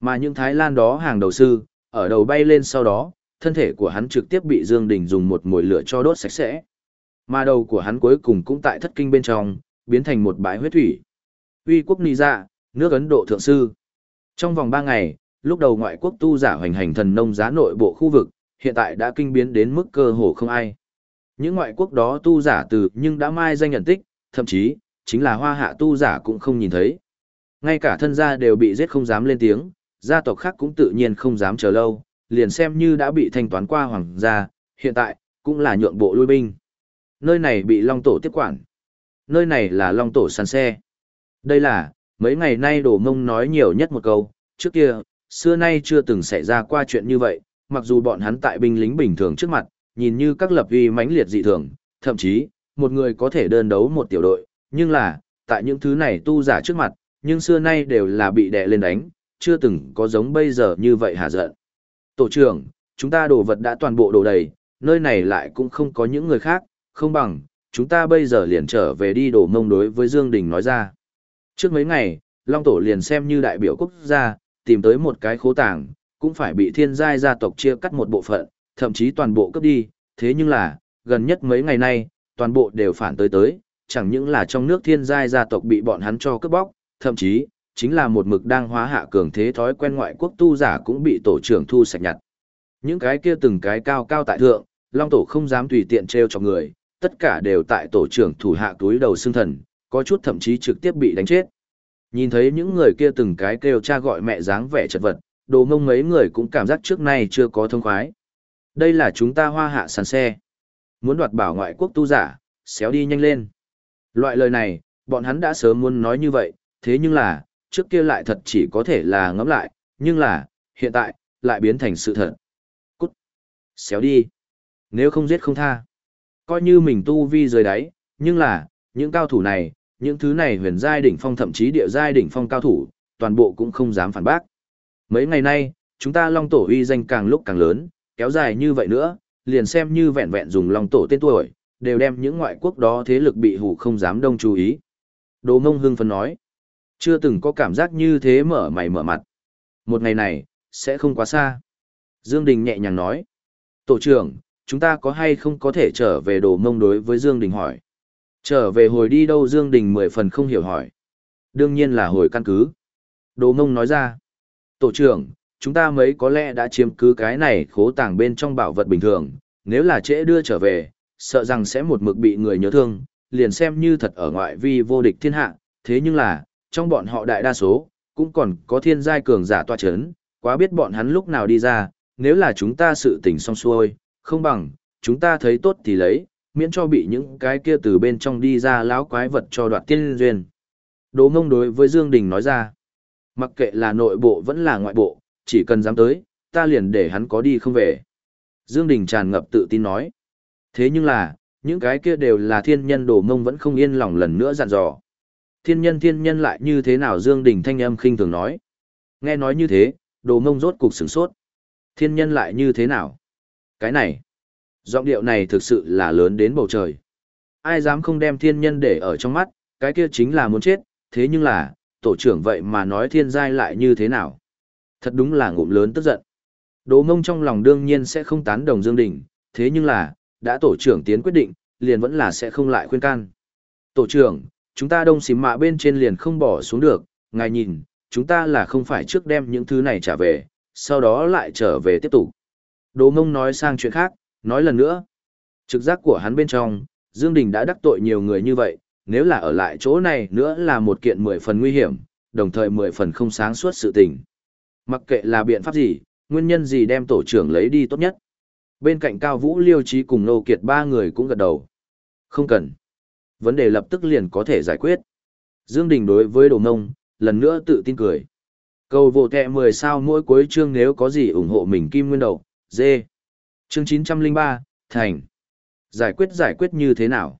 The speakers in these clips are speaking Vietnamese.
Mà những Thái Lan đó hàng đầu sư, ở đầu bay lên sau đó, thân thể của hắn trực tiếp bị Dương Đình dùng một mồi lửa cho đốt sạch sẽ. Mà đầu của hắn cuối cùng cũng tại thất kinh bên trong, biến thành một bãi huyết thủy. Uy quốc Nì Dạ, nước Ấn Độ Thượng Sư. Trong vòng 3 ngày, lúc đầu ngoại quốc tu giả hoành hành thần nông giá nội bộ khu vực, hiện tại đã kinh biến đến mức cơ hồ không ai. Những ngoại quốc đó tu giả từ nhưng đã mai danh nhận tích, thậm chí, chính là hoa hạ tu giả cũng không nhìn thấy. Ngay cả thân gia đều bị giết không dám lên tiếng, gia tộc khác cũng tự nhiên không dám chờ lâu, liền xem như đã bị thanh toán qua hoàng gia, hiện tại, cũng là nhượng bộ lui binh. Nơi này bị Long Tổ tiếp quản. Nơi này là Long Tổ sàn xe. Đây là, mấy ngày nay đổ mông nói nhiều nhất một câu, trước kia, xưa nay chưa từng xảy ra qua chuyện như vậy, mặc dù bọn hắn tại binh lính bình thường trước mặt, nhìn như các lập uy mãnh liệt dị thường, thậm chí, một người có thể đơn đấu một tiểu đội, nhưng là, tại những thứ này tu giả trước mặt, nhưng xưa nay đều là bị đè lên đánh, chưa từng có giống bây giờ như vậy hà giận. Tổ trưởng, chúng ta đồ vật đã toàn bộ đồ đầy, nơi này lại cũng không có những người khác, không bằng, chúng ta bây giờ liền trở về đi đổ mông đối với Dương Đình nói ra. Trước mấy ngày, Long Tổ liền xem như đại biểu quốc gia, tìm tới một cái khố tàng, cũng phải bị thiên giai gia tộc chia cắt một bộ phận, thậm chí toàn bộ cấp đi, thế nhưng là, gần nhất mấy ngày nay, toàn bộ đều phản tới tới, chẳng những là trong nước thiên giai gia tộc bị bọn hắn cho cướp bóc, thậm chí, chính là một mực đang hóa hạ cường thế thói quen ngoại quốc tu giả cũng bị tổ trưởng thu sạch nhặt. Những cái kia từng cái cao cao tại thượng, Long Tổ không dám tùy tiện treo cho người, tất cả đều tại tổ trưởng thủ hạ túi đầu xương thần, có chút thậm chí trực tiếp bị đánh chết. Nhìn thấy những người kia từng cái kêu cha gọi mẹ dáng vẻ chật vật, đồ mông mấy người cũng cảm giác trước nay chưa có thông khoái. Đây là chúng ta hoa hạ sàn xe. Muốn đoạt bảo ngoại quốc tu giả, xéo đi nhanh lên. Loại lời này, bọn hắn đã sớm muốn nói như vậy, thế nhưng là, trước kia lại thật chỉ có thể là ngẫm lại, nhưng là, hiện tại, lại biến thành sự thật. Cút! Xéo đi! Nếu không giết không tha. Coi như mình tu vi rời đáy, nhưng là, những cao thủ này, những thứ này huyền giai đỉnh phong thậm chí địa giai đỉnh phong cao thủ, toàn bộ cũng không dám phản bác. Mấy ngày nay, chúng ta Long Tổ uy danh càng lúc càng lớn, kéo dài như vậy nữa, liền xem như vẹn vẹn dùng Long Tổ tên tuổi, đều đem những ngoại quốc đó thế lực bị hủ không dám đông chú ý. Đồ Mông Hưng phấn nói, chưa từng có cảm giác như thế mở mày mở mặt. Một ngày này, sẽ không quá xa. Dương Đình nhẹ nhàng nói, Tổ trưởng, chúng ta có hay không có thể trở về Đồ Mông đối với Dương Đình hỏi. Trở về hồi đi đâu Dương Đình mười phần không hiểu hỏi. Đương nhiên là hồi căn cứ. Đồ Mông nói ra, Tổ trưởng, chúng ta mấy có lẽ đã chiếm cứ cái này khố tàng bên trong bảo vật bình thường, nếu là trễ đưa trở về, sợ rằng sẽ một mực bị người nhớ thương, liền xem như thật ở ngoại vi vô địch thiên hạ, thế nhưng là, trong bọn họ đại đa số, cũng còn có thiên giai cường giả toa chấn, quá biết bọn hắn lúc nào đi ra, nếu là chúng ta sự tình xong xuôi, không bằng, chúng ta thấy tốt thì lấy, miễn cho bị những cái kia từ bên trong đi ra lão quái vật cho đoạt tiên duyên. Đỗ ngông đối với Dương Đình nói ra, mặc kệ là nội bộ vẫn là ngoại bộ, chỉ cần dám tới, ta liền để hắn có đi không về. Dương Đình tràn ngập tự tin nói. Thế nhưng là, những cái kia đều là thiên nhân đồ mông vẫn không yên lòng lần nữa dặn dò. Thiên nhân thiên nhân lại như thế nào Dương Đình thanh âm khinh thường nói. Nghe nói như thế, đồ mông rốt cục sửng sốt. Thiên nhân lại như thế nào? Cái này, giọng điệu này thực sự là lớn đến bầu trời. Ai dám không đem thiên nhân để ở trong mắt, cái kia chính là muốn chết, thế nhưng là, tổ trưởng vậy mà nói thiên giai lại như thế nào? Thật đúng là ngụm lớn tức giận. Đồ mông trong lòng đương nhiên sẽ không tán đồng Dương Đình, thế nhưng là, đã tổ trưởng tiến quyết định, liền vẫn là sẽ không lại khuyên can. Tổ trưởng, chúng ta đông xìm mạ bên trên liền không bỏ xuống được, ngài nhìn, chúng ta là không phải trước đem những thứ này trả về, sau đó lại trở về tiếp tục. Đồ mông nói sang chuyện khác, nói lần nữa. Trực giác của hắn bên trong, Dương Đình đã đắc tội nhiều người như vậy, nếu là ở lại chỗ này nữa là một kiện mười phần nguy hiểm, đồng thời mười phần không sáng suốt sự tình. Mặc kệ là biện pháp gì, nguyên nhân gì đem tổ trưởng lấy đi tốt nhất. Bên cạnh Cao Vũ Liêu Trí cùng Nô Kiệt ba người cũng gật đầu. Không cần. Vấn đề lập tức liền có thể giải quyết. Dương Đình đối với Đồ Ngông, lần nữa tự tin cười. Cầu vô kẹ 10 sao mỗi cuối chương nếu có gì ủng hộ mình Kim Nguyên Đầu, dê. Chương 903, Thành. Giải quyết giải quyết như thế nào?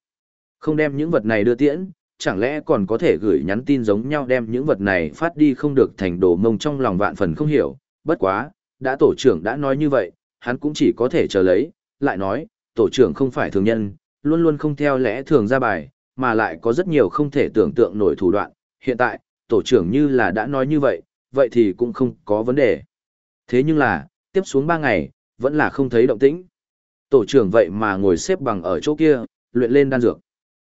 Không đem những vật này đưa tiễn, chẳng lẽ còn có thể gửi nhắn tin giống nhau đem những vật này phát đi không được thành đồ mông trong lòng vạn phần không hiểu, bất quá, đã tổ trưởng đã nói như vậy, hắn cũng chỉ có thể chờ lấy, lại nói, tổ trưởng không phải thường nhân, luôn luôn không theo lẽ thường ra bài, mà lại có rất nhiều không thể tưởng tượng nổi thủ đoạn, hiện tại, tổ trưởng như là đã nói như vậy, vậy thì cũng không có vấn đề. Thế nhưng là, tiếp xuống 3 ngày, vẫn là không thấy động tĩnh. Tổ trưởng vậy mà ngồi xếp bằng ở chỗ kia, luyện lên đan dược.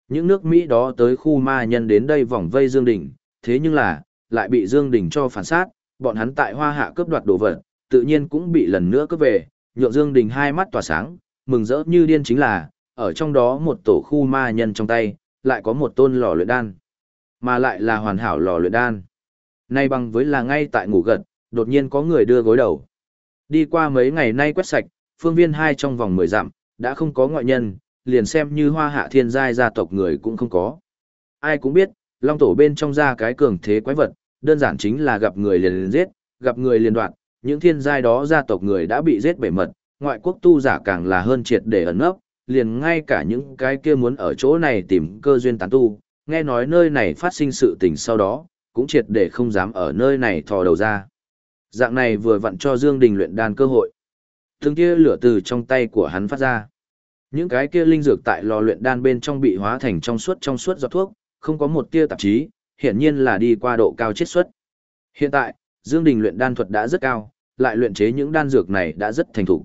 Những nước Mỹ đó tới khu ma nhân đến đây vòng vây Dương Đình, thế nhưng là, lại bị Dương Đình cho phản sát, bọn hắn tại hoa hạ cướp đoạt đồ vật, tự nhiên cũng bị lần nữa cướp về, nhượng Dương Đình hai mắt tỏa sáng, mừng rỡ như điên chính là, ở trong đó một tổ khu ma nhân trong tay, lại có một tôn lò luyện đan, mà lại là hoàn hảo lò luyện đan. Nay bằng với là ngay tại ngủ gật, đột nhiên có người đưa gối đầu. Đi qua mấy ngày nay quét sạch, phương viên hai trong vòng 10 dặm, đã không có ngoại nhân, liền xem như hoa hạ thiên giai gia tộc người cũng không có. Ai cũng biết, long tổ bên trong ra cái cường thế quái vật, đơn giản chính là gặp người liền liền giết, gặp người liền đoạn, những thiên giai đó gia tộc người đã bị giết bể mật, ngoại quốc tu giả càng là hơn triệt để ẩn nấp, liền ngay cả những cái kia muốn ở chỗ này tìm cơ duyên tán tu, nghe nói nơi này phát sinh sự tình sau đó, cũng triệt để không dám ở nơi này thò đầu ra. Dạng này vừa vặn cho Dương Đình luyện đan cơ hội. Từng kia lửa từ trong tay của hắn phát ra. Những cái kia linh dược tại lò luyện đan bên trong bị hóa thành trong suốt trong suốt giọt thuốc, không có một tia tạp chí, hiển nhiên là đi qua độ cao chiết xuất. Hiện tại, Dương Đình luyện đan thuật đã rất cao, lại luyện chế những đan dược này đã rất thành thục.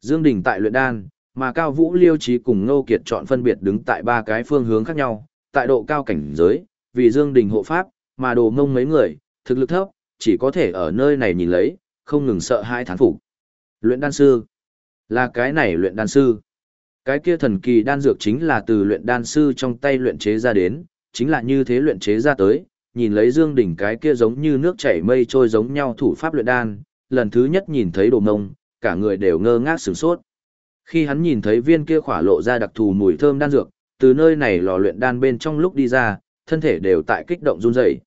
Dương Đình tại luyện đan, mà Cao Vũ Liêu Chí cùng Ngô Kiệt chọn phân biệt đứng tại ba cái phương hướng khác nhau, tại độ cao cảnh giới, vì Dương Đình hộ pháp, mà đồ ngông mấy người, thực lực thấp, chỉ có thể ở nơi này nhìn lấy, không ngừng sợ hai thán phục. Luyện đan sư, là cái này luyện đan sư. Cái kia thần kỳ đan dược chính là từ luyện đan sư trong tay luyện chế ra đến, chính là như thế luyện chế ra tới, nhìn lấy Dương Đình cái kia giống như nước chảy mây trôi giống nhau thủ pháp luyện đan, lần thứ nhất nhìn thấy đồ ngông, cả người đều ngơ ngác sửng sốt. Khi hắn nhìn thấy viên kia khỏa lộ ra đặc thù mùi thơm đan dược, từ nơi này lò luyện đan bên trong lúc đi ra, thân thể đều tại kích động run rẩy.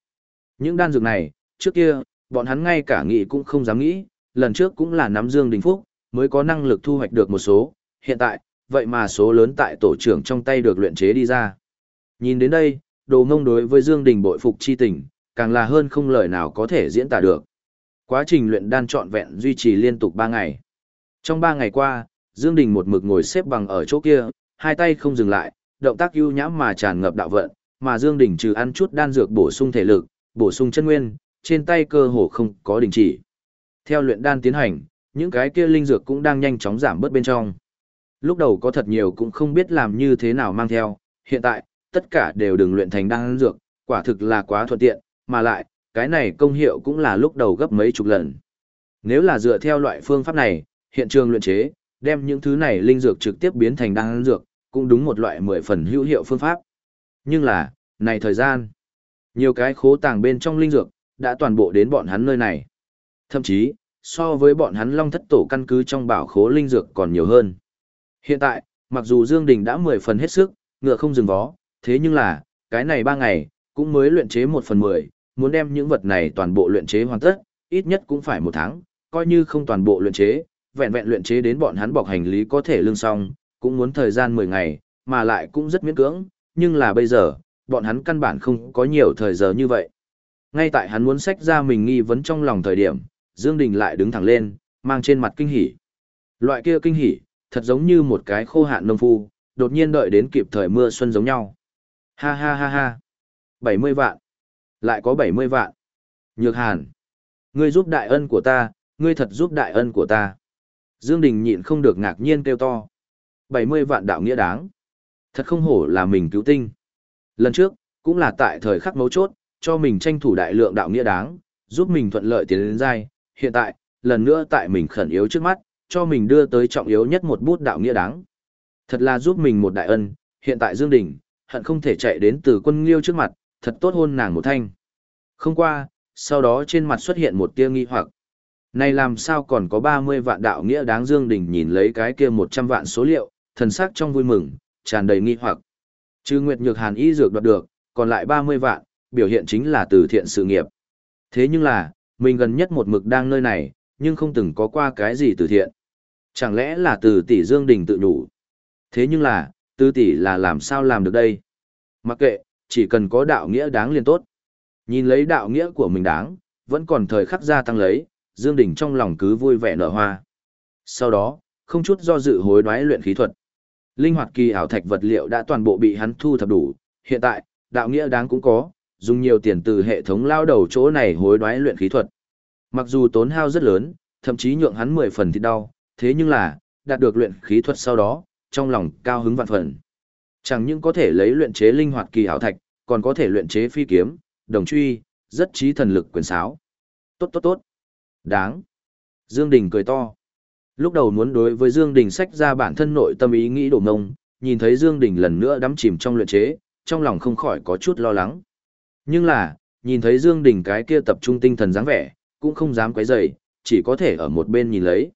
Những đan dược này, trước kia, bọn hắn ngay cả nghĩ cũng không dám nghĩ, lần trước cũng là nắm Dương Đình Phúc, mới có năng lực thu hoạch được một số, hiện tại, vậy mà số lớn tại tổ trưởng trong tay được luyện chế đi ra. Nhìn đến đây, đồ ngông đối với Dương Đình bội phục chi tình, càng là hơn không lời nào có thể diễn tả được. Quá trình luyện đan trọn vẹn duy trì liên tục 3 ngày. Trong 3 ngày qua, Dương Đình một mực ngồi xếp bằng ở chỗ kia, hai tay không dừng lại, động tác ưu nhã mà tràn ngập đạo vận, mà Dương Đình trừ ăn chút đan dược bổ sung thể lực, bổ sung chân nguyên, trên tay cơ hồ không có đình chỉ. Theo luyện đan tiến hành, những cái kia linh dược cũng đang nhanh chóng giảm bớt bên trong. Lúc đầu có thật nhiều cũng không biết làm như thế nào mang theo, hiện tại, tất cả đều đừng luyện thành đan dược, quả thực là quá thuận tiện, mà lại, cái này công hiệu cũng là lúc đầu gấp mấy chục lần. Nếu là dựa theo loại phương pháp này, hiện trường luyện chế, đem những thứ này linh dược trực tiếp biến thành đan dược, cũng đúng một loại mười phần hữu hiệu phương pháp. Nhưng là, này thời gian, nhiều cái khố tàng bên trong linh dược, đã toàn bộ đến bọn hắn nơi này. Thậm chí, so với bọn hắn long thất tổ căn cứ trong bảo khố linh dược còn nhiều hơn. Hiện tại, mặc dù Dương Đình đã mười phần hết sức, ngựa không dừng vó, thế nhưng là, cái này ba ngày, cũng mới luyện chế một phần mười, muốn đem những vật này toàn bộ luyện chế hoàn tất, ít nhất cũng phải một tháng, coi như không toàn bộ luyện chế, vẹn vẹn luyện chế đến bọn hắn bọc hành lý có thể lương xong, cũng muốn thời gian 10 ngày, mà lại cũng rất miễn cưỡng, nhưng là bây giờ, bọn hắn căn bản không có nhiều thời giờ như vậy. Ngay tại hắn muốn xách ra mình nghi vấn trong lòng thời điểm, Dương Đình lại đứng thẳng lên, mang trên mặt kinh hỉ. Loại kia kinh hỉ, thật giống như một cái khô hạn nông phu, đột nhiên đợi đến kịp thời mưa xuân giống nhau. Ha ha ha ha. 70 vạn. Lại có 70 vạn. Nhược Hàn. Ngươi giúp đại ân của ta, ngươi thật giúp đại ân của ta. Dương Đình nhịn không được ngạc nhiên kêu to. 70 vạn đạo nghĩa đáng. Thật không hổ là mình cứu tinh. Lần trước, cũng là tại thời khắc mấu chốt, cho mình tranh thủ đại lượng đạo nghĩa đáng, giúp mình thuận lợi tiến đến giai. Hiện tại, lần nữa tại mình khẩn yếu trước mắt, cho mình đưa tới trọng yếu nhất một bút đạo nghĩa đáng. Thật là giúp mình một đại ân, hiện tại Dương Đình, hận không thể chạy đến từ quân liêu trước mặt, thật tốt hôn nàng một thanh. Không qua, sau đó trên mặt xuất hiện một tia nghi hoặc. Này làm sao còn có 30 vạn đạo nghĩa đáng Dương Đình nhìn lấy cái kia 100 vạn số liệu, thần sắc trong vui mừng, tràn đầy nghi hoặc. Trừ Nguyệt Nhược Hàn y dược đoạt được, còn lại 30 vạn, biểu hiện chính là từ thiện sự nghiệp. Thế nhưng là, mình gần nhất một mực đang nơi này, nhưng không từng có qua cái gì từ thiện. Chẳng lẽ là từ tỷ Dương Đình tự nhủ. Thế nhưng là, tư tỷ là làm sao làm được đây? Mặc kệ, chỉ cần có đạo nghĩa đáng liền tốt. Nhìn lấy đạo nghĩa của mình đáng, vẫn còn thời khắc gia tăng lấy, Dương Đình trong lòng cứ vui vẻ nở hoa. Sau đó, không chút do dự hối đoái luyện khí thuật. Linh hoạt kỳ ảo thạch vật liệu đã toàn bộ bị hắn thu thập đủ, hiện tại, đạo nghĩa đáng cũng có, dùng nhiều tiền từ hệ thống lao đầu chỗ này hối đoái luyện khí thuật. Mặc dù tốn hao rất lớn, thậm chí nhượng hắn mười phần thì đau, thế nhưng là, đạt được luyện khí thuật sau đó, trong lòng cao hứng vạn phần. Chẳng những có thể lấy luyện chế linh hoạt kỳ hảo thạch, còn có thể luyện chế phi kiếm, đồng truy, rất trí thần lực quyền sáo. Tốt tốt tốt. Đáng. Dương Đình cười to. Lúc đầu muốn đối với Dương Đình sách ra bản thân nội tâm ý nghĩ đổ ngông, nhìn thấy Dương Đình lần nữa đắm chìm trong luyện chế, trong lòng không khỏi có chút lo lắng. Nhưng là, nhìn thấy Dương Đình cái kia tập trung tinh thần dáng vẻ, cũng không dám quấy rầy, chỉ có thể ở một bên nhìn lấy.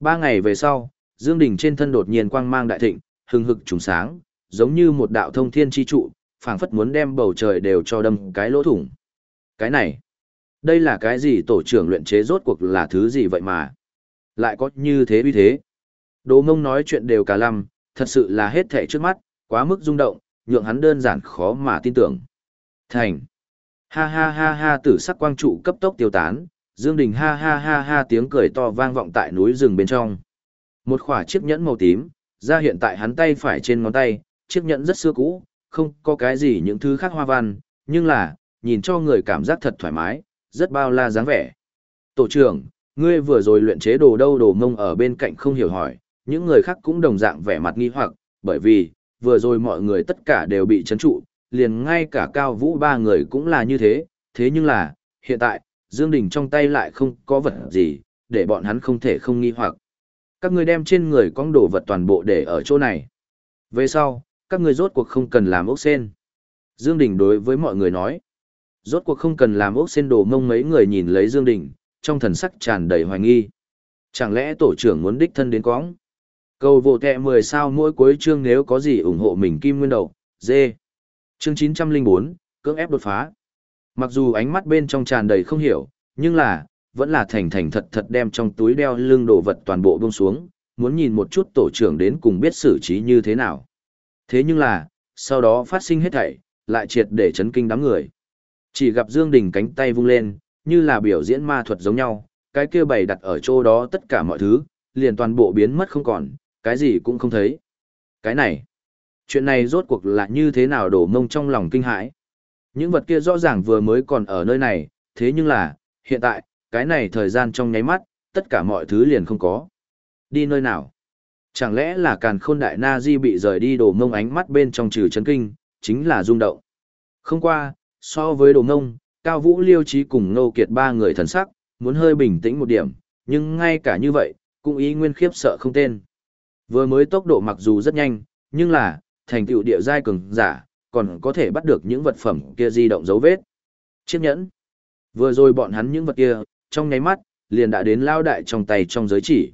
Ba ngày về sau, Dương Đình trên thân đột nhiên quang mang đại thịnh, hừng hực trùng sáng, giống như một đạo thông thiên chi trụ, phảng phất muốn đem bầu trời đều cho đâm cái lỗ thủng. Cái này, đây là cái gì tổ trưởng luyện chế rốt cuộc là thứ gì vậy mà? Lại có như thế uy thế. Đỗ mông nói chuyện đều cả lăm, thật sự là hết thẻ trước mắt, quá mức rung động, nhượng hắn đơn giản khó mà tin tưởng. Thành. Ha ha ha ha tử sắc quang trụ cấp tốc tiêu tán, Dương Đình ha ha ha ha tiếng cười to vang vọng tại núi rừng bên trong. Một khỏa chiếc nhẫn màu tím, ra hiện tại hắn tay phải trên ngón tay, chiếc nhẫn rất xưa cũ, không có cái gì những thứ khác hoa văn, nhưng là, nhìn cho người cảm giác thật thoải mái, rất bao la dáng vẻ. Tổ trưởng, ngươi vừa rồi luyện chế đồ đâu đồ mông ở bên cạnh không hiểu hỏi, những người khác cũng đồng dạng vẻ mặt nghi hoặc, bởi vì, vừa rồi mọi người tất cả đều bị chấn trụ, liền ngay cả cao vũ ba người cũng là như thế, thế nhưng là, hiện tại, Dương Đình trong tay lại không có vật gì, để bọn hắn không thể không nghi hoặc. Các ngươi đem trên người con đồ vật toàn bộ để ở chỗ này. Về sau, các ngươi rốt cuộc không cần làm ốc sen. Dương Đình đối với mọi người nói. Rốt cuộc không cần làm ốc sen đồ mông mấy người nhìn lấy Dương Đình, trong thần sắc tràn đầy hoài nghi. Chẳng lẽ tổ trưởng muốn đích thân đến quõng? Cầu vô tệ 10 sao mỗi cuối chương nếu có gì ủng hộ mình kim nguyên đầu, dê. Chương 904, cưỡng ép đột phá. Mặc dù ánh mắt bên trong tràn đầy không hiểu, nhưng là, vẫn là thành thành thật thật đem trong túi đeo lưng đồ vật toàn bộ buông xuống, muốn nhìn một chút tổ trưởng đến cùng biết xử trí như thế nào. Thế nhưng là, sau đó phát sinh hết thảy, lại triệt để chấn kinh đám người. Chỉ gặp Dương Đình cánh tay vung lên, như là biểu diễn ma thuật giống nhau, cái kia bày đặt ở chỗ đó tất cả mọi thứ, liền toàn bộ biến mất không còn, cái gì cũng không thấy. Cái này, chuyện này rốt cuộc là như thế nào đổ mông trong lòng kinh hãi. Những vật kia rõ ràng vừa mới còn ở nơi này, thế nhưng là, hiện tại, cái này thời gian trong nháy mắt, tất cả mọi thứ liền không có. Đi nơi nào? Chẳng lẽ là càn khôn đại na di bị rời đi đổ mông ánh mắt bên trong trừ chấn kinh, chính là rung động. Không qua, so với đồ ngông, Cao Vũ Liêu Trí cùng Ngô Kiệt ba người thần sắc, muốn hơi bình tĩnh một điểm, nhưng ngay cả như vậy, cũng ý nguyên khiếp sợ không tên. Vừa mới tốc độ mặc dù rất nhanh, nhưng là, thành tựu địa giai cường giả, còn có thể bắt được những vật phẩm kia di động dấu vết. Chiếc nhẫn. Vừa rồi bọn hắn những vật kia, trong nháy mắt, liền đã đến lao đại trong tay trong giới chỉ.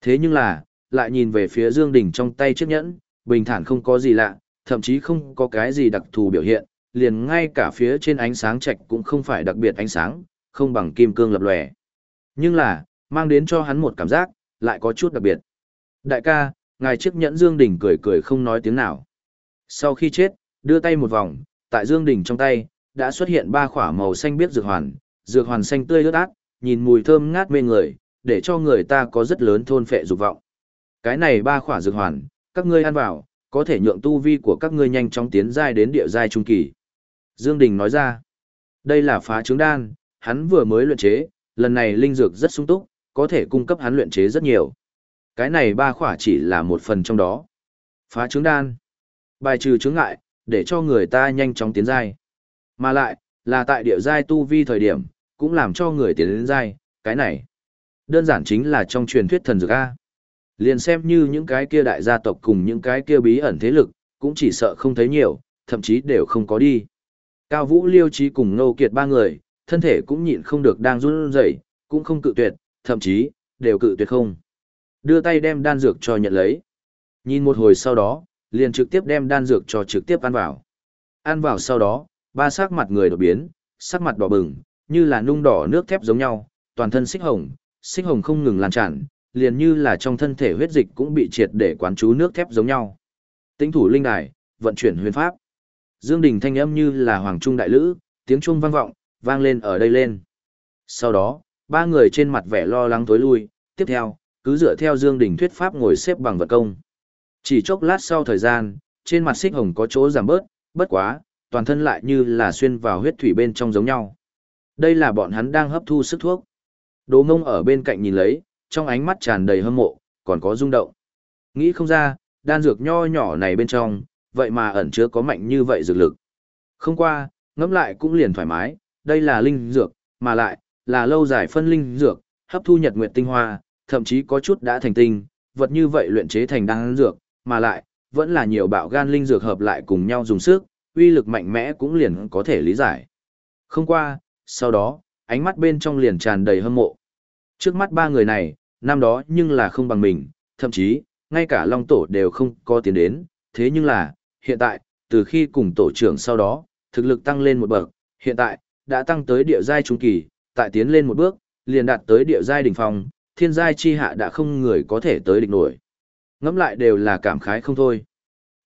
Thế nhưng là, lại nhìn về phía Dương Đình trong tay chiếc nhẫn, bình thản không có gì lạ, thậm chí không có cái gì đặc thù biểu hiện, liền ngay cả phía trên ánh sáng trạch cũng không phải đặc biệt ánh sáng, không bằng kim cương lập lòe. Nhưng là, mang đến cho hắn một cảm giác, lại có chút đặc biệt. Đại ca, ngài chiếc nhẫn Dương Đình cười cười không nói tiếng nào. Sau khi chết, đưa tay một vòng, tại Dương Đình trong tay, đã xuất hiện ba khỏa màu xanh biếc dược hoàn, dược hoàn xanh tươi ướt át, nhìn mùi thơm ngát mê người, để cho người ta có rất lớn thôn phệ dục vọng. Cái này ba khỏa dược hoàn, các ngươi ăn vào, có thể nhượng tu vi của các ngươi nhanh chóng tiến giai đến địa giai trung kỳ. Dương Đình nói ra, đây là phá trứng đan, hắn vừa mới luyện chế, lần này linh dược rất sung túc, có thể cung cấp hắn luyện chế rất nhiều. Cái này ba khỏa chỉ là một phần trong đó. Phá trứng đan, bài trừ chứng ngại, để cho người ta nhanh chóng tiến giai. Mà lại, là tại địa giai tu vi thời điểm, cũng làm cho người tiến đến giai, cái này. Đơn giản chính là trong truyền thuyết thần dược A. Liền xem như những cái kia đại gia tộc cùng những cái kia bí ẩn thế lực, cũng chỉ sợ không thấy nhiều, thậm chí đều không có đi. Cao Vũ Liêu Trí cùng Nô Kiệt ba người, thân thể cũng nhịn không được đang run rẩy, cũng không cự tuyệt, thậm chí, đều cự tuyệt không. Đưa tay đem đan dược cho nhận lấy. Nhìn một hồi sau đó, liền trực tiếp đem đan dược cho trực tiếp ăn vào. Ăn vào sau đó, ba sắc mặt người đột biến, sắc mặt đỏ bừng, như là nung đỏ nước thép giống nhau, toàn thân xích hồng, xích hồng không ngừng lan tràn, liền như là trong thân thể huyết dịch cũng bị triệt để quán chú nước thép giống nhau. Tinh thủ linh đài, vận chuyển huyền pháp. Dương Đình thanh âm như là hoàng trung đại lữ, tiếng chuông vang vọng, vang lên ở đây lên. Sau đó, ba người trên mặt vẻ lo lắng tối lui, tiếp theo, cứ dựa theo Dương Đình thuyết pháp ngồi xếp bằng vật công. Chỉ chốc lát sau thời gian, trên mặt xích hồng có chỗ giảm bớt, bất quá, toàn thân lại như là xuyên vào huyết thủy bên trong giống nhau. Đây là bọn hắn đang hấp thu sức thuốc. Đồ ngông ở bên cạnh nhìn lấy, trong ánh mắt tràn đầy hâm mộ, còn có rung động. Nghĩ không ra, đan dược nho nhỏ này bên trong, vậy mà ẩn chứa có mạnh như vậy dược lực. Không qua, ngẫm lại cũng liền thoải mái, đây là linh dược, mà lại, là lâu dài phân linh dược, hấp thu nhật nguyệt tinh hoa, thậm chí có chút đã thành tinh, vật như vậy luyện chế thành đan dược, mà lại, vẫn là nhiều bạo gan linh dược hợp lại cùng nhau dùng sức, uy lực mạnh mẽ cũng liền có thể lý giải. Không qua, sau đó, ánh mắt bên trong liền tràn đầy hâm mộ. Trước mắt ba người này, năm đó nhưng là không bằng mình, thậm chí, ngay cả Long Tổ đều không có tiến đến, thế nhưng là, hiện tại, từ khi cùng tổ trưởng sau đó, thực lực tăng lên một bậc, hiện tại, đã tăng tới địa giai trung kỳ, tại tiến lên một bước, liền đạt tới địa giai đỉnh phong, thiên giai chi hạ đã không người có thể tới địch nổi. Ngẫm lại đều là cảm khái không thôi.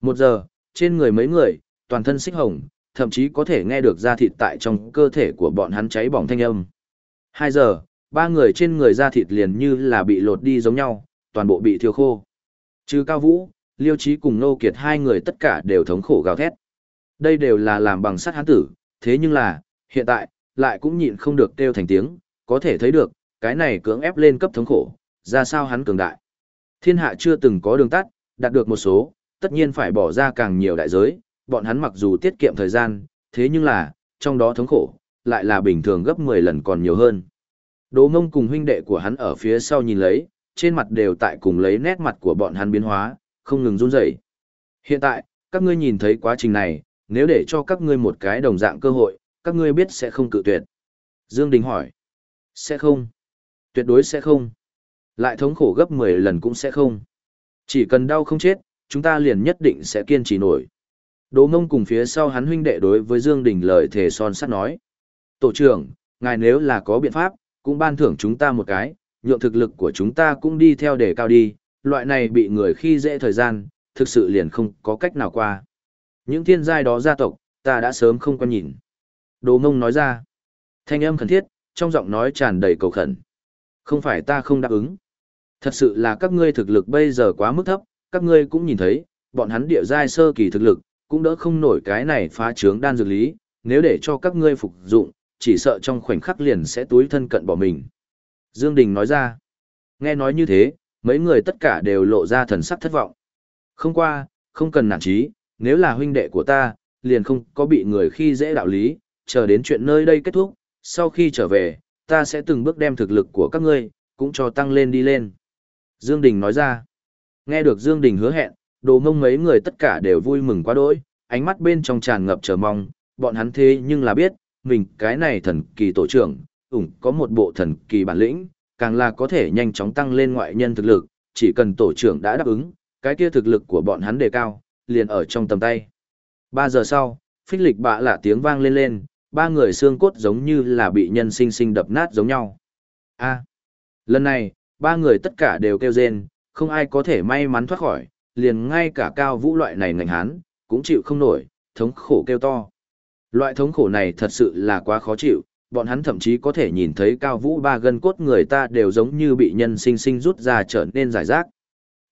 Một giờ, trên người mấy người, toàn thân xích hồng, thậm chí có thể nghe được da thịt tại trong cơ thể của bọn hắn cháy bỏng thanh âm. Hai giờ, ba người trên người da thịt liền như là bị lột đi giống nhau, toàn bộ bị thiêu khô. Trừ Cao Vũ, Liêu Chí cùng Nô Kiệt hai người tất cả đều thống khổ gào thét. Đây đều là làm bằng sắt hán tử, thế nhưng là, hiện tại, lại cũng nhịn không được kêu thành tiếng, có thể thấy được, cái này cưỡng ép lên cấp thống khổ, ra sao hắn cường đại. Thiên hạ chưa từng có đường tắt, đạt được một số, tất nhiên phải bỏ ra càng nhiều đại giới, bọn hắn mặc dù tiết kiệm thời gian, thế nhưng là, trong đó thống khổ, lại là bình thường gấp 10 lần còn nhiều hơn. Đỗ mông cùng huynh đệ của hắn ở phía sau nhìn lấy, trên mặt đều tại cùng lấy nét mặt của bọn hắn biến hóa, không ngừng run rẩy. Hiện tại, các ngươi nhìn thấy quá trình này, nếu để cho các ngươi một cái đồng dạng cơ hội, các ngươi biết sẽ không cự tuyệt. Dương Đình hỏi. Sẽ không. Tuyệt đối sẽ không. Lại thống khổ gấp 10 lần cũng sẽ không. Chỉ cần đau không chết, chúng ta liền nhất định sẽ kiên trì nổi. Đỗ Mông cùng phía sau hắn huynh đệ đối với Dương Đình lời thề son sắt nói. Tổ trưởng, ngài nếu là có biện pháp, cũng ban thưởng chúng ta một cái, nhượng thực lực của chúng ta cũng đi theo để cao đi, loại này bị người khi dễ thời gian, thực sự liền không có cách nào qua. Những thiên giai đó gia tộc, ta đã sớm không quan nhìn. Đồ mông nói ra. Thanh âm khẩn thiết, trong giọng nói tràn đầy cầu khẩn. Không phải ta không đáp ứng. Thật sự là các ngươi thực lực bây giờ quá mức thấp, các ngươi cũng nhìn thấy, bọn hắn địa giai sơ kỳ thực lực, cũng đỡ không nổi cái này phá trướng đan dược lý, nếu để cho các ngươi phục dụng, chỉ sợ trong khoảnh khắc liền sẽ túi thân cận bỏ mình. Dương Đình nói ra. Nghe nói như thế, mấy người tất cả đều lộ ra thần sắc thất vọng. Không qua, không cần nản chí, nếu là huynh đệ của ta, liền không có bị người khi dễ đạo lý, chờ đến chuyện nơi đây kết thúc, sau khi trở về, ta sẽ từng bước đem thực lực của các ngươi, cũng cho tăng lên đi lên. Dương Đình nói ra. Nghe được Dương Đình hứa hẹn, đồ mông mấy người tất cả đều vui mừng quá đỗi, ánh mắt bên trong tràn ngập chờ mong, bọn hắn thế nhưng là biết, mình cái này thần kỳ tổ trưởng, ủng có một bộ thần kỳ bản lĩnh, càng là có thể nhanh chóng tăng lên ngoại nhân thực lực, chỉ cần tổ trưởng đã đáp ứng, cái kia thực lực của bọn hắn đề cao, liền ở trong tầm tay. Ba giờ sau, phích lịch bạ lạ tiếng vang lên lên, ba người xương cốt giống như là bị nhân sinh sinh đập nát giống nhau. A. lần này, ba người tất cả đều kêu rên, không ai có thể may mắn thoát khỏi, liền ngay cả cao vũ loại này ngành hán, cũng chịu không nổi, thống khổ kêu to. Loại thống khổ này thật sự là quá khó chịu, bọn hắn thậm chí có thể nhìn thấy cao vũ ba gân cốt người ta đều giống như bị nhân sinh sinh rút ra trở nên giải rác.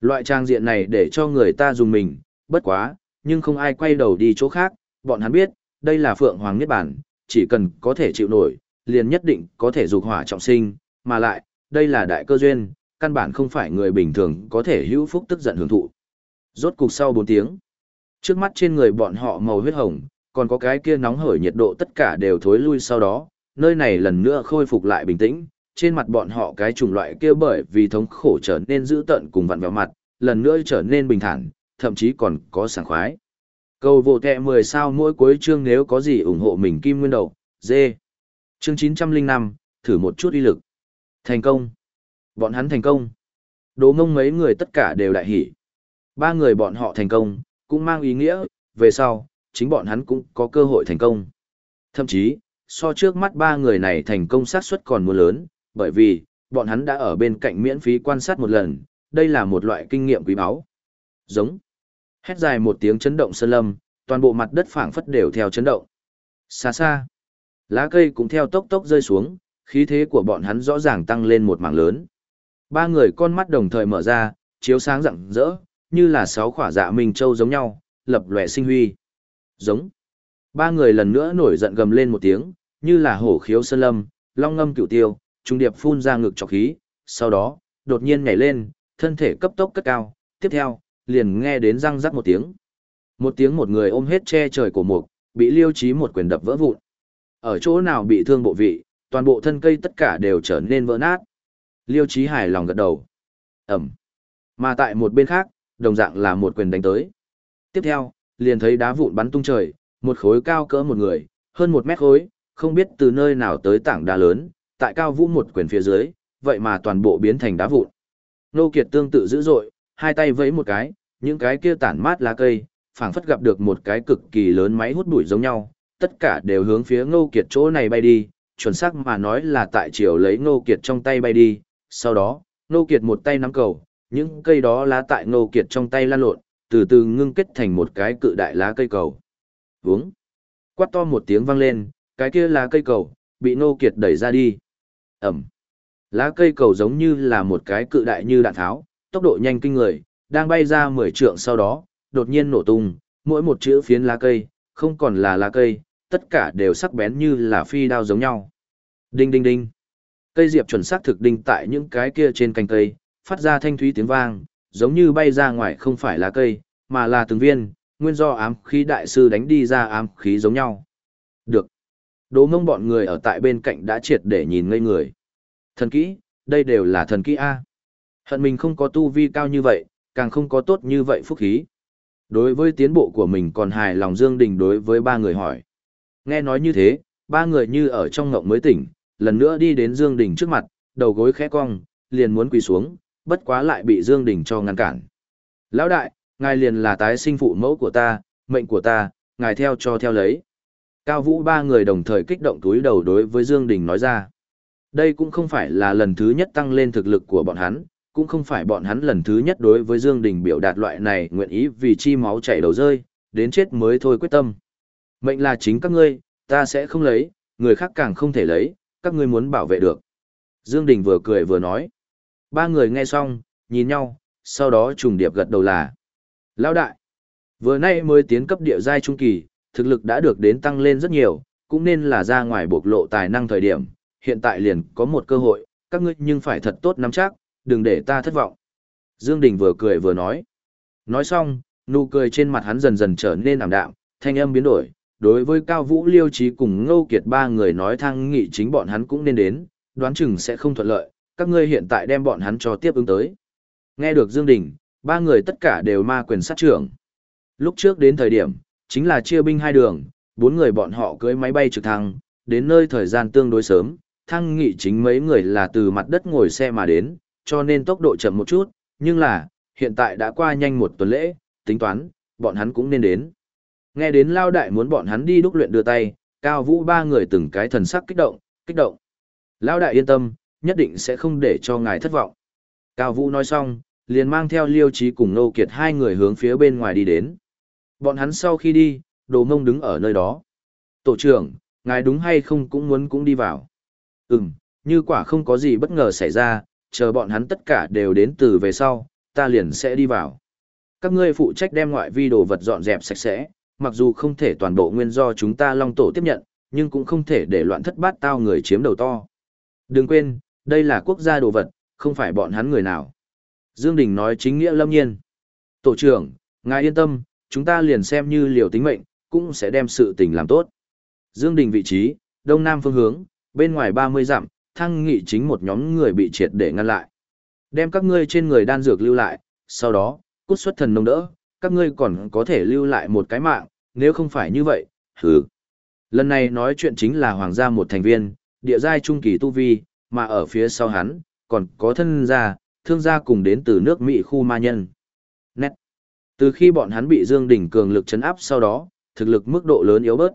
Loại trang diện này để cho người ta dùng mình, bất quá, nhưng không ai quay đầu đi chỗ khác, bọn hắn biết, đây là Phượng Hoàng Niết Bản, chỉ cần có thể chịu nổi, liền nhất định có thể dục hỏa trọng sinh, mà lại, đây là đại cơ duyên, căn bản không phải người bình thường có thể hữu phúc tức giận hưởng thụ. Rốt cục sau 4 tiếng, trước mắt trên người bọn họ màu huyết hồng, còn có cái kia nóng hởi nhiệt độ tất cả đều thối lui sau đó, nơi này lần nữa khôi phục lại bình tĩnh, trên mặt bọn họ cái chủng loại kia bởi vì thống khổ trở nên dữ tợn cùng vặn vẹo mặt, lần nữa trở nên bình thản, thậm chí còn có sảng khoái. Cầu vô tệ 10 sao mỗi cuối chương nếu có gì ủng hộ mình kim nguyên đầu, dê. Chương 905, thử một chút uy lực. Thành công. Bọn hắn thành công. Đồ mông mấy người tất cả đều đại hỉ. Ba người bọn họ thành công, cũng mang ý nghĩa, về sau, chính bọn hắn cũng có cơ hội thành công. Thậm chí, so trước mắt ba người này thành công xác suất còn muốn lớn, bởi vì, bọn hắn đã ở bên cạnh miễn phí quan sát một lần, đây là một loại kinh nghiệm quý báu. Giống. Hét dài một tiếng chấn động sơn lâm, toàn bộ mặt đất phảng phất đều theo chấn động. Xa xa, lá cây cũng theo tốc tốc rơi xuống, khí thế của bọn hắn rõ ràng tăng lên một mảng lớn. Ba người con mắt đồng thời mở ra, chiếu sáng rạng rỡ, như là sáu khỏa dạ minh châu giống nhau, lập lòe sinh huy. Giống. Ba người lần nữa nổi giận gầm lên một tiếng, như là hổ khiếu sơn lâm, long ngâm cửu tiêu, trung điệp phun ra ngực trọc khí, sau đó, đột nhiên nhảy lên, thân thể cấp tốc cất cao, tiếp theo, liền nghe đến răng rắc một tiếng. Một tiếng một người ôm hết che trời của mục, bị liêu trí một quyền đập vỡ vụn. Ở chỗ nào bị thương bộ vị, toàn bộ thân cây tất cả đều trở nên vỡ nát. Liêu trí hài lòng gật đầu. Ẩm. Mà tại một bên khác, đồng dạng là một quyền đánh tới. Tiếp theo, liền thấy đá vụn bắn tung trời, một khối cao cỡ một người, hơn một mét khối, không biết từ nơi nào tới tảng đá lớn, tại cao vũ một quyền phía dưới, vậy mà toàn bộ biến thành đá vụn. Nô Kiệt tương tự dữ dội, hai tay vẫy một cái, những cái kia tản mát lá cây, phảng phất gặp được một cái cực kỳ lớn máy hút bụi giống nhau, tất cả đều hướng phía Ngô Kiệt chỗ này bay đi, chuẩn xác mà nói là tại chiều lấy Ngô Kiệt trong tay bay đi, sau đó, Ngô Kiệt một tay nắm cầu, những cây đó lá tại Ngô Kiệt trong tay lan lộn, từ từ ngưng kết thành một cái cự đại lá cây cầu. Vướng. Quát to một tiếng vang lên, cái kia là cây cầu, bị nô Kiệt đẩy ra đi. Ẩm. Lá cây cầu giống như là một cái cự đại như đạn tháo, tốc độ nhanh kinh người, đang bay ra 10 trượng sau đó, đột nhiên nổ tung, mỗi một chữ phiến lá cây, không còn là lá cây, tất cả đều sắc bén như là phi đao giống nhau. Đinh đinh đinh. Cây diệp chuẩn xác thực đinh tại những cái kia trên cành cây, phát ra thanh thúy tiếng vang, giống như bay ra ngoài không phải lá cây, mà là từng viên, nguyên do ám khí đại sư đánh đi ra ám khí giống nhau. Đố mông bọn người ở tại bên cạnh đã triệt để nhìn ngây người. Thần kỹ, đây đều là thần kỹ A. Hận mình không có tu vi cao như vậy, càng không có tốt như vậy phúc khí. Đối với tiến bộ của mình còn hài lòng Dương Đình đối với ba người hỏi. Nghe nói như thế, ba người như ở trong ngộng mới tỉnh, lần nữa đi đến Dương Đình trước mặt, đầu gối khẽ cong, liền muốn quỳ xuống, bất quá lại bị Dương Đình cho ngăn cản. Lão đại, ngài liền là tái sinh phụ mẫu của ta, mệnh của ta, ngài theo cho theo lấy. Cao Vũ ba người đồng thời kích động túi đầu đối với Dương Đình nói ra. Đây cũng không phải là lần thứ nhất tăng lên thực lực của bọn hắn, cũng không phải bọn hắn lần thứ nhất đối với Dương Đình biểu đạt loại này nguyện ý vì chi máu chảy đầu rơi, đến chết mới thôi quyết tâm. Mệnh là chính các ngươi, ta sẽ không lấy, người khác càng không thể lấy, các ngươi muốn bảo vệ được. Dương Đình vừa cười vừa nói. Ba người nghe xong, nhìn nhau, sau đó trùng điệp gật đầu là. Lão đại, vừa nay mới tiến cấp địa giai trung kỳ, thực lực đã được đến tăng lên rất nhiều, cũng nên là ra ngoài bộc lộ tài năng thời điểm, hiện tại liền có một cơ hội, các ngươi nhưng phải thật tốt nắm chắc, đừng để ta thất vọng. Dương Đình vừa cười vừa nói. Nói xong, nụ cười trên mặt hắn dần dần trở nên ảm đạm, thanh âm biến đổi. Đối với Cao Vũ Liêu Trí cùng Ngô Kiệt ba người nói thăng nghị chính bọn hắn cũng nên đến, đoán chừng sẽ không thuận lợi, các ngươi hiện tại đem bọn hắn cho tiếp ứng tới. Nghe được Dương Đình, ba người tất cả đều ma quyền sát trưởng. Lúc trước đến thời điểm, chính là chia binh hai đường, bốn người bọn họ cưỡi máy bay trực thăng, đến nơi thời gian tương đối sớm, thăng nghị chính mấy người là từ mặt đất ngồi xe mà đến, cho nên tốc độ chậm một chút, nhưng là, hiện tại đã qua nhanh một tuần lễ, tính toán, bọn hắn cũng nên đến. Nghe đến Lao Đại muốn bọn hắn đi đúc luyện đưa tay, Cao Vũ ba người từng cái thần sắc kích động, kích động. Lao Đại yên tâm, nhất định sẽ không để cho ngài thất vọng. Cao Vũ nói xong, liền mang theo Liêu Trí cùng Nô Kiệt hai người hướng phía bên ngoài đi đến. Bọn hắn sau khi đi, đồ mông đứng ở nơi đó. Tổ trưởng, ngài đúng hay không cũng muốn cũng đi vào. Ừm, như quả không có gì bất ngờ xảy ra, chờ bọn hắn tất cả đều đến từ về sau, ta liền sẽ đi vào. Các ngươi phụ trách đem ngoại vi đồ vật dọn dẹp sạch sẽ, mặc dù không thể toàn bộ nguyên do chúng ta long tổ tiếp nhận, nhưng cũng không thể để loạn thất bát tao người chiếm đầu to. Đừng quên, đây là quốc gia đồ vật, không phải bọn hắn người nào. Dương Đình nói chính nghĩa lâm nhiên. Tổ trưởng, ngài yên tâm, chúng ta liền xem như liều tính mệnh, cũng sẽ đem sự tình làm tốt. Dương Đình vị trí, đông nam phương hướng, bên ngoài 30 dặm, thăng nghị chính một nhóm người bị triệt để ngăn lại. Đem các ngươi trên người đan dược lưu lại, sau đó, cút xuất thần nông đỡ, các ngươi còn có thể lưu lại một cái mạng, nếu không phải như vậy, hừ. Lần này nói chuyện chính là hoàng gia một thành viên, địa giai trung kỳ tu vi, mà ở phía sau hắn, còn có thân gia, thương gia cùng đến từ nước Mỹ khu ma nhân. Từ khi bọn hắn bị Dương Đình cường lực chấn áp sau đó, thực lực mức độ lớn yếu bớt.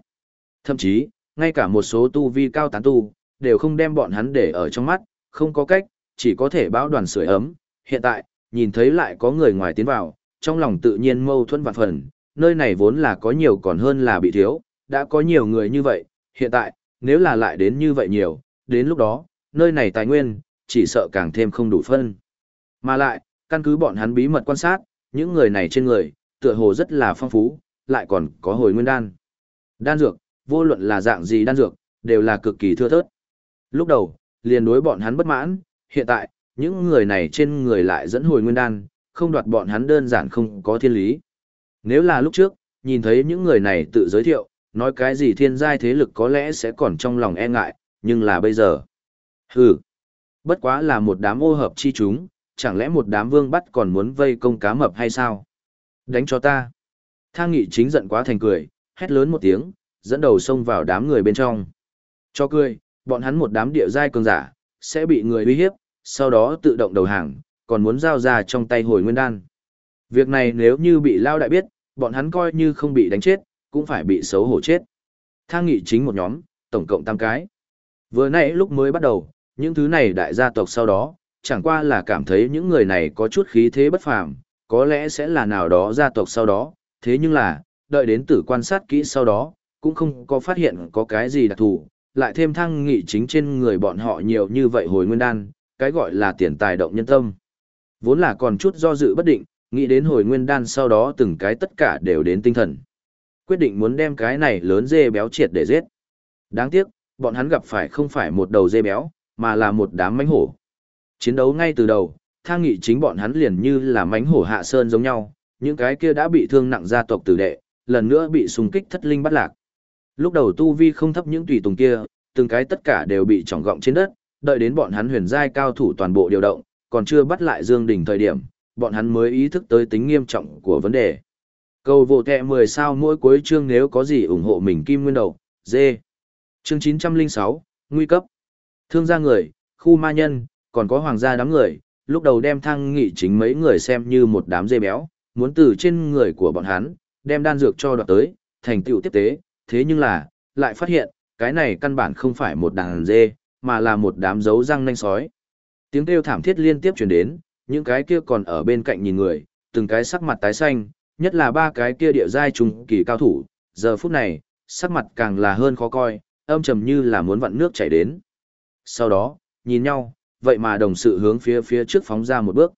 Thậm chí, ngay cả một số tu vi cao tán tu, đều không đem bọn hắn để ở trong mắt, không có cách, chỉ có thể báo đoàn sưởi ấm. Hiện tại, nhìn thấy lại có người ngoài tiến vào, trong lòng tự nhiên mâu thuẫn vạn phần, nơi này vốn là có nhiều còn hơn là bị thiếu, đã có nhiều người như vậy, hiện tại, nếu là lại đến như vậy nhiều, đến lúc đó, nơi này tài nguyên, chỉ sợ càng thêm không đủ phân. Mà lại, căn cứ bọn hắn bí mật quan sát, những người này trên người, tựa hồ rất là phong phú, lại còn có hồi nguyên đan. Đan dược, vô luận là dạng gì đan dược, đều là cực kỳ thưa thớt. Lúc đầu, liền đối bọn hắn bất mãn, hiện tại, những người này trên người lại dẫn hồi nguyên đan, không đoạt bọn hắn đơn giản không có thiên lý. Nếu là lúc trước, nhìn thấy những người này tự giới thiệu, nói cái gì thiên giai thế lực có lẽ sẽ còn trong lòng e ngại, nhưng là bây giờ. Hừ, bất quá là một đám ô hợp chi chúng, chẳng lẽ một đám vương bắt còn muốn vây công cá mập hay sao? Đánh cho ta. Thang nghị chính giận quá thành cười, hét lớn một tiếng, dẫn đầu xông vào đám người bên trong. Cho cười, bọn hắn một đám địa giai cường giả, sẽ bị người uy hiếp, sau đó tự động đầu hàng, còn muốn giao ra trong tay hồi nguyên đan. Việc này nếu như bị lao đại biết, bọn hắn coi như không bị đánh chết, cũng phải bị xấu hổ chết. Thang nghị chính một nhóm, tổng cộng tam cái. Vừa nãy lúc mới bắt đầu, những thứ này đại gia tộc sau đó, chẳng qua là cảm thấy những người này có chút khí thế bất phàm, có lẽ sẽ là nào đó gia tộc sau đó, thế nhưng là, đợi đến tử quan sát kỹ sau đó, cũng không có phát hiện có cái gì đặc thù, lại thêm thăng nghị chính trên người bọn họ nhiều như vậy hồi nguyên đan, cái gọi là tiền tài động nhân tâm. Vốn là còn chút do dự bất định, nghĩ đến hồi nguyên đan sau đó từng cái tất cả đều đến tinh thần. Quyết định muốn đem cái này lớn dê béo triệt để giết. Đáng tiếc, bọn hắn gặp phải không phải một đầu dê béo, mà là một đám mánh hổ. Chiến đấu ngay từ đầu, thang nghị chính bọn hắn liền như là mánh hổ hạ sơn giống nhau, những cái kia đã bị thương nặng gia tộc tử đệ, lần nữa bị xung kích thất linh bắt lạc. Lúc đầu tu vi không thấp những tùy tùng kia, từng cái tất cả đều bị trọng gọng trên đất, đợi đến bọn hắn huyền giai cao thủ toàn bộ điều động, còn chưa bắt lại Dương Đình thời điểm, bọn hắn mới ý thức tới tính nghiêm trọng của vấn đề. Cầu vô kẹ 10 sao mỗi cuối chương nếu có gì ủng hộ mình kim nguyên đầu, dê. Chương 906, nguy cấp. Thương gia người, khu ma nhân, còn có hoàng gia đám người, lúc đầu đem thăng nghị chính mấy người xem như một đám dê béo, muốn từ trên người của bọn hắn, đem đan dược cho đoạt tới, thành tựu tiếp tế, thế nhưng là, lại phát hiện, cái này căn bản không phải một đàn dê, mà là một đám dấu răng nanh sói. Tiếng kêu thảm thiết liên tiếp truyền đến, những cái kia còn ở bên cạnh nhìn người, từng cái sắc mặt tái xanh, nhất là ba cái kia địa giai trùng kỳ cao thủ, giờ phút này, sắc mặt càng là hơn khó coi, âm trầm như là muốn vặn nước chảy đến. Sau đó, nhìn nhau, vậy mà đồng sự hướng phía phía trước phóng ra một bước.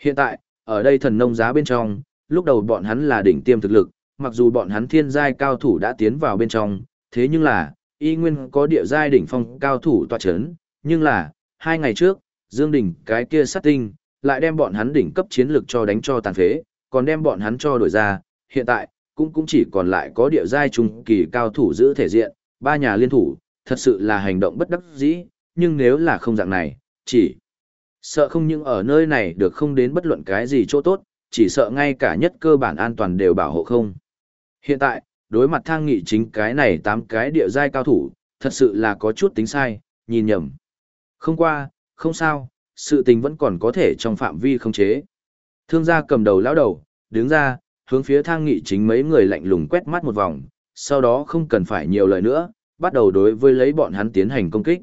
Hiện tại, ở đây thần nông giá bên trong, lúc đầu bọn hắn là đỉnh tiêm thực lực, mặc dù bọn hắn thiên giai cao thủ đã tiến vào bên trong, thế nhưng là, y nguyên có địa giai đỉnh phong cao thủ tọa chấn, nhưng là, hai ngày trước, Dương Đỉnh cái kia sát tinh, lại đem bọn hắn đỉnh cấp chiến lực cho đánh cho tàn phế, còn đem bọn hắn cho đổi ra, hiện tại, cũng cũng chỉ còn lại có địa giai trung kỳ cao thủ giữ thể diện, ba nhà liên thủ, thật sự là hành động bất đắc dĩ, nhưng nếu là không dạng này, chỉ sợ không những ở nơi này được không đến bất luận cái gì chỗ tốt, chỉ sợ ngay cả nhất cơ bản an toàn đều bảo hộ không. Hiện tại, đối mặt thang nghị chính cái này tám cái địa giai cao thủ, thật sự là có chút tính sai, nhìn nhầm. Không qua, không sao, sự tình vẫn còn có thể trong phạm vi không chế. Thương gia cầm đầu lão đầu, đứng ra, hướng phía thang nghị chính mấy người lạnh lùng quét mắt một vòng, sau đó không cần phải nhiều lời nữa, bắt đầu đối với lấy bọn hắn tiến hành công kích.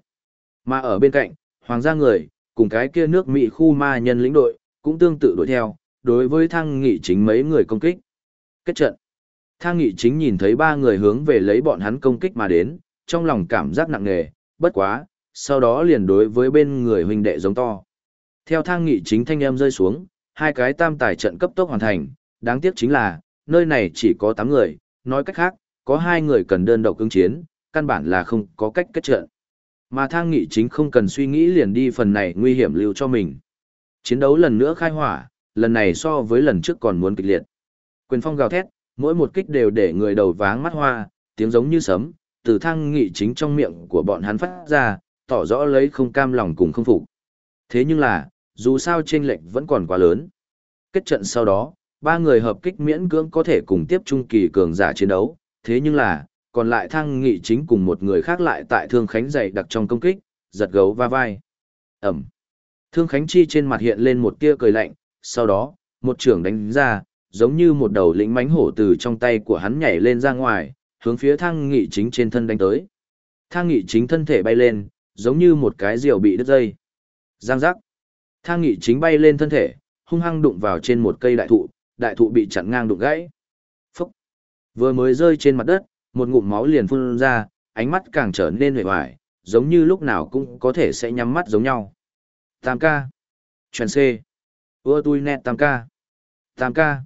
Mà ở bên cạnh, hoàng gia người, cùng cái kia nước Mỹ khu ma nhân lĩnh đội, cũng tương tự đuổi theo, đối với thang nghị chính mấy người công kích. Kết trận. Thang nghị chính nhìn thấy ba người hướng về lấy bọn hắn công kích mà đến, trong lòng cảm giác nặng nề, bất quá, sau đó liền đối với bên người huynh đệ giống to. Theo thang nghị chính thanh em rơi xuống, hai cái tam tài trận cấp tốc hoàn thành, đáng tiếc chính là, nơi này chỉ có 8 người, nói cách khác, có hai người cần đơn độc ứng chiến, căn bản là không có cách kết trận. Mà thang nghị chính không cần suy nghĩ liền đi phần này nguy hiểm lưu cho mình. Chiến đấu lần nữa khai hỏa, lần này so với lần trước còn muốn kịch liệt. Quyền phong gào thét, mỗi một kích đều để người đầu váng mắt hoa, tiếng giống như sấm, từ thang nghị chính trong miệng của bọn hắn phát ra, tỏ rõ lấy không cam lòng cùng không phục. Thế nhưng là, dù sao chênh lệch vẫn còn quá lớn. Kết trận sau đó, ba người hợp kích miễn cưỡng có thể cùng tiếp trung kỳ cường giả chiến đấu, thế nhưng là, còn lại thăng nghị chính cùng một người khác lại tại Thương Khánh dày đặc trong công kích, giật gấu va vai. Ẩm. Thương Khánh Chi trên mặt hiện lên một tia cười lạnh, sau đó, một trưởng đánh ra, giống như một đầu lĩnh mánh hổ từ trong tay của hắn nhảy lên ra ngoài, hướng phía thang nghị chính trên thân đánh tới. Thang nghị chính thân thể bay lên, giống như một cái diều bị đứt dây. Giang giác. Thang nghị chính bay lên thân thể, hung hăng đụng vào trên một cây đại thụ, đại thụ bị chặn ngang đụng gãy. phốc Vừa mới rơi trên mặt đất, một ngụm máu liền phun ra, ánh mắt càng trở nên huệ hoài, giống như lúc nào cũng có thể sẽ nhắm mắt giống nhau. Tam ca. Truyền C. Ưa tui nét tam ca. Tam ca.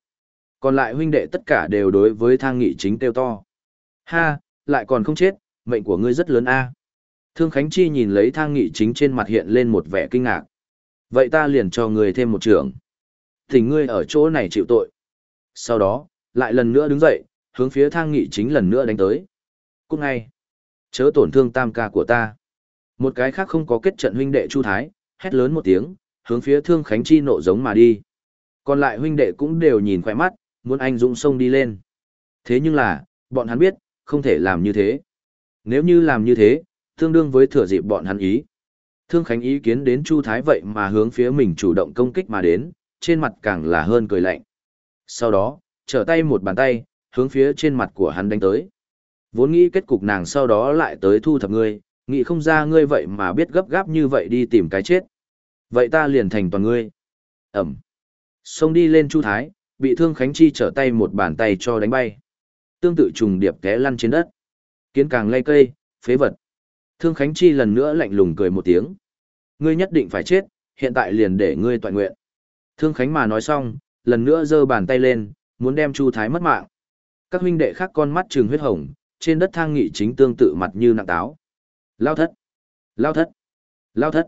Còn lại huynh đệ tất cả đều đối với thang nghị chính tiêu to. Ha, lại còn không chết, mệnh của ngươi rất lớn a. Thương Khánh Chi nhìn lấy thang nghị chính trên mặt hiện lên một vẻ kinh ngạc. Vậy ta liền cho ngươi thêm một trưởng. Thỉnh ngươi ở chỗ này chịu tội. Sau đó, lại lần nữa đứng dậy, hướng phía thang nghị chính lần nữa đánh tới. Cũng ngay, chớ tổn thương tam ca của ta. Một cái khác không có kết trận huynh đệ Chu Thái, hét lớn một tiếng, hướng phía Thương Khánh Chi nộ giống mà đi. Còn lại huynh đệ cũng đều nhìn khỏe mắt, muốn anh dũng sông đi lên. Thế nhưng là, bọn hắn biết, không thể làm như thế. Nếu như làm như thế, tương đương với thừa dịp bọn hắn ý. Thương Khánh ý kiến đến Chu Thái vậy mà hướng phía mình chủ động công kích mà đến, trên mặt càng là hơn cười lạnh. Sau đó, trở tay một bàn tay, hướng phía trên mặt của hắn đánh tới. Vốn nghĩ kết cục nàng sau đó lại tới thu thập ngươi, nghĩ không ra ngươi vậy mà biết gấp gáp như vậy đi tìm cái chết. Vậy ta liền thành toàn ngươi. Ẩm. Xông đi lên Chu Thái, bị Thương Khánh Chi trở tay một bàn tay cho đánh bay. Tương tự trùng điệp té lăn trên đất. Kiến càng lay cây, phế vật. Thương Khánh Chi lần nữa lạnh lùng cười một tiếng. Ngươi nhất định phải chết, hiện tại liền để ngươi toàn nguyện. Thương Khánh mà nói xong, lần nữa giơ bàn tay lên, muốn đem Chu Thái mất mạng. Các huynh đệ khác con mắt trừng huyết hồng, trên đất thang nghị chính tương tự mặt như nặng táo. Lao thất! Lao thất! Lao thất!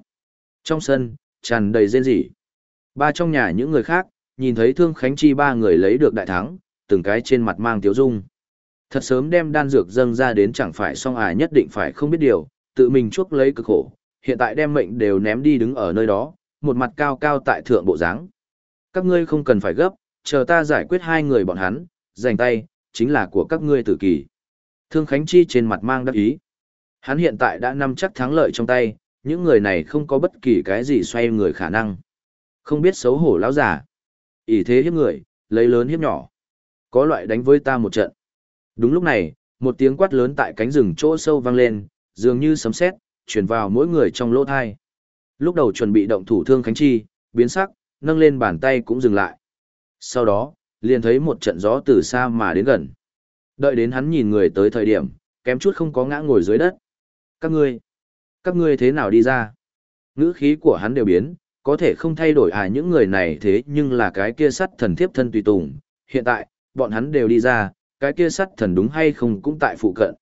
Trong sân, tràn đầy rên rỉ. Ba trong nhà những người khác, nhìn thấy Thương Khánh Chi ba người lấy được đại thắng, từng cái trên mặt mang tiếu dung. Thật sớm đem đan dược dâng ra đến chẳng phải song à nhất định phải không biết điều, tự mình chuốc lấy cực khổ, hiện tại đem mệnh đều ném đi đứng ở nơi đó, một mặt cao cao tại thượng bộ dáng. Các ngươi không cần phải gấp, chờ ta giải quyết hai người bọn hắn, giành tay, chính là của các ngươi tử kỳ. Thương Khánh Chi trên mặt mang đắc ý. Hắn hiện tại đã nắm chắc thắng lợi trong tay, những người này không có bất kỳ cái gì xoay người khả năng. Không biết xấu hổ lão giả. ỷ thế hiếp người, lấy lớn hiếp nhỏ. Có loại đánh với ta một trận. Đúng lúc này, một tiếng quát lớn tại cánh rừng chỗ sâu vang lên, dường như sấm sét, truyền vào mỗi người trong lỗ thai. Lúc đầu chuẩn bị động thủ thương Khánh Chi, biến sắc, nâng lên bàn tay cũng dừng lại. Sau đó, liền thấy một trận gió từ xa mà đến gần. Đợi đến hắn nhìn người tới thời điểm, kém chút không có ngã ngồi dưới đất. Các ngươi, các ngươi thế nào đi ra? Ngữ khí của hắn đều biến, có thể không thay đổi à những người này thế nhưng là cái kia sắt thần thiếp thân tùy tùng. Hiện tại, bọn hắn đều đi ra, cái kia sắt thần đúng hay không cũng tại phụ cận.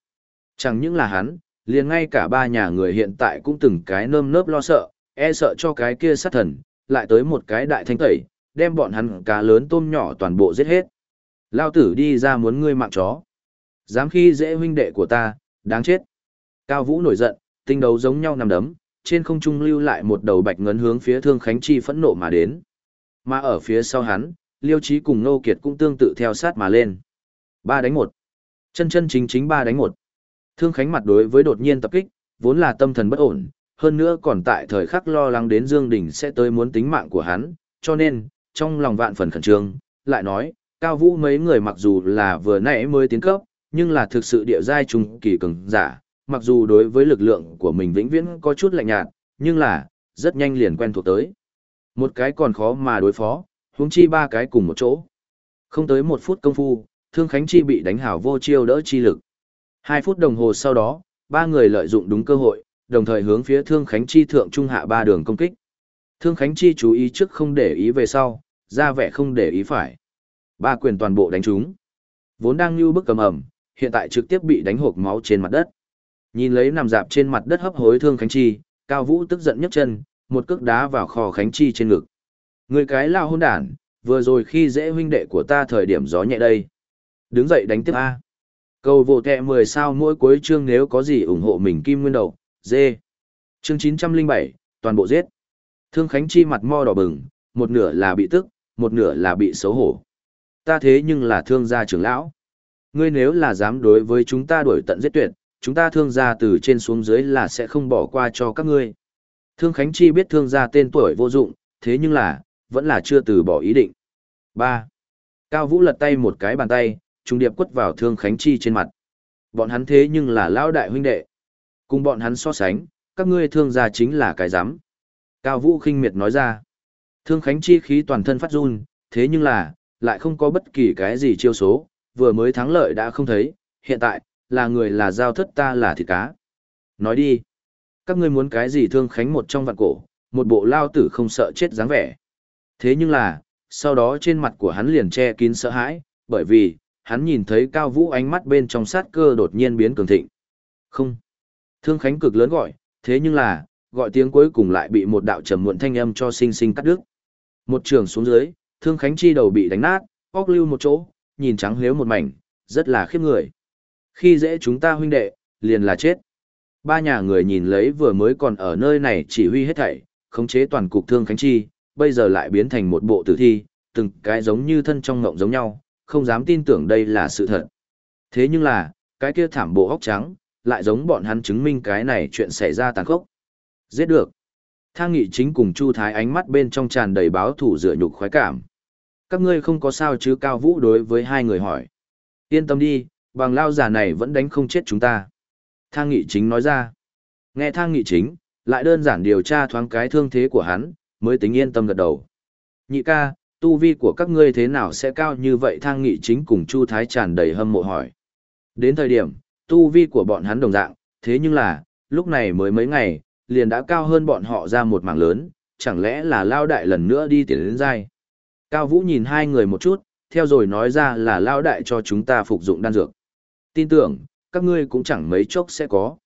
Chẳng những là hắn, liền ngay cả ba nhà người hiện tại cũng từng cái nơm nớp lo sợ, e sợ cho cái kia sát thần, lại tới một cái đại thanh tẩy, đem bọn hắn cá lớn tôm nhỏ toàn bộ giết hết. Lao tử đi ra muốn ngươi mạng chó. Dám khi dễ huynh đệ của ta, đáng chết. Cao Vũ nổi giận, tinh đấu giống nhau nằm đấm, trên không trung lưu lại một đầu bạch ngấn hướng phía Thương Khánh Chi phẫn nộ mà đến. Mà ở phía sau hắn, Liêu Chí cùng Nô Kiệt cũng tương tự theo sát mà lên. Ba đánh một. Chân chân chính chính ba đánh một. Thương Khánh mặt đối với đột nhiên tập kích, vốn là tâm thần bất ổn, hơn nữa còn tại thời khắc lo lắng đến Dương Đình sẽ tới muốn tính mạng của hắn, cho nên, trong lòng vạn phần khẩn trương, lại nói, Cao Vũ mấy người mặc dù là vừa nãy mới tiến cấp, nhưng là thực sự địa giai trung kỳ cường giả, mặc dù đối với lực lượng của mình vĩnh viễn có chút lạnh nhạt, nhưng là, rất nhanh liền quen thuộc tới. Một cái còn khó mà đối phó, huống chi ba cái cùng một chỗ. Không tới một phút công phu, Thương Khánh Chi bị đánh hảo vô chiêu đỡ chi lực. Hai phút đồng hồ sau đó, ba người lợi dụng đúng cơ hội, đồng thời hướng phía Thương Khánh Chi thượng trung hạ ba đường công kích. Thương Khánh Chi chú ý trước không để ý về sau, ra vẻ không để ý phải. Ba quyền toàn bộ đánh trúng. Vốn đang như bức cầm ẩm, hiện tại trực tiếp bị đánh hộp máu trên mặt đất. Nhìn lấy nằm dạp trên mặt đất hấp hối Thương Khánh Chi, Cao Vũ tức giận nhấc chân, một cước đá vào kho Khánh Chi trên ngực. Người cái lao hôn đản, vừa rồi khi dễ huynh đệ của ta thời điểm gió nhẹ đây. Đứng dậy đánh tiếp A. Cầu vô kẹ 10 sao mỗi cuối chương nếu có gì ủng hộ mình kim nguyên đầu, dê. Chương 907, toàn bộ giết. Thương Khánh Chi mặt mo đỏ bừng, một nửa là bị tức, một nửa là bị xấu hổ. Ta thế nhưng là thương gia trưởng lão. Ngươi nếu là dám đối với chúng ta đuổi tận giết tuyệt, chúng ta thương gia từ trên xuống dưới là sẽ không bỏ qua cho các ngươi. Thương Khánh Chi biết thương gia tên tuổi vô dụng, thế nhưng là, vẫn là chưa từ bỏ ý định. 3. Cao Vũ lật tay một cái bàn tay, trung điệp quất vào Thương Khánh Chi trên mặt. Bọn hắn thế nhưng là lão đại huynh đệ. Cùng bọn hắn so sánh, các ngươi thương gia chính là cái giám. Cao Vũ khinh miệt nói ra. Thương Khánh Chi khí toàn thân phát run, thế nhưng là, lại không có bất kỳ cái gì chiêu số, vừa mới thắng lợi đã không thấy, hiện tại, là người là giao thất ta là thịt cá. Nói đi, các ngươi muốn cái gì Thương Khánh một trong vạn cổ, một bộ lao tử không sợ chết dáng vẻ. Thế nhưng là, sau đó trên mặt của hắn liền che kín sợ hãi, bởi vì, hắn nhìn thấy Cao Vũ ánh mắt bên trong sát cơ đột nhiên biến cường thịnh. Không. Thương Khánh cực lớn gọi, thế nhưng là, gọi tiếng cuối cùng lại bị một đạo trầm muộn thanh âm cho sinh sinh cắt đứt. Một trường xuống dưới, Thương Khánh chi đầu bị đánh nát, óc lưu một chỗ, nhìn trắng liếu một mảnh, rất là khiếp người. Khi dễ chúng ta huynh đệ, liền là chết. Ba nhà người nhìn lấy vừa mới còn ở nơi này chỉ huy hết thảy, khống chế toàn cục Thương Khánh chi, bây giờ lại biến thành một bộ tử thi, từng cái giống như thân trong ngộng giống nhau, không dám tin tưởng đây là sự thật. Thế nhưng là, cái kia thảm bộ óc trắng, lại giống bọn hắn chứng minh cái này chuyện xảy ra tàn khốc. Giết được. Thang nghị chính cùng Chu Thái ánh mắt bên trong tràn đầy báo thủ dựa nhục khoái cảm. Các ngươi không có sao chứ Cao Vũ đối với hai người hỏi. Yên tâm đi, bằng lao giả này vẫn đánh không chết chúng ta. Thang nghị chính nói ra. Nghe thang nghị chính, lại đơn giản điều tra thoáng cái thương thế của hắn, mới tính yên tâm gật đầu. Nhị ca, tu vi của các ngươi thế nào sẽ cao như vậy thang nghị chính cùng Chu Thái tràn đầy hâm mộ hỏi. Đến thời điểm, tu vi của bọn hắn đồng dạng, thế nhưng là, lúc này mới mấy ngày, liền đã cao hơn bọn họ ra một mảng lớn, chẳng lẽ là lao đại lần nữa đi tiến đến dai. Cao Vũ nhìn hai người một chút, theo rồi nói ra là lao đại cho chúng ta phục dụng đan dược. Tin tưởng, các ngươi cũng chẳng mấy chốc sẽ có.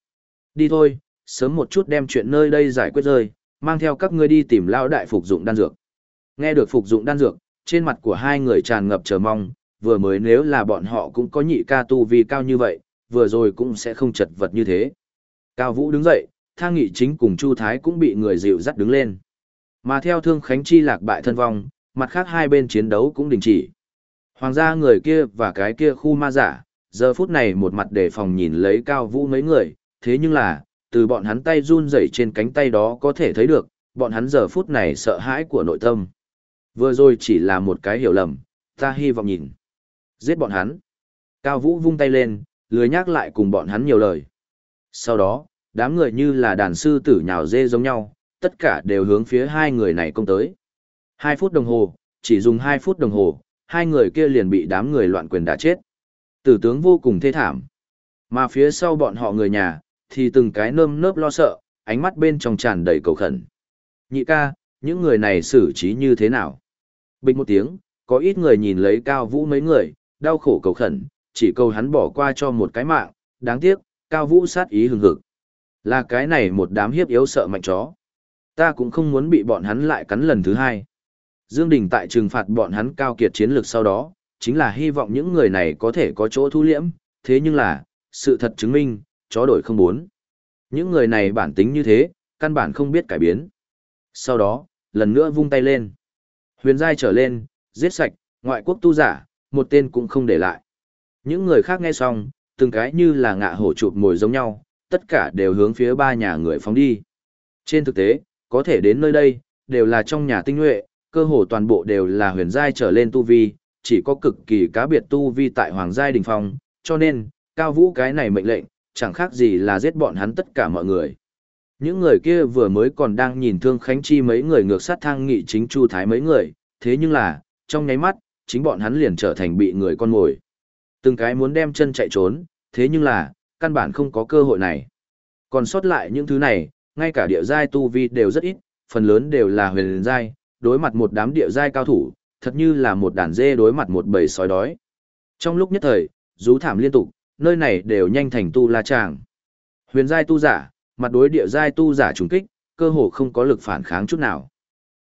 Đi thôi, sớm một chút đem chuyện nơi đây giải quyết rơi, mang theo các ngươi đi tìm lao đại phục dụng đan dược. Nghe được phục dụng đan dược, trên mặt của hai người tràn ngập chờ mong, vừa mới nếu là bọn họ cũng có nhị ca tu vi cao như vậy, vừa rồi cũng sẽ không chật vật như thế. Cao Vũ đứng dậy, Thang Nghị Chính cùng Chu Thái cũng bị người dịu dắt đứng lên. Mà theo Thương Khánh Chi lạc bại thân vong, mặt khác hai bên chiến đấu cũng đình chỉ. Hoàng gia người kia và cái kia khu ma giả, giờ phút này một mặt để phòng nhìn lấy Cao Vũ mấy người, thế nhưng là, từ bọn hắn tay run rẩy trên cánh tay đó có thể thấy được, bọn hắn giờ phút này sợ hãi của nội tâm. Vừa rồi chỉ là một cái hiểu lầm, ta hy vọng nhìn. Giết bọn hắn. Cao Vũ vung tay lên, lười nhắc lại cùng bọn hắn nhiều lời. Sau đó, đám người như là đàn sư tử nhào dê giống nhau, tất cả đều hướng phía hai người này công tới. Hai phút đồng hồ, chỉ dùng hai phút đồng hồ, hai người kia liền bị đám người loạn quyền đã chết. Tử tướng vô cùng thê thảm. Mà phía sau bọn họ người nhà, thì từng cái nơm nớp lo sợ, ánh mắt bên trong tràn đầy cầu khẩn. Nhị ca, những người này xử trí như thế nào? Bình một tiếng, có ít người nhìn lấy cao vũ mấy người, đau khổ cầu khẩn, chỉ cầu hắn bỏ qua cho một cái mạng, đáng tiếc, cao vũ sát ý hừng hực. Là cái này một đám hiếp yếu sợ mạnh chó. Ta cũng không muốn bị bọn hắn lại cắn lần thứ hai. Dương Đình tại trừng phạt bọn hắn cao kiệt chiến lược sau đó, chính là hy vọng những người này có thể có chỗ thu liễm, thế nhưng là, sự thật chứng minh, chó đổi không muốn. Những người này bản tính như thế, căn bản không biết cải biến. Sau đó, lần nữa vung tay lên. Huyền giai trở lên, giết sạch, ngoại quốc tu giả, một tên cũng không để lại. Những người khác nghe xong, từng cái như là ngạ hổ chụp mồi giống nhau, tất cả đều hướng phía ba nhà người phóng đi. Trên thực tế, có thể đến nơi đây, đều là trong nhà tinh nhuệ, cơ hồ toàn bộ đều là huyền giai trở lên tu vi, chỉ có cực kỳ cá biệt tu vi tại hoàng giai đỉnh phong, cho nên, cao vũ cái này mệnh lệnh, chẳng khác gì là giết bọn hắn tất cả mọi người. Những người kia vừa mới còn đang nhìn thương khánh chi mấy người ngược sát thang nghị chính chu thái mấy người, thế nhưng là, trong nháy mắt, chính bọn hắn liền trở thành bị người con mồi. Từng cái muốn đem chân chạy trốn, thế nhưng là, căn bản không có cơ hội này. Còn sót lại những thứ này, ngay cả địa giai tu vi đều rất ít, phần lớn đều là huyền giai, đối mặt một đám địa giai cao thủ, thật như là một đàn dê đối mặt một bầy sói đói. Trong lúc nhất thời, rú thảm liên tục, nơi này đều nhanh thành tu la tràng. Huyền giai tu giả, mặt đối địa giai tu giả trùng kích, cơ hồ không có lực phản kháng chút nào.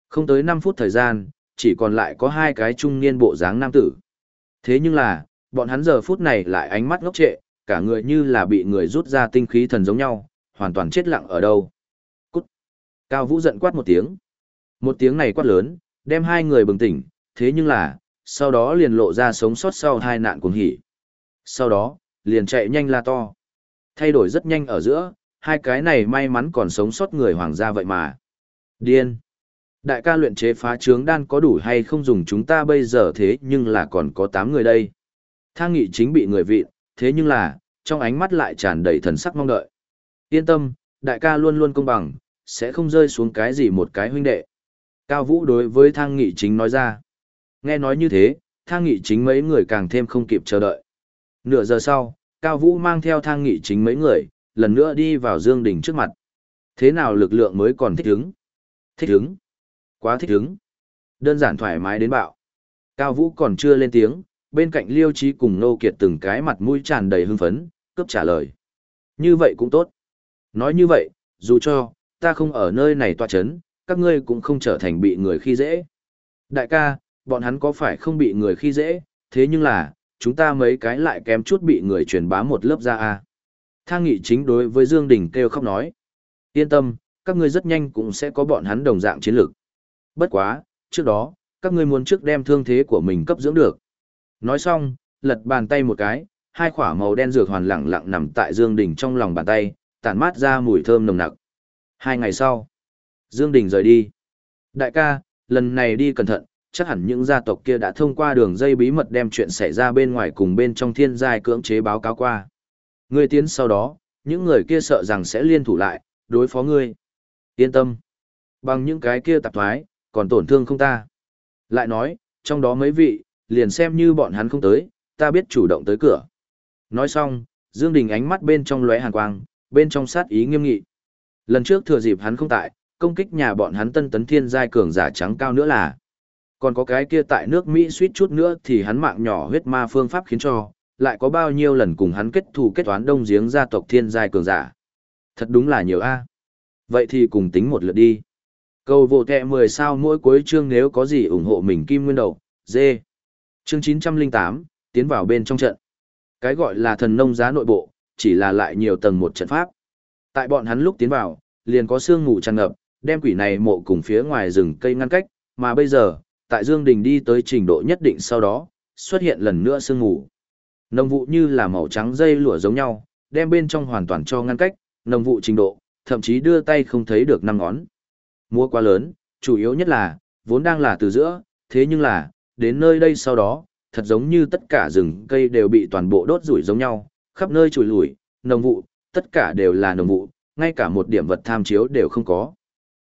Không tới 5 phút thời gian, chỉ còn lại có hai cái trung niên bộ dáng nam tử. Thế nhưng là, bọn hắn giờ phút này lại ánh mắt ngốc trệ, cả người như là bị người rút ra tinh khí thần giống nhau, hoàn toàn chết lặng ở đâu. Cút! Cao Vũ giận quát một tiếng. Một tiếng này quát lớn, đem hai người bừng tỉnh, thế nhưng là, sau đó liền lộ ra sống sót sau hai nạn cuồng hỉ. Sau đó, liền chạy nhanh la to. Thay đổi rất nhanh ở giữa, hai cái này may mắn còn sống sót người hoàng gia vậy mà. Điên! Đại ca luyện chế phá trướng đan có đủ hay không dùng chúng ta bây giờ thế nhưng là còn có 8 người đây. Thang nghị chính bị người vịn, thế nhưng là, trong ánh mắt lại tràn đầy thần sắc mong đợi. Yên tâm, đại ca luôn luôn công bằng, sẽ không rơi xuống cái gì một cái huynh đệ. Cao Vũ đối với thang nghị chính nói ra. Nghe nói như thế, thang nghị chính mấy người càng thêm không kịp chờ đợi. Nửa giờ sau, Cao Vũ mang theo thang nghị chính mấy người, lần nữa đi vào Dương Đình trước mặt. Thế nào lực lượng mới còn thích ứng? Thích ứng? Quá thích ứng. Đơn giản thoải mái đến bạo. Cao Vũ còn chưa lên tiếng, bên cạnh Liêu Trí cùng Nô Kiệt từng cái mặt mũi tràn đầy hưng phấn, cướp trả lời. Như vậy cũng tốt. Nói như vậy, dù cho, ta không ở nơi này tòa chấn, các ngươi cũng không trở thành bị người khi dễ. Đại ca, bọn hắn có phải không bị người khi dễ, thế nhưng là, chúng ta mấy cái lại kém chút bị người truyền bá một lớp ra a. Thang nghị chính đối với Dương Đình kêu khóc nói. Yên tâm, các ngươi rất nhanh cũng sẽ có bọn hắn đồng dạng chiến lược. Bất quá, trước đó, các ngươi muốn trước đem thương thế của mình cấp dưỡng được. Nói xong, lật bàn tay một cái, hai quả màu đen dược hoàn lẳng lặng nằm tại Dương Đình trong lòng bàn tay, tản mát ra mùi thơm nồng nặc. Hai ngày sau, Dương Đình rời đi. Đại ca, lần này đi cẩn thận, chắc hẳn những gia tộc kia đã thông qua đường dây bí mật đem chuyện xảy ra bên ngoài cùng bên trong thiên giai cưỡng chế báo cáo qua. Ngươi tiến sau đó, những người kia sợ rằng sẽ liên thủ lại, đối phó ngươi. Yên tâm. Bằng những cái kia tạp thoái, còn tổn thương không ta. Lại nói, trong đó mấy vị, liền xem như bọn hắn không tới, ta biết chủ động tới cửa. Nói xong, Dương Đình ánh mắt bên trong lóe hàn quang, bên trong sát ý nghiêm nghị. Lần trước thừa dịp hắn không tại, công kích nhà bọn hắn tân tấn thiên giai cường giả trắng cao nữa là. Còn có cái kia tại nước Mỹ suýt chút nữa thì hắn mạng nhỏ huyết ma phương pháp khiến cho, lại có bao nhiêu lần cùng hắn kết thù kết toán đông giếng gia tộc thiên giai cường giả. Thật đúng là nhiều a. Vậy thì cùng tính một lượt đi. Cầu vô kẹ 10 sao mỗi cuối chương nếu có gì ủng hộ mình kim nguyên đầu, dê. Chương 908, tiến vào bên trong trận. Cái gọi là thần nông giá nội bộ, chỉ là lại nhiều tầng một trận pháp. Tại bọn hắn lúc tiến vào, liền có sương mù tràn ngập, đem quỷ này mộ cùng phía ngoài rừng cây ngăn cách, mà bây giờ, tại Dương Đình đi tới trình độ nhất định sau đó, xuất hiện lần nữa sương mù. Nồng vụ như là màu trắng dây lụa giống nhau, đem bên trong hoàn toàn cho ngăn cách, nồng vụ trình độ, thậm chí đưa tay không thấy được năm ngón. Mua quá lớn, chủ yếu nhất là, vốn đang là từ giữa, thế nhưng là, đến nơi đây sau đó, thật giống như tất cả rừng cây đều bị toàn bộ đốt rủi giống nhau, khắp nơi trùi lủi, nồng vụ, tất cả đều là nồng vụ, ngay cả một điểm vật tham chiếu đều không có.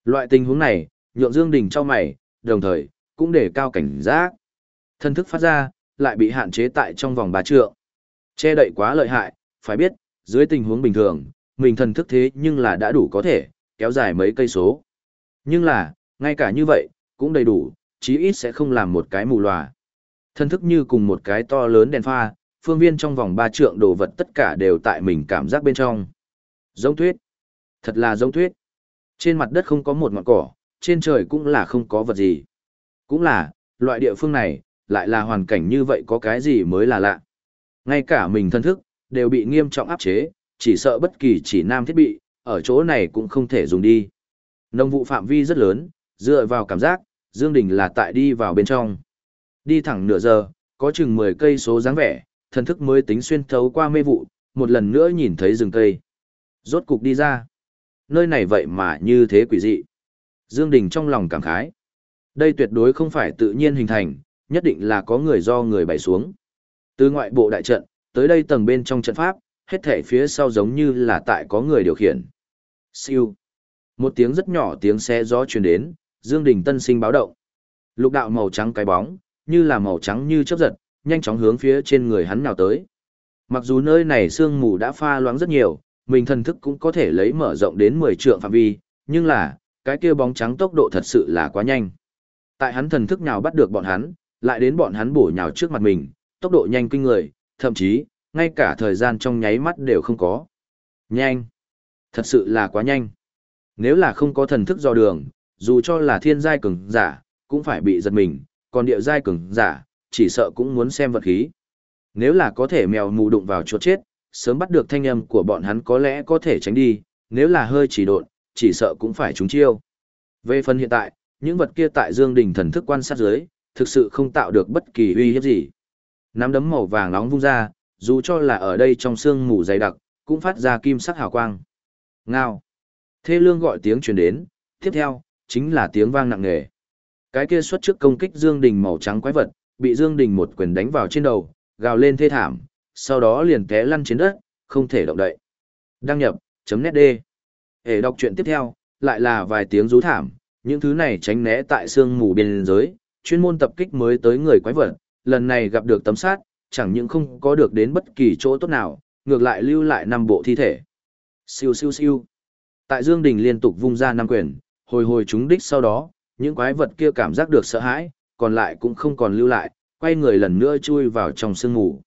Loại tình huống này, nhượng Dương Đình cho mày, đồng thời, cũng để cao cảnh giác. Thân thức phát ra, lại bị hạn chế tại trong vòng ba trượng. Che đậy quá lợi hại, phải biết, dưới tình huống bình thường, mình thần thức thế nhưng là đã đủ có thể, kéo dài mấy cây số. Nhưng là, ngay cả như vậy, cũng đầy đủ, chí ít sẽ không làm một cái mù lòa. Thân thức như cùng một cái to lớn đèn pha, phương viên trong vòng ba trượng đồ vật tất cả đều tại mình cảm giác bên trong. Giống thuyết. Thật là giống thuyết. Trên mặt đất không có một ngọn cỏ, trên trời cũng là không có vật gì. Cũng là, loại địa phương này, lại là hoàn cảnh như vậy có cái gì mới là lạ. Ngay cả mình thân thức, đều bị nghiêm trọng áp chế, chỉ sợ bất kỳ chỉ nam thiết bị, ở chỗ này cũng không thể dùng đi. Nông vụ phạm vi rất lớn, dựa vào cảm giác, Dương Đình là tại đi vào bên trong. Đi thẳng nửa giờ, có chừng 10 cây số dáng vẻ, thần thức mới tính xuyên thấu qua mê vụ, một lần nữa nhìn thấy rừng cây. Rốt cục đi ra. Nơi này vậy mà như thế quỷ dị. Dương Đình trong lòng cảm khái. Đây tuyệt đối không phải tự nhiên hình thành, nhất định là có người do người bày xuống. Từ ngoại bộ đại trận, tới đây tầng bên trong trận pháp, hết thể phía sau giống như là tại có người điều khiển. Siêu. Một tiếng rất nhỏ tiếng xe gió truyền đến, Dương Đình tân sinh báo động. Lục đạo màu trắng cái bóng, như là màu trắng như chớp giật, nhanh chóng hướng phía trên người hắn nào tới. Mặc dù nơi này sương mù đã pha loãng rất nhiều, mình thần thức cũng có thể lấy mở rộng đến 10 trượng phạm vi, nhưng là, cái kia bóng trắng tốc độ thật sự là quá nhanh. Tại hắn thần thức nào bắt được bọn hắn, lại đến bọn hắn bổ nhào trước mặt mình, tốc độ nhanh kinh người, thậm chí, ngay cả thời gian trong nháy mắt đều không có. Nhanh. Thật sự là quá nhanh. Nếu là không có thần thức do đường, dù cho là thiên giai cường giả, cũng phải bị giật mình, còn địa giai cường giả, chỉ sợ cũng muốn xem vật khí. Nếu là có thể mèo mù đụng vào chuột chết, sớm bắt được thanh âm của bọn hắn có lẽ có thể tránh đi, nếu là hơi chỉ độn, chỉ sợ cũng phải trúng chiêu. Về phần hiện tại, những vật kia tại Dương Đình thần thức quan sát dưới, thực sự không tạo được bất kỳ uy hiếp gì. Nắm đấm màu vàng nóng vung ra, dù cho là ở đây trong sương mù dày đặc, cũng phát ra kim sắc hào quang. Ngao. Thê lương gọi tiếng truyền đến, tiếp theo, chính là tiếng vang nặng nề. Cái kia xuất trước công kích Dương Đình màu trắng quái vật, bị Dương Đình một quyền đánh vào trên đầu, gào lên thê thảm, sau đó liền té lăn trên đất, không thể động đậy. Đăng nhập, chấm nét đê. Để đọc truyện tiếp theo, lại là vài tiếng rú thảm, những thứ này tránh né tại sương mù biên giới, chuyên môn tập kích mới tới người quái vật, lần này gặp được tấm sát, chẳng những không có được đến bất kỳ chỗ tốt nào, ngược lại lưu lại năm bộ thi thể. Siêu siêu siêu. Tại Dương Đình liên tục vung ra năm quyền, hồi hồi chúng đích sau đó, những quái vật kia cảm giác được sợ hãi, còn lại cũng không còn lưu lại, quay người lần nữa chui vào trong sương mù.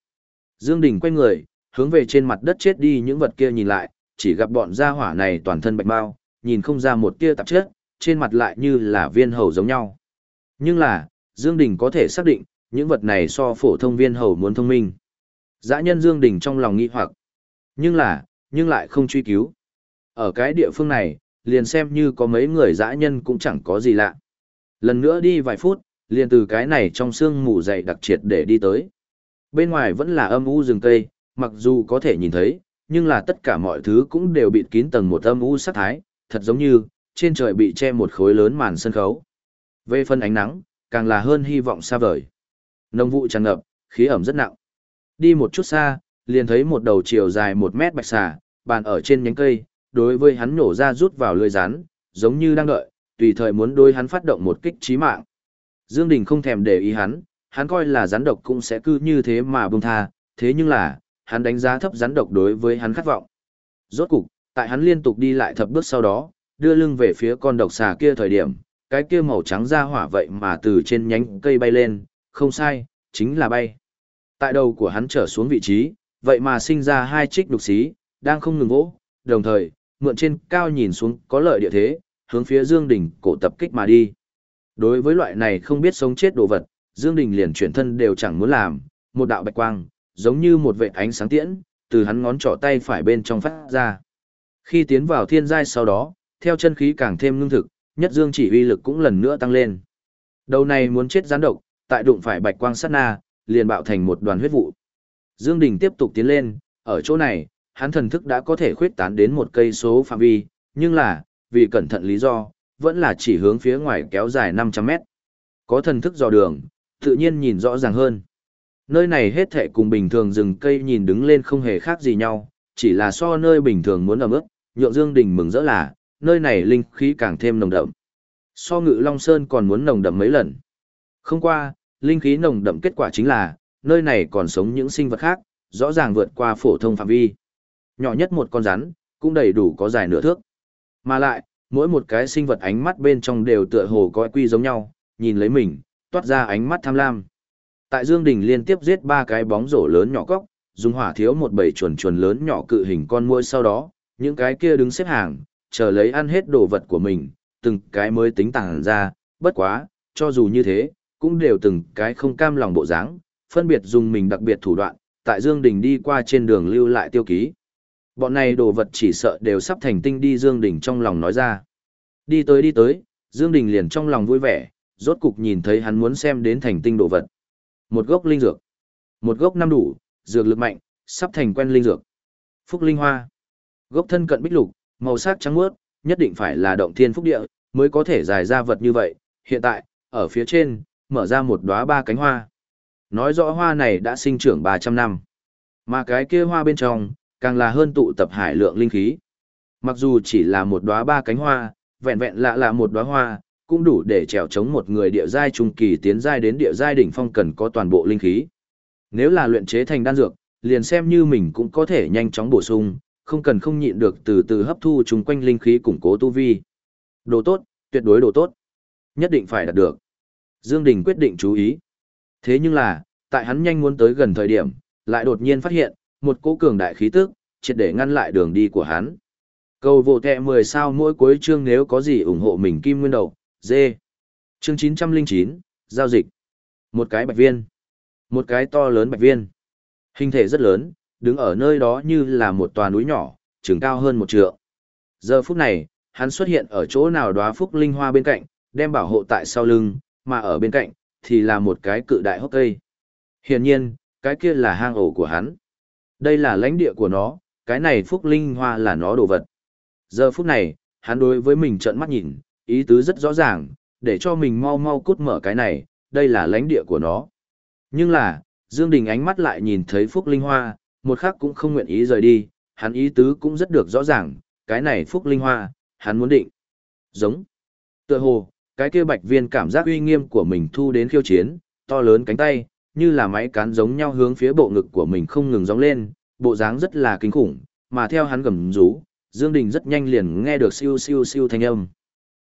Dương Đình quay người, hướng về trên mặt đất chết đi những vật kia nhìn lại, chỉ gặp bọn gia hỏa này toàn thân bạch bao, nhìn không ra một tia tạp chất, trên mặt lại như là viên hầu giống nhau. Nhưng là, Dương Đình có thể xác định, những vật này so phổ thông viên hầu muốn thông minh. Dã nhân Dương Đình trong lòng nghi hoặc. Nhưng là, nhưng lại không truy cứu. Ở cái địa phương này, liền xem như có mấy người dã nhân cũng chẳng có gì lạ. Lần nữa đi vài phút, liền từ cái này trong sương mù dày đặc triệt để đi tới. Bên ngoài vẫn là âm u rừng cây, mặc dù có thể nhìn thấy, nhưng là tất cả mọi thứ cũng đều bịt kín tầng một âm u sát thái, thật giống như, trên trời bị che một khối lớn màn sân khấu. Về phân ánh nắng, càng là hơn hy vọng xa vời. Nông vụ tràn ngập, khí ẩm rất nặng. Đi một chút xa, liền thấy một đầu chiều dài một mét bạch xà, bàn ở trên nhánh cây, đối với hắn nổ ra rút vào lưới rán, giống như đang đợi, tùy thời muốn đối hắn phát động một kích chí mạng. Dương Đình không thèm để ý hắn, hắn coi là rắn độc cũng sẽ cứ như thế mà buông tha, thế nhưng là, hắn đánh giá thấp rắn độc đối với hắn khát vọng. Rốt cục, tại hắn liên tục đi lại thập bước sau đó, đưa lưng về phía con độc xà kia thời điểm, cái kia màu trắng ra hỏa vậy mà từ trên nhánh cây bay lên, không sai, chính là bay. Tại đầu của hắn trở xuống vị trí, vậy mà sinh ra hai trích đục xí, đang không ngừng vỗ, đồng thời, mượn trên cao nhìn xuống có lợi địa thế, hướng phía Dương Đình cổ tập kích mà đi. Đối với loại này không biết sống chết đồ vật, Dương Đình liền chuyển thân đều chẳng muốn làm, một đạo bạch quang, giống như một vệ ánh sáng tiễn, từ hắn ngón trỏ tay phải bên trong phát ra. Khi tiến vào thiên giai sau đó, theo chân khí càng thêm ngưng thực, nhất dương chỉ uy lực cũng lần nữa tăng lên. Đầu này muốn chết gián độc, tại đụng phải bạch quang sát na, liền bạo thành một đoàn huyết vụ. Dương Đình tiếp tục tiến lên, ở chỗ này, hắn thần thức đã có thể khuyết tán đến một cây số phạm vi, nhưng là, vì cẩn thận lý do, vẫn là chỉ hướng phía ngoài kéo dài 500 mét. Có thần thức dò đường, tự nhiên nhìn rõ ràng hơn. Nơi này hết thệ cùng bình thường rừng cây nhìn đứng lên không hề khác gì nhau, chỉ là so nơi bình thường muốn ẩm ướt, nhượng Dương Đình mừng rỡ là, nơi này linh khí càng thêm nồng đậm. So ngự Long Sơn còn muốn nồng đậm mấy lần. Không qua, linh khí nồng đậm kết quả chính là, nơi này còn sống những sinh vật khác, rõ ràng vượt qua phổ thông phạm vi. Nhỏ nhất một con rắn, cũng đầy đủ có dài nửa thước. Mà lại, mỗi một cái sinh vật ánh mắt bên trong đều tựa hồ có quy giống nhau, nhìn lấy mình, toát ra ánh mắt tham lam. Tại Dương Đình liên tiếp giết ba cái bóng rổ lớn nhỏ góc, dùng hỏa thiếu một bầy chuồn chuồn lớn nhỏ cự hình con muỗi sau đó, những cái kia đứng xếp hàng, chờ lấy ăn hết đồ vật của mình, từng cái mới tính tàng ra, bất quá, cho dù như thế, cũng đều từng cái không cam lòng bộ dáng, phân biệt dùng mình đặc biệt thủ đoạn, tại Dương Đình đi qua trên đường lưu lại tiêu ký. Bọn này đồ vật chỉ sợ đều sắp thành tinh đi Dương Đình trong lòng nói ra. Đi tới đi tới, Dương Đình liền trong lòng vui vẻ, rốt cục nhìn thấy hắn muốn xem đến thành tinh đồ vật. Một gốc linh dược. Một gốc năm đủ, dược lực mạnh, sắp thành quen linh dược. Phúc linh hoa. Gốc thân cận bích lục, màu sắc trắng muốt, nhất định phải là động thiên phúc địa, mới có thể dài ra vật như vậy. Hiện tại, ở phía trên, mở ra một đóa ba cánh hoa. Nói rõ hoa này đã sinh trưởng 300 năm. Mà cái kia hoa bên trong, càng là hơn tụ tập hải lượng linh khí. Mặc dù chỉ là một đóa ba cánh hoa, vẹn vẹn lạ là một đóa hoa, cũng đủ để trèo chống một người địa giai trung kỳ tiến giai đến địa giai đỉnh phong cần có toàn bộ linh khí. Nếu là luyện chế thành đan dược, liền xem như mình cũng có thể nhanh chóng bổ sung, không cần không nhịn được từ từ hấp thu chung quanh linh khí củng cố tu vi. Đồ tốt, tuyệt đối đồ tốt. Nhất định phải đạt được. Dương Đình quyết định chú ý. Thế nhưng là, tại hắn nhanh muốn tới gần thời điểm, lại đột nhiên phát hiện, một cỗ cường đại khí tức, triệt để ngăn lại đường đi của hắn. Cầu vô kẹ 10 sao mỗi cuối chương nếu có gì ủng hộ mình kim nguyên đầu, dê. Chương 909, giao dịch. Một cái bạch viên. Một cái to lớn bạch viên. Hình thể rất lớn, đứng ở nơi đó như là một tòa núi nhỏ, trường cao hơn một trượng. Giờ phút này, hắn xuất hiện ở chỗ nào đóa phúc linh hoa bên cạnh, đem bảo hộ tại sau lưng, mà ở bên cạnh, thì là một cái cự đại hốc cây. Hiển nhiên, cái kia là hang ổ của hắn. Đây là lãnh địa của nó, cái này phúc linh hoa là nó đồ vật. Giờ phút này, hắn đối với mình trợn mắt nhìn, ý tứ rất rõ ràng, để cho mình mau mau cút mở cái này, đây là lãnh địa của nó. Nhưng là, Dương Đình ánh mắt lại nhìn thấy phúc linh hoa, một khắc cũng không nguyện ý rời đi, hắn ý tứ cũng rất được rõ ràng, cái này phúc linh hoa, hắn muốn định. Giống. Tựa hồ, cái kia bạch viên cảm giác uy nghiêm của mình thu đến khiêu chiến, to lớn cánh tay, như là máy cán giống nhau hướng phía bộ ngực của mình không ngừng gióng lên, bộ dáng rất là kinh khủng, mà theo hắn gầm rú, Dương Đình rất nhanh liền nghe được siêu siêu siêu thanh âm.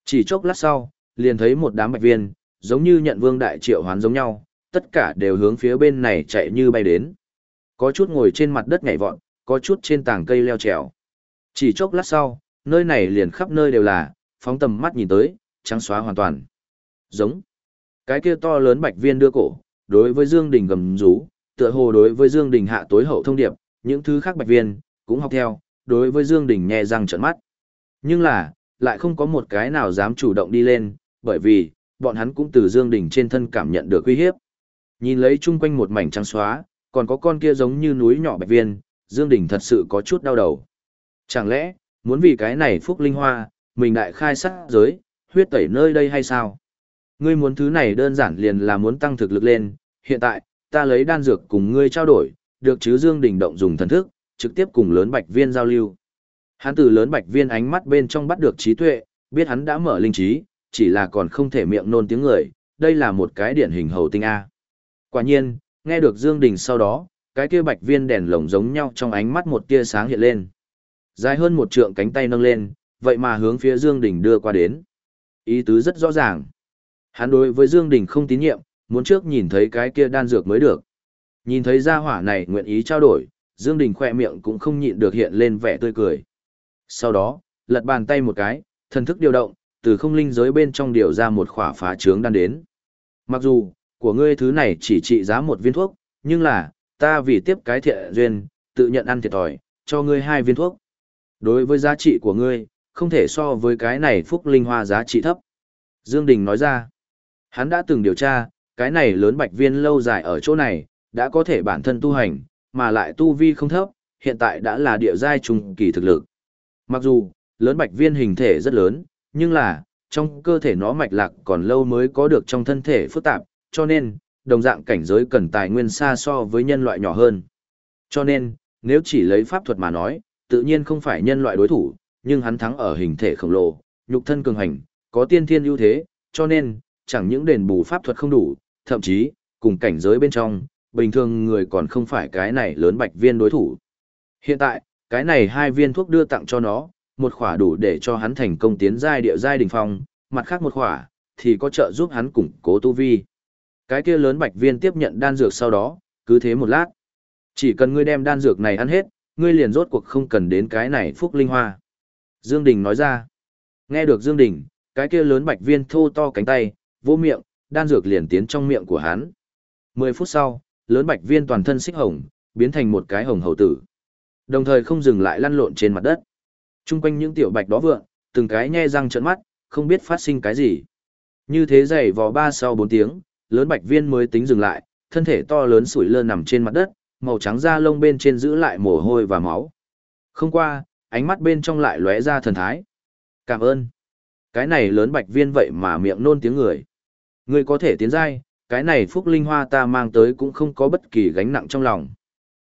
Chỉ chốc lát sau, liền thấy một đám bạch viên, giống như nhận vương đại triệu hoán giống nhau, tất cả đều hướng phía bên này chạy như bay đến. Có chút ngồi trên mặt đất nhảy vọt, có chút trên tảng cây leo trèo. Chỉ chốc lát sau, nơi này liền khắp nơi đều là, phóng tầm mắt nhìn tới, trắng xóa hoàn toàn. Giống. Cái kia to lớn bạch viên đưa cổ, đối với Dương Đình gầm rú, tựa hồ đối với Dương Đình hạ tối hậu thông điệp, những thứ khác bạch viên, cũng học theo, đối với Dương Đình nhẹ răng trợn mắt. Nhưng là, lại không có một cái nào dám chủ động đi lên, bởi vì, bọn hắn cũng từ Dương Đình trên thân cảm nhận được uy hiếp. Nhìn lấy chung quanh một mảnh trắng xóa, còn có con kia giống như núi nhỏ bạch viên, Dương Đình thật sự có chút đau đầu. Chẳng lẽ, muốn vì cái này phúc linh hoa, mình đại khai sát giới, huyết tẩy nơi đây hay sao? Ngươi muốn thứ này đơn giản liền là muốn tăng thực lực lên, hiện tại, ta lấy đan dược cùng ngươi trao đổi, được chứ Dương Đình động dùng thần thức, trực tiếp cùng lớn bạch viên giao lưu. Hắn từ lớn bạch viên ánh mắt bên trong bắt được trí tuệ, biết hắn đã mở linh trí, chỉ là còn không thể miệng nôn tiếng người, đây là một cái điển hình hầu tinh A. Quả nhiên, nghe được Dương Đình sau đó, cái kia bạch viên đèn lồng giống nhau trong ánh mắt một tia sáng hiện lên. Dài hơn một trượng cánh tay nâng lên, vậy mà hướng phía Dương Đình đưa qua đến. Ý tứ rất rõ ràng. Hắn đối với Dương Đình không tín nhiệm, muốn trước nhìn thấy cái kia đan dược mới được. Nhìn thấy gia hỏa này nguyện ý trao đổi, Dương Đình khỏe miệng cũng không nhịn được hiện lên vẻ tươi cười. Sau đó, lật bàn tay một cái, thần thức điều động, từ không linh giới bên trong điều ra một khỏa phá trướng đan đến. Mặc dù, của ngươi thứ này chỉ trị giá một viên thuốc, nhưng là, ta vì tiếp cái thiện duyên, tự nhận ăn thiệt thòi, cho ngươi hai viên thuốc. Đối với giá trị của ngươi, không thể so với cái này phúc linh hoa giá trị thấp. Dương Đình nói ra, hắn đã từng điều tra, cái này lớn bạch viên lâu dài ở chỗ này, đã có thể bản thân tu hành, mà lại tu vi không thấp, hiện tại đã là địa giai trung kỳ thực lực. Mặc dù, lớn bạch viên hình thể rất lớn, nhưng là, trong cơ thể nó mạch lạc còn lâu mới có được trong thân thể phức tạp, cho nên, đồng dạng cảnh giới cần tài nguyên xa so với nhân loại nhỏ hơn. Cho nên, nếu chỉ lấy pháp thuật mà nói, tự nhiên không phải nhân loại đối thủ, nhưng hắn thắng ở hình thể khổng lồ, nhục thân cường hành, có tiên thiên ưu thế, cho nên, chẳng những đền bù pháp thuật không đủ, thậm chí, cùng cảnh giới bên trong, bình thường người còn không phải cái này lớn bạch viên đối thủ. Hiện tại, cái này hai viên thuốc đưa tặng cho nó, một khỏa đủ để cho hắn thành công tiến giai địa giai đỉnh phong, mặt khác một khỏa, thì có trợ giúp hắn củng cố tu vi. Cái kia lớn bạch viên tiếp nhận đan dược sau đó, cứ thế một lát. Chỉ cần ngươi đem đan dược này ăn hết, ngươi liền rốt cuộc không cần đến cái này phúc linh hoa. Dương Đình nói ra. Nghe được Dương Đình, cái kia lớn bạch viên thô to cánh tay, vô miệng, đan dược liền tiến trong miệng của hắn. Mười phút sau, lớn bạch viên toàn thân xích hồng, biến thành một cái hồng hầu tử. Đồng thời không dừng lại lăn lộn trên mặt đất. Trung quanh những tiểu bạch đó vượng, từng cái nhe răng trợn mắt, không biết phát sinh cái gì. Như thế dày vò ba sau bốn tiếng, lớn bạch viên mới tính dừng lại, thân thể to lớn sủi lơ nằm trên mặt đất, màu trắng da lông bên trên giữ lại mồ hôi và máu. Không qua, ánh mắt bên trong lại lóe ra thần thái. Cảm ơn. Cái này lớn bạch viên vậy mà miệng nôn tiếng người. Ngươi có thể tiến giai, cái này phúc linh hoa ta mang tới cũng không có bất kỳ gánh nặng trong lòng.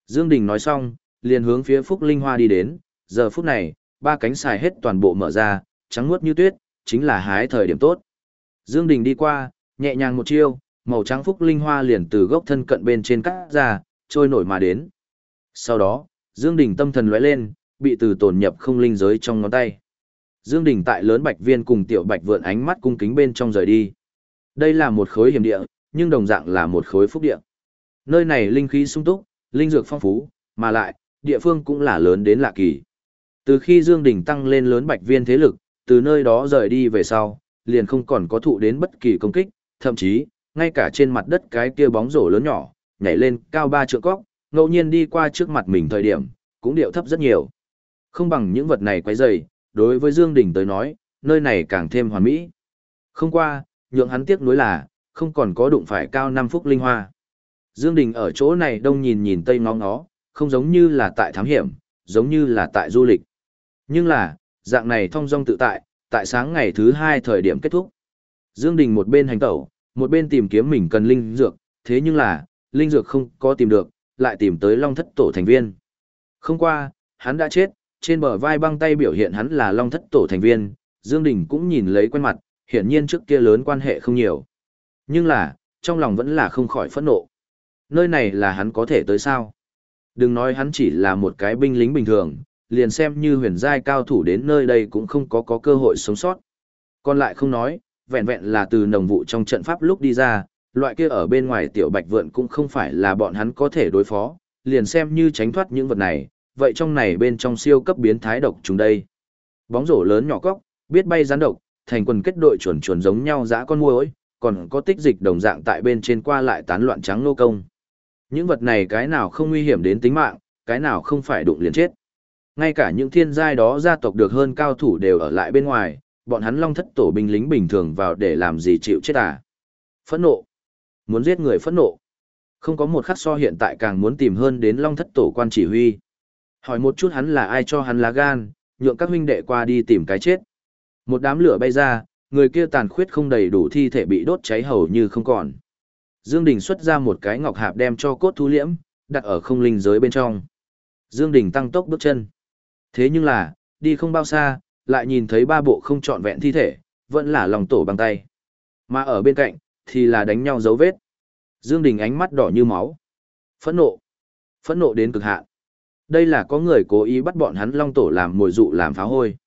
Dương Đình nói xong, liền hướng phía phúc linh hoa đi đến, giờ phút này, ba cánh xài hết toàn bộ mở ra, trắng muốt như tuyết, chính là hái thời điểm tốt. Dương Đình đi qua, nhẹ nhàng một chiêu, màu trắng phúc linh hoa liền từ gốc thân cận bên trên cắt ra, trôi nổi mà đến. Sau đó, Dương Đình tâm thần lóe lên, bị từ tổn nhập không linh giới trong ngón tay. Dương Đình tại lớn bạch viên cùng tiểu bạch vượn ánh mắt cung kính bên trong rời đi. Đây là một khối hiểm địa, nhưng đồng dạng là một khối phúc địa. Nơi này linh khí sung túc, linh dược phong phú, mà lại, địa phương cũng là lớn đến lạ kỳ. Từ khi Dương Đình tăng lên lớn bạch viên thế lực, từ nơi đó rời đi về sau, liền không còn có thụ đến bất kỳ công kích, thậm chí, ngay cả trên mặt đất cái kia bóng rổ lớn nhỏ, nhảy lên cao ba trượng cóc, ngẫu nhiên đi qua trước mặt mình thời điểm, cũng điệu thấp rất nhiều. Không bằng những vật này quấy rầy, đối với Dương Đình tới nói, nơi này càng thêm hoàn mỹ. Không qua, nhượng hắn tiếc nuối là, không còn có đụng phải cao năm phúc linh hoa. Dương Đình ở chỗ này đông nhìn nhìn tây ngó ngó, không giống như là tại thám hiểm, giống như là tại du lịch. Nhưng là, dạng này thông dong tự tại, tại sáng ngày thứ hai thời điểm kết thúc. Dương Đình một bên hành tẩu, một bên tìm kiếm mình cần linh dược, thế nhưng là, linh dược không có tìm được, lại tìm tới Long Thất Tổ thành viên. Không qua, hắn đã chết, trên bờ vai băng tay biểu hiện hắn là Long Thất Tổ thành viên, Dương Đình cũng nhìn lấy quen mặt, hiển nhiên trước kia lớn quan hệ không nhiều. Nhưng là, trong lòng vẫn là không khỏi phẫn nộ. Nơi này là hắn có thể tới sao? Đừng nói hắn chỉ là một cái binh lính bình thường, liền xem như huyền giai cao thủ đến nơi đây cũng không có có cơ hội sống sót. Còn lại không nói, vẹn vẹn là từ nồng vụ trong trận pháp lúc đi ra, loại kia ở bên ngoài tiểu bạch vượn cũng không phải là bọn hắn có thể đối phó, liền xem như tránh thoát những vật này, vậy trong này bên trong siêu cấp biến thái độc trùng đây. Bóng rổ lớn nhỏ góc, biết bay rắn độc, thành quần kết đội chuẩn chuẩn giống nhau dã con muỗi, còn có tích dịch đồng dạng tại bên trên qua lại tán loạn trắng nô công. Những vật này cái nào không nguy hiểm đến tính mạng, cái nào không phải đụng liền chết. Ngay cả những thiên giai đó gia tộc được hơn cao thủ đều ở lại bên ngoài, bọn hắn long thất tổ binh lính bình thường vào để làm gì chịu chết à. Phẫn nộ. Muốn giết người phẫn nộ. Không có một khắc so hiện tại càng muốn tìm hơn đến long thất tổ quan chỉ huy. Hỏi một chút hắn là ai cho hắn lá gan, nhượng các huynh đệ qua đi tìm cái chết. Một đám lửa bay ra, người kia tàn khuyết không đầy đủ thi thể bị đốt cháy hầu như không còn. Dương Đình xuất ra một cái ngọc hạp đem cho cốt thú liễm, đặt ở không linh giới bên trong. Dương Đình tăng tốc bước chân. Thế nhưng là, đi không bao xa, lại nhìn thấy ba bộ không trọn vẹn thi thể, vẫn là lòng tổ bằng tay. Mà ở bên cạnh, thì là đánh nhau dấu vết. Dương Đình ánh mắt đỏ như máu. Phẫn nộ. Phẫn nộ đến cực hạn. Đây là có người cố ý bắt bọn hắn long tổ làm mồi dụ làm phá hôi.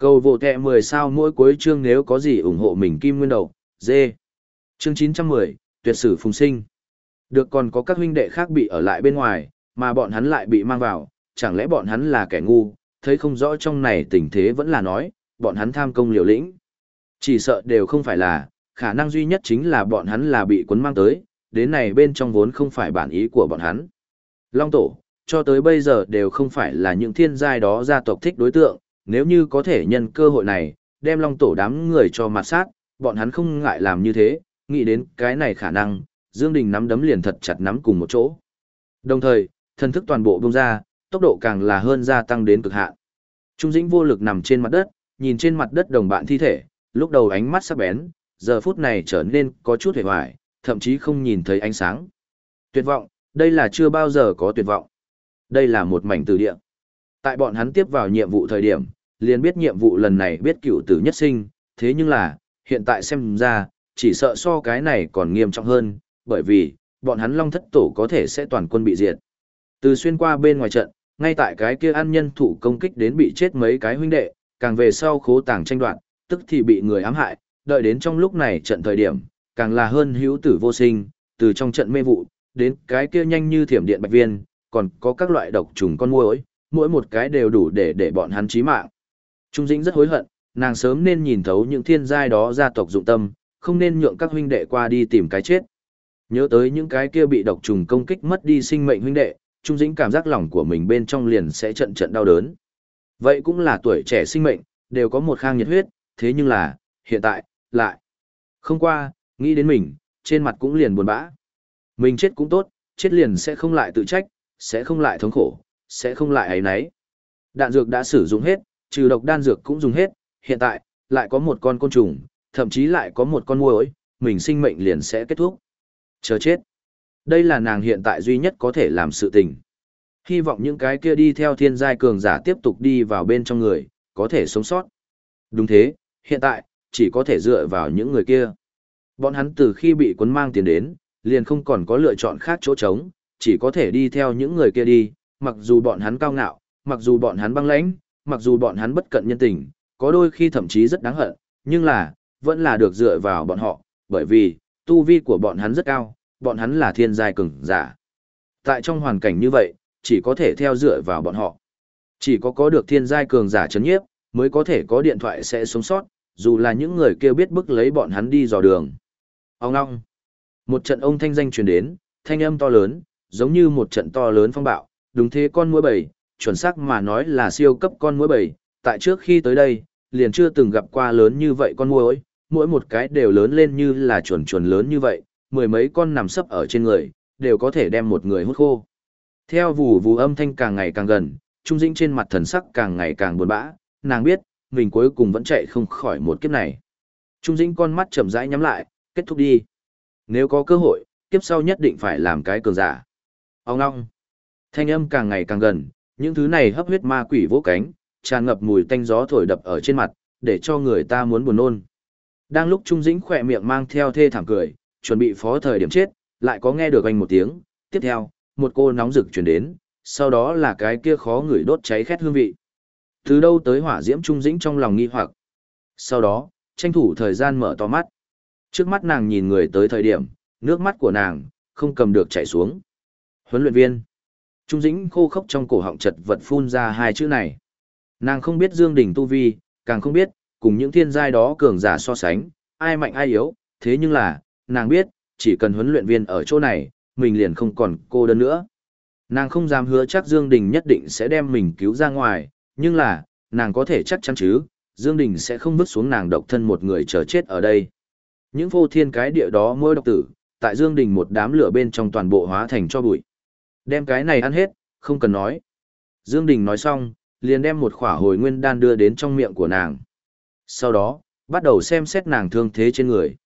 Cầu vô tệ 10 sao mỗi cuối chương nếu có gì ủng hộ mình kim nguyên đầu, dê. Chương 910, tuyệt sử phùng sinh. Được còn có các huynh đệ khác bị ở lại bên ngoài, mà bọn hắn lại bị mang vào, chẳng lẽ bọn hắn là kẻ ngu, thấy không rõ trong này tình thế vẫn là nói, bọn hắn tham công liều lĩnh. Chỉ sợ đều không phải là, khả năng duy nhất chính là bọn hắn là bị cuốn mang tới, đến này bên trong vốn không phải bản ý của bọn hắn. Long tổ, cho tới bây giờ đều không phải là những thiên giai đó gia tộc thích đối tượng, nếu như có thể nhân cơ hội này, đem long tổ đám người cho mặt sát, bọn hắn không ngại làm như thế, nghĩ đến cái này khả năng, Dương Đình nắm đấm liền thật chặt nắm cùng một chỗ. Đồng thời, thân thức toàn bộ bung ra, tốc độ càng là hơn gia tăng đến cực hạn. Trung Dĩnh vô lực nằm trên mặt đất, nhìn trên mặt đất đồng bạn thi thể, lúc đầu ánh mắt sắc bén, giờ phút này trở nên có chút hề hoài, thậm chí không nhìn thấy ánh sáng. Tuyệt vọng, đây là chưa bao giờ có tuyệt vọng. Đây là một mảnh từ địa. Tại bọn hắn tiếp vào nhiệm vụ thời điểm, liền biết nhiệm vụ lần này biết cựu tử nhất sinh, thế nhưng là, hiện tại xem ra, chỉ sợ so cái này còn nghiêm trọng hơn, bởi vì, bọn hắn long thất tổ có thể sẽ toàn quân bị diệt. Từ xuyên qua bên ngoài trận, ngay tại cái kia ăn nhân thủ công kích đến bị chết mấy cái huynh đệ, càng về sau khố tàng tranh đoạn, tức thì bị người ám hại, đợi đến trong lúc này trận thời điểm, càng là hơn hữu tử vô sinh, từ trong trận mê vụ, đến cái kia nhanh như thiểm điện bạch viên, còn có các loại độc trùng con muỗi, mỗi một cái đều đủ để để bọn hắn chí mạng. Trung Dĩnh rất hối hận, nàng sớm nên nhìn thấu những thiên giai đó gia tộc dụng tâm, không nên nhượng các huynh đệ qua đi tìm cái chết. Nhớ tới những cái kia bị độc trùng công kích mất đi sinh mệnh huynh đệ, Trung Dĩnh cảm giác lòng của mình bên trong liền sẽ trận trận đau đớn. Vậy cũng là tuổi trẻ sinh mệnh, đều có một khang nhiệt huyết, thế nhưng là, hiện tại, lại. Không qua, nghĩ đến mình, trên mặt cũng liền buồn bã. Mình chết cũng tốt, chết liền sẽ không lại tự trách, sẽ không lại thống khổ, sẽ không lại ấy nấy. Đạn dược đã sử dụng hết, trừ độc đan dược cũng dùng hết, hiện tại, lại có một con côn trùng, thậm chí lại có một con muỗi, mình sinh mệnh liền sẽ kết thúc. Chờ chết. Đây là nàng hiện tại duy nhất có thể làm sự tình. Hy vọng những cái kia đi theo thiên giai cường giả tiếp tục đi vào bên trong người, có thể sống sót. Đúng thế, hiện tại, chỉ có thể dựa vào những người kia. Bọn hắn từ khi bị cuốn mang tiền đến, liền không còn có lựa chọn khác chỗ trống, chỉ có thể đi theo những người kia đi, mặc dù bọn hắn cao ngạo, mặc dù bọn hắn băng lãnh, mặc dù bọn hắn bất cận nhân tình, có đôi khi thậm chí rất đáng hận, nhưng là, vẫn là được dựa vào bọn họ, bởi vì, tu vi của bọn hắn rất cao, bọn hắn là thiên giai cường giả. Tại trong hoàn cảnh như vậy, chỉ có thể theo dựa vào bọn họ. Chỉ có có được thiên giai cường giả chấn nhiếp, mới có thể có điện thoại sẽ sống sót, dù là những người kia biết bức lấy bọn hắn đi dò đường. Ông ngong. Một trận ông thanh danh truyền đến, thanh âm to lớn, giống như một trận to lớn phong bạo, đúng thế con muỗi bầy, chuẩn xác mà nói là siêu cấp con muỗi bầy, tại trước khi tới đây, liền chưa từng gặp qua lớn như vậy con muỗi, mỗi một cái đều lớn lên như là chuẩn chuẩn lớn như vậy, mười mấy con nằm sấp ở trên người, đều có thể đem một người hút khô. Theo vù vù âm thanh càng ngày càng gần, Trung Dĩnh trên mặt thần sắc càng ngày càng buồn bã, nàng biết, mình cuối cùng vẫn chạy không khỏi một kiếp này. Trung Dĩnh con mắt chậm rãi nhắm lại, kết thúc đi. Nếu có cơ hội, kiếp sau nhất định phải làm cái cường giả. Ông ngong. Thanh âm càng ngày càng gần, những thứ này hấp huyết ma quỷ vỗ cánh, tràn ngập mùi tanh gió thổi đập ở trên mặt, để cho người ta muốn buồn nôn. Đang lúc Trung Dĩnh khỏe miệng mang theo thê thảm cười, chuẩn bị phó thời điểm chết, lại có nghe được anh một tiếng, tiếp theo, một cô nóng rực chuyển đến, sau đó là cái kia khó ngửi đốt cháy khét hương vị. Từ đâu tới hỏa diễm Trung Dĩnh trong lòng nghi hoặc. Sau đó, tranh thủ thời gian mở to mắt. Trước mắt nàng nhìn người tới thời điểm, nước mắt của nàng, không cầm được chảy xuống. Huấn luyện viên. Trung dĩnh khô khốc trong cổ họng chật vật phun ra hai chữ này. Nàng không biết Dương Đình tu vi, càng không biết, cùng những thiên giai đó cường giả so sánh, ai mạnh ai yếu, thế nhưng là, nàng biết, chỉ cần huấn luyện viên ở chỗ này, mình liền không còn cô đơn nữa. Nàng không dám hứa chắc Dương Đình nhất định sẽ đem mình cứu ra ngoài, nhưng là, nàng có thể chắc chắn chứ, Dương Đình sẽ không vứt xuống nàng độc thân một người chờ chết ở đây. Những vô thiên cái địa đó mỗi độc tử, tại Dương Đình một đám lửa bên trong toàn bộ hóa thành cho bụi. Đem cái này ăn hết, không cần nói. Dương Đình nói xong, liền đem một khỏa hồi nguyên đan đưa đến trong miệng của nàng. Sau đó, bắt đầu xem xét nàng thương thế trên người.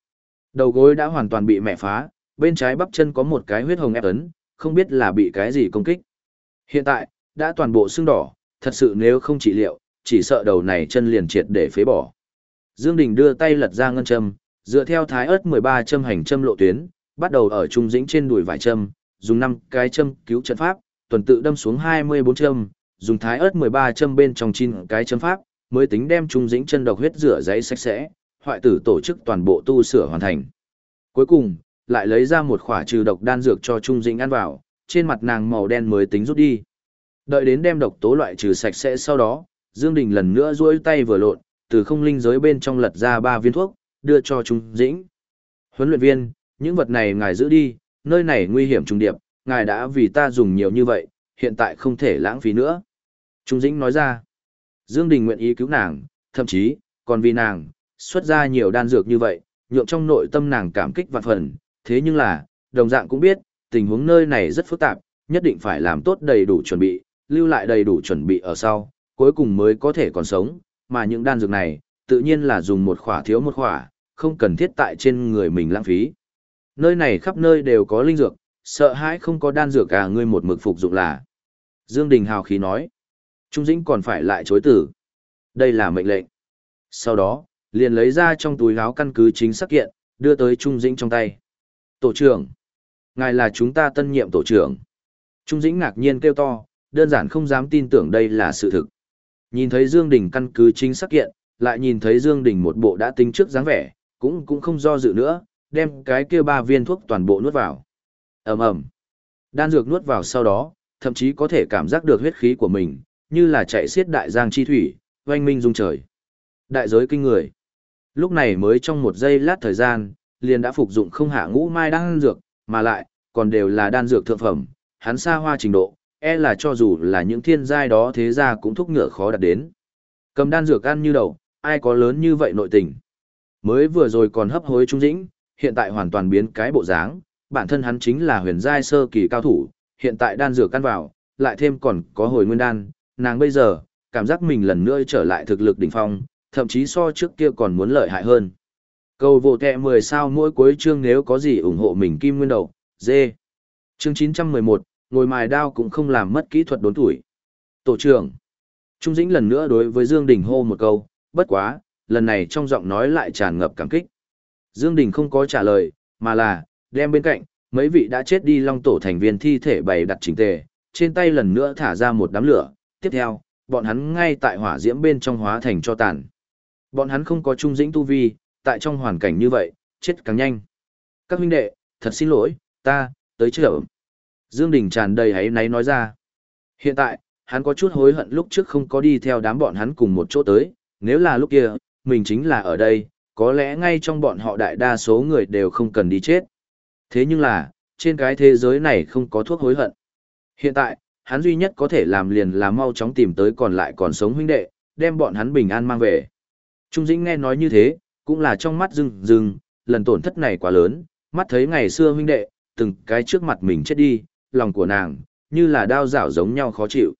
Đầu gối đã hoàn toàn bị mẹ phá, bên trái bắp chân có một cái huyết hồng ép ấn, không biết là bị cái gì công kích. Hiện tại, đã toàn bộ sưng đỏ, thật sự nếu không trị liệu, chỉ sợ đầu này chân liền triệt để phế bỏ. Dương Đình đưa tay lật ra ngân châm, dựa theo thái ớt 13 châm hành châm lộ tuyến, bắt đầu ở trung dĩnh trên đùi vải châm, dùng 5 cái châm cứu trận pháp, tuần tự đâm xuống 24 châm, dùng thái ớt 13 châm bên trong 9 cái châm pháp, mới tính đem trung dĩnh chân độc huyết rửa giấy sạch sẽ, hoại tử tổ chức toàn bộ tu sửa hoàn thành. Cuối cùng, lại lấy ra một khỏa trừ độc đan dược cho trung dĩnh ăn vào, trên mặt nàng màu đen mới tính rút đi. Đợi đến đem độc tố loại trừ sạch sẽ sau đó, Dương Đình lần nữa duỗi tay vừa lộn, từ không linh giới bên trong lật ra ba viên thuốc, đưa cho Trung Dĩnh. Huấn luyện viên, những vật này ngài giữ đi, nơi này nguy hiểm trùng điệp, ngài đã vì ta dùng nhiều như vậy, hiện tại không thể lãng phí nữa. Trung Dĩnh nói ra, Dương Đình nguyện ý cứu nàng, thậm chí, còn vì nàng, xuất ra nhiều đan dược như vậy, nhượng trong nội tâm nàng cảm kích vạn phần, thế nhưng là, đồng dạng cũng biết, tình huống nơi này rất phức tạp, nhất định phải làm tốt đầy đủ chuẩn bị, lưu lại đầy đủ chuẩn bị ở sau, cuối cùng mới có thể còn sống, mà những đan dược này, tự nhiên là dùng một khỏa thiếu một khỏa, không cần thiết tại trên người mình lãng phí. Nơi này khắp nơi đều có linh dược, sợ hãi không có đan dược cả ngươi một mực phục dụng là. Dương Đình hào khí nói. Trung Dĩnh còn phải lại chối tử. Đây là mệnh lệnh. Sau đó, liền lấy ra trong túi áo căn cứ chính xác kiện, đưa tới Trung Dĩnh trong tay. Tổ trưởng. Ngài là chúng ta tân nhiệm tổ trưởng. Trung Dĩnh ngạc nhiên kêu to, đơn giản không dám tin tưởng đây là sự thực. Nhìn thấy Dương Đình căn cứ chính xác kiện, lại nhìn thấy Dương Đình một bộ đã tính trước dáng vẻ, cũng cũng không do dự nữa, đem cái kia ba viên thuốc toàn bộ nuốt vào. ầm ầm, đan dược nuốt vào sau đó, thậm chí có thể cảm giác được huyết khí của mình, như là chạy xiết đại giang chi thủy, oanh minh dung trời. Đại giới kinh người. Lúc này mới trong một giây lát thời gian, liền đã phục dụng không hạ ngũ mai đan dược, mà lại, còn đều là đan dược thượng phẩm, hắn xa hoa trình độ, e là cho dù là những thiên giai đó thế ra cũng thúc ngựa khó đạt đến. Cầm đan dược ăn như đầu, ai có lớn như vậy nội tình. Mới vừa rồi còn hấp hối trung dĩnh, hiện tại hoàn toàn biến cái bộ dáng, bản thân hắn chính là huyền giai sơ kỳ cao thủ, hiện tại đan dược căn vào, lại thêm còn có hồi nguyên đan, nàng bây giờ, cảm giác mình lần nữa trở lại thực lực đỉnh phong, thậm chí so trước kia còn muốn lợi hại hơn. Cầu vô kẹ 10 sao mỗi cuối chương nếu có gì ủng hộ mình kim nguyên đầu, dê. Chương 911, ngồi mài đao cũng không làm mất kỹ thuật đốn tuổi. Tổ trưởng. Trung Dĩnh lần nữa đối với Dương Đình hô một câu, bất quá, lần này trong giọng nói lại tràn ngập cảm kích. Dương Đình không có trả lời, mà là, đem bên cạnh, mấy vị đã chết đi long tổ thành viên thi thể bày đặt chỉnh tề, trên tay lần nữa thả ra một đám lửa, tiếp theo, bọn hắn ngay tại hỏa diễm bên trong hóa thành cho tàn. Bọn hắn không có trung dĩnh tu vi, tại trong hoàn cảnh như vậy, chết càng nhanh. Các huynh đệ, thật xin lỗi, ta, tới chợ. Dương Đình tràn đầy hãy náy nói ra. Hiện tại, hắn có chút hối hận lúc trước không có đi theo đám bọn hắn cùng một chỗ tới, nếu là lúc kia, mình chính là ở đây, có lẽ ngay trong bọn họ đại đa số người đều không cần đi chết. Thế nhưng là, trên cái thế giới này không có thuốc hối hận. Hiện tại, hắn duy nhất có thể làm liền là mau chóng tìm tới còn lại còn sống huynh đệ, đem bọn hắn bình an mang về. Trung Dĩnh nghe nói như thế, cũng là trong mắt rừng rừng, lần tổn thất này quá lớn, mắt thấy ngày xưa huynh đệ, từng cái trước mặt mình chết đi, lòng của nàng, như là đao rảo giống nhau khó chịu.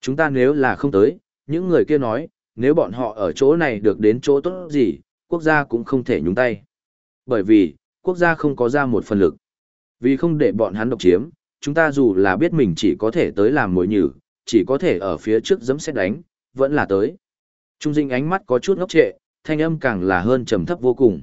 Chúng ta nếu là không tới, những người kia nói, nếu bọn họ ở chỗ này được đến chỗ tốt gì, quốc gia cũng không thể nhúng tay. Bởi vì, quốc gia không có ra một phần lực. Vì không để bọn hắn độc chiếm, chúng ta dù là biết mình chỉ có thể tới làm mối nhử, chỉ có thể ở phía trước giẫm xét đánh, vẫn là tới. Trung Dinh ánh mắt có chút ngốc trệ, thanh âm càng là hơn trầm thấp vô cùng.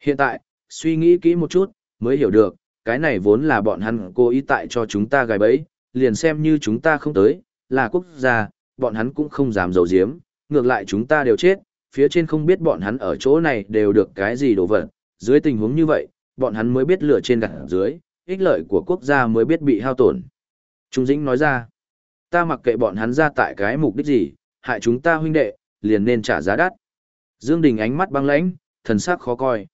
Hiện tại, suy nghĩ kỹ một chút, mới hiểu được, cái này vốn là bọn hắn cố ý tại cho chúng ta gài bẫy, liền xem như chúng ta không tới, là quốc gia, bọn hắn cũng không dám giấu giếm, ngược lại chúng ta đều chết, phía trên không biết bọn hắn ở chỗ này đều được cái gì đồ vật, dưới tình huống như vậy, bọn hắn mới biết lửa trên gặt dưới, ích lợi của quốc gia mới biết bị hao tổn. Trung Dĩnh nói ra, ta mặc kệ bọn hắn ra tại cái mục đích gì, hại chúng ta huynh đệ, liền nên trả giá đắt. Dương Đình ánh mắt băng lãnh, thần sắc khó coi.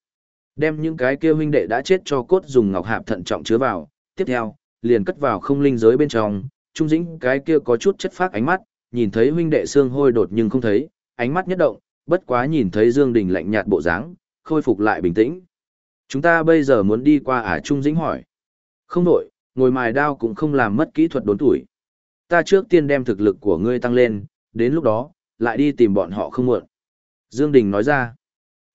Đem những cái kia huynh đệ đã chết cho cốt dùng ngọc hạp thận trọng chứa vào, tiếp theo, liền cất vào không linh giới bên trong, trung dĩnh cái kia có chút chất phác ánh mắt, nhìn thấy huynh đệ xương hôi đột nhưng không thấy, ánh mắt nhất động, bất quá nhìn thấy Dương Đình lạnh nhạt bộ dáng, khôi phục lại bình tĩnh. Chúng ta bây giờ muốn đi qua à Trung Dĩnh hỏi. Không đổi, ngồi mài đao cũng không làm mất kỹ thuật đốn tuổi. Ta trước tiên đem thực lực của ngươi tăng lên, đến lúc đó, lại đi tìm bọn họ không muộn. Dương Đình nói ra,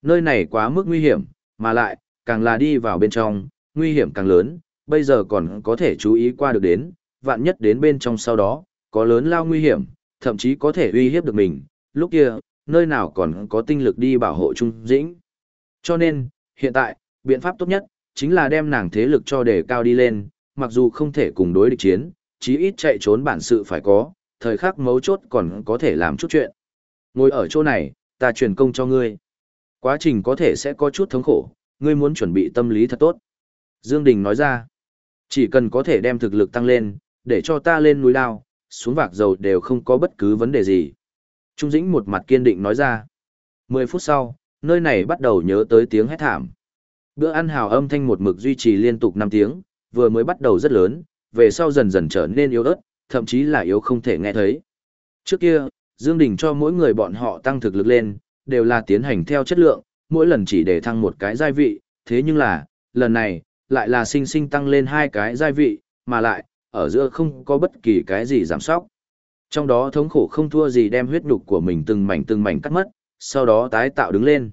nơi này quá mức nguy hiểm, mà lại, càng là đi vào bên trong, nguy hiểm càng lớn, bây giờ còn có thể chú ý qua được đến, vạn nhất đến bên trong sau đó, có lớn lao nguy hiểm, thậm chí có thể uy hiếp được mình, lúc kia, nơi nào còn có tinh lực đi bảo hộ Trung Dĩnh. Cho nên, hiện tại, biện pháp tốt nhất, chính là đem nàng thế lực cho đề cao đi lên, mặc dù không thể cùng đối địch chiến, chí ít chạy trốn bản sự phải có, thời khắc mấu chốt còn có thể làm chút chuyện. Ngồi ở chỗ này, ta truyền công cho ngươi. Quá trình có thể sẽ có chút thống khổ, ngươi muốn chuẩn bị tâm lý thật tốt. Dương Đình nói ra, chỉ cần có thể đem thực lực tăng lên, để cho ta lên núi lao, xuống vạc dầu đều không có bất cứ vấn đề gì. Trung Dĩnh một mặt kiên định nói ra. Mười phút sau, nơi này bắt đầu nhớ tới tiếng hét thảm. Bữa ăn hào âm thanh một mực duy trì liên tục 5 tiếng, vừa mới bắt đầu rất lớn, về sau dần dần trở nên yếu ớt, thậm chí là yếu không thể nghe thấy. Trước kia, Dương Đình cho mỗi người bọn họ tăng thực lực lên, đều là tiến hành theo chất lượng, mỗi lần chỉ để thăng một cái giai vị, thế nhưng là, lần này, lại là sinh sinh tăng lên hai cái giai vị, mà lại, ở giữa không có bất kỳ cái gì giảm sóc. Trong đó thống khổ không thua gì đem huyết nhục của mình từng mảnh từng mảnh cắt mất, sau đó tái tạo đứng lên.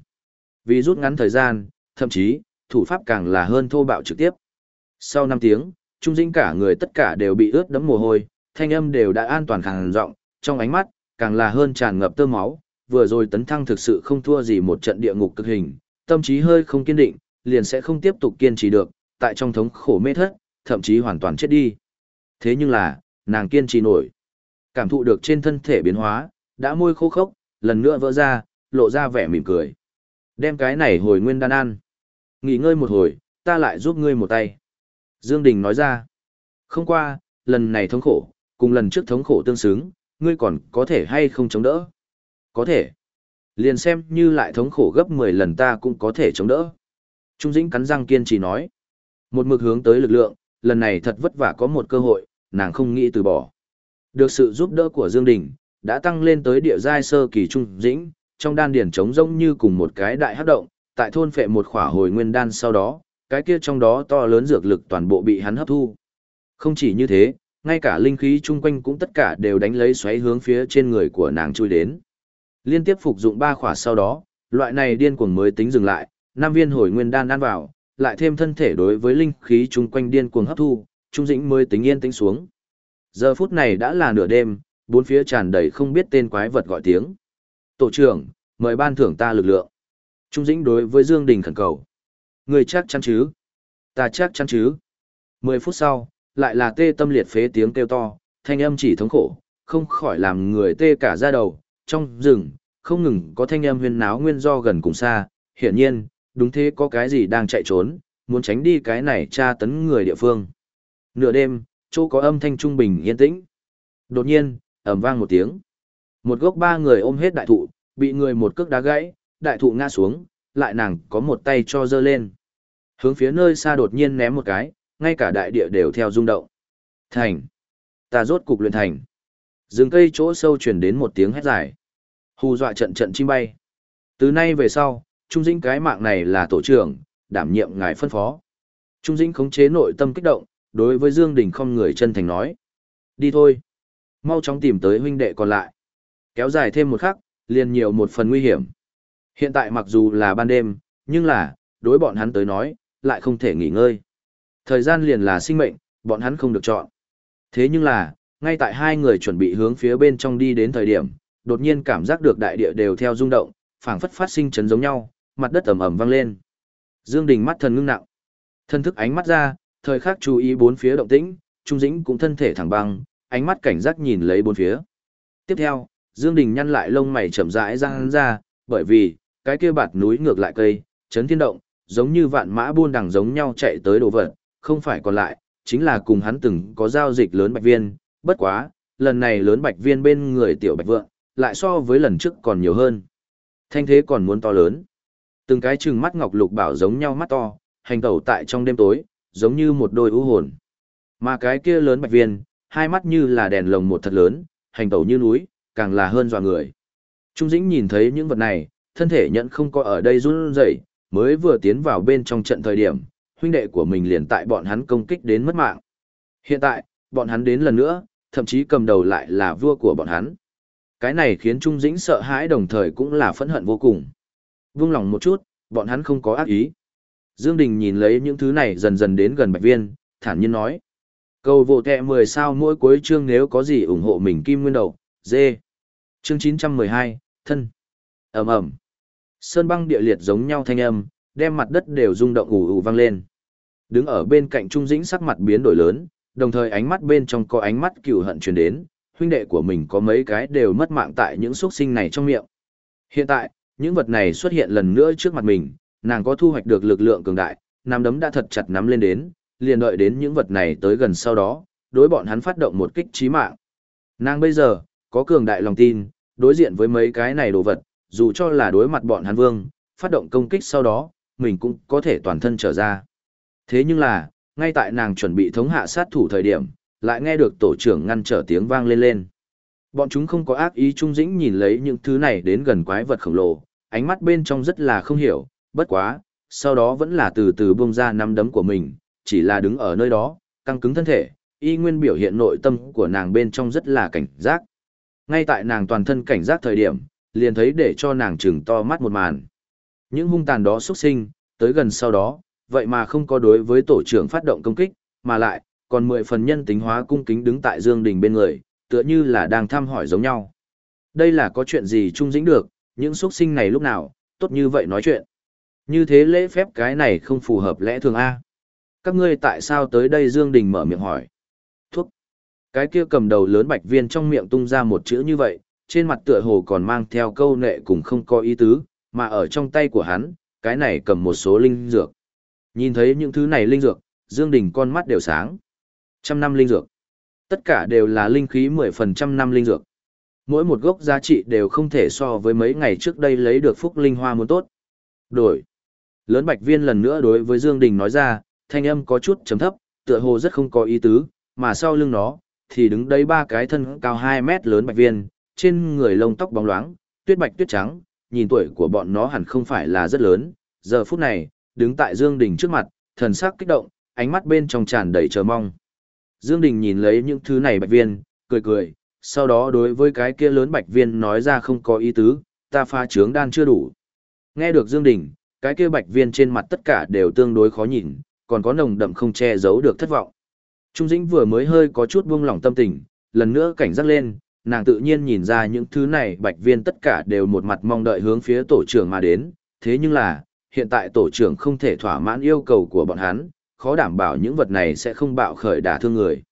Vì rút ngắn thời gian, thậm chí, thủ pháp càng là hơn thô bạo trực tiếp. Sau 5 tiếng, trung dĩnh cả người tất cả đều bị ướt đẫm mồ hôi, thanh âm đều đã an toàn khàn giọng, trong ánh mắt, càng là hơn tràn ngập tơ máu, vừa rồi tấn thăng thực sự không thua gì một trận địa ngục cực hình, tâm trí hơi không kiên định, liền sẽ không tiếp tục kiên trì được, tại trong thống khổ mê thất, thậm chí hoàn toàn chết đi. Thế nhưng là, nàng kiên trì nổi. Cảm thụ được trên thân thể biến hóa, đã môi khô khốc, lần nữa vỡ ra, lộ ra vẻ mỉm cười. Đem cái này hồi nguyên đan ăn. Nghỉ ngơi một hồi, ta lại giúp ngươi một tay. Dương Đình nói ra. Không qua, lần này thống khổ, cùng lần trước thống khổ tương xứng, ngươi còn có thể hay không chống đỡ. Có thể. Liền xem như lại thống khổ gấp 10 lần ta cũng có thể chống đỡ. Trung Dĩnh cắn răng kiên trì nói. Một mực hướng tới lực lượng, lần này thật vất vả có một cơ hội, nàng không nghĩ từ bỏ. Được sự giúp đỡ của Dương Đình, đã tăng lên tới địa giai sơ kỳ Trung Dĩnh, trong đan điển trống rỗng như cùng một cái đại hấp động, tại thôn phệ một khỏa hồi nguyên đan sau đó, cái kia trong đó to lớn dược lực toàn bộ bị hắn hấp thu. Không chỉ như thế, ngay cả linh khí chung quanh cũng tất cả đều đánh lấy xoáy hướng phía trên người của nàng chui đến. Liên tiếp phục dụng ba khỏa sau đó, loại này điên cuồng mới tính dừng lại, năm viên hồi nguyên đan ăn vào, lại thêm thân thể đối với linh khí chung quanh điên cuồng hấp thu, trung dĩnh mới tính yên tĩnh xuống. Giờ phút này đã là nửa đêm, bốn phía tràn đầy không biết tên quái vật gọi tiếng. Tổ trưởng, mời ban thưởng ta lực lượng. Trung dĩnh đối với Dương Đình khẩn cầu. Người chắc chắn chứ? Ta chắc chắn chứ? Mười phút sau, lại là tê tâm liệt phế tiếng kêu to, thanh âm chỉ thống khổ, không khỏi làm người tê cả da đầu, trong rừng, không ngừng có thanh âm huyên náo nguyên do gần cùng xa, hiển nhiên, đúng thế có cái gì đang chạy trốn, muốn tránh đi cái này tra tấn người địa phương. Nửa đêm, chỗ có âm thanh trung bình yên tĩnh. Đột nhiên, ầm vang một tiếng. Một gốc ba người ôm hết đại thụ, bị người một cước đá gãy, đại thụ ngã xuống, lại nàng có một tay cho dơ lên. Hướng phía nơi xa đột nhiên ném một cái, ngay cả đại địa đều theo rung động. Thành. Ta rốt cục luyện thành. dừng cây chỗ sâu truyền đến một tiếng hét dài. Hù dọa trận trận chim bay. Từ nay về sau, Trung Dĩnh cái mạng này là tổ trưởng, đảm nhiệm ngài phân phó. Trung Dĩnh khống chế nội tâm kích động, đối với Dương Đình không người chân thành nói. Đi thôi. Mau chóng tìm tới huynh đệ còn lại. Kéo dài thêm một khắc, liền nhiều một phần nguy hiểm. Hiện tại mặc dù là ban đêm, nhưng là, đối bọn hắn tới nói, lại không thể nghỉ ngơi. Thời gian liền là sinh mệnh, bọn hắn không được chọn. Thế nhưng là, ngay tại hai người chuẩn bị hướng phía bên trong đi đến thời điểm, đột nhiên cảm giác được đại địa đều theo rung động, phảng phất phát sinh chấn giống nhau, mặt đất ẩm ẩm vang lên. Dương Đình mắt thần ngưng nặng. Thân thức ánh mắt ra, thời khắc chú ý bốn phía động tĩnh, Trung Dĩnh cũng thân thể thẳng băng, ánh mắt cảnh giác nhìn lấy bốn phía. Tiếp theo, Dương Đình nhăn lại lông mày chậm rãi răng ra, bởi vì, cái kia bạt núi ngược lại cây, chấn thiên động, giống như vạn mã buôn đằng giống nhau chạy tới đồ vật, không phải còn lại, chính là cùng hắn từng có giao dịch lớn bạch viên, bất quá, lần này lớn bạch viên bên người tiểu bạch vượng, lại so với lần trước còn nhiều hơn. Thanh thế còn muốn to lớn. Từng cái trừng mắt ngọc lục bảo giống nhau mắt to, hành tẩu tại trong đêm tối, giống như một đôi ưu hồn. Mà cái kia lớn bạch viên, hai mắt như là đèn lồng một thật lớn, hành tẩu như núi, càng là hơn dọa người. Trung Dĩnh nhìn thấy những vật này, thân thể nhận không có ở đây run rẩy, mới vừa tiến vào bên trong trận thời điểm, huynh đệ của mình liền tại bọn hắn công kích đến mất mạng. Hiện tại, bọn hắn đến lần nữa, thậm chí cầm đầu lại là vua của bọn hắn. Cái này khiến Trung Dĩnh sợ hãi đồng thời cũng là phẫn hận vô cùng. Vung lòng một chút, bọn hắn không có ác ý. Dương Đình nhìn lấy những thứ này dần dần đến gần Bạch Viên, thản nhiên nói. Cầu vô kẹ 10 sao mỗi cuối chương nếu có gì ủng hộ mình kim nguyên đầu, dê. Chương 912, thân. ầm ầm Sơn băng địa liệt giống nhau thanh âm, đem mặt đất đều rung động ủ ủ vang lên. Đứng ở bên cạnh Trung Dĩnh sắc mặt biến đổi lớn, đồng thời ánh mắt bên trong có ánh mắt cừu hận truyền đến, huynh đệ của mình có mấy cái đều mất mạng tại những xuất sinh này trong miệng. Hiện tại, những vật này xuất hiện lần nữa trước mặt mình, nàng có thu hoạch được lực lượng cường đại, nắm đấm đã thật chặt nắm lên đến, liền đợi đến những vật này tới gần sau đó, đối bọn hắn phát động một kích chí mạng. Nàng bây giờ, có cường đại lòng tin, đối diện với mấy cái này đồ vật, dù cho là đối mặt bọn hắn vương, phát động công kích sau đó, mình cũng có thể toàn thân trở ra. Thế nhưng là, ngay tại nàng chuẩn bị thống hạ sát thủ thời điểm, lại nghe được tổ trưởng ngăn trở tiếng vang lên lên. Bọn chúng không có ác ý trung dĩnh nhìn lấy những thứ này đến gần quái vật khổng lồ, ánh mắt bên trong rất là không hiểu, bất quá, sau đó vẫn là từ từ buông ra nắm đấm của mình, chỉ là đứng ở nơi đó, căng cứng thân thể, y nguyên biểu hiện nội tâm của nàng bên trong rất là cảnh giác. Ngay tại nàng toàn thân cảnh giác thời điểm, liền thấy để cho nàng trừng to mắt một màn. Những hung tàn đó xuất sinh, tới gần sau đó, vậy mà không có đối với tổ trưởng phát động công kích, mà lại, còn mười phần nhân tính hóa cung kính đứng tại Dương Đình bên người, tựa như là đang thăm hỏi giống nhau. Đây là có chuyện gì trung dĩnh được, những xuất sinh này lúc nào, tốt như vậy nói chuyện. Như thế lễ phép cái này không phù hợp lẽ thường A. Các ngươi tại sao tới đây Dương Đình mở miệng hỏi. Thuốc. Cái kia cầm đầu lớn bạch viên trong miệng tung ra một chữ như vậy, trên mặt tựa hồ còn mang theo câu nệ cùng không có ý tứ, mà ở trong tay của hắn, cái này cầm một số linh dược. Nhìn thấy những thứ này linh dược, Dương Đình con mắt đều sáng. Trăm năm linh dược. Tất cả đều là linh khí 10% năm linh dược. Mỗi một gốc giá trị đều không thể so với mấy ngày trước đây lấy được phúc linh hoa muốn tốt. Đổi. Lớn bạch viên lần nữa đối với Dương Đình nói ra, thanh âm có chút trầm thấp, tựa hồ rất không có ý tứ, mà sau lưng nó, thì đứng đấy ba cái thân cao 2 mét lớn bạch viên, trên người lông tóc bóng loáng, tuyết bạch tuyết trắng, nhìn tuổi của bọn nó hẳn không phải là rất lớn, giờ phút này, đứng tại Dương Đình trước mặt, thần sắc kích động, ánh mắt bên trong tràn đầy chờ mong. Dương Đình nhìn lấy những thứ này bạch viên, cười cười, sau đó đối với cái kia lớn bạch viên nói ra không có ý tứ, ta pha trướng đan chưa đủ. Nghe được Dương Đình, cái kia bạch viên trên mặt tất cả đều tương đối khó nhìn, còn có nồng đậm không che giấu được thất vọng. Trung Dĩnh vừa mới hơi có chút buông lỏng tâm tình, lần nữa cảnh giác lên, nàng tự nhiên nhìn ra những thứ này bạch viên tất cả đều một mặt mong đợi hướng phía tổ trưởng mà đến, thế nhưng là, hiện tại tổ trưởng không thể thỏa mãn yêu cầu của bọn hắn, khó đảm bảo những vật này sẽ không bạo khởi đả thương người.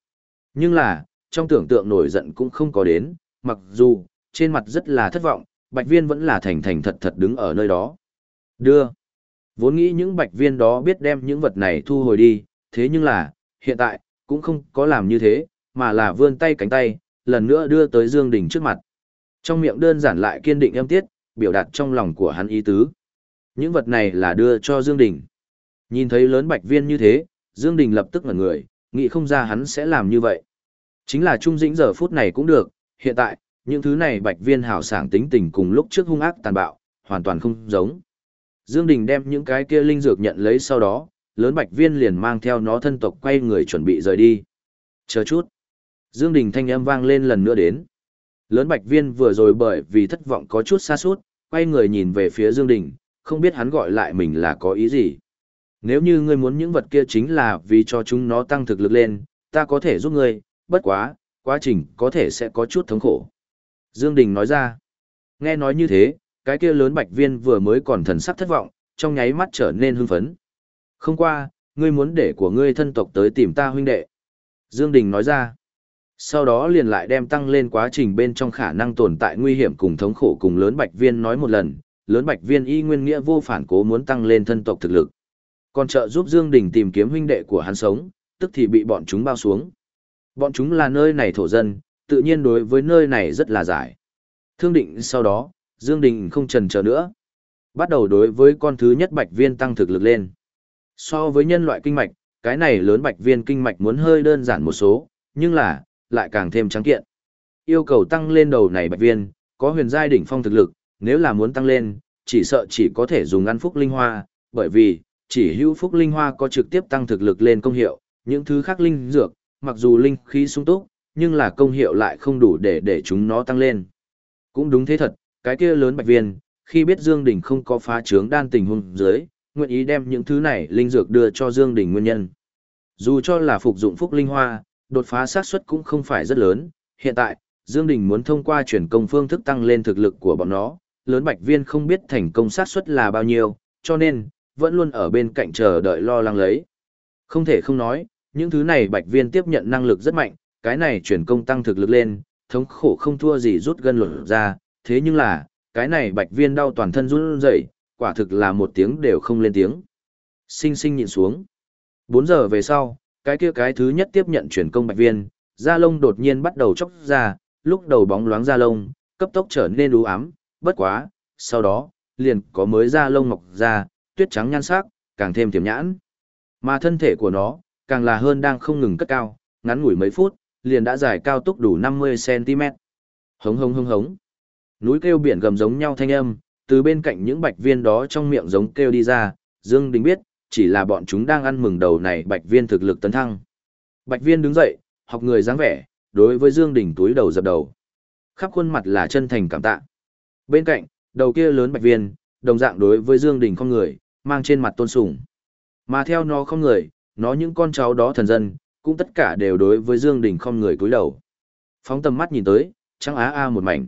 Nhưng là, trong tưởng tượng nổi giận cũng không có đến, mặc dù, trên mặt rất là thất vọng, bạch viên vẫn là thành thành thật thật đứng ở nơi đó. Đưa. Vốn nghĩ những bạch viên đó biết đem những vật này thu hồi đi, thế nhưng là, hiện tại, cũng không có làm như thế, mà là vươn tay cánh tay, lần nữa đưa tới Dương Đình trước mặt. Trong miệng đơn giản lại kiên định âm tiết, biểu đạt trong lòng của hắn ý tứ. Những vật này là đưa cho Dương Đình. Nhìn thấy lớn bạch viên như thế, Dương Đình lập tức ngẩn người, nghĩ không ra hắn sẽ làm như vậy. Chính là trung dĩnh giờ phút này cũng được, hiện tại, những thứ này bạch viên hảo sảng tính tình cùng lúc trước hung ác tàn bạo, hoàn toàn không giống. Dương Đình đem những cái kia linh dược nhận lấy sau đó, lớn bạch viên liền mang theo nó thân tộc quay người chuẩn bị rời đi. Chờ chút. Dương Đình thanh âm vang lên lần nữa đến. Lớn bạch viên vừa rồi bởi vì thất vọng có chút xa suốt, quay người nhìn về phía Dương Đình, không biết hắn gọi lại mình là có ý gì. Nếu như ngươi muốn những vật kia chính là vì cho chúng nó tăng thực lực lên, ta có thể giúp ngươi, bất quá, quá trình có thể sẽ có chút thống khổ. Dương Đình nói ra. Nghe nói như thế, cái kia lớn bạch viên vừa mới còn thần sắc thất vọng, trong nháy mắt trở nên hưng phấn. Không qua, ngươi muốn để của ngươi thân tộc tới tìm ta huynh đệ. Dương Đình nói ra. Sau đó liền lại đem tăng lên quá trình bên trong khả năng tồn tại nguy hiểm cùng thống khổ cùng lớn bạch viên nói một lần, lớn bạch viên y nguyên nghĩa vô phản cố muốn tăng lên thân tộc thực lực. Còn trợ giúp Dương Đình tìm kiếm huynh đệ của hắn sống, tức thì bị bọn chúng bao xuống. Bọn chúng là nơi này thổ dân, tự nhiên đối với nơi này rất là giải. Thương định sau đó, Dương Đình không chần chờ nữa. Bắt đầu đối với con thứ nhất bạch viên tăng thực lực lên. So với nhân loại kinh mạch, cái này lớn bạch viên kinh mạch muốn hơi đơn giản một số, nhưng là, lại càng thêm trắng kiện. Yêu cầu tăng lên đầu này bạch viên, có huyền giai đỉnh phong thực lực, nếu là muốn tăng lên, chỉ sợ chỉ có thể dùng ăn phúc linh hoa, bởi vì, chỉ hữu phúc linh hoa có trực tiếp tăng thực lực lên công hiệu, những thứ khác linh dược, mặc dù linh khí sung túc, nhưng là công hiệu lại không đủ để để chúng nó tăng lên. Cũng đúng thế thật, cái kia lớn bạch viên, khi biết Dương Đình không có phá trướng đan tình huống dưới, nguyện ý đem những thứ này linh dược đưa cho Dương Đình nguyên nhân. Dù cho là phục dụng phúc linh hoa, đột phá xác suất cũng không phải rất lớn, hiện tại, Dương Đình muốn thông qua chuyển công phương thức tăng lên thực lực của bọn nó, lớn bạch viên không biết thành công xác suất là bao nhiêu, cho nên, vẫn luôn ở bên cạnh chờ đợi lo lắng lấy. Không thể không nói, những thứ này bạch viên tiếp nhận năng lực rất mạnh, cái này chuyển công tăng thực lực lên, thống khổ không thua gì rút gân luận ra, thế nhưng là, cái này bạch viên đau toàn thân run rẩy, quả thực là một tiếng đều không lên tiếng. Sinh sinh nhịn xuống. 4 giờ về sau, cái kia cái thứ nhất tiếp nhận chuyển công bạch viên, da lông đột nhiên bắt đầu chóc ra, lúc đầu bóng loáng da lông, cấp tốc trở nên u ám, bất quá, sau đó, liền có mới da lông mọc ra, tuyết trắng nhan sắc, càng thêm tiềm nhãn. Mà thân thể của nó, càng là hơn đang không ngừng cất cao, ngắn ngủi mấy phút, liền đã dài cao tốc đủ 50cm. Hống hống hống hống. Núi kêu biển gầm giống nhau thanh âm, từ bên cạnh những bạch viên đó trong miệng giống kêu đi ra, Dương Đình biết, chỉ là bọn chúng đang ăn mừng đầu này bạch viên thực lực tấn thăng. Bạch viên đứng dậy, học người dáng vẻ, đối với Dương Đình túi đầu dập đầu. Khắp khuôn mặt là chân thành cảm tạ. Bên cạnh, đầu kia lớn bạch viên, đồng dạng đối với Dương Đình không người, mang trên mặt tôn sùng. Mà theo nó không người, nó những con cháu đó thần dân, cũng tất cả đều đối với Dương Đình không người cúi đầu. Phóng tầm mắt nhìn tới, trắng á a một mảnh.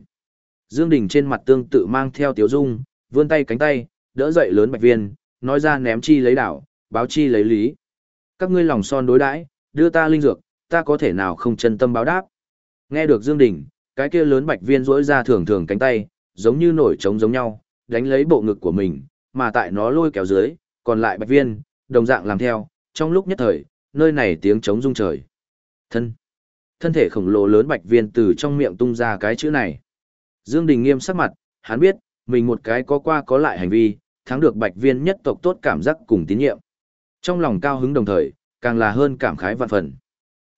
Dương Đình trên mặt tương tự mang theo tiếu dung, vươn tay cánh tay, đỡ dậy lớn bạch viên, nói ra ném chi lấy đảo, báo chi lấy lý. Các ngươi lòng son đối đãi, đưa ta linh dược, ta có thể nào không chân tâm báo đáp. Nghe được Dương Đình, cái kia lớn bạch viên rỗi ra thường thường cánh tay, giống như nổi trống giống nhau, đánh lấy bộ ngực của mình, mà tại nó lôi kéo dưới, còn lại bạch viên, đồng dạng làm theo, trong lúc nhất thời, nơi này tiếng trống rung trời. Thân. Thân thể khổng lồ lớn bạch viên từ trong miệng tung ra cái chữ này. Dương Đình nghiêm sắc mặt, hắn biết, mình một cái có qua có lại hành vi, thắng được bạch viên nhất tộc tốt cảm giác cùng tín nhiệm. Trong lòng cao hứng đồng thời, càng là hơn cảm khái vạn phần.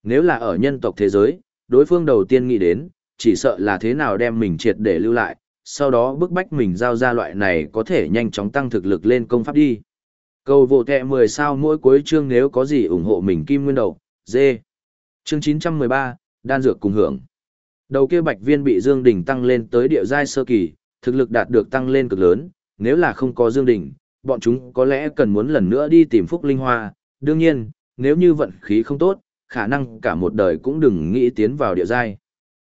Nếu là ở nhân tộc thế giới, đối phương đầu tiên nghĩ đến, chỉ sợ là thế nào đem mình triệt để lưu lại, sau đó bức bách mình giao ra loại này có thể nhanh chóng tăng thực lực lên công pháp đi. Cầu vô tệ 10 sao mỗi cuối chương nếu có gì ủng hộ mình kim nguyên đầu, dê. Chương 913, đan dược cùng hưởng. Đầu kia bạch viên bị Dương Đình tăng lên tới địa giai sơ kỳ, thực lực đạt được tăng lên cực lớn, nếu là không có Dương Đình, bọn chúng có lẽ cần muốn lần nữa đi tìm Phúc Linh Hoa, đương nhiên, nếu như vận khí không tốt, khả năng cả một đời cũng đừng nghĩ tiến vào địa giai.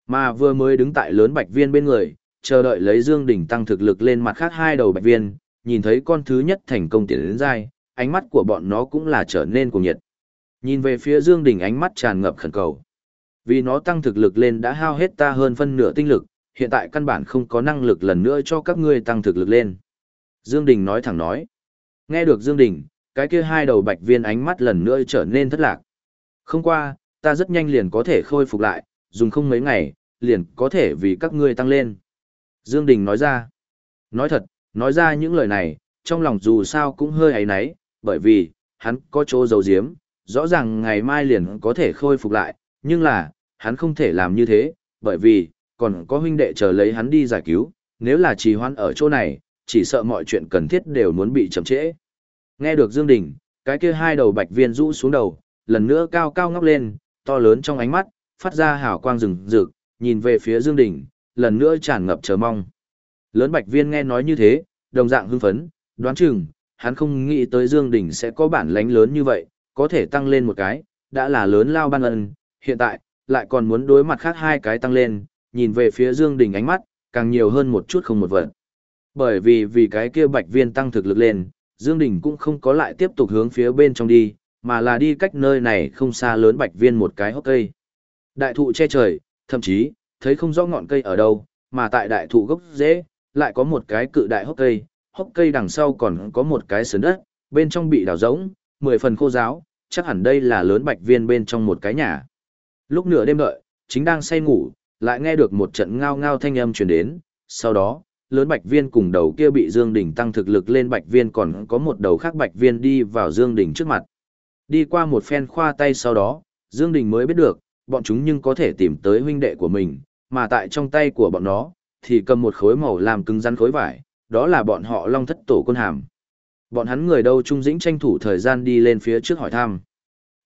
Mà vừa mới đứng tại lớn bạch viên bên người, chờ đợi lấy Dương Đình tăng thực lực lên mặt khác hai đầu bạch viên, nhìn thấy con thứ nhất thành công tiến đến giai, ánh mắt của bọn nó cũng là trở nên cuồng nhiệt. Nhìn về phía Dương Đình ánh mắt tràn ngập khẩn cầu. Vì nó tăng thực lực lên đã hao hết ta hơn phân nửa tinh lực, hiện tại căn bản không có năng lực lần nữa cho các ngươi tăng thực lực lên. Dương Đình nói thẳng nói. Nghe được Dương Đình, cái kia hai đầu bạch viên ánh mắt lần nữa trở nên thất lạc. Không qua, ta rất nhanh liền có thể khôi phục lại, dùng không mấy ngày, liền có thể vì các ngươi tăng lên. Dương Đình nói ra. Nói thật, nói ra những lời này, trong lòng dù sao cũng hơi ấy náy, bởi vì, hắn có chỗ giấu giếm, rõ ràng ngày mai liền có thể khôi phục lại, nhưng là, hắn không thể làm như thế, bởi vì, còn có huynh đệ chờ lấy hắn đi giải cứu, nếu là trì hoãn ở chỗ này, chỉ sợ mọi chuyện cần thiết đều muốn bị chậm trễ. Nghe được Dương Đình, cái kia hai đầu bạch viên rũ xuống đầu, lần nữa cao cao ngóc lên, to lớn trong ánh mắt, phát ra hào quang rừng rực, nhìn về phía Dương Đình, lần nữa tràn ngập chờ mong. Lớn bạch viên nghe nói như thế, đồng dạng hưng phấn, đoán chừng, hắn không nghĩ tới Dương Đình sẽ có bản lãnh lớn như vậy, có thể tăng lên một cái, đã là lớn lao ban ân, hiện tại, lại còn muốn đối mặt khác hai cái tăng lên, nhìn về phía Dương Đình ánh mắt, càng nhiều hơn một chút không một vật. Bởi vì vì cái kia bạch viên tăng thực lực lên, Dương Đình cũng không có lại tiếp tục hướng phía bên trong đi, mà là đi cách nơi này không xa lớn bạch viên một cái hốc cây. Đại thụ che trời, thậm chí, thấy không rõ ngọn cây ở đâu, mà tại đại thụ gốc rễ, lại có một cái cự đại hốc cây, hốc cây đằng sau còn có một cái sườn đất, bên trong bị đào rỗng, mười phần khô giáo, chắc hẳn đây là lớn bạch viên bên trong một cái nhà. Lúc nửa đêm đợi, chính đang say ngủ, lại nghe được một trận ngao ngao thanh âm truyền đến, sau đó, lớn bạch viên cùng đầu kia bị Dương Đình tăng thực lực lên bạch viên còn có một đầu khác bạch viên đi vào Dương Đình trước mặt. Đi qua một phen khoa tay sau đó, Dương Đình mới biết được, bọn chúng nhưng có thể tìm tới huynh đệ của mình, mà tại trong tay của bọn nó, thì cầm một khối màu làm cứng rắn khối vải, đó là bọn họ long thất tổ quân hàm. Bọn hắn người đâu trung dĩnh tranh thủ thời gian đi lên phía trước hỏi thăm.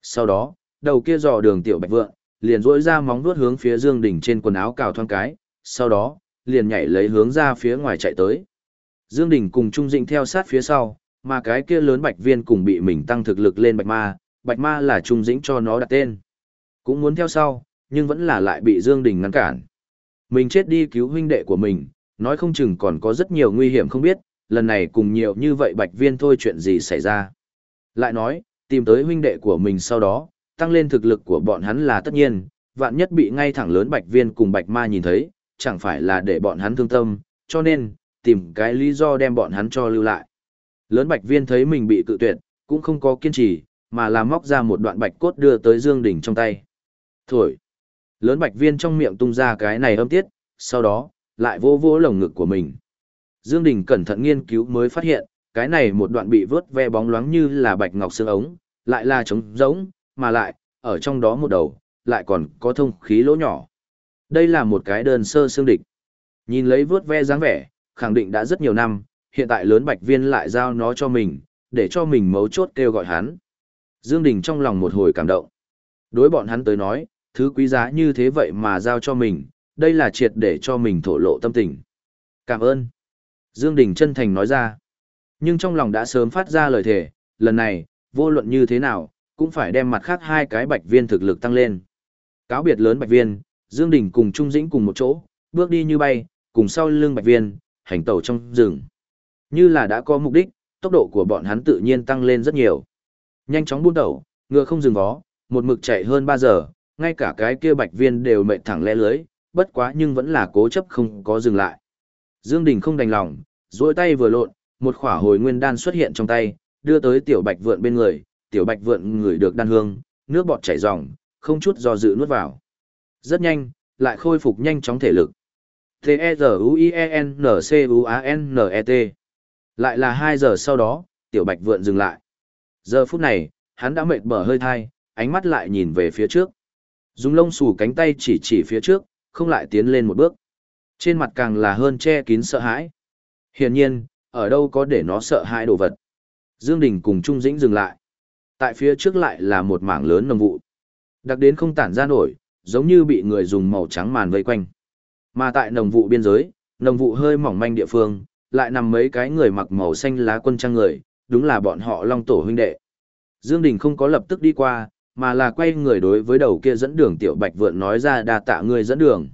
Sau đó, đầu kia dò đường tiểu bạch vượng, liền dỗi ra móng vuốt hướng phía Dương Đình trên quần áo cào thoang cái, sau đó, liền nhảy lấy hướng ra phía ngoài chạy tới. Dương Đình cùng Trung Dĩnh theo sát phía sau, mà cái kia lớn bạch viên cùng bị mình tăng thực lực lên bạch ma, bạch ma là Trung Dĩnh cho nó đặt tên. Cũng muốn theo sau, nhưng vẫn là lại bị Dương Đình ngăn cản. Mình chết đi cứu huynh đệ của mình, nói không chừng còn có rất nhiều nguy hiểm không biết, lần này cùng nhiều như vậy bạch viên thôi chuyện gì xảy ra. Lại nói, tìm tới huynh đệ của mình sau đó, tăng lên thực lực của bọn hắn là tất nhiên, vạn nhất bị ngay thẳng lớn bạch viên cùng bạch ma nhìn thấy, chẳng phải là để bọn hắn thương tâm, cho nên, tìm cái lý do đem bọn hắn cho lưu lại. Lớn bạch viên thấy mình bị cự tuyệt, cũng không có kiên trì, mà là móc ra một đoạn bạch cốt đưa tới Dương Đình trong tay. Thổi. Lớn bạch viên trong miệng tung ra cái này âm tiết, sau đó, lại vô vô lồng ngực của mình. Dương Đình cẩn thận nghiên cứu mới phát hiện, cái này một đoạn bị vớt ve bóng loáng như là bạch ngọc xương ống, lại là trống rỗng, mà lại, ở trong đó một đầu, lại còn có thông khí lỗ nhỏ. Đây là một cái đơn sơ xương địch. Nhìn lấy vớt ve dáng vẻ, khẳng định đã rất nhiều năm, hiện tại lớn bạch viên lại giao nó cho mình, để cho mình mấu chốt kêu gọi hắn. Dương Đình trong lòng một hồi cảm động. Đối bọn hắn tới nói, thứ quý giá như thế vậy mà giao cho mình, đây là triệt để cho mình thổ lộ tâm tình. Cảm ơn. Dương Đình chân thành nói ra. Nhưng trong lòng đã sớm phát ra lời thề, lần này, vô luận như thế nào, cũng phải đem mặt khác hai cái bạch viên thực lực tăng lên. Cáo biệt lớn bạch viên, Dương Đình cùng Trung Dĩnh cùng một chỗ, bước đi như bay, cùng sau lưng bạch viên, hành tẩu trong rừng. Như là đã có mục đích, tốc độ của bọn hắn tự nhiên tăng lên rất nhiều. Nhanh chóng buôn đầu, ngựa không dừng vó, một mực chạy hơn 3 giờ, ngay cả cái kia bạch viên đều mệt thẳng lẽ lưới, bất quá nhưng vẫn là cố chấp không có dừng lại. Dương Đình không đành lòng, duỗi tay vừa lộn, một khỏa hồi nguyên đan xuất hiện trong tay, đưa tới tiểu bạch vượn bên người, tiểu bạch vượn ngửi được đan hương, nước bọt chảy ròng, không chút do dự nuốt vào. Rất nhanh, lại khôi phục nhanh chóng thể lực. T-E-Z-U-I-E-N-C-U-A-N-N-E-T. Lại là 2 giờ sau đó, tiểu bạch vượn dừng lại. Giờ phút này, hắn đã mệt bở hơi thai, ánh mắt lại nhìn về phía trước. Dùng lông xù cánh tay chỉ chỉ phía trước, không lại tiến lên một bước. Trên mặt càng là hơn che kín sợ hãi. Hiển nhiên, ở đâu có để nó sợ hãi đồ vật. Dương Đình cùng Trung Dĩnh dừng lại. Tại phía trước lại là một mảng lớn nồng vụ. Đặc đến không tản ra nổi, giống như bị người dùng màu trắng màn vây quanh. Mà tại nồng vụ biên giới, nồng vụ hơi mỏng manh địa phương, lại nằm mấy cái người mặc màu xanh lá quân trang người, đúng là bọn họ Long Tổ huynh đệ. Dương Đình không có lập tức đi qua, mà là quay người đối với đầu kia dẫn đường tiểu bạch vượn nói ra đa tạ người dẫn đường.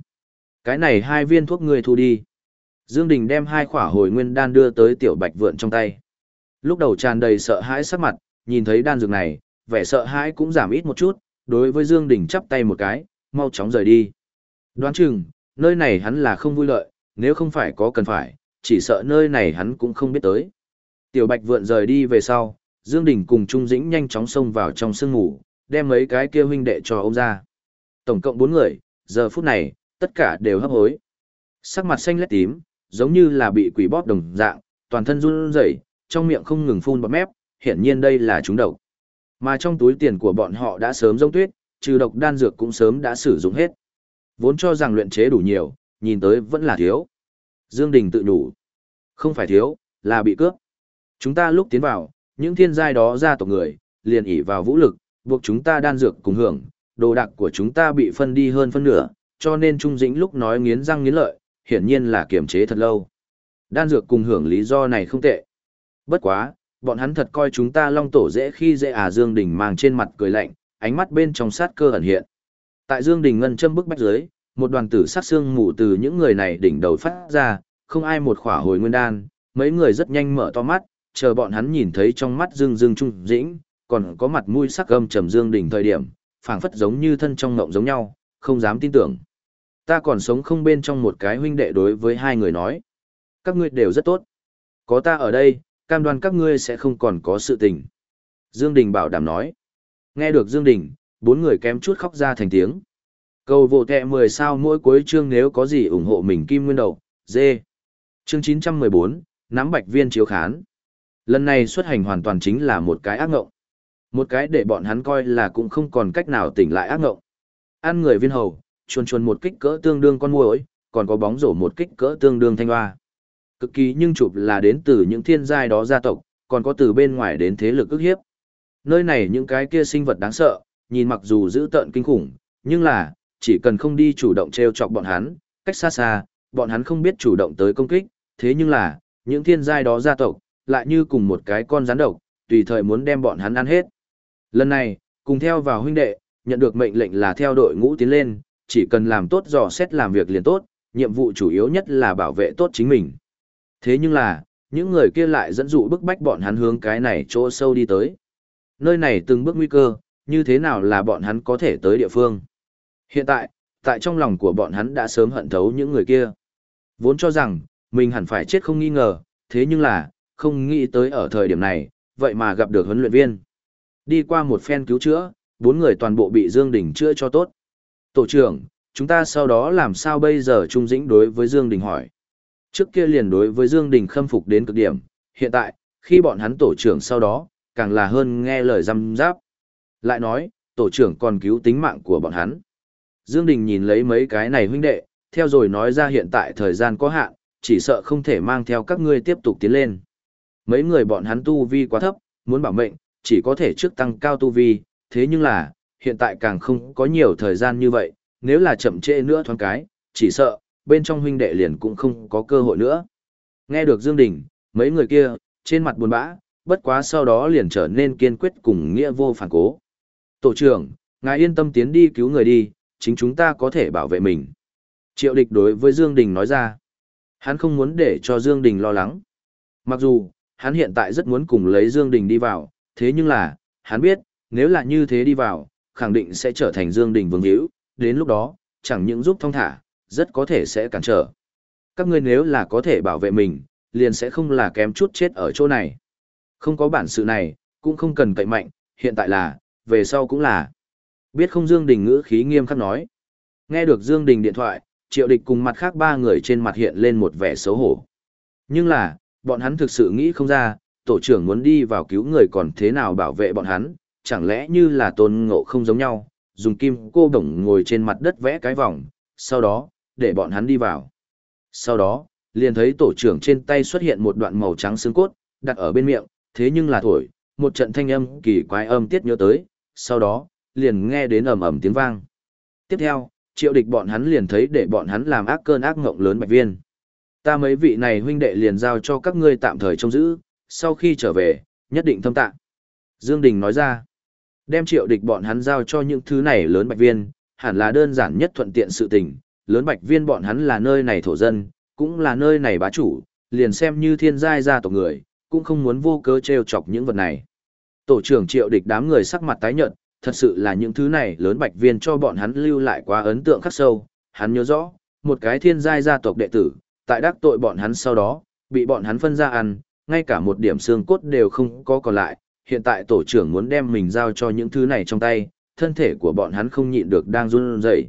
Cái này hai viên thuốc người thu đi. Dương Đình đem hai khỏa hồi nguyên đan đưa tới tiểu bạch vượn trong tay. Lúc đầu tràn đầy sợ hãi sắc mặt, nhìn thấy đan dược này, vẻ sợ hãi cũng giảm ít một chút, đối với Dương Đình chắp tay một cái, mau chóng rời đi. Đoán chừng, nơi này hắn là không vui lợi, nếu không phải có cần phải, chỉ sợ nơi này hắn cũng không biết tới. Tiểu Bạch vượn rời đi về sau, Dương Đình cùng Trung Dĩnh nhanh chóng xông vào trong sương ngủ, đem mấy cái kia huynh đệ cho ông ra. Tổng cộng bốn người, giờ phút này, tất cả đều hấp hối. Sắc mặt xanh lét tím, giống như là bị quỷ bóp đồng dạng, toàn thân run rẩy, trong miệng không ngừng phun bọt mép, hiển nhiên đây là chúng độc. Mà trong túi tiền của bọn họ đã sớm rông tuyết, trừ độc đan dược cũng sớm đã sử dụng hết. Vốn cho rằng luyện chế đủ nhiều, nhìn tới vẫn là thiếu. Dương Đình tự đủ. Không phải thiếu, là bị cướp. Chúng ta lúc tiến vào, những thiên giai đó ra tộc người, liền ỷ vào vũ lực, buộc chúng ta đan dược cùng hưởng, đồ đạc của chúng ta bị phân đi hơn phân nửa, cho nên Trung Dĩnh lúc nói nghiến răng nghiến lợi, hiển nhiên là kiềm chế thật lâu. Đan dược cùng hưởng lý do này không tệ. Bất quá, bọn hắn thật coi chúng ta long tổ dễ khi dễ à Dương Đình mang trên mặt cười lạnh, ánh mắt bên trong sát cơ ẩn hiện. Tại Dương Đình ngân châm bức bách dưới, một đoàn tử sát xương mù từ những người này đỉnh đầu phát ra, không ai một khỏa hồi nguyên đan, mấy người rất nhanh mở to mắt, chờ bọn hắn nhìn thấy trong mắt Dương Dương trung dĩnh, còn có mặt mũi sắc gâm trầm Dương Đình thời điểm, phảng phất giống như thân trong ngộng giống nhau, không dám tin tưởng. Ta còn sống không bên trong một cái huynh đệ đối với hai người nói. Các ngươi đều rất tốt. Có ta ở đây, cam đoan các ngươi sẽ không còn có sự tình. Dương Đình bảo đảm nói. Nghe được Dương Đình, bốn người kém chút khóc ra thành tiếng. Cầu vô kẹ 10 sao mỗi cuối chương nếu có gì ủng hộ mình Kim Nguyên Đầu, dê. Chương 914, nắm bạch viên chiếu khán. Lần này xuất hành hoàn toàn chính là một cái ác ngộng. Một cái để bọn hắn coi là cũng không còn cách nào tỉnh lại ác ngộng. Ăn người viên hầu, chuồn chuồn một kích cỡ tương đương con muỗi, còn có bóng rổ một kích cỡ tương đương thanh hoa. Cực kỳ nhưng chụp là đến từ những thiên giai đó gia tộc, còn có từ bên ngoài đến thế lực ức hiếp. Nơi này những cái kia sinh vật đáng sợ, nhìn mặc dù dữ tợn kinh khủng, nhưng là, chỉ cần không đi chủ động treo chọc bọn hắn, cách xa xa, bọn hắn không biết chủ động tới công kích, thế nhưng là, những thiên giai đó gia tộc, lại như cùng một cái con rắn độc, tùy thời muốn đem bọn hắn ăn hết. Lần này, cùng theo vào huynh đệ, nhận được mệnh lệnh là theo đội ngũ tiến lên, chỉ cần làm tốt dò xét làm việc liền tốt, nhiệm vụ chủ yếu nhất là bảo vệ tốt chính mình. Thế nhưng là, những người kia lại dẫn dụ bức bách bọn hắn hướng cái này chỗ sâu đi tới. Nơi này từng bước nguy cơ, như thế nào là bọn hắn có thể tới địa phương. Hiện tại, tại trong lòng của bọn hắn đã sớm hận thấu những người kia. Vốn cho rằng, mình hẳn phải chết không nghi ngờ, thế nhưng là, không nghĩ tới ở thời điểm này, vậy mà gặp được huấn luyện viên. Đi qua một phen cứu chữa, bốn người toàn bộ bị Dương Đình chữa cho tốt. Tổ trưởng, chúng ta sau đó làm sao bây giờ Trung Dĩnh đối với Dương Đình hỏi. Trước kia liền đối với Dương Đình khâm phục đến cực điểm, hiện tại, khi bọn hắn tổ trưởng sau đó, càng là hơn nghe lời răm giáp. Lại nói, tổ trưởng còn cứu tính mạng của bọn hắn. Dương Đình nhìn lấy mấy cái này huynh đệ, theo rồi nói ra hiện tại thời gian có hạn, chỉ sợ không thể mang theo các ngươi tiếp tục tiến lên. Mấy người bọn hắn tu vi quá thấp, muốn bảo mệnh, chỉ có thể trước tăng cao tu vi, thế nhưng là, hiện tại càng không có nhiều thời gian như vậy, nếu là chậm trễ nữa thoáng cái, chỉ sợ, bên trong huynh đệ liền cũng không có cơ hội nữa. Nghe được Dương Đình, mấy người kia, trên mặt buồn bã, bất quá sau đó liền trở nên kiên quyết cùng nghĩa vô phản cố. Tổ trưởng, ngài yên tâm tiến đi cứu người đi, chính chúng ta có thể bảo vệ mình. Triệu địch đối với Dương Đình nói ra. Hắn không muốn để cho Dương Đình lo lắng. Mặc dù, hắn hiện tại rất muốn cùng lấy Dương Đình đi vào, thế nhưng là, hắn biết, nếu là như thế đi vào, khẳng định sẽ trở thành Dương Đình vương hữu, đến lúc đó, chẳng những giúp thông thả, rất có thể sẽ cản trở. Các ngươi nếu là có thể bảo vệ mình, liền sẽ không là kém chút chết ở chỗ này. Không có bản sự này, cũng không cần cậy mạnh, hiện tại là, về sau cũng là. Biết không Dương Đình ngữ khí nghiêm khắc nói. Nghe được Dương Đình điện thoại, triệu địch cùng mặt khác ba người trên mặt hiện lên một vẻ xấu hổ. Nhưng là, bọn hắn thực sự nghĩ không ra, tổ trưởng muốn đi vào cứu người còn thế nào bảo vệ bọn hắn, chẳng lẽ như là tôn ngộ không giống nhau, dùng kim cô đồng ngồi trên mặt đất vẽ cái vòng, sau đó, để bọn hắn đi vào. Sau đó, liền thấy tổ trưởng trên tay xuất hiện một đoạn màu trắng xương cốt, đặt ở bên miệng, thế nhưng là thổi, một trận thanh âm kỳ quái âm tiết nhớ tới, sau đó, liền nghe đến ầm ầm tiếng vang. Tiếp theo, triệu địch bọn hắn liền thấy để bọn hắn làm ác cơn ác ngộng lớn bạch viên. Ta mấy vị này huynh đệ liền giao cho các ngươi tạm thời trông giữ, sau khi trở về, nhất định thâm tạng. Dương Đình nói ra, đem triệu địch bọn hắn giao cho những thứ này lớn bạch viên, hẳn là đơn giản nhất thuận tiện sự tình, lớn bạch viên bọn hắn là nơi này thổ dân, cũng là nơi này bá chủ, liền xem như thiên giai gia tộc người, cũng không muốn vô cớ treo chọc những vật này. Tổ trưởng triệu địch đám người sắc mặt tái nhợt, thật sự là những thứ này lớn bạch viên cho bọn hắn lưu lại quá ấn tượng khắc sâu, hắn nhớ rõ, một cái thiên giai gia tộc đệ tử, tại đắc tội bọn hắn sau đó, bị bọn hắn phân ra ăn, ngay cả một điểm xương cốt đều không có còn lại, hiện tại tổ trưởng muốn đem mình giao cho những thứ này trong tay, thân thể của bọn hắn không nhịn được đang run rẩy.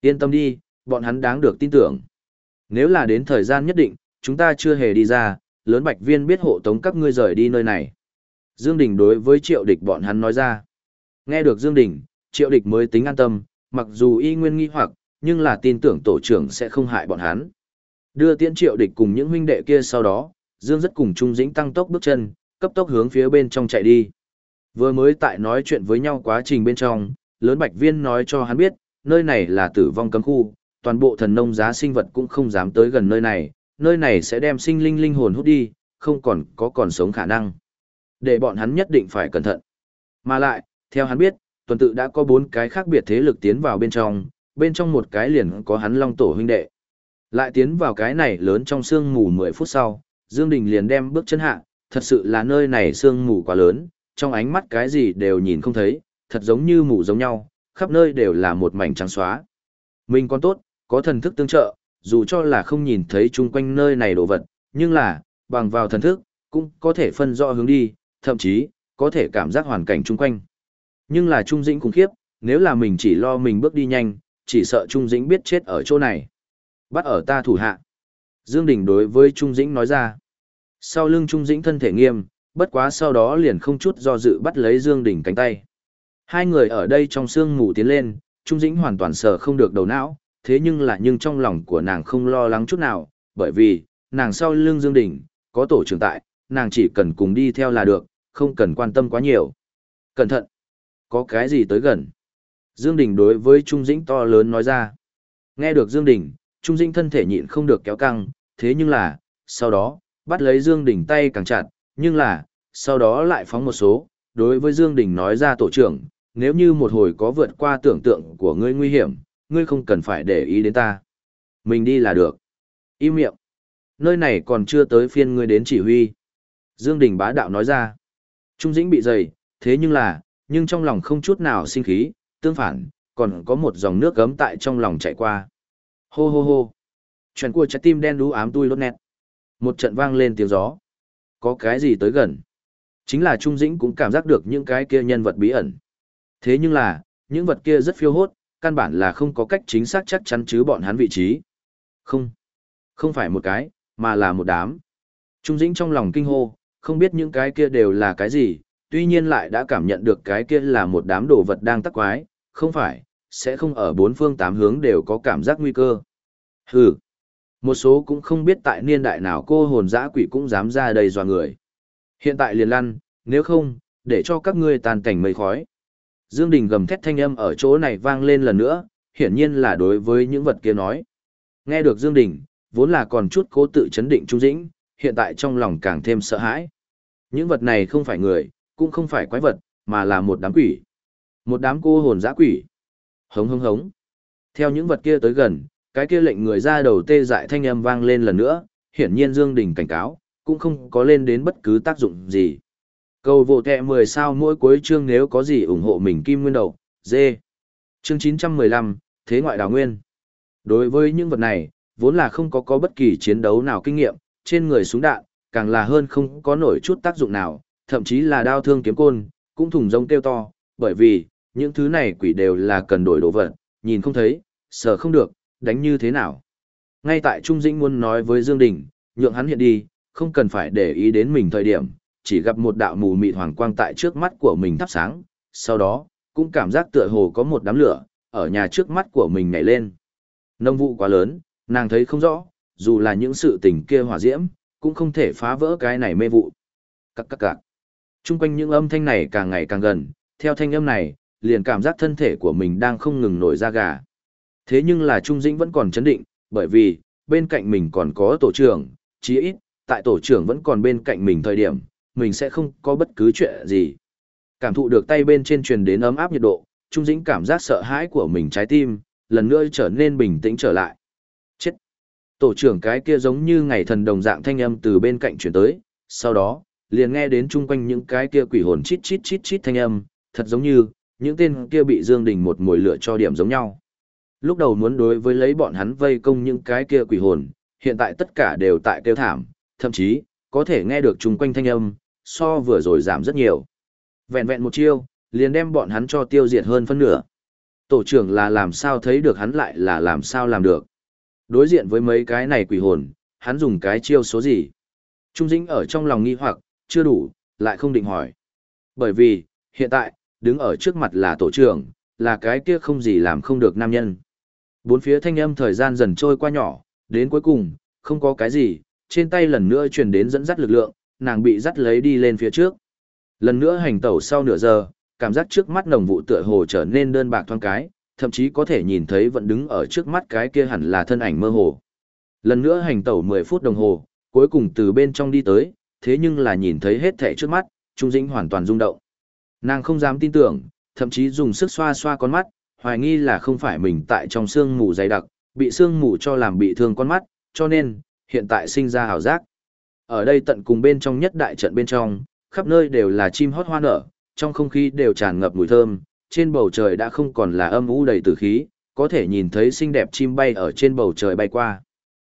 Yên tâm đi, bọn hắn đáng được tin tưởng. Nếu là đến thời gian nhất định, chúng ta chưa hề đi ra, lớn bạch viên biết hộ tống các ngươi rời đi nơi này. Dương Đình đối với triệu địch bọn hắn nói ra. Nghe được Dương Đình, triệu địch mới tính an tâm, mặc dù y nguyên nghi hoặc, nhưng là tin tưởng tổ trưởng sẽ không hại bọn hắn. Đưa tiễn triệu địch cùng những huynh đệ kia sau đó, Dương rất cùng Trung Dĩnh tăng tốc bước chân, cấp tốc hướng phía bên trong chạy đi. Vừa mới tại nói chuyện với nhau quá trình bên trong, lớn bạch viên nói cho hắn biết, nơi này là tử vong cấm khu, toàn bộ thần nông giá sinh vật cũng không dám tới gần nơi này, nơi này sẽ đem sinh linh linh hồn hút đi, không còn có còn sống khả năng. Để bọn hắn nhất định phải cẩn thận. Mà lại, theo hắn biết, tuần tự đã có bốn cái khác biệt thế lực tiến vào bên trong, bên trong một cái liền có hắn long tổ huynh đệ. Lại tiến vào cái này lớn trong sương mù 10 phút sau, Dương Đình liền đem bước chân hạ, thật sự là nơi này sương mù quá lớn, trong ánh mắt cái gì đều nhìn không thấy, thật giống như mù giống nhau, khắp nơi đều là một mảnh trắng xóa. Mình còn tốt, có thần thức tương trợ, dù cho là không nhìn thấy chung quanh nơi này đồ vật, nhưng là, bằng vào thần thức, cũng có thể phân rõ hướng đi, thậm chí, có thể cảm giác hoàn cảnh chung quanh. Nhưng là Trung Dĩnh khủng khiếp, nếu là mình chỉ lo mình bước đi nhanh, chỉ sợ Trung Dĩnh biết chết ở chỗ này. Bắt ở ta thủ hạ. Dương Đình đối với Trung Dĩnh nói ra. Sau lưng Trung Dĩnh thân thể nghiêm, bất quá sau đó liền không chút do dự bắt lấy Dương Đình cánh tay. Hai người ở đây trong sương mù tiến lên, Trung Dĩnh hoàn toàn sợ không được đầu não, thế nhưng là nhưng trong lòng của nàng không lo lắng chút nào, bởi vì, nàng sau lưng Dương Đình, có tổ trưởng tại, nàng chỉ cần cùng đi theo là được, không cần quan tâm quá nhiều. Cẩn thận! Có cái gì tới gần? Dương Đình đối với Trung Dĩnh to lớn nói ra. Nghe được Dương Đình, Trung Dĩnh thân thể nhịn không được kéo căng, thế nhưng là, sau đó, bắt lấy Dương Đình tay càng chặt, nhưng là, sau đó lại phóng một số, đối với Dương Đình nói ra tổ trưởng, nếu như một hồi có vượt qua tưởng tượng của ngươi nguy hiểm, ngươi không cần phải để ý đến ta. Mình đi là được. Im miệng. Nơi này còn chưa tới phiên ngươi đến chỉ huy. Dương Đình bá đạo nói ra. Trung Dĩnh bị dày, thế nhưng là, nhưng trong lòng không chút nào sinh khí, tương phản, còn có một dòng nước gấm tại trong lòng chảy qua. Hô hô hô. Chuyện của trái tim đen đú ám tui lốt nét. Một trận vang lên tiếng gió. Có cái gì tới gần? Chính là Trung Dĩnh cũng cảm giác được những cái kia nhân vật bí ẩn. Thế nhưng là, những vật kia rất phiêu hốt, căn bản là không có cách chính xác chắc chắn chứ bọn hắn vị trí. Không. Không phải một cái, mà là một đám. Trung Dĩnh trong lòng kinh hô, không biết những cái kia đều là cái gì, tuy nhiên lại đã cảm nhận được cái kia là một đám đồ vật đang tắc quái, không phải, sẽ không ở bốn phương tám hướng đều có cảm giác nguy cơ. Hừ. Một số cũng không biết tại niên đại nào cô hồn dã quỷ cũng dám ra đây dò người. Hiện tại liền lăn, nếu không, để cho các ngươi tàn cảnh mây khói. Dương Đình gầm thét thanh âm ở chỗ này vang lên lần nữa, hiển nhiên là đối với những vật kia nói. Nghe được Dương Đình, vốn là còn chút cố tự chấn định trung dĩnh, hiện tại trong lòng càng thêm sợ hãi. Những vật này không phải người, cũng không phải quái vật, mà là một đám quỷ. Một đám cô hồn dã quỷ. Hống hống hống. Theo những vật kia tới gần, cái kia lệnh người ra đầu tê dại thanh âm vang lên lần nữa, hiển nhiên Dương Đình cảnh cáo, cũng không có lên đến bất cứ tác dụng gì. Cầu vô tệ 10 sao mỗi cuối chương nếu có gì ủng hộ mình kim nguyên đầu, dê. Chương 915, Thế ngoại đào nguyên. Đối với những vật này, vốn là không có có bất kỳ chiến đấu nào kinh nghiệm, trên người súng đạn, càng là hơn không có nổi chút tác dụng nào, thậm chí là đao thương kiếm côn, cũng thùng rông kêu to, bởi vì, những thứ này quỷ đều là cần đổi đồ vật, nhìn không thấy, sợ không được, đánh như thế nào. Ngay tại Trung Dĩnh muốn nói với Dương Đình, nhượng hắn hiện đi, không cần phải để ý đến mình thời điểm, chỉ gặp một đạo mù mịt hoàng quang tại trước mắt của mình thắp sáng, sau đó, cũng cảm giác tựa hồ có một đám lửa, ở nhà trước mắt của mình nhảy lên. Nông vụ quá lớn, nàng thấy không rõ, dù là những sự tình kia hỏa diễm, cũng không thể phá vỡ cái này mê vụ. Các các các. Trung quanh những âm thanh này càng ngày càng gần, theo thanh âm này, liền cảm giác thân thể của mình đang không ngừng nổi ra gà. Thế nhưng là Trung Dĩnh vẫn còn chấn định, bởi vì, bên cạnh mình còn có tổ trưởng, chí ít, tại tổ trưởng vẫn còn bên cạnh mình thời điểm, mình sẽ không có bất cứ chuyện gì. Cảm thụ được tay bên trên truyền đến ấm áp nhiệt độ, Trung Dĩnh cảm giác sợ hãi của mình trái tim, lần nữa trở nên bình tĩnh trở lại. Chết! Tổ trưởng cái kia giống như ngày thần đồng dạng thanh âm từ bên cạnh chuyển tới, sau đó, liền nghe đến chung quanh những cái kia quỷ hồn chít chít chít chít thanh âm, thật giống như, những tên kia bị Dương Đình một mồi lửa cho điểm giống nhau. Lúc đầu muốn đối với lấy bọn hắn vây công những cái kia quỷ hồn, hiện tại tất cả đều tại kêu thảm, thậm chí, có thể nghe được chung quanh thanh âm, so vừa rồi giảm rất nhiều. Vẹn vẹn một chiêu, liền đem bọn hắn cho tiêu diệt hơn phân nửa. Tổ trưởng là làm sao thấy được hắn lại là làm sao làm được. Đối diện với mấy cái này quỷ hồn, hắn dùng cái chiêu số gì? Trung Dĩnh ở trong lòng nghi hoặc, chưa đủ, lại không định hỏi. Bởi vì, hiện tại, đứng ở trước mặt là tổ trưởng, là cái kia không gì làm không được nam nhân. Bốn phía thanh âm thời gian dần trôi qua nhỏ, đến cuối cùng, không có cái gì, trên tay lần nữa truyền đến dẫn dắt lực lượng, nàng bị dắt lấy đi lên phía trước. Lần nữa hành tẩu sau nửa giờ, cảm giác trước mắt nồng vụ tựa hồ trở nên đơn bạc thoáng cái, thậm chí có thể nhìn thấy vẫn đứng ở trước mắt cái kia hẳn là thân ảnh mơ hồ. Lần nữa hành tẩu 10 phút đồng hồ, cuối cùng từ bên trong đi tới, thế nhưng là nhìn thấy hết thảy trước mắt, Trung Dĩnh hoàn toàn rung động. Nàng không dám tin tưởng, thậm chí dùng sức xoa xoa con mắt, hoài nghi là không phải mình tại trong sương mù dày đặc, bị sương mù cho làm bị thương con mắt, cho nên, hiện tại sinh ra hào giác. Ở đây tận cùng bên trong nhất đại trận bên trong, khắp nơi đều là chim hót hoa nở, trong không khí đều tràn ngập mùi thơm, trên bầu trời đã không còn là âm u đầy tử khí, có thể nhìn thấy xinh đẹp chim bay ở trên bầu trời bay qua.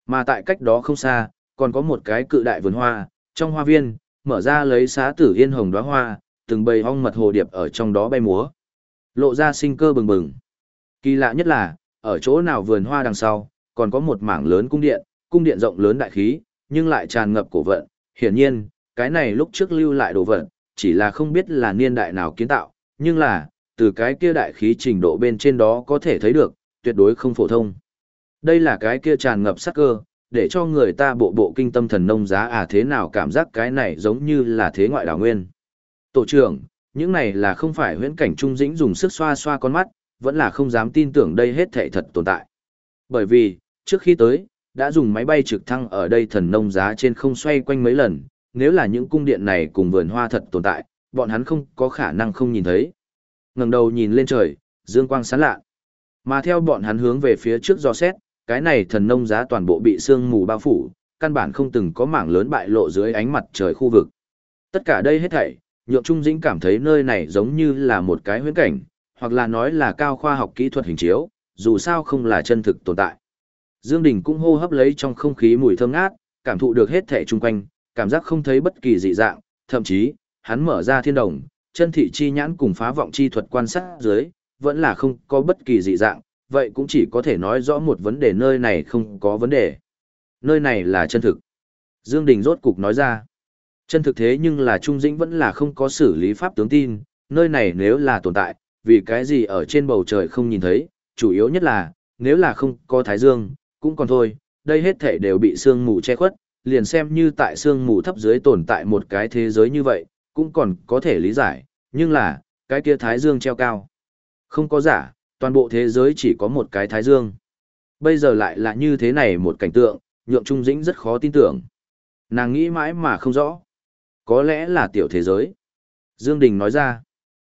Mà tại cách đó không xa, còn có một cái cự đại vườn hoa, trong hoa viên, mở ra lấy xá tử yên hồng đóa hoa, từng bầy ong mật hồ điệp ở trong đó bay múa. Lộ ra sinh cơ bừng bừng. Kỳ lạ nhất là, ở chỗ nào vườn hoa đằng sau, còn có một mảng lớn cung điện, cung điện rộng lớn đại khí, nhưng lại tràn ngập cổ vận. Hiển nhiên, cái này lúc trước lưu lại đồ vật, chỉ là không biết là niên đại nào kiến tạo, nhưng là, từ cái kia đại khí trình độ bên trên đó có thể thấy được, tuyệt đối không phổ thông. Đây là cái kia tràn ngập sắc cơ, để cho người ta bộ bộ kinh tâm thần nông giá à thế nào cảm giác cái này giống như là thế ngoại đảo nguyên. Tổ trưởng, những này là không phải huyễn cảnh trung dĩnh dùng sức xoa xoa con mắt, vẫn là không dám tin tưởng đây hết thảy thật tồn tại. Bởi vì, trước khi tới, đã dùng máy bay trực thăng ở đây thần nông giá trên không xoay quanh mấy lần, nếu là những cung điện này cùng vườn hoa thật tồn tại, bọn hắn không có khả năng không nhìn thấy. ngẩng đầu nhìn lên trời, dương quang sáng lạ. Mà theo bọn hắn hướng về phía trước do xét, cái này thần nông giá toàn bộ bị sương mù bao phủ, căn bản không từng có mảng lớn bại lộ dưới ánh mặt trời khu vực. Tất cả đây hết thảy, nhượng Trung Dĩnh cảm thấy nơi này giống như là một cái huyễn cảnh, hoặc là nói là cao khoa học kỹ thuật hình chiếu, dù sao không là chân thực tồn tại. Dương Đình cũng hô hấp lấy trong không khí mùi thơm ngát, cảm thụ được hết thể chung quanh, cảm giác không thấy bất kỳ dị dạng, thậm chí, hắn mở ra thiên đồng, chân thị chi nhãn cùng phá vọng chi thuật quan sát dưới, vẫn là không có bất kỳ dị dạng, vậy cũng chỉ có thể nói rõ một vấn đề nơi này không có vấn đề. Nơi này là chân thực. Dương Đình rốt cục nói ra. Chân thực thế nhưng là Trung Dĩnh vẫn là không có xử lý pháp tướng tin, nơi này nếu là tồn tại, vì cái gì ở trên bầu trời không nhìn thấy, chủ yếu nhất là, nếu là không có thái dương, cũng còn thôi, đây hết thể đều bị sương mù che khuất, liền xem như tại sương mù thấp dưới tồn tại một cái thế giới như vậy, cũng còn có thể lý giải, nhưng là, cái kia thái dương treo cao. Không có giả, toàn bộ thế giới chỉ có một cái thái dương. Bây giờ lại là như thế này một cảnh tượng, nhượng Trung Dĩnh rất khó tin tưởng. Nàng nghĩ mãi mà không rõ. Có lẽ là tiểu thế giới. Dương Đình nói ra.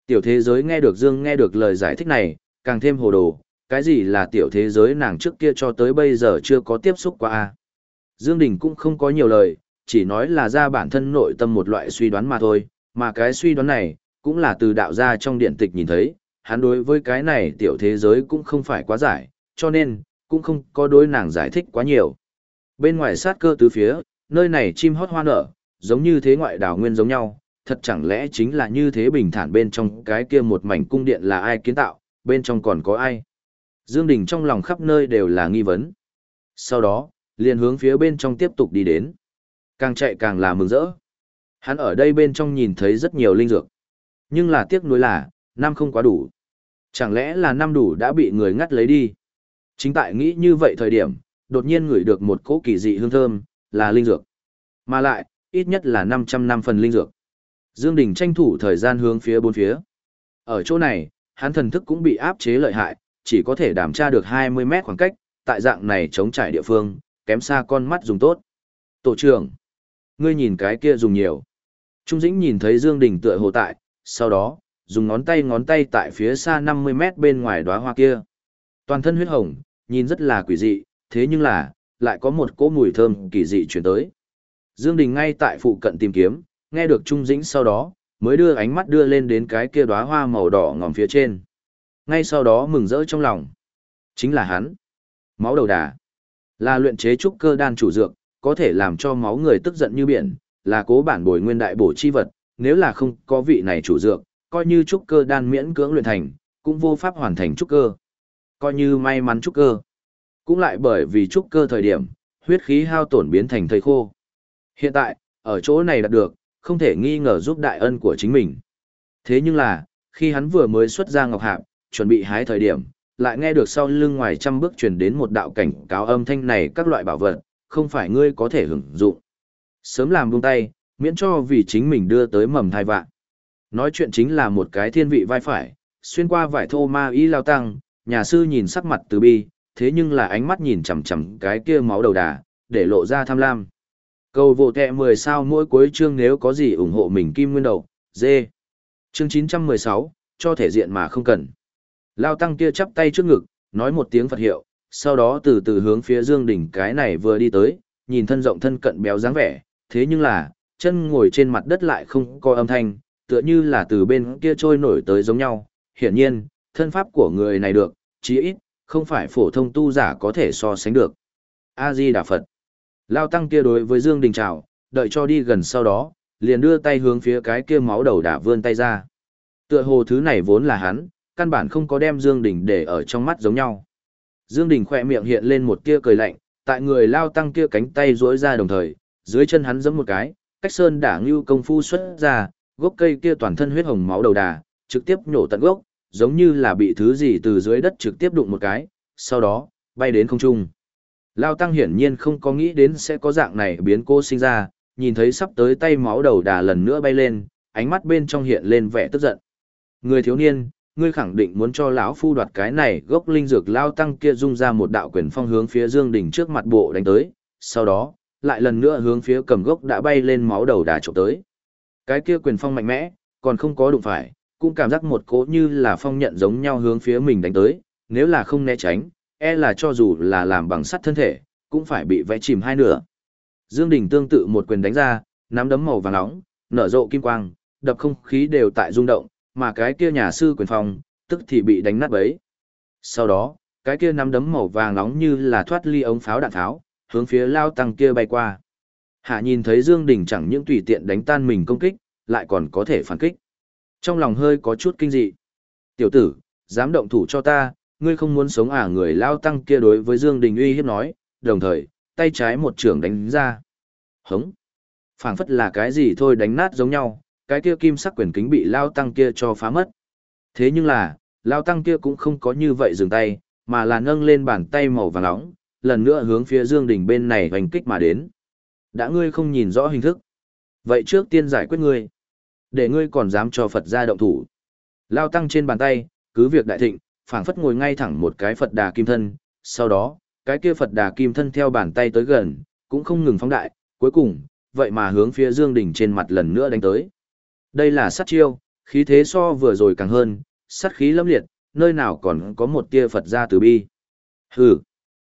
Tiểu thế giới nghe được Dương nghe được lời giải thích này, càng thêm hồ đồ. Cái gì là tiểu thế giới nàng trước kia cho tới bây giờ chưa có tiếp xúc qua a Dương Đình cũng không có nhiều lời, chỉ nói là ra bản thân nội tâm một loại suy đoán mà thôi, mà cái suy đoán này, cũng là từ đạo gia trong điện tịch nhìn thấy, hắn đối với cái này tiểu thế giới cũng không phải quá giải, cho nên, cũng không có đối nàng giải thích quá nhiều. Bên ngoài sát cơ tứ phía, nơi này chim hót hoa nở, giống như thế ngoại đảo nguyên giống nhau, thật chẳng lẽ chính là như thế bình thản bên trong cái kia một mảnh cung điện là ai kiến tạo, bên trong còn có ai. Dương Đình trong lòng khắp nơi đều là nghi vấn. Sau đó, liền hướng phía bên trong tiếp tục đi đến. Càng chạy càng là mừng rỡ. Hắn ở đây bên trong nhìn thấy rất nhiều linh dược. Nhưng là tiếc nuối là, năm không quá đủ. Chẳng lẽ là năm đủ đã bị người ngắt lấy đi? Chính tại nghĩ như vậy thời điểm, đột nhiên ngửi được một cỗ kỳ dị hương thơm, là linh dược. Mà lại, ít nhất là 500 năm phần linh dược. Dương Đình tranh thủ thời gian hướng phía bốn phía. Ở chỗ này, hắn thần thức cũng bị áp chế lợi hại, chỉ có thể đảm tra được 20 mét khoảng cách, tại dạng này chống trải địa phương, kém xa con mắt dùng tốt. Tổ trưởng, ngươi nhìn cái kia dùng nhiều. Trung Dĩnh nhìn thấy Dương Đình tựa hồ tại, sau đó, dùng ngón tay ngón tay tại phía xa 50 mét bên ngoài đóa hoa kia. Toàn thân huyết hồng, nhìn rất là quỷ dị, thế nhưng là, lại có một cỗ mùi thơm kỳ dị truyền tới. Dương Đình ngay tại phụ cận tìm kiếm, nghe được Trung Dĩnh sau đó, mới đưa ánh mắt đưa lên đến cái kia đóa hoa màu đỏ ngòm phía trên. Ngay sau đó mừng rỡ trong lòng. Chính là hắn. Máu đầu đà. Là luyện chế trúc cơ đan chủ dược, có thể làm cho máu người tức giận như biển, là cố bản bồi nguyên đại bổ chi vật, nếu là không có vị này chủ dược, coi như trúc cơ đan miễn cưỡng luyện thành, cũng vô pháp hoàn thành trúc cơ. Coi như may mắn trúc cơ. Cũng lại bởi vì trúc cơ thời điểm, huyết khí hao tổn biến thành thời khô. Hiện tại, ở chỗ này đạt được, không thể nghi ngờ giúp đại ân của chính mình. Thế nhưng là, khi hắn vừa mới xuất ra ngọc hạp, chuẩn bị hái thời điểm, lại nghe được sau lưng ngoài trăm bước truyền đến một đạo cảnh cáo âm thanh này các loại bảo vật, không phải ngươi có thể hưởng dụng. Sớm làm buông tay, miễn cho vì chính mình đưa tới mầm thai vạn. Nói chuyện chính là một cái thiên vị vai phải, xuyên qua vải thô ma y lao tăng, nhà sư nhìn sắc mặt từ bi, thế nhưng là ánh mắt nhìn chằm chằm cái kia máu đầu đà, để lộ ra tham lam. Cầu vô tệ 10 sao mỗi cuối chương nếu có gì ủng hộ mình kim nguyên đầu, dê. Chương 916, cho thể diện mà không cần. Lao tăng kia chắp tay trước ngực, nói một tiếng Phật hiệu, sau đó từ từ hướng phía Dương đỉnh cái này vừa đi tới, nhìn thân rộng thân cận béo dáng vẻ, thế nhưng là, chân ngồi trên mặt đất lại không có âm thanh, tựa như là từ bên kia trôi nổi tới giống nhau. Hiển nhiên, thân pháp của người này được, chí ít, không phải phổ thông tu giả có thể so sánh được. A-di Đà Phật. Lao tăng kia đối với Dương Đình chào, đợi cho đi gần sau đó, liền đưa tay hướng phía cái kia máu đầu đả vươn tay ra. Tựa hồ thứ này vốn là hắn, căn bản không có đem Dương Đình để ở trong mắt giống nhau. Dương Đình khỏe miệng hiện lên một tia cười lạnh, tại người lao tăng kia cánh tay duỗi ra đồng thời, dưới chân hắn giẫm một cái, cách sơn đả ngưu công phu xuất ra, gốc cây kia toàn thân huyết hồng máu đầu đà, trực tiếp nhổ tận gốc, giống như là bị thứ gì từ dưới đất trực tiếp đụng một cái, sau đó, bay đến không trung. Lao tăng hiển nhiên không có nghĩ đến sẽ có dạng này biến cô sinh ra, nhìn thấy sắp tới tay máu đầu đà lần nữa bay lên, ánh mắt bên trong hiện lên vẻ tức giận. Người thiếu niên, ngươi khẳng định muốn cho lão phu đoạt cái này gốc linh dược lao tăng kia dung ra một đạo quyền phong hướng phía Dương Đình trước mặt bộ đánh tới, sau đó, lại lần nữa hướng phía cầm gốc đã bay lên máu đầu đà trộm tới. Cái kia quyền phong mạnh mẽ, còn không có đụng phải, cũng cảm giác một cỗ như là phong nhận giống nhau hướng phía mình đánh tới, nếu là không né tránh, e là cho dù là làm bằng sắt thân thể, cũng phải bị vẽ chìm hai nửa. Dương Đình tương tự một quyền đánh ra, nắm đấm màu vàng nóng, nở rộ kim quang, đập không khí đều tại rung động, mà cái kia nhà sư quyền phòng tức thì bị đánh nát bấy. Sau đó, cái kia nắm đấm màu vàng nóng như là thoát ly ống pháo đạn tháo, hướng phía lao tăng kia bay qua. Hạ nhìn thấy Dương Đình chẳng những tùy tiện đánh tan mình công kích, lại còn có thể phản kích. Trong lòng hơi có chút kinh dị. Tiểu tử, dám động thủ cho ta, ngươi không muốn sống à người lao tăng kia đối với Dương Đình uy hiếp nói, đồng thời, tay trái một trường đánh ra. Hống! phảng phất là cái gì thôi đánh nát giống nhau, cái kia kim sắc quyền kính bị lao tăng kia cho phá mất. Thế nhưng là, lao tăng kia cũng không có như vậy dừng tay, mà là nâng lên bàn tay màu vàng nóng, lần nữa hướng phía Dương Đình bên này hoành kích mà đến. Đã ngươi không nhìn rõ hình thức. Vậy trước tiên giải quyết ngươi. Để ngươi còn dám cho Phật ra động thủ. Lao tăng trên bàn tay, cứ việc đại thịnh, phảng phất ngồi ngay thẳng một cái Phật đà kim thân, sau đó, cái kia Phật đà kim thân theo bàn tay tới gần, cũng không ngừng phóng đại, cuối cùng, vậy mà hướng phía Dương Đình trên mặt lần nữa đánh tới. Đây là sát chiêu, khí thế so vừa rồi càng hơn, sát khí lâm liệt, nơi nào còn có một tia Phật ra từ bi. Hừ,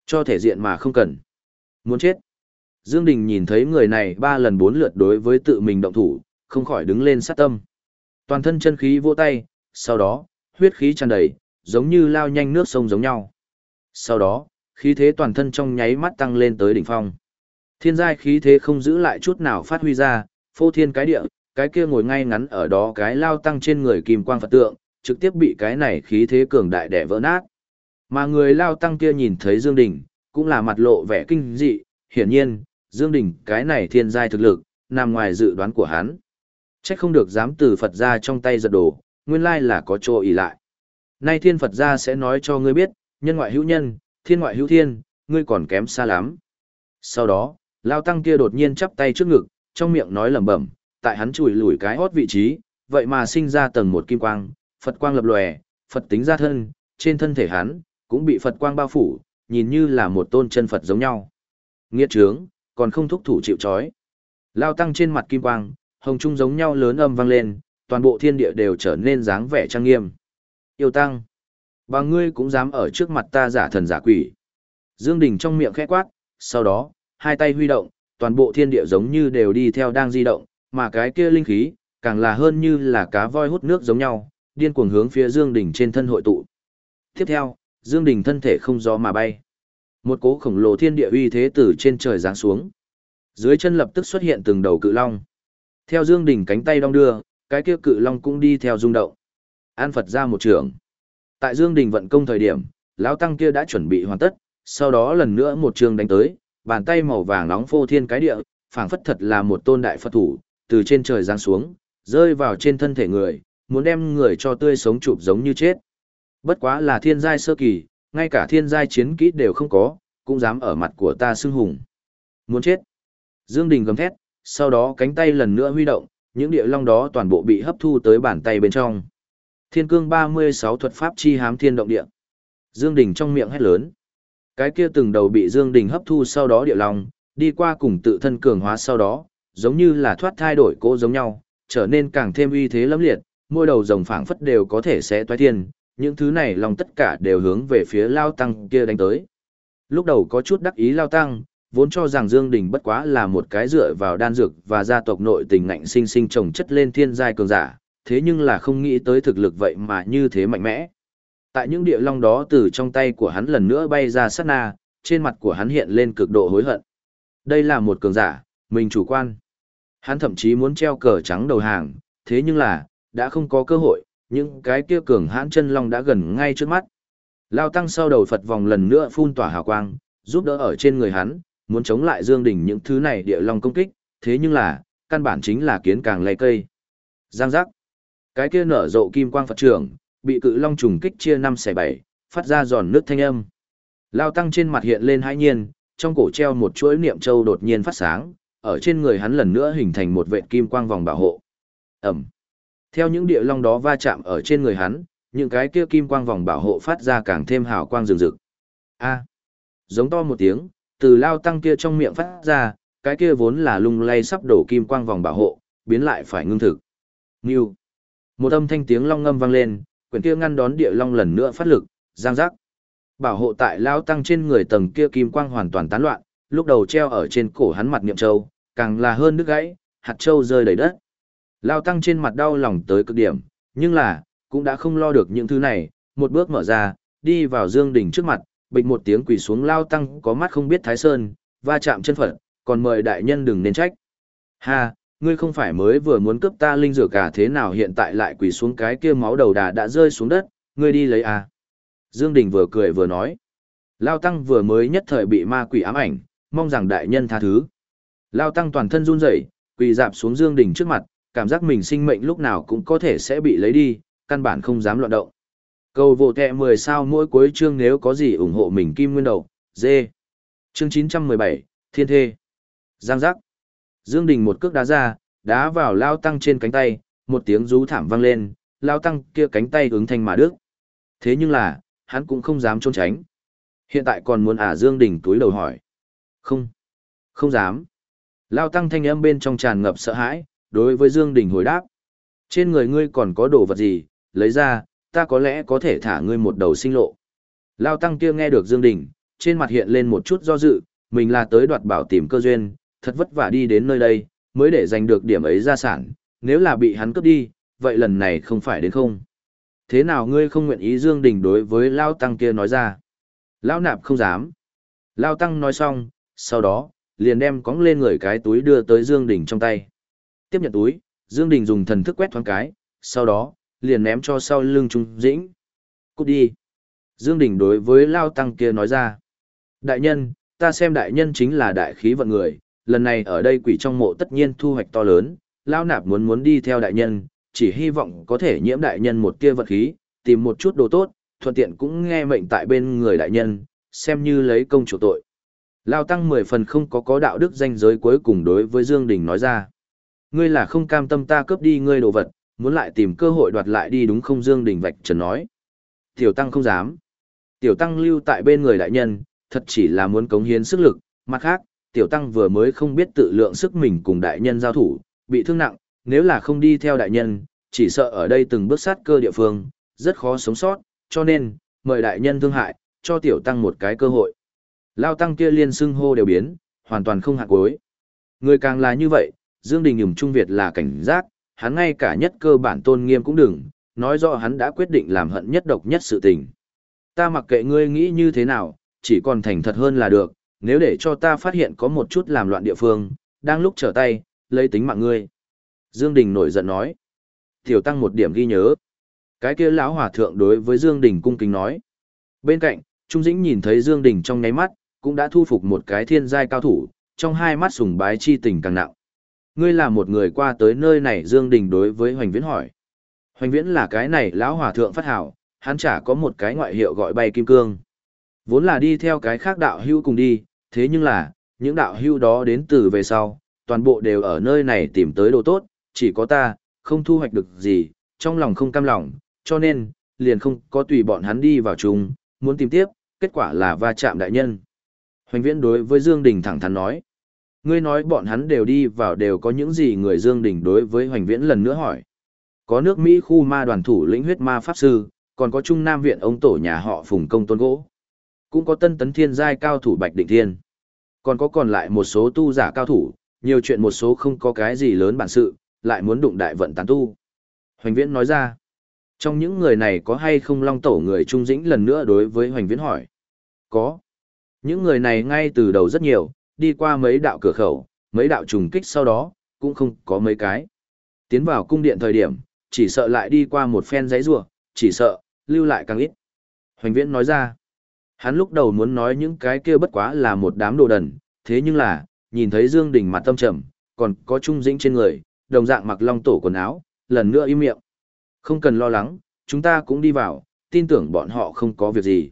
cho thể diện mà không cần. Muốn chết. Dương Đình nhìn thấy người này ba lần bốn lượt đối với tự mình động thủ, không khỏi đứng lên sát tâm. Toàn thân chân khí vỗ tay, sau đó, huyết khí tràn đầy, giống như lao nhanh nước sông giống nhau. Sau đó, khí thế toàn thân trong nháy mắt tăng lên tới đỉnh phong. Thiên giai khí thế không giữ lại chút nào phát huy ra, phô thiên cái địa, cái kia ngồi ngay ngắn ở đó cái lao tăng trên người kim quang Phật tượng, trực tiếp bị cái này khí thế cường đại đè vỡ nát. Mà người lao tăng kia nhìn thấy Dương Đình, cũng là mặt lộ vẻ kinh dị, hiển nhiên, Dương Đình cái này thiên giai thực lực, nằm ngoài dự đoán của hắn. Chắc không được dám từ Phật ra trong tay giật đổ nguyên lai là có chỗ ý lại. Nay thiên Phật ra sẽ nói cho ngươi biết, nhân ngoại hữu nhân, thiên ngoại hữu thiên, ngươi còn kém xa lắm. Sau đó, lao tăng kia đột nhiên chắp tay trước ngực, trong miệng nói lẩm bẩm, tại hắn chùi lùi cái hót vị trí, vậy mà sinh ra tầng một kim quang, Phật quang lập lòe, Phật tính ra thân, trên thân thể hắn cũng bị Phật quang bao phủ, nhìn như là một tôn chân Phật giống nhau. Nghiệt trướng, còn không thúc thủ chịu chói Lao tăng trên mặt kim quang, hồng trung giống nhau lớn âm vang lên, toàn bộ thiên địa đều trở nên dáng vẻ trang nghiêm. Yêu tăng, bà ngươi cũng dám ở trước mặt ta giả thần giả quỷ. Dương Đình trong miệng khẽ quát, sau đó, hai tay huy động, toàn bộ thiên địa giống như đều đi theo đang di động, mà cái kia linh khí, càng là hơn như là cá voi hút nước giống nhau, điên cuồng hướng phía Dương Đình trên thân hội tụ. Tiếp theo, Dương Đình thân thể không gió mà bay. Một cỗ khổng lồ thiên địa uy thế từ trên trời giáng xuống. Dưới chân lập tức xuất hiện từng đầu cự long. Theo Dương Đình cánh tay đong đưa, cái kia cự long cũng đi theo rung động. An Phật ra một trường. Tại Dương Đình vận công thời điểm, lão tăng kia đã chuẩn bị hoàn tất, sau đó lần nữa một trường đánh tới, bàn tay màu vàng nóng phô thiên cái địa, phảng phất thật là một tôn đại Phật thủ, từ trên trời giáng xuống, rơi vào trên thân thể người, muốn đem người cho tươi sống chụp giống như chết. Bất quá là thiên giai sơ kỳ, ngay cả thiên giai chiến kỹ đều không có, cũng dám ở mặt của ta xưng hùng. Muốn chết. Dương Đình gầm thét, sau đó cánh tay lần nữa huy động, những địa long đó toàn bộ bị hấp thu tới bàn tay bên trong. Thiên cương 36 thuật pháp chi hám thiên động địa. Dương Đình trong miệng hét lớn. Cái kia từng đầu bị Dương Đình hấp thu sau đó địa long, đi qua cùng tự thân cường hóa sau đó, giống như là thoát thay đổi cố giống nhau, trở nên càng thêm uy thế lẫm liệt, môi đầu rồng phảng phất đều có thể sẽ toái thiên, những thứ này lòng tất cả đều hướng về phía Lao Tăng kia đánh tới. Lúc đầu có chút đắc ý Lao Tăng, vốn cho rằng Dương Đình bất quá là một cái dựa vào đan dược và gia tộc nội tình ngạnh sinh sinh trồng chất lên thiên giai cường giả, thế nhưng là không nghĩ tới thực lực vậy mà như thế mạnh mẽ. Tại những địa long đó từ trong tay của hắn lần nữa bay ra sát na, trên mặt của hắn hiện lên cực độ hối hận. Đây là một cường giả, mình chủ quan. Hắn thậm chí muốn treo cờ trắng đầu hàng, thế nhưng là, đã không có cơ hội, những cái kia cường hãn chân long đã gần ngay trước mắt. Lao tăng sau đầu Phật vòng lần nữa phun tỏa hào quang, giúp đỡ ở trên người hắn, muốn chống lại Dương Đình những thứ này địa long công kích, thế nhưng là, căn bản chính là kiến càng lay cây. Giang giác. Cái kia nở rộ kim quang Phật trưởng, bị cự long trùng kích chia năm xẻ bảy, phát ra giòn nước thanh âm. Lao tăng trên mặt hiện lên hãi nhiên, trong cổ treo một chuỗi niệm châu đột nhiên phát sáng, ở trên người hắn lần nữa hình thành một vệt kim quang vòng bảo hộ. Ẩm. Theo những địa long đó va chạm ở trên người hắn, những cái kia kim quang vòng bảo hộ phát ra càng thêm hào quang rực rực. A. Giống to một tiếng, từ lao tăng kia trong miệng phát ra, cái kia vốn là lung lay sắp đổ kim quang vòng bảo hộ, biến lại phải ngưng thực. Ngưu. Một âm thanh tiếng long ngâm vang lên, quyển kia ngăn đón địa long lần nữa phát lực, giang giác. Bảo hộ tại lao tăng trên người tầng kia kim quang hoàn toàn tán loạn, lúc đầu treo ở trên cổ hắn mặt niệm châu, càng là hơn nước gãy, hạt châu rơi đầy đất. Lao tăng trên mặt đau lòng tới cực điểm, nhưng là, cũng đã không lo được những thứ này, một bước mở ra, đi vào Dương Đình trước mặt, bịch một tiếng quỳ xuống Lao tăng có mắt không biết Thái Sơn, va chạm chân phật còn mời đại nhân đừng nên trách. Ha, ngươi không phải mới vừa muốn cướp ta linh dược cả thế nào hiện tại lại quỳ xuống cái kia máu đầu đà đã rơi xuống đất, ngươi đi lấy à. Dương Đình vừa cười vừa nói. Lao Tăng vừa mới nhất thời bị ma quỷ ám ảnh, mong rằng đại nhân tha thứ. Lao Tăng toàn thân run rẩy, quỳ dạp xuống Dương Đình trước mặt, cảm giác mình sinh mệnh lúc nào cũng có thể sẽ bị lấy đi, căn bản không dám loạn động. Cầu vô tệ 10 sao mỗi cuối chương nếu có gì ủng hộ mình kim nguyên đầu, dê. Chương 917, Thiên Thê. Giang giác. Dương Đình một cước đá ra, đá vào Lao Tăng trên cánh tay, một tiếng rú thảm vang lên, Lao Tăng kia cánh tay ứng thanh mà đứt. Thế nhưng là, hắn cũng không dám trốn tránh. Hiện tại còn muốn ả Dương Đình túi đầu hỏi. Không. Không dám. Lao Tăng thanh âm bên trong tràn ngập sợ hãi, đối với Dương Đình hồi đáp. Trên người ngươi còn có đồ vật gì, lấy ra, ta có lẽ có thể thả ngươi một đầu sinh lộ. Lao Tăng kia nghe được Dương Đình, trên mặt hiện lên một chút do dự, mình là tới đoạt bảo tìm cơ duyên, thật vất vả đi đến nơi đây, mới để giành được điểm ấy gia sản, nếu là bị hắn cướp đi, vậy lần này không phải đến không. Thế nào ngươi không nguyện ý Dương Đình đối với Lao Tăng kia nói ra? Lao nạp không dám. Lao Tăng nói xong, sau đó, liền đem cóng lên người cái túi đưa tới Dương Đình trong tay. Tiếp nhận túi, Dương Đình dùng thần thức quét thoáng cái, sau đó, liền ném cho sau lưng Trung Dĩnh. Cút đi. Dương Đình đối với Lao Tăng kia nói ra. Đại nhân, ta xem đại nhân chính là đại khí vận người, lần này ở đây quỷ trong mộ tất nhiên thu hoạch to lớn, Lao Nạp muốn muốn đi theo đại nhân, chỉ hy vọng có thể nhiễm đại nhân một tia vật khí, tìm một chút đồ tốt, thuận tiện cũng nghe mệnh tại bên người đại nhân, xem như lấy công chủ tội. Lao Tăng mười phần không có có đạo đức danh giới cuối cùng đối với Dương Đình nói ra. Ngươi là không cam tâm ta cướp đi ngươi đồ vật, muốn lại tìm cơ hội đoạt lại đi đúng không Dương Đình vạch trần nói. Tiểu Tăng không dám. Tiểu Tăng lưu tại bên người đại nhân, thật chỉ là muốn cống hiến sức lực, mặt khác, Tiểu Tăng vừa mới không biết tự lượng sức mình cùng đại nhân giao thủ, bị thương nặng, nếu là không đi theo đại nhân, chỉ sợ ở đây từng bước sát cơ địa phương, rất khó sống sót, cho nên, mời đại nhân thương hại, cho Tiểu Tăng một cái cơ hội. Lao Tăng kia liên xưng hô đều biến, hoàn toàn không hạt cuối. Người càng là như vậy, Dương Đình nhầm Trung Việt là cảnh giác, hắn ngay cả nhất cơ bản tôn nghiêm cũng đừng, nói rõ hắn đã quyết định làm hận nhất độc nhất sự tình. Ta mặc kệ ngươi nghĩ như thế nào, chỉ còn thành thật hơn là được, nếu để cho ta phát hiện có một chút làm loạn địa phương, đang lúc trở tay, lấy tính mạng ngươi. Dương Đình nổi giận nói. Tiểu tăng một điểm ghi nhớ. Cái kia lão hòa thượng đối với Dương Đình cung kính nói. Bên cạnh, Trung Dĩnh nhìn thấy Dương Đình trong nháy mắt, cũng đã thu phục một cái thiên giai cao thủ, trong hai mắt sùng bái chi tình càng nặng. Ngươi là một người qua tới nơi này Dương Đình đối với Hoành Viễn hỏi. Hoành Viễn là cái này lão hòa thượng phát hảo, hắn chả có một cái ngoại hiệu gọi bay kim cương. Vốn là đi theo cái khác đạo hưu cùng đi, thế nhưng là, những đạo hưu đó đến từ về sau, toàn bộ đều ở nơi này tìm tới đồ tốt, chỉ có ta, không thu hoạch được gì, trong lòng không cam lòng, cho nên, liền không có tùy bọn hắn đi vào chung, muốn tìm tiếp, kết quả là va chạm đại nhân. Hoành Viễn đối với Dương Đình thẳng thắn nói. Ngươi nói bọn hắn đều đi vào đều có những gì người Dương Đình đối với Hoành Viễn lần nữa hỏi. Có nước Mỹ khu ma đoàn thủ lĩnh huyết ma pháp sư, còn có Trung Nam viện ông tổ nhà họ Phùng Công Tôn Gỗ. Cũng có tân tấn thiên giai cao thủ Bạch Định Thiên. Còn có còn lại một số tu giả cao thủ, nhiều chuyện một số không có cái gì lớn bản sự, lại muốn đụng đại vận tán tu. Hoành Viễn nói ra, trong những người này có hay không long tổ người trung dĩnh lần nữa đối với Hoành Viễn hỏi. Có. Những người này ngay từ đầu rất nhiều, đi qua mấy đạo cửa khẩu, mấy đạo trùng kích sau đó, cũng không có mấy cái. Tiến vào cung điện thời điểm, chỉ sợ lại đi qua một phen giấy rủa, chỉ sợ, lưu lại càng ít. Hoành viễn nói ra, hắn lúc đầu muốn nói những cái kia bất quá là một đám đồ đần, thế nhưng là, nhìn thấy Dương Đình mặt tâm trầm, còn có trung dĩnh trên người, đồng dạng mặc long tổ quần áo, lần nữa im miệng. Không cần lo lắng, chúng ta cũng đi vào, tin tưởng bọn họ không có việc gì.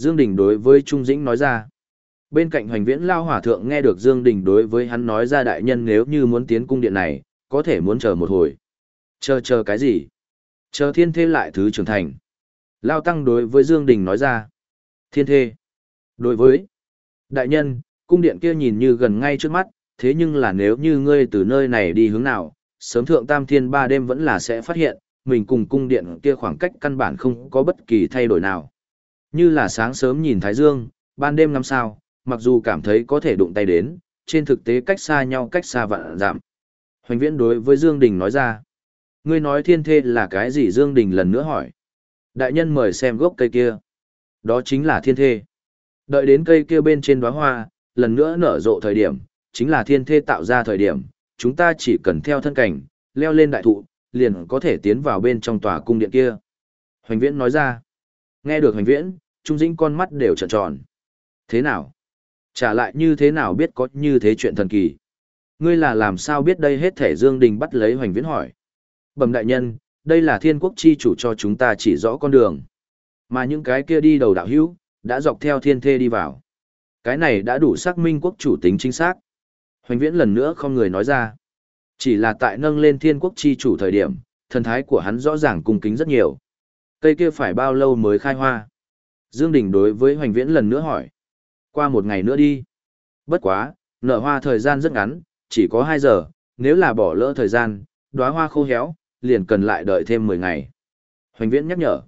Dương Đình đối với Trung Dĩnh nói ra. Bên cạnh hoành viễn lao hỏa thượng nghe được Dương Đình đối với hắn nói ra đại nhân nếu như muốn tiến cung điện này, có thể muốn chờ một hồi. Chờ chờ cái gì? Chờ thiên thê lại thứ trưởng thành. Lao tăng đối với Dương Đình nói ra. Thiên thê. Đối với. Đại nhân, cung điện kia nhìn như gần ngay trước mắt, thế nhưng là nếu như ngươi từ nơi này đi hướng nào, sớm thượng tam thiên ba đêm vẫn là sẽ phát hiện, mình cùng cung điện kia khoảng cách căn bản không có bất kỳ thay đổi nào. Như là sáng sớm nhìn Thái Dương, ban đêm năm sao, mặc dù cảm thấy có thể đụng tay đến, trên thực tế cách xa nhau cách xa vạn giảm. Hoành viễn đối với Dương Đình nói ra. Ngươi nói thiên thê là cái gì Dương Đình lần nữa hỏi. Đại nhân mời xem gốc cây kia. Đó chính là thiên thê. Đợi đến cây kia bên trên đóa hoa, lần nữa nở rộ thời điểm, chính là thiên thê tạo ra thời điểm, chúng ta chỉ cần theo thân cảnh, leo lên đại thụ, liền có thể tiến vào bên trong tòa cung điện kia. Hoành viễn nói ra. Nghe được hoành viễn, Trung Dĩnh con mắt đều trợn tròn. Thế nào? Trả lại như thế nào biết có như thế chuyện thần kỳ? Ngươi là làm sao biết đây hết thể Dương Đình bắt lấy hoành viễn hỏi. Bẩm đại nhân, đây là thiên quốc chi chủ cho chúng ta chỉ rõ con đường. Mà những cái kia đi đầu đạo hữu, đã dọc theo thiên thê đi vào. Cái này đã đủ xác minh quốc chủ tính chính xác. Hoành viễn lần nữa không người nói ra. Chỉ là tại nâng lên thiên quốc chi chủ thời điểm, thần thái của hắn rõ ràng cung kính rất nhiều. Cây kia phải bao lâu mới khai hoa? Dương Đình đối với Hoành Viễn lần nữa hỏi. Qua một ngày nữa đi. Bất quá, nở hoa thời gian rất ngắn, chỉ có 2 giờ, nếu là bỏ lỡ thời gian, đóa hoa khô héo, liền cần lại đợi thêm 10 ngày. Hoành Viễn nhắc nhở.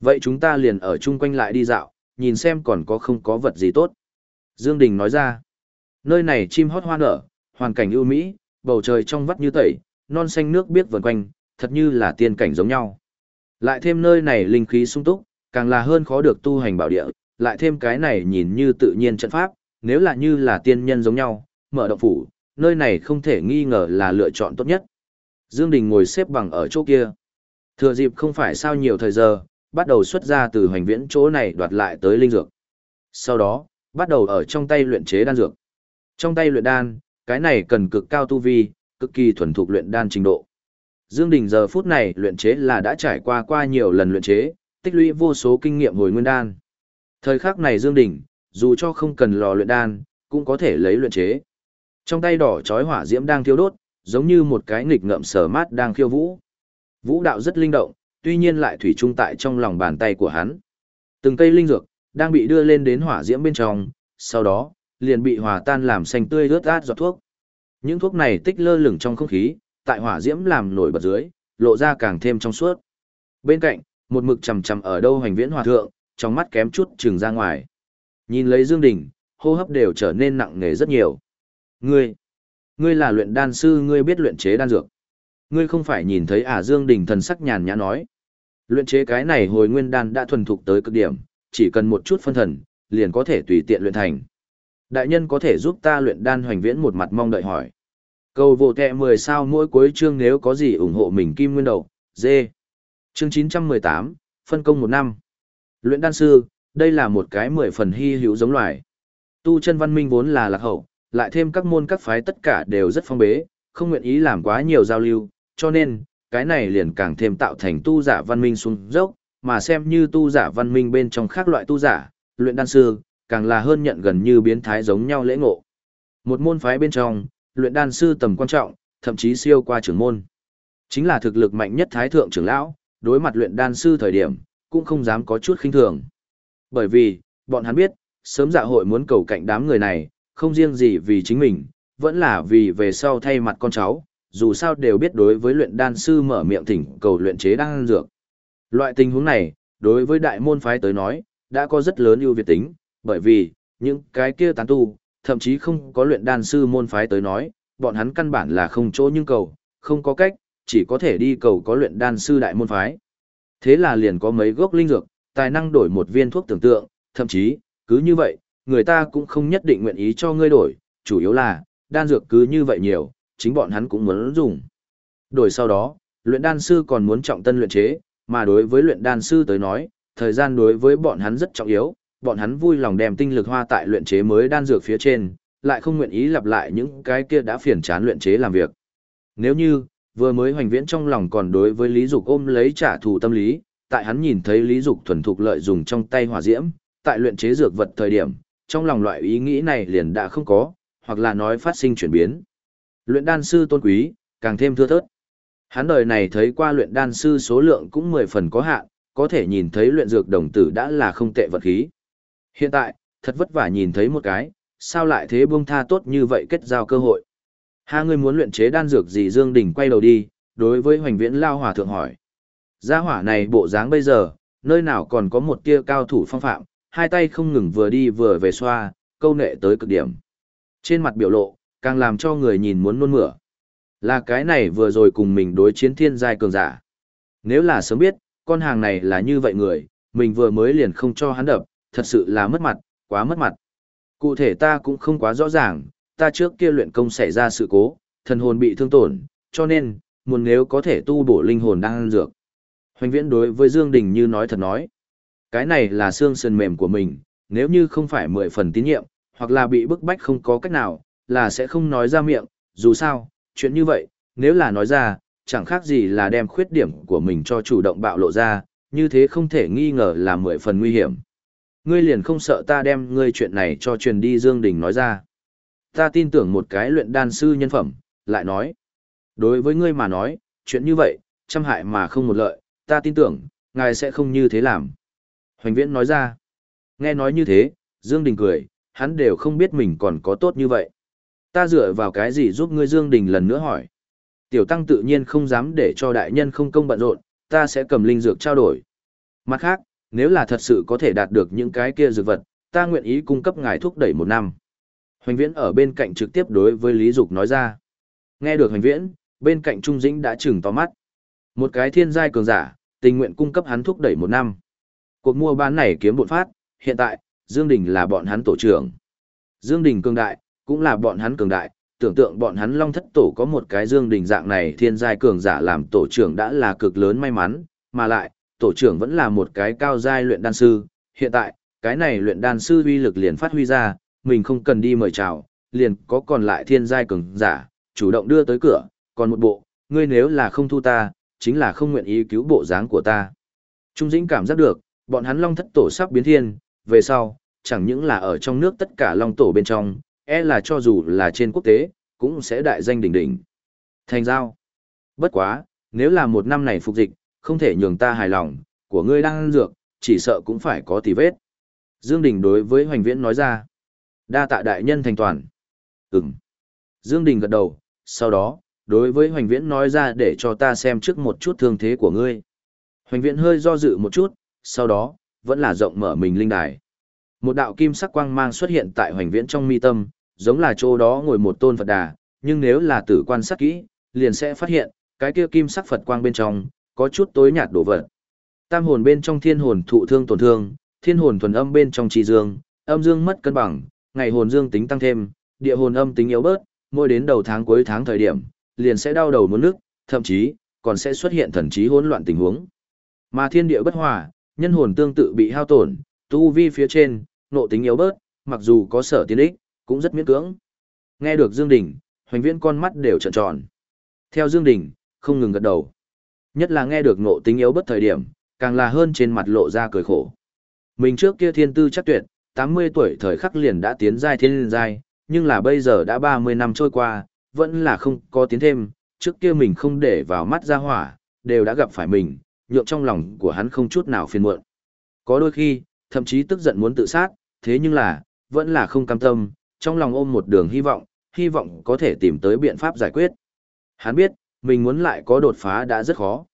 Vậy chúng ta liền ở chung quanh lại đi dạo, nhìn xem còn có không có vật gì tốt. Dương Đình nói ra. Nơi này chim hót hoa nở, hoàn cảnh ưu mỹ, bầu trời trong vắt như tẩy, non xanh nước biếc vần quanh, thật như là tiên cảnh giống nhau. Lại thêm nơi này linh khí sung túc, càng là hơn khó được tu hành bảo địa, lại thêm cái này nhìn như tự nhiên trận pháp, nếu là như là tiên nhân giống nhau, mở động phủ, nơi này không thể nghi ngờ là lựa chọn tốt nhất. Dương Đình ngồi xếp bằng ở chỗ kia. Thừa dịp không phải sao nhiều thời giờ, bắt đầu xuất ra từ hoành viễn chỗ này đoạt lại tới linh dược. Sau đó, bắt đầu ở trong tay luyện chế đan dược. Trong tay luyện đan, cái này cần cực cao tu vi, cực kỳ thuần thục luyện đan trình độ. Dương Đình giờ phút này luyện chế là đã trải qua qua nhiều lần luyện chế, tích lũy vô số kinh nghiệm hồi nguyên đan. Thời khắc này Dương Đình, dù cho không cần lò luyện đan, cũng có thể lấy luyện chế. Trong tay đỏ chói hỏa diễm đang thiêu đốt, giống như một cái nghịch ngợm sở mát đang khiêu vũ. Vũ đạo rất linh động, tuy nhiên lại thủy chung tại trong lòng bàn tay của hắn. Từng cây linh dược đang bị đưa lên đến hỏa diễm bên trong, sau đó liền bị hòa tan làm xanh tươi rớt át giọt thuốc. Những thuốc này tích lơ lửng trong không khí, tại hỏa diễm làm nổi bật dưới, lộ ra càng thêm trong suốt. Bên cạnh, một mực chầm chầm ở đâu hành viễn hòa thượng, trong mắt kém chút trừng ra ngoài. Nhìn lấy Dương Đình, hô hấp đều trở nên nặng nề rất nhiều. Ngươi, ngươi là luyện đan sư, ngươi biết luyện chế đan dược. Ngươi không phải nhìn thấy à Dương Đình thần sắc nhàn nhã nói. Luyện chế cái này hồi nguyên đan đã thuần thục tới cực điểm, chỉ cần một chút phân thần, liền có thể tùy tiện luyện thành. Đại nhân có thể giúp ta luyện đan hoành viễn một mặt mong đợi hỏi. Cầu vô kẹ 10 sao mỗi cuối chương nếu có gì ủng hộ mình kim nguyên đầu, dê. Chương 918, phân công một năm. Luyện đan sư, đây là một cái mười phần hy hữu giống loài. Tu chân văn minh vốn là lạc hậu, lại thêm các môn các phái tất cả đều rất phong bế, không nguyện ý làm quá nhiều giao lưu, cho nên, cái này liền càng thêm tạo thành tu giả văn minh xuống dốc, mà xem như tu giả văn minh bên trong khác loại tu giả, luyện đan sư, càng là hơn nhận gần như biến thái giống nhau lễ ngộ. Một môn phái bên trong, luyện đan sư tầm quan trọng, thậm chí siêu qua trưởng môn. Chính là thực lực mạnh nhất thái thượng trưởng lão, đối mặt luyện đan sư thời điểm, cũng không dám có chút khinh thường. Bởi vì, bọn hắn biết, sớm dạ hội muốn cầu cạnh đám người này, không riêng gì vì chính mình, vẫn là vì về sau thay mặt con cháu, dù sao đều biết đối với luyện đan sư mở miệng thỉnh cầu luyện chế đan dược. Loại tình huống này, đối với đại môn phái tới nói, đã có rất lớn ưu việt tính, bởi vì, những cái kia tán tu, thậm chí không có luyện đan sư môn phái tới nói, bọn hắn căn bản là không chỗ nhưng cầu, không có cách, chỉ có thể đi cầu có luyện đan sư đại môn phái. Thế là liền có mấy gốc linh dược, tài năng đổi một viên thuốc tưởng tượng, thậm chí, cứ như vậy, người ta cũng không nhất định nguyện ý cho ngươi đổi, chủ yếu là, đan dược cứ như vậy nhiều, chính bọn hắn cũng muốn dùng. Đổi sau đó, Luyện đan sư còn muốn trọng tân luyện chế, mà đối với luyện đan sư tới nói, thời gian đối với bọn hắn rất trọng yếu, bọn hắn vui lòng đem tinh lực hoa tại luyện chế mới đan dược phía trên, lại không nguyện ý lặp lại những cái kia đã phiền chán luyện chế làm việc. Nếu như, vừa mới hoành viễn trong lòng còn đối với Lý Dục ôm lấy trả thù tâm lý, tại hắn nhìn thấy Lý Dục thuần thục lợi dùng trong tay hỏa diễm, tại luyện chế dược vật thời điểm, trong lòng loại ý nghĩ này liền đã không có, hoặc là nói phát sinh chuyển biến. Luyện đan sư tôn quý, càng thêm thưa thớt. Hắn đời này thấy qua luyện đan sư số lượng cũng mười phần có hạn, có thể nhìn thấy luyện dược đồng tử đã là không tệ vật khí. Hiện tại, thật vất vả nhìn thấy một cái, sao lại thế buông tha tốt như vậy kết giao cơ hội. Hai người muốn luyện chế đan dược gì Dương Đình quay đầu đi, đối với hoành viễn lao hỏa thượng hỏi. Gia hỏa này bộ dáng bây giờ, nơi nào còn có một tia cao thủ phong phạm, hai tay không ngừng vừa đi vừa về xoa, câu nệ tới cực điểm. Trên mặt biểu lộ, càng làm cho người nhìn muốn nôn mửa. Là cái này vừa rồi cùng mình đối chiến thiên giai cường giả. Nếu là sớm biết, con hàng này là như vậy người, mình vừa mới liền không cho hắn đập, thật sự là mất mặt, quá mất mặt. Cụ thể ta cũng không quá rõ ràng, ta trước kia luyện công xảy ra sự cố, thần hồn bị thương tổn, cho nên, muốn nếu có thể tu bổ linh hồn đang ăn dược. Hoành viễn đối với Dương Đình như nói thật nói. Cái này là xương sườn mềm của mình, nếu như không phải mười phần tín nhiệm, hoặc là bị bức bách không có cách nào, là sẽ không nói ra miệng, dù sao, chuyện như vậy, nếu là nói ra, chẳng khác gì là đem khuyết điểm của mình cho chủ động bạo lộ ra, như thế không thể nghi ngờ là mười phần nguy hiểm. Ngươi liền không sợ ta đem ngươi chuyện này cho truyền đi Dương Đình nói ra. Ta tin tưởng một cái luyện đan sư nhân phẩm, lại nói. Đối với ngươi mà nói, chuyện như vậy, trăm hại mà không một lợi, ta tin tưởng, ngài sẽ không như thế làm. Hoành viễn nói ra. Nghe nói như thế, Dương Đình cười, hắn đều không biết mình còn có tốt như vậy. Ta dựa vào cái gì giúp ngươi Dương Đình lần nữa hỏi. Tiểu tăng tự nhiên không dám để cho đại nhân không công bận rộn, ta sẽ cầm linh dược trao đổi. Mặt khác, nếu là thật sự có thể đạt được những cái kia dược vật, ta nguyện ý cung cấp ngài thúc đẩy một năm. Hoành viễn ở bên cạnh trực tiếp đối với Lý Dục nói ra. Nghe được hoành viễn, bên cạnh Trung Dĩnh đã chừng to mắt. Một cái thiên giai cường giả, tình nguyện cung cấp hắn thúc đẩy một năm. Cuộc mua bán này kiếm bộn phát, hiện tại, Dương Đình là bọn hắn tổ trưởng. Dương Đình cường đại, cũng là bọn hắn cường đại, tưởng tượng bọn hắn long thất tổ có một cái Dương Đình dạng này thiên giai cường giả làm tổ trưởng đã là cực lớn may mắn, mà lại, tổ trưởng vẫn là một cái cao giai luyện đan sư, hiện tại, cái này luyện đan sư uy lực liền phát huy ra, mình không cần đi mời chào, liền có còn lại thiên giai cường giả, chủ động đưa tới cửa, còn một bộ, ngươi nếu là không thu ta, chính là không nguyện ý cứu bộ dáng của ta. Trung Dĩnh cảm giác được, bọn hắn long thất tổ sắp biến thiên, về sau, chẳng những là ở trong nước tất cả long tổ bên trong, e là cho dù là trên quốc tế, cũng sẽ đại danh đỉnh đỉnh. Thành giao. Bất quá, nếu là một năm này phục dịch, không thể nhường ta hài lòng, của ngươi đang ăn dược, chỉ sợ cũng phải có tì vết. Dương Đình đối với Hoành Viễn nói ra. Đa tạ đại nhân thành toàn. Ừm. Dương Đình gật đầu, sau đó, đối với Hoành Viễn nói ra để cho ta xem trước một chút thương thế của ngươi. Hoành Viễn hơi do dự một chút, sau đó, vẫn là rộng mở mình linh đài. Một đạo kim sắc quang mang xuất hiện tại Hoành Viễn trong mi tâm, giống là chỗ đó ngồi một tôn Phật đà, nhưng nếu là tử quan sát kỹ, liền sẽ phát hiện, cái kia kim sắc Phật quang bên trong, có chút tối nhạt đổ vật. Tam hồn bên trong thiên hồn thụ thương tổn thương, thiên hồn thuần âm bên trong trì dương, âm dương mất cân bằng, ngày hồn dương tính tăng thêm, địa hồn âm tính yếu bớt, mỗi đến đầu tháng cuối tháng thời điểm, liền sẽ đau đầu muốn nước, thậm chí còn sẽ xuất hiện thần trí hỗn loạn tình huống. Mà thiên địa bất hòa, nhân hồn tương tự bị hao tổn, tu vi phía trên, nộ tính yếu bớt, mặc dù có sở tiến ích, cũng rất miễn cưỡng. Nghe được Dương Đình, hoành viễn con mắt đều trợn tròn. Theo Dương Đình, không ngừng gật đầu. Nhất là nghe được nộ tính yếu bất thời điểm, càng là hơn trên mặt lộ ra cười khổ. Mình trước kia thiên tư chắc tuyệt, 80 tuổi thời khắc liền đã tiến giai thiên liên giai, nhưng là bây giờ đã 30 năm trôi qua, vẫn là không có tiến thêm, trước kia mình không để vào mắt ra hỏa, đều đã gặp phải mình, nhượng trong lòng của hắn không chút nào phiền muộn. Có đôi khi, thậm chí tức giận muốn tự sát, thế nhưng là, vẫn là không cam tâm, trong lòng ôm một đường hy vọng, hy vọng có thể tìm tới biện pháp giải quyết. Hắn biết, mình muốn lại có đột phá đã rất khó.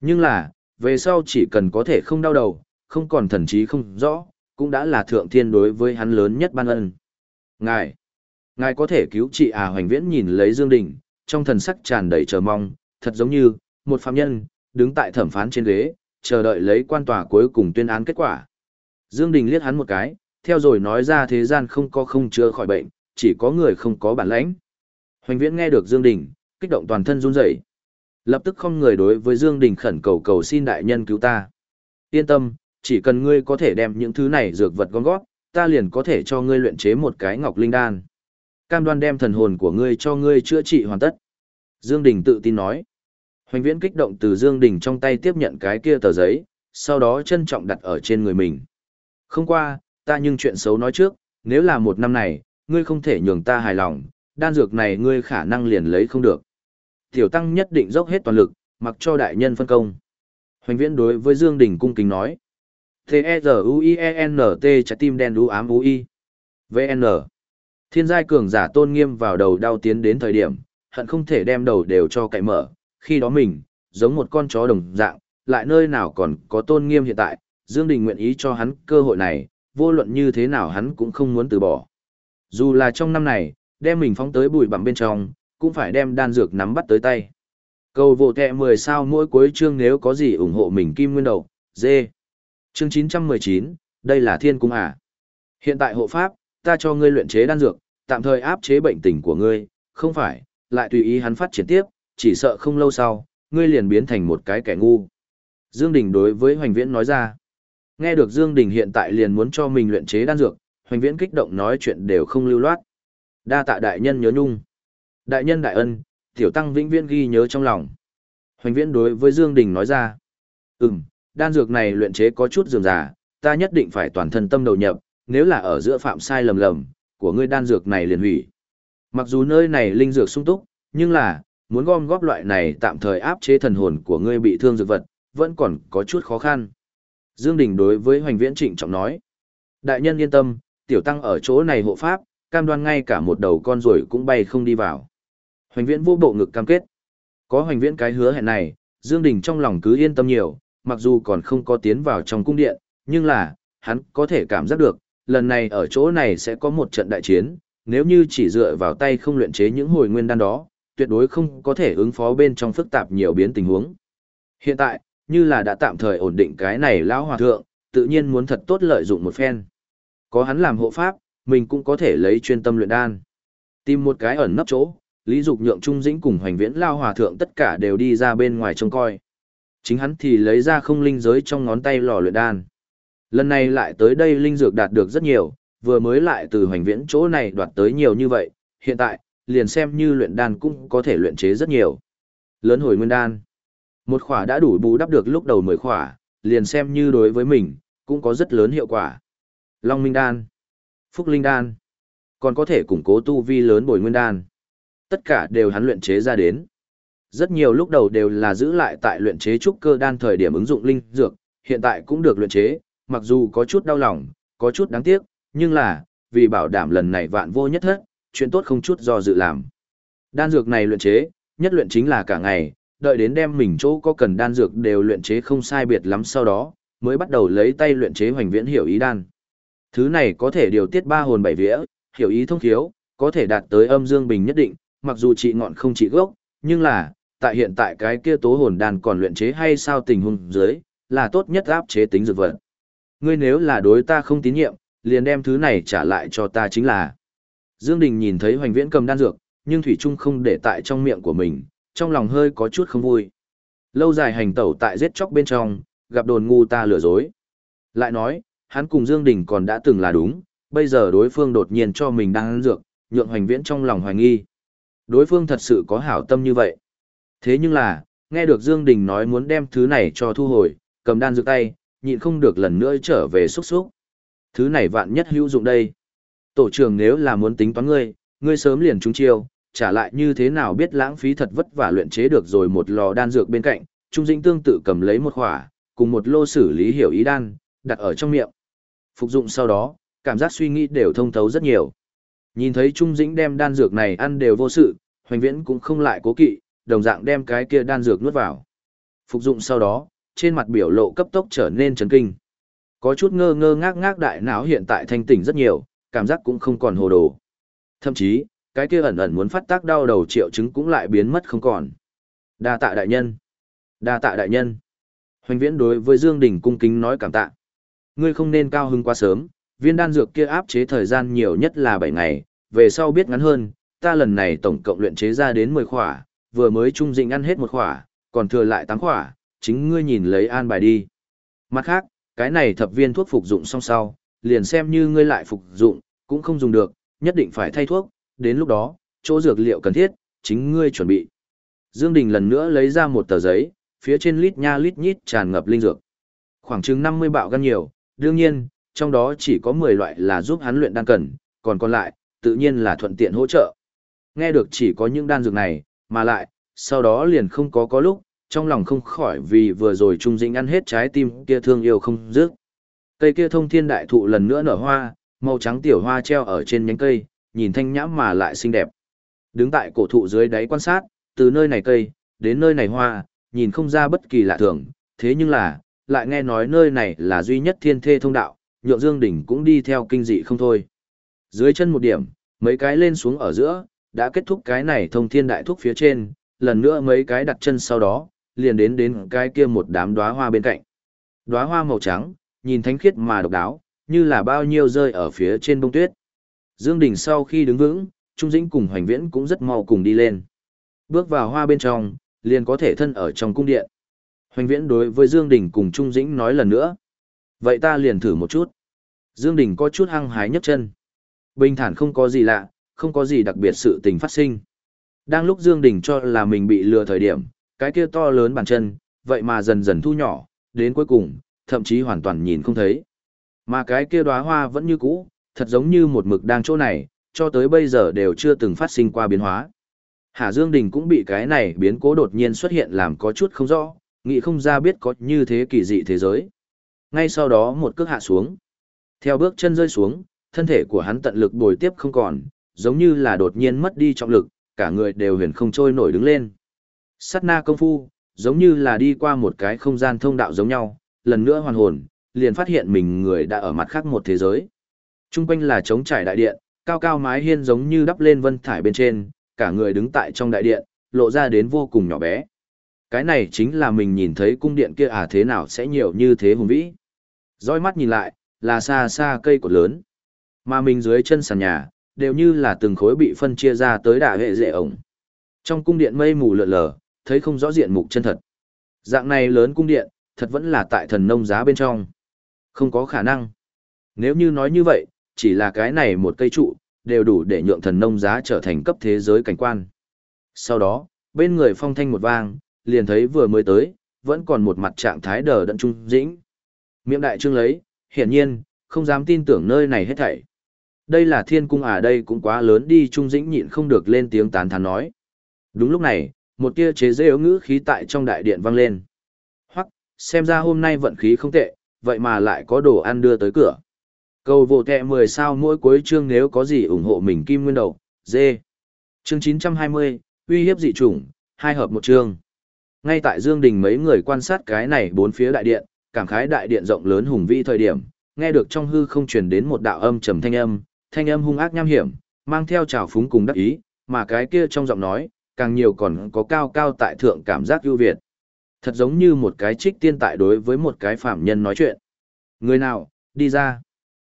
Nhưng là, về sau chỉ cần có thể không đau đầu, không còn thần trí không rõ, cũng đã là thượng thiên đối với hắn lớn nhất ban ân. Ngài, ngài có thể cứu chị à hoành viễn nhìn lấy Dương Đình, trong thần sắc tràn đầy chờ mong, thật giống như, một phạm nhân, đứng tại thẩm phán trên ghế, chờ đợi lấy quan tòa cuối cùng tuyên án kết quả. Dương Đình liếc hắn một cái, theo rồi nói ra thế gian không có không chữa khỏi bệnh, chỉ có người không có bản lãnh. Hoành viễn nghe được Dương Đình, kích động toàn thân run rẩy. Lập tức không người đối với Dương Đình khẩn cầu cầu xin đại nhân cứu ta. Yên tâm, chỉ cần ngươi có thể đem những thứ này dược vật gom góp, ta liền có thể cho ngươi luyện chế một cái ngọc linh đan. Cam đoan đem thần hồn của ngươi cho ngươi chữa trị hoàn tất. Dương Đình tự tin nói. Hoành viễn kích động từ Dương Đình trong tay tiếp nhận cái kia tờ giấy, sau đó trân trọng đặt ở trên người mình. Không qua, ta nhưng chuyện xấu nói trước, nếu là một năm này, ngươi không thể nhường ta hài lòng, đan dược này ngươi khả năng liền lấy không được. Tiểu tăng nhất định dốc hết toàn lực, mặc cho đại nhân phân công. Hoành viễn đối với Dương Đình cung kính nói. T-E-Z-U-I-E-N-T trái tim đen đu ám U-I. V-N. Thiên giai cường giả tôn nghiêm vào đầu đau tiến đến thời điểm, hận không thể đem đầu đều cho cậy mở, khi đó mình, giống một con chó đồng dạng, lại nơi nào còn có tôn nghiêm hiện tại, Dương Đình nguyện ý cho hắn cơ hội này, vô luận như thế nào hắn cũng không muốn từ bỏ. Dù là trong năm này, đem mình phóng tới bụi bặm bên trong, cũng phải đem đan dược nắm bắt tới tay. Cầu vô kẹ 10 sao mỗi cuối chương nếu có gì ủng hộ mình kim nguyên đầu, dê. Chương 919, đây là thiên cung à. Hiện tại hộ pháp, ta cho ngươi luyện chế đan dược, tạm thời áp chế bệnh tình của ngươi, không phải, lại tùy ý hắn phát triển tiếp, chỉ sợ không lâu sau, ngươi liền biến thành một cái kẻ ngu. Dương Đình đối với Hoành Viễn nói ra. Nghe được Dương Đình hiện tại liền muốn cho mình luyện chế đan dược, Hoành Viễn kích động nói chuyện đều không lưu loát. Đa tạ đại nhân nhớ nhung. Đại nhân đại ân, tiểu tăng vĩnh viễn ghi nhớ trong lòng. Hoành Viễn đối với Dương Đình nói ra. Ừm, đan dược này luyện chế có chút dường giả, ta nhất định phải toàn thân tâm đầu nhập, nếu là ở giữa phạm sai lầm lầm, của ngươi đan dược này liền hủy. Mặc dù nơi này linh dược sung túc, nhưng là, muốn gom góp loại này tạm thời áp chế thần hồn của ngươi bị thương dược vật, vẫn còn có chút khó khăn. Dương Đình đối với Hoành Viễn trịnh trọng nói. Đại nhân yên tâm, tiểu tăng ở chỗ này hộ pháp, cam đoan ngay cả một đầu con rồi cũng bay không đi vào. Hoành Viễn vô bộ ngực cam kết. Có Hoành Viễn cái hứa hẹn này, Dương Đình trong lòng cứ yên tâm nhiều, mặc dù còn không có tiến vào trong cung điện, nhưng là, hắn có thể cảm giác được, lần này ở chỗ này sẽ có một trận đại chiến, nếu như chỉ dựa vào tay không luyện chế những hồi nguyên đan đó, tuyệt đối không có thể ứng phó bên trong phức tạp nhiều biến tình huống. Hiện tại, như là đã tạm thời ổn định cái này lão hòa thượng, tự nhiên muốn thật tốt lợi dụng một phen. Có hắn làm hộ pháp, mình cũng có thể lấy chuyên tâm luyện đan. Tìm một cái ẩn nấp chỗ, Lý Dục nhượng Trung Dĩnh cùng Hoành Viễn lao hòa thượng tất cả đều đi ra bên ngoài trông coi. Chính hắn thì lấy ra không linh giới trong ngón tay lò luyện đan. Lần này lại tới đây linh dược đạt được rất nhiều, vừa mới lại từ Hoành Viễn chỗ này đoạt tới nhiều như vậy, hiện tại, liền xem như luyện đan cũng có thể luyện chế rất nhiều. Lớn hồi nguyên đan. Một khỏa đã đủ bù đắp được lúc đầu mười khỏa, liền xem như đối với mình, cũng có rất lớn hiệu quả. Long Minh Đan, Phúc Linh Đan, còn có thể củng cố tu vi lớn bồi nguyên đan. Tất cả đều hắn luyện chế ra đến. Rất nhiều lúc đầu đều là giữ lại tại luyện chế trúc cơ đan thời điểm ứng dụng linh dược, hiện tại cũng được luyện chế, mặc dù có chút đau lòng, có chút đáng tiếc, nhưng là, vì bảo đảm lần này vạn vô nhất hết, chuyện tốt không chút do dự làm. Đan dược này luyện chế, nhất luyện chính là cả ngày, đợi đến đem mình chỗ có cần đan dược đều luyện chế không sai biệt lắm sau đó, mới bắt đầu lấy tay luyện chế hoành viễn hiểu ý đan. Thứ này có thể điều tiết ba hồn bảy vía, hiểu ý thông thiếu, có thể đạt tới âm dương bình nhất định, mặc dù trị ngọn không trị gốc, nhưng là, tại hiện tại cái kia tố hồn đan còn luyện chế hay sao tình huống dưới, là tốt nhất áp chế tính dược vật. Ngươi nếu là đối ta không tín nhiệm, liền đem thứ này trả lại cho ta chính là. Dương Đình nhìn thấy Hoành Viễn cầm đan dược, nhưng Thủy Trung không để tại trong miệng của mình, trong lòng hơi có chút không vui. Lâu dài hành tẩu tại giết chóc bên trong, gặp đồn ngu ta lừa dối. Lại nói, hắn cùng Dương Đình còn đã từng là đúng, bây giờ đối phương đột nhiên cho mình đan dược, nhượng hoành viễn trong lòng hoài nghi. Đối phương thật sự có hảo tâm như vậy. Thế nhưng là, nghe được Dương Đình nói muốn đem thứ này cho thu hồi, cầm đan dược tay, nhịn không được lần nữa trở về xúc xúc. Thứ này vạn nhất hữu dụng đây. Tổ trưởng nếu là muốn tính toán ngươi, ngươi sớm liền trúng chiêu, trả lại như thế nào biết lãng phí thật vất vả luyện chế được rồi một lò đan dược bên cạnh, Trung Dĩnh tương tự cầm lấy một khỏa, cùng một lô xử lý hiểu ý đan, đặt ở trong miệng. Phục dụng sau đó, cảm giác suy nghĩ đều thông thấu rất nhiều. Nhìn thấy Trung Dĩnh đem đan dược này ăn đều vô sự, Hoành Viễn cũng không lại cố kỵ, đồng dạng đem cái kia đan dược nuốt vào. Phục dụng sau đó, trên mặt biểu lộ cấp tốc trở nên chấn kinh. Có chút ngơ ngơ ngác ngác đại não hiện tại thanh tỉnh rất nhiều, cảm giác cũng không còn hồ đồ. Thậm chí, cái kia ẩn ẩn muốn phát tác đau đầu triệu chứng cũng lại biến mất không còn. Đa tạ đại nhân. Đa tạ đại nhân. Hoành viễn đối với Dương Đình cung kính nói cảm tạ. Ngươi không nên cao hứng quá sớm, viên đan dược kia áp chế thời gian nhiều nhất là 7 ngày, về sau biết ngắn hơn, ta lần này tổng cộng luyện chế ra đến 10 khỏa, vừa mới trung dĩnh ăn hết một khỏa, còn thừa lại tám khỏa, chính ngươi nhìn lấy an bài đi. Mặt khác, cái này thập viên thuốc phục dụng xong sau, liền xem như ngươi lại phục dụng, cũng không dùng được, nhất định phải thay thuốc, đến lúc đó, chỗ dược liệu cần thiết, chính ngươi chuẩn bị. Dương Đình lần nữa lấy ra một tờ giấy, phía trên lít nha lít nhít tràn ngập linh dược. Khoảng chừng 50 bạo gan nhiều, đương nhiên, trong đó chỉ có 10 loại là giúp hắn luyện đan cần, còn còn lại, tự nhiên là thuận tiện hỗ trợ. Nghe được chỉ có những đan dược này, mà lại, sau đó liền không có có lúc, trong lòng không khỏi vì vừa rồi Trung Dĩnh ăn hết trái tim kia thương yêu không dứt. Cây kia thông thiên đại thụ lần nữa nở hoa, màu trắng tiểu hoa treo ở trên nhánh cây, nhìn thanh nhãm mà lại xinh đẹp. Đứng tại cổ thụ dưới đáy quan sát, từ nơi này cây, đến nơi này hoa, nhìn không ra bất kỳ lạ thường, thế nhưng là, lại nghe nói nơi này là duy nhất thiên thê thông đạo, nhượng Dương Đỉnh cũng đi theo kinh dị không thôi. Dưới chân một điểm, mấy cái lên xuống ở giữa, đã kết thúc cái này thông thiên đại thúc phía trên, lần nữa mấy cái đặt chân sau đó, liền đến đến cái kia một đám đóa hoa bên cạnh. Đóa hoa màu trắng, nhìn thánh khiết mà độc đáo, như là bao nhiêu rơi ở phía trên bông tuyết. Dương Đình sau khi đứng vững, Trung Dĩnh cùng Hoành Viễn cũng rất mau cùng đi lên. Bước vào hoa bên trong, liền có thể thân ở trong cung điện. Hoành Viễn đối với Dương Đình cùng Trung Dĩnh nói lần nữa. Vậy ta liền thử một chút. Dương Đình có chút hăng hái nhấc chân. Bình thản không có gì lạ, không có gì đặc biệt sự tình phát sinh. Đang lúc Dương Đình cho là mình bị lừa thời điểm, cái kia to lớn bàn chân, vậy mà dần dần thu nhỏ, đến cuối cùng, thậm chí hoàn toàn nhìn không thấy. Mà cái kia đóa hoa vẫn như cũ, thật giống như một mực đang chỗ này, cho tới bây giờ đều chưa từng phát sinh qua biến hóa. Hà Dương Đình cũng bị cái này biến cố đột nhiên xuất hiện làm có chút không rõ, nghĩ không ra biết có như thế kỳ dị thế giới. Ngay sau đó một cước hạ xuống. Theo bước chân rơi xuống, thân thể của hắn tận lực bồi tiếp không còn, giống như là đột nhiên mất đi trọng lực, cả người đều huyền không trôi nổi đứng lên. Sát na công phu, giống như là đi qua một cái không gian thông đạo giống nhau, lần nữa hoàn hồn, liền phát hiện mình người đã ở mặt khác một thế giới. Trung quanh là trống trải đại điện, cao cao mái hiên giống như đắp lên vân thải bên trên, cả người đứng tại trong đại điện, lộ ra đến vô cùng nhỏ bé. Cái này chính là mình nhìn thấy cung điện kia à thế nào sẽ nhiều như thế hùng vĩ. Dõi mắt nhìn lại, là xa xa cây cột lớn. Mà mình dưới chân sàn nhà, đều như là từng khối bị phân chia ra tới đả hệ dễ ổng. Trong cung điện mây mù lượn lờ, thấy không rõ diện mục chân thật. Dạng này lớn cung điện, thật vẫn là tại thần nông giá bên trong. Không có khả năng. Nếu như nói như vậy, chỉ là cái này một cây trụ, đều đủ để nhượng thần nông giá trở thành cấp thế giới cảnh quan. Sau đó, bên người phong thanh một vang, liền thấy vừa mới tới, vẫn còn một mặt trạng thái đờ đẫn trung dĩnh. Miệng đại trương lấy, hiển nhiên, không dám tin tưởng nơi này hết thảy. Đây là thiên cung à đây cũng quá lớn đi trung dĩnh nhịn không được lên tiếng tán thán nói. Đúng lúc này, một tia chế dê ngữ khí tại trong đại điện vang lên. Hoặc, xem ra hôm nay vận khí không tệ, vậy mà lại có đồ ăn đưa tới cửa. Cầu vô tệ 10 sao mỗi cuối chương nếu có gì ủng hộ mình kim nguyên đầu, dê. Chương 920, uy hiếp dị chủng, hai hợp một chương. Ngay tại Dương Đình mấy người quan sát cái này bốn phía đại điện, cảm khái đại điện rộng lớn hùng vĩ thời điểm, nghe được trong hư không truyền đến một đạo âm trầm thanh âm, thanh âm hung ác nham hiểm, mang theo trào phúng cùng đắc ý, mà cái kia trong giọng nói, càng nhiều còn có cao cao tại thượng cảm giác ưu việt. Thật giống như một cái trích tiên tại đối với một cái phạm nhân nói chuyện. Người nào, đi ra.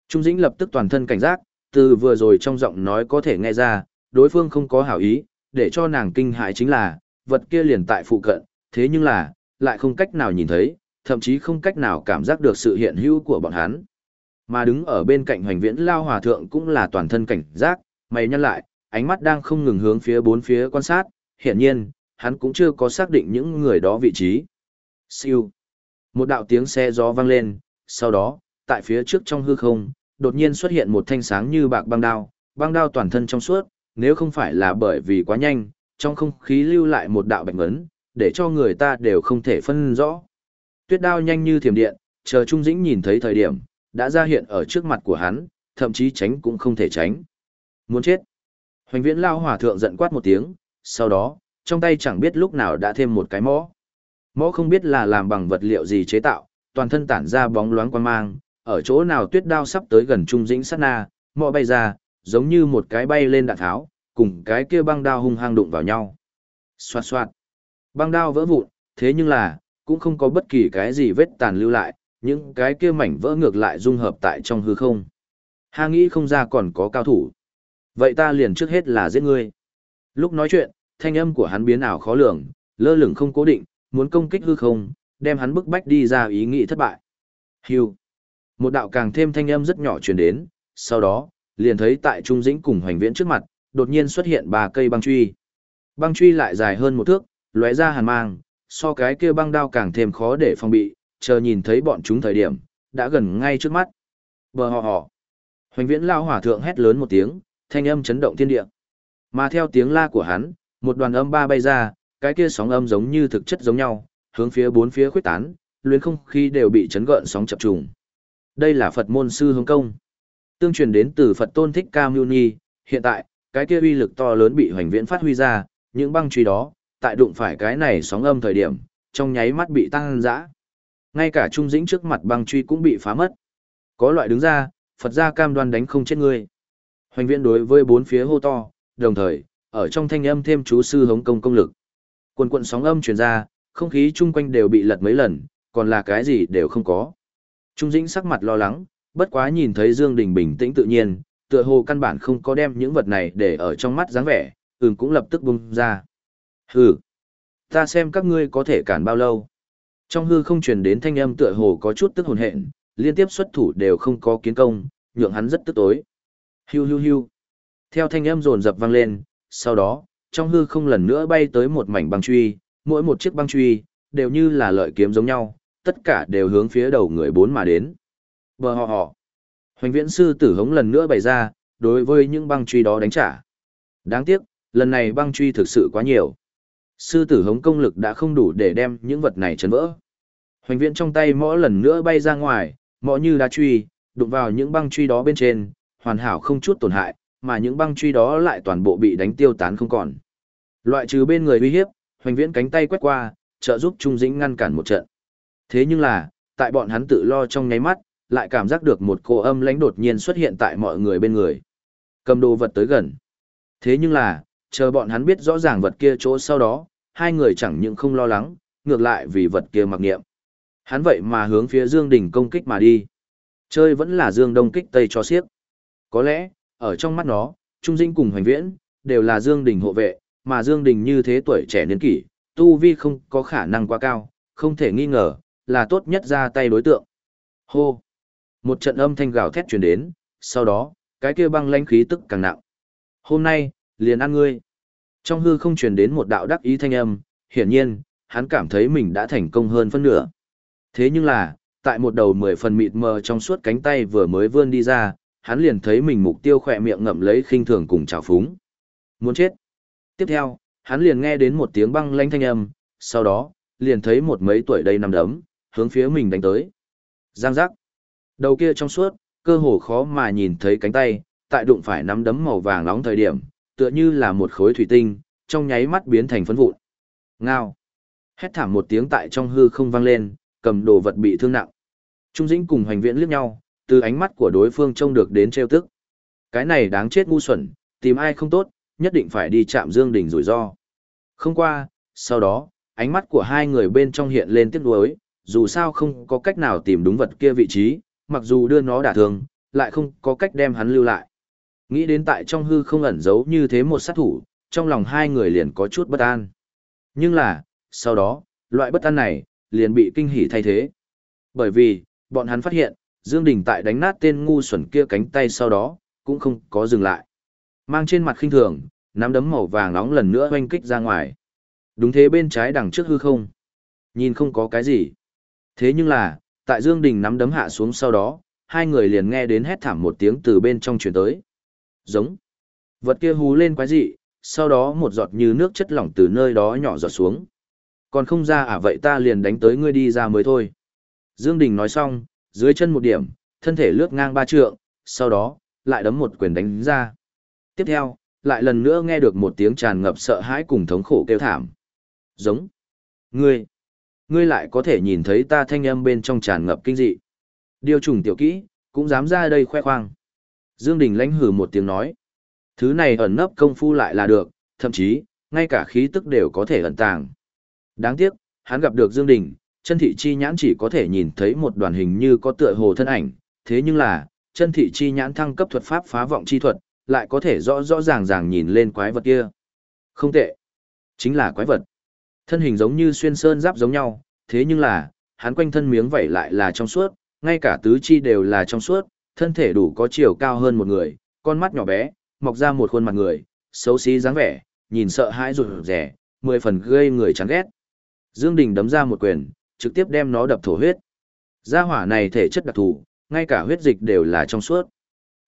Trung Dĩnh lập tức toàn thân cảnh giác, từ vừa rồi trong giọng nói có thể nghe ra, đối phương không có hảo ý, để cho nàng kinh hại chính là, vật kia liền tại phụ cận, thế nhưng là, lại không cách nào nhìn thấy, thậm chí không cách nào cảm giác được sự hiện hữu của bọn hắn. Mà đứng ở bên cạnh hoành viễn lao hòa thượng cũng là toàn thân cảnh giác, mày nhăn lại, ánh mắt đang không ngừng hướng phía bốn phía quan sát, hiển nhiên, hắn cũng chưa có xác định những người đó vị trí. Siêu. Một đạo tiếng xe gió vang lên, sau đó, tại phía trước trong hư không, đột nhiên xuất hiện một thanh sáng như bạc băng đao, băng đao toàn thân trong suốt, nếu không phải là bởi vì quá nhanh, trong không khí lưu lại một đạo bạch vấn, để cho người ta đều không thể phân rõ. Tuyết đao nhanh như thiểm điện, chờ Trung Dĩnh nhìn thấy thời điểm, đã ra hiện ở trước mặt của hắn, thậm chí tránh cũng không thể tránh. Muốn chết. Hoành viễn lao hỏa thượng giận quát một tiếng, sau đó, trong tay chẳng biết lúc nào đã thêm một cái mõ. Mõ không biết là làm bằng vật liệu gì chế tạo, toàn thân tản ra bóng loáng quan mang, ở chỗ nào tuyết đao sắp tới gần trung dĩnh sát na, mõ bay ra, giống như một cái bay lên đạn tháo, cùng cái kia băng đao hung hăng đụng vào nhau. Xoạt xoạt. Băng đao vỡ vụn, thế nhưng là, cũng không có bất kỳ cái gì vết tàn lưu lại, những cái kia mảnh vỡ ngược lại dung hợp tại trong hư không. Hà nghĩ không ra còn có cao thủ. Vậy ta liền trước hết là giết ngươi. Lúc nói chuyện, thanh âm của hắn biến ảo khó lường, lơ lửng không cố định, muốn công kích hư không, đem hắn bức bách đi ra ý nghĩ thất bại. Hưu. Một đạo càng thêm thanh âm rất nhỏ truyền đến, sau đó, liền thấy tại Trung Dĩnh cùng Hoành Viễn trước mặt, đột nhiên xuất hiện ba cây băng truy. Băng truy lại dài hơn một thước, lóe ra hàn mang, so cái kia băng đao càng thêm khó để phòng bị, chờ nhìn thấy bọn chúng thời điểm, đã gần ngay trước mắt. Bờ họ họ. Hoành Viễn lao hỏa thượng hét lớn một tiếng, thanh âm chấn động thiên địa. Mà theo tiếng la của hắn, một đoàn âm ba bay ra, cái kia sóng âm giống như thực chất giống nhau, hướng phía bốn phía khuếch tán, luyến không khí đều bị chấn gợn sóng chập trùng. Đây là Phật môn sư hướng công. Tương truyền đến từ Phật tôn thích Ca Mưu hiện tại, cái kia uy lực to lớn bị hoành viễn phát huy ra, những băng truy đó, tại đụng phải cái này sóng âm thời điểm, trong nháy mắt bị tăng dã. Ngay cả trung dĩnh trước mặt băng truy cũng bị phá mất. Có loại đứng ra, Phật gia cam đoan đánh không chết ngươi. Hoành viễn đối với bốn phía hô to, đồng thời, ở trong thanh âm thêm chú sư hống công công lực. Quần quận sóng âm truyền ra, không khí chung quanh đều bị lật mấy lần, còn là cái gì đều không có. Trung Dĩnh sắc mặt lo lắng, bất quá nhìn thấy Dương Đình bình tĩnh tự nhiên, tựa hồ căn bản không có đem những vật này để ở trong mắt dáng vẻ, ừm cũng lập tức bung ra. Hừ, ta xem các ngươi có thể cản bao lâu. Trong hư không truyền đến thanh âm tựa hồ có chút tức hồn hện, liên tiếp xuất thủ đều không có kiến công, nhượng hắn rất tức tối. Hiu hiu hiu. Theo thanh âm rồn rập vang lên, sau đó, trong hư không lần nữa bay tới một mảnh băng truy, mỗi một chiếc băng truy, đều như là lợi kiếm giống nhau, tất cả đều hướng phía đầu người bốn mà đến. Bờ họ họ. Hoành viễn sư tử hống lần nữa bày ra, đối với những băng truy đó đánh trả. Đáng tiếc, lần này băng truy thực sự quá nhiều. Sư tử hống công lực đã không đủ để đem những vật này chấn vỡ. Hoành viễn trong tay mõ lần nữa bay ra ngoài, mõ như đá truy, đụng vào những băng truy đó bên trên, hoàn hảo không chút tổn hại, mà những băng truy đó lại toàn bộ bị đánh tiêu tán không còn. Loại trừ bên người uy hiếp, hoành viễn cánh tay quét qua, trợ giúp Trung Dĩnh ngăn cản một trận. Thế nhưng là, tại bọn hắn tự lo trong nháy mắt, lại cảm giác được một cô âm lãnh đột nhiên xuất hiện tại mọi người bên người. Cầm đồ vật tới gần. Thế nhưng là, chờ bọn hắn biết rõ ràng vật kia chỗ sau đó, hai người chẳng những không lo lắng, ngược lại vì vật kia mặc niệm. Hắn vậy mà hướng phía Dương Đình công kích mà đi. Chơi vẫn là Dương Đông kích Tây cho xiếc. Có lẽ, ở trong mắt nó, Trung Dinh cùng Hoành Viễn, đều là Dương Đình hộ vệ, mà Dương Đình như thế tuổi trẻ niên kỷ, tu vi không có khả năng quá cao, không thể nghi ngờ, là tốt nhất ra tay đối tượng. Hô! Một trận âm thanh gào thét truyền đến, sau đó, cái kia băng lãnh khí tức càng nặng. Hôm nay, liền ăn ngươi. Trong hư không truyền đến một đạo đắc ý thanh âm, hiển nhiên, hắn cảm thấy mình đã thành công hơn phân nửa. Thế nhưng là, tại một đầu mười phần mịt mờ trong suốt cánh tay vừa mới vươn đi ra, hắn liền thấy mình mục tiêu khỏe miệng ngậm lấy khinh thường cùng trào phúng. Muốn chết. Tiếp theo, hắn liền nghe đến một tiếng băng lanh thanh âm, sau đó, liền thấy một mấy tuổi đây nằm đấm, hướng phía mình đánh tới. Giang giác. Đầu kia trong suốt, cơ hồ khó mà nhìn thấy cánh tay, tại đụng phải nắm đấm màu vàng nóng thời điểm, tựa như là một khối thủy tinh, trong nháy mắt biến thành phấn vụn. Ngao. Hét thảm một tiếng tại trong hư không vang lên, cầm đồ vật bị thương nặng. Trung Dĩnh cùng Hoành Viễn liếc nhau, từ ánh mắt của đối phương trông được đến trêu tức. Cái này đáng chết ngu xuẩn, tìm ai không tốt, nhất định phải đi chạm Dương đỉnh rủi ro. Không qua, sau đó, ánh mắt của hai người bên trong hiện lên tiếc nuối, dù sao không có cách nào tìm đúng vật kia vị trí, mặc dù đưa nó đả thương, lại không có cách đem hắn lưu lại. Nghĩ đến tại trong hư không ẩn giấu như thế một sát thủ, trong lòng hai người liền có chút bất an. Nhưng là, sau đó, loại bất an này, liền bị kinh hỉ thay thế. Bởi vì, bọn hắn phát hiện, Dương Đình tại đánh nát tên ngu xuẩn kia cánh tay sau đó, cũng không có dừng lại. Mang trên mặt khinh thường, nắm đấm màu vàng nóng lần nữa hoanh kích ra ngoài. Đúng thế bên trái đằng trước hư không. Nhìn không có cái gì. Thế nhưng là, tại Dương Đình nắm đấm hạ xuống sau đó, hai người liền nghe đến hét thảm một tiếng từ bên trong truyền tới. Giống. Vật kia hú lên quái dị, sau đó một giọt như nước chất lỏng từ nơi đó nhỏ giọt xuống. Còn không ra à vậy ta liền đánh tới ngươi đi ra mới thôi. Dương Đình nói xong, dưới chân một điểm, thân thể lướt ngang ba trượng, sau đó, lại đấm một quyền đánh ra. Tiếp theo, lại lần nữa nghe được một tiếng tràn ngập sợ hãi cùng thống khổ kêu thảm. Giống. Ngươi. Ngươi lại có thể nhìn thấy ta thanh âm bên trong tràn ngập kinh dị. Điều trùng tiểu kỹ, cũng dám ra đây khoe khoang. Dương Đình lãnh hừ một tiếng nói. Thứ này ẩn nấp công phu lại là được, thậm chí, ngay cả khí tức đều có thể ẩn tàng. Đáng tiếc, hắn gặp được Dương Đình, chân thị chi nhãn chỉ có thể nhìn thấy một đoàn hình như có tựa hồ thân ảnh, thế nhưng là, chân thị chi nhãn thăng cấp thuật pháp phá vọng chi thuật, lại có thể rõ rõ ràng ràng nhìn lên quái vật kia. Không tệ. Chính là quái vật. Thân hình giống như xuyên sơn giáp giống nhau, thế nhưng là, hắn quanh thân miếng vảy lại là trong suốt, ngay cả tứ chi đều là trong suốt, thân thể đủ có chiều cao hơn một người, con mắt nhỏ bé, mọc ra một khuôn mặt người, xấu xí dáng vẻ, nhìn sợ hãi rụt rẻ, mười phần gây người chán ghét. Dương Đình đấm ra một quyền, trực tiếp đem nó đập thổ huyết. Gia hỏa này thể chất đặc thù, ngay cả huyết dịch đều là trong suốt.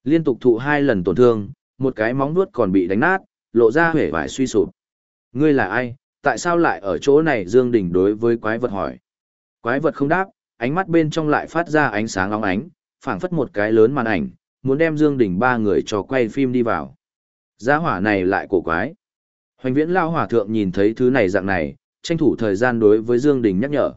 Liên tục thụ hai lần tổn thương, một cái móng vuốt còn bị đánh nát, lộ ra vẻ vải suy sụp. Ngươi là ai, tại sao lại ở chỗ này Dương Đình đối với quái vật hỏi. Quái vật không đáp, ánh mắt bên trong lại phát ra ánh sáng óng ánh, phảng phất một cái lớn màn ảnh, muốn đem Dương Đình ba người cho quay phim đi vào. Gia hỏa này lại cổ quái. Hoành viễn lao hỏa thượng nhìn thấy thứ này dạng này, tranh thủ thời gian đối với Dương Đình nhắc nhở.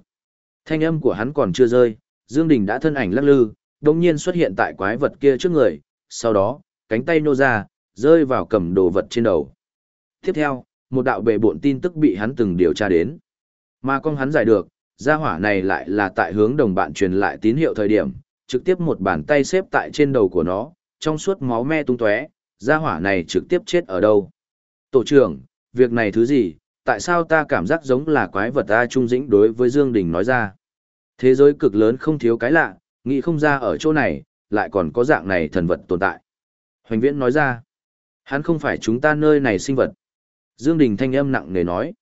Thanh âm của hắn còn chưa rơi, Dương Đình đã thân ảnh lắc lư, đồng nhiên xuất hiện tại quái vật kia trước người, sau đó, cánh tay nô ra, rơi vào cầm đồ vật trên đầu. Tiếp theo, một đạo bệ bộn tin tức bị hắn từng điều tra đến. Mà con hắn giải được, gia hỏa này lại là tại hướng đồng bạn truyền lại tín hiệu thời điểm, trực tiếp một bàn tay xếp tại trên đầu của nó, trong suốt máu me tung tóe, gia hỏa này trực tiếp chết ở đâu. Tổ trưởng, việc này thứ gì, tại sao ta cảm giác giống là quái vật ta trung dĩnh đối với Dương Đình nói ra. Thế giới cực lớn không thiếu cái lạ, nghĩ không ra ở chỗ này, lại còn có dạng này thần vật tồn tại. Hoành viễn nói ra, hắn không phải chúng ta nơi này sinh vật. Dương Đình thanh âm nặng nề nói,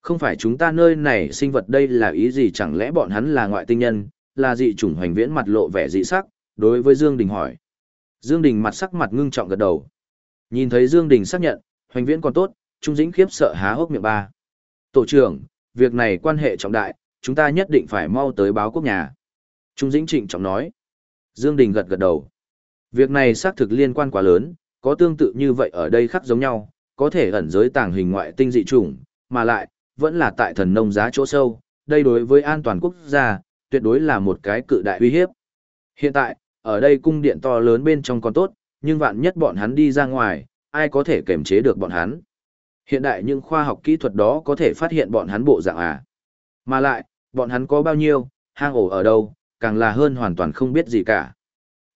không phải chúng ta nơi này sinh vật đây là ý gì chẳng lẽ bọn hắn là ngoại tinh nhân, là dị chủng hoành viễn mặt lộ vẻ dị sắc, đối với Dương Đình hỏi. Dương Đình mặt sắc mặt ngưng trọng gật đầu. Nhìn thấy Dương Đình xác nhận, hoành viễn còn tốt, Trung Dĩnh khiếp sợ há hốc miệng ba. Tổ trưởng, việc này quan hệ trọng đại, chúng ta nhất định phải mau tới báo quốc nhà. Trung Dĩnh trịnh trọng nói. Dương Đình gật gật đầu. Việc này xác thực liên quan quá lớn, có tương tự như vậy ở đây khác giống nhau, có thể ẩn giới tàng hình ngoại tinh dị trùng, mà lại, vẫn là tại thần nông giá chỗ sâu, đây đối với an toàn quốc gia, tuyệt đối là một cái cự đại uy hiếp. Hiện tại, ở đây cung điện to lớn bên trong còn tốt, nhưng vạn nhất bọn hắn đi ra ngoài, ai có thể kềm chế được bọn hắn. Hiện đại những khoa học kỹ thuật đó có thể phát hiện bọn hắn bộ dạng à. Mà lại, bọn hắn có bao nhiêu, hang ổ ở đâu, càng là hơn hoàn toàn không biết gì cả.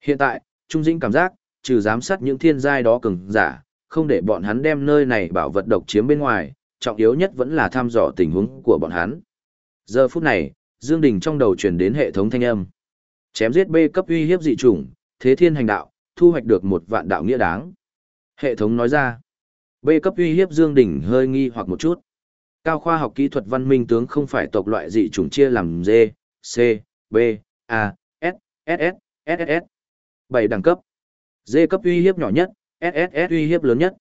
Hiện tại, Trung Dĩnh cảm giác, trừ giám sát những thiên giai đó cứng, giả, không để bọn hắn đem nơi này bảo vật độc chiếm bên ngoài, trọng yếu nhất vẫn là thăm dò tình huống của bọn hắn. Giờ phút này, Dương Đình trong đầu truyền đến hệ thống thanh âm. Chém giết B cấp uy hiếp dị chủng, thế thiên hành đạo, thu hoạch được một vạn đạo nghĩa đáng. Hệ thống nói ra, B cấp uy hiếp Dương Đình hơi nghi hoặc một chút. Cao khoa học kỹ thuật văn minh tướng không phải tộc loại dị chủng chia làm D, C, B, A, S, SS, SSS. 7 đẳng cấp. D cấp uy hiếp nhỏ nhất, SSS uy hiếp lớn nhất.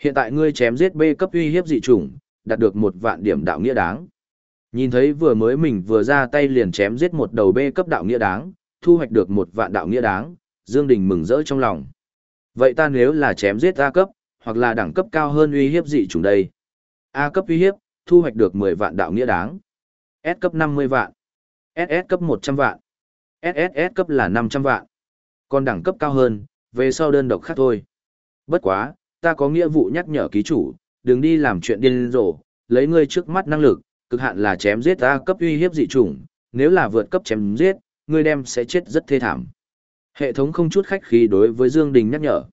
Hiện tại ngươi chém giết B cấp uy hiếp dị chủng, đạt được một vạn điểm đạo nghĩa đáng. Nhìn thấy vừa mới mình vừa ra tay liền chém giết một đầu B cấp đạo nghĩa đáng, thu hoạch được một vạn đạo nghĩa đáng, Dương Đình mừng rỡ trong lòng. Vậy ta nếu là chém giết A cấp, hoặc là đẳng cấp cao hơn uy hiếp dị chủng đây. A cấp uy hiếp, thu hoạch được 10 vạn đạo nghĩa đáng. S cấp 50 vạn. SS cấp 100 vạn. SSS cấp là 500 vạn. Còn đẳng cấp cao hơn, về sau đơn độc khác thôi. Bất quá, ta có nghĩa vụ nhắc nhở ký chủ, đừng đi làm chuyện điên rồ, lấy ngươi trước mắt năng lực, cực hạn là chém giết A cấp uy hiếp dị chủng, nếu là vượt cấp chém giết, ngươi đem sẽ chết rất thê thảm. Hệ thống không chút khách khí đối với Dương Đình nhắc nhở.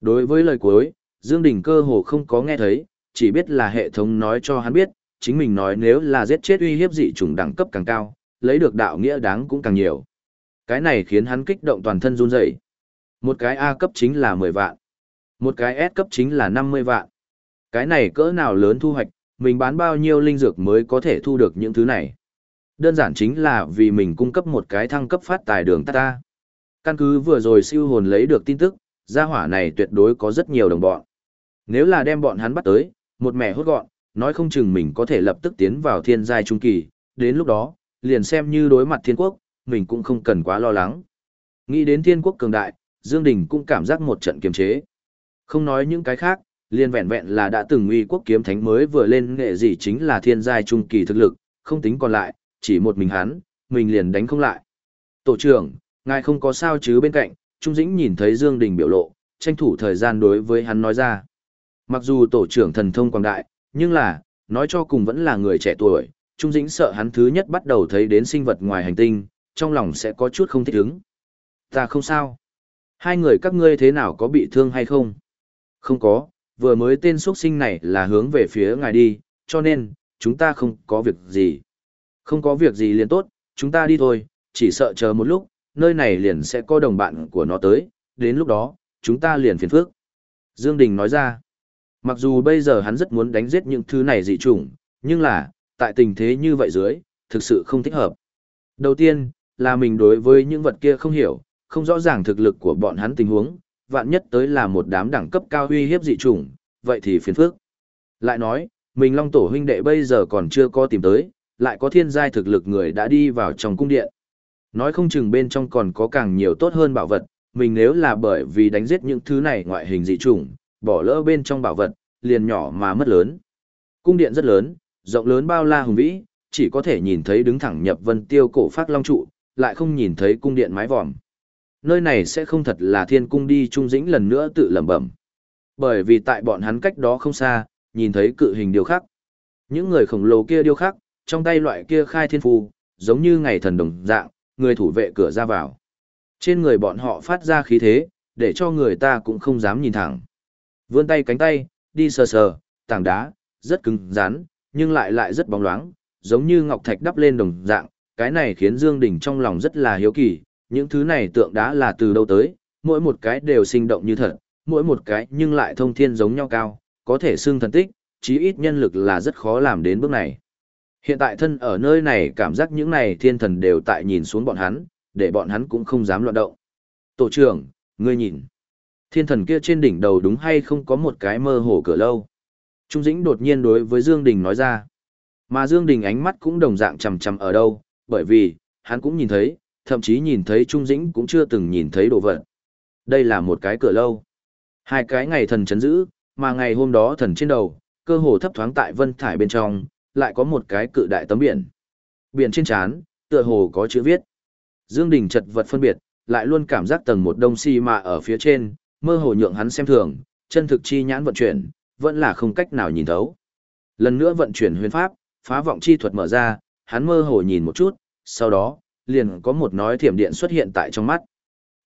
Đối với lời cuối, Dương Đình cơ hồ không có nghe thấy, chỉ biết là hệ thống nói cho hắn biết, chính mình nói nếu là giết chết uy hiếp dị chủng đẳng cấp càng cao, lấy được đạo nghĩa đáng cũng càng nhiều. Cái này khiến hắn kích động toàn thân run rẩy. Một cái A cấp chính là 10 vạn, một cái S cấp chính là 50 vạn. Cái này cỡ nào lớn thu hoạch, mình bán bao nhiêu linh dược mới có thể thu được những thứ này. Đơn giản chính là vì mình cung cấp một cái thăng cấp phát tài đường ta. Căn cứ vừa rồi siêu hồn lấy được tin tức, gia hỏa này tuyệt đối có rất nhiều đồng bọn. Nếu là đem bọn hắn bắt tới, một mẹ hốt gọn, nói không chừng mình có thể lập tức tiến vào thiên giai trung kỳ, đến lúc đó, liền xem như đối mặt thiên quốc, mình cũng không cần quá lo lắng. Nghĩ đến thiên quốc cường đại, Dương Đình cũng cảm giác một trận kiềm chế. Không nói những cái khác, liền vẹn vẹn là đã từng uy quốc kiếm thánh mới vừa lên nghệ gì chính là thiên giai trung kỳ thực lực, không tính còn lại, chỉ một mình hắn, mình liền đánh không lại. Tổ trưởng, ngài không có sao chứ bên cạnh, Trung Dĩnh nhìn thấy Dương Đình biểu lộ, tranh thủ thời gian đối với hắn nói ra. Mặc dù tổ trưởng thần thông quảng đại, nhưng là, nói cho cùng vẫn là người trẻ tuổi, Trung Dĩnh sợ hắn thứ nhất bắt đầu thấy đến sinh vật ngoài hành tinh, trong lòng sẽ có chút không thích ứng. Ta không sao. Hai người các ngươi thế nào có bị thương hay không? Không có, vừa mới tên xuất sinh này là hướng về phía ngài đi, cho nên, chúng ta không có việc gì. Không có việc gì liền tốt, chúng ta đi thôi, chỉ sợ chờ một lúc, nơi này liền sẽ có đồng bạn của nó tới, đến lúc đó, chúng ta liền phiền phức. Dương Đình nói ra, mặc dù bây giờ hắn rất muốn đánh giết những thứ này dị chủng, nhưng là, tại tình thế như vậy dưới, thực sự không thích hợp. Đầu tiên, là mình đối với những vật kia không hiểu, không rõ ràng thực lực của bọn hắn tình huống, vạn nhất tới là một đám đẳng cấp cao uy hiếp dị chủng, vậy thì phiền phức. Lại nói, mình Long Tổ huynh đệ bây giờ còn chưa có tìm tới, lại có thiên giai thực lực người đã đi vào trong cung điện. Nói không chừng bên trong còn có càng nhiều tốt hơn bảo vật, mình nếu là bởi vì đánh giết những thứ này ngoại hình dị chủng, bỏ lỡ bên trong bảo vật, liền nhỏ mà mất lớn. Cung điện rất lớn, rộng lớn bao la hùng vĩ, chỉ có thể nhìn thấy đứng thẳng nhập vân tiêu cổ phát long trụ, lại không nhìn thấy cung điện mái vòm. Nơi này sẽ không thật là thiên cung đi trung dĩnh lần nữa tự lẩm bẩm. Bởi vì tại bọn hắn cách đó không xa, nhìn thấy cự hình điêu khắc. Những người khổng lồ kia điêu khắc, trong tay loại kia khai thiên phù, giống như ngày thần đồng dạng, người thủ vệ cửa ra vào. Trên người bọn họ phát ra khí thế, để cho người ta cũng không dám nhìn thẳng. Vươn tay cánh tay, đi sờ sờ, tảng đá, rất cứng rắn, nhưng lại lại rất bóng loáng, giống như ngọc thạch đắp lên đồng dạng, cái này khiến Dương Đình trong lòng rất là hiếu kỳ, những thứ này tượng đá là từ đâu tới, mỗi một cái đều sinh động như thật, mỗi một cái nhưng lại thông thiên giống nhau cao, có thể xưng thần tích, chí ít nhân lực là rất khó làm đến bước này. Hiện tại thân ở nơi này cảm giác những này thiên thần đều tại nhìn xuống bọn hắn, để bọn hắn cũng không dám loạn động. Tổ trưởng, ngươi nhìn. Thiên thần kia trên đỉnh đầu đúng hay không có một cái mơ hồ cửa lâu. Trung Dĩnh đột nhiên đối với Dương Đình nói ra. Mà Dương Đình ánh mắt cũng đồng dạng chằm chằm ở đâu, bởi vì, hắn cũng nhìn thấy, thậm chí nhìn thấy Trung Dĩnh cũng chưa từng nhìn thấy đồ vật. Đây là một cái cửa lâu. Hai cái ngày thần chấn giữ, mà ngày hôm đó thần trên đầu, cơ hồ thấp thoáng tại vân thải bên trong, lại có một cái cự đại tấm biển. Biển trên trán, tựa hồ có chữ viết. Dương Đình chật vật phân biệt, lại luôn cảm giác tầng một đông xi si mà ở phía trên, mơ hồ nhượng hắn xem thường, chân thực chi nhãn vận chuyển, vẫn là không cách nào nhìn thấu. Lần nữa vận chuyển huyền pháp, phá vọng chi thuật mở ra, hắn mơ hồ nhìn một chút, sau đó, liền có một nói thiểm điện xuất hiện tại trong mắt.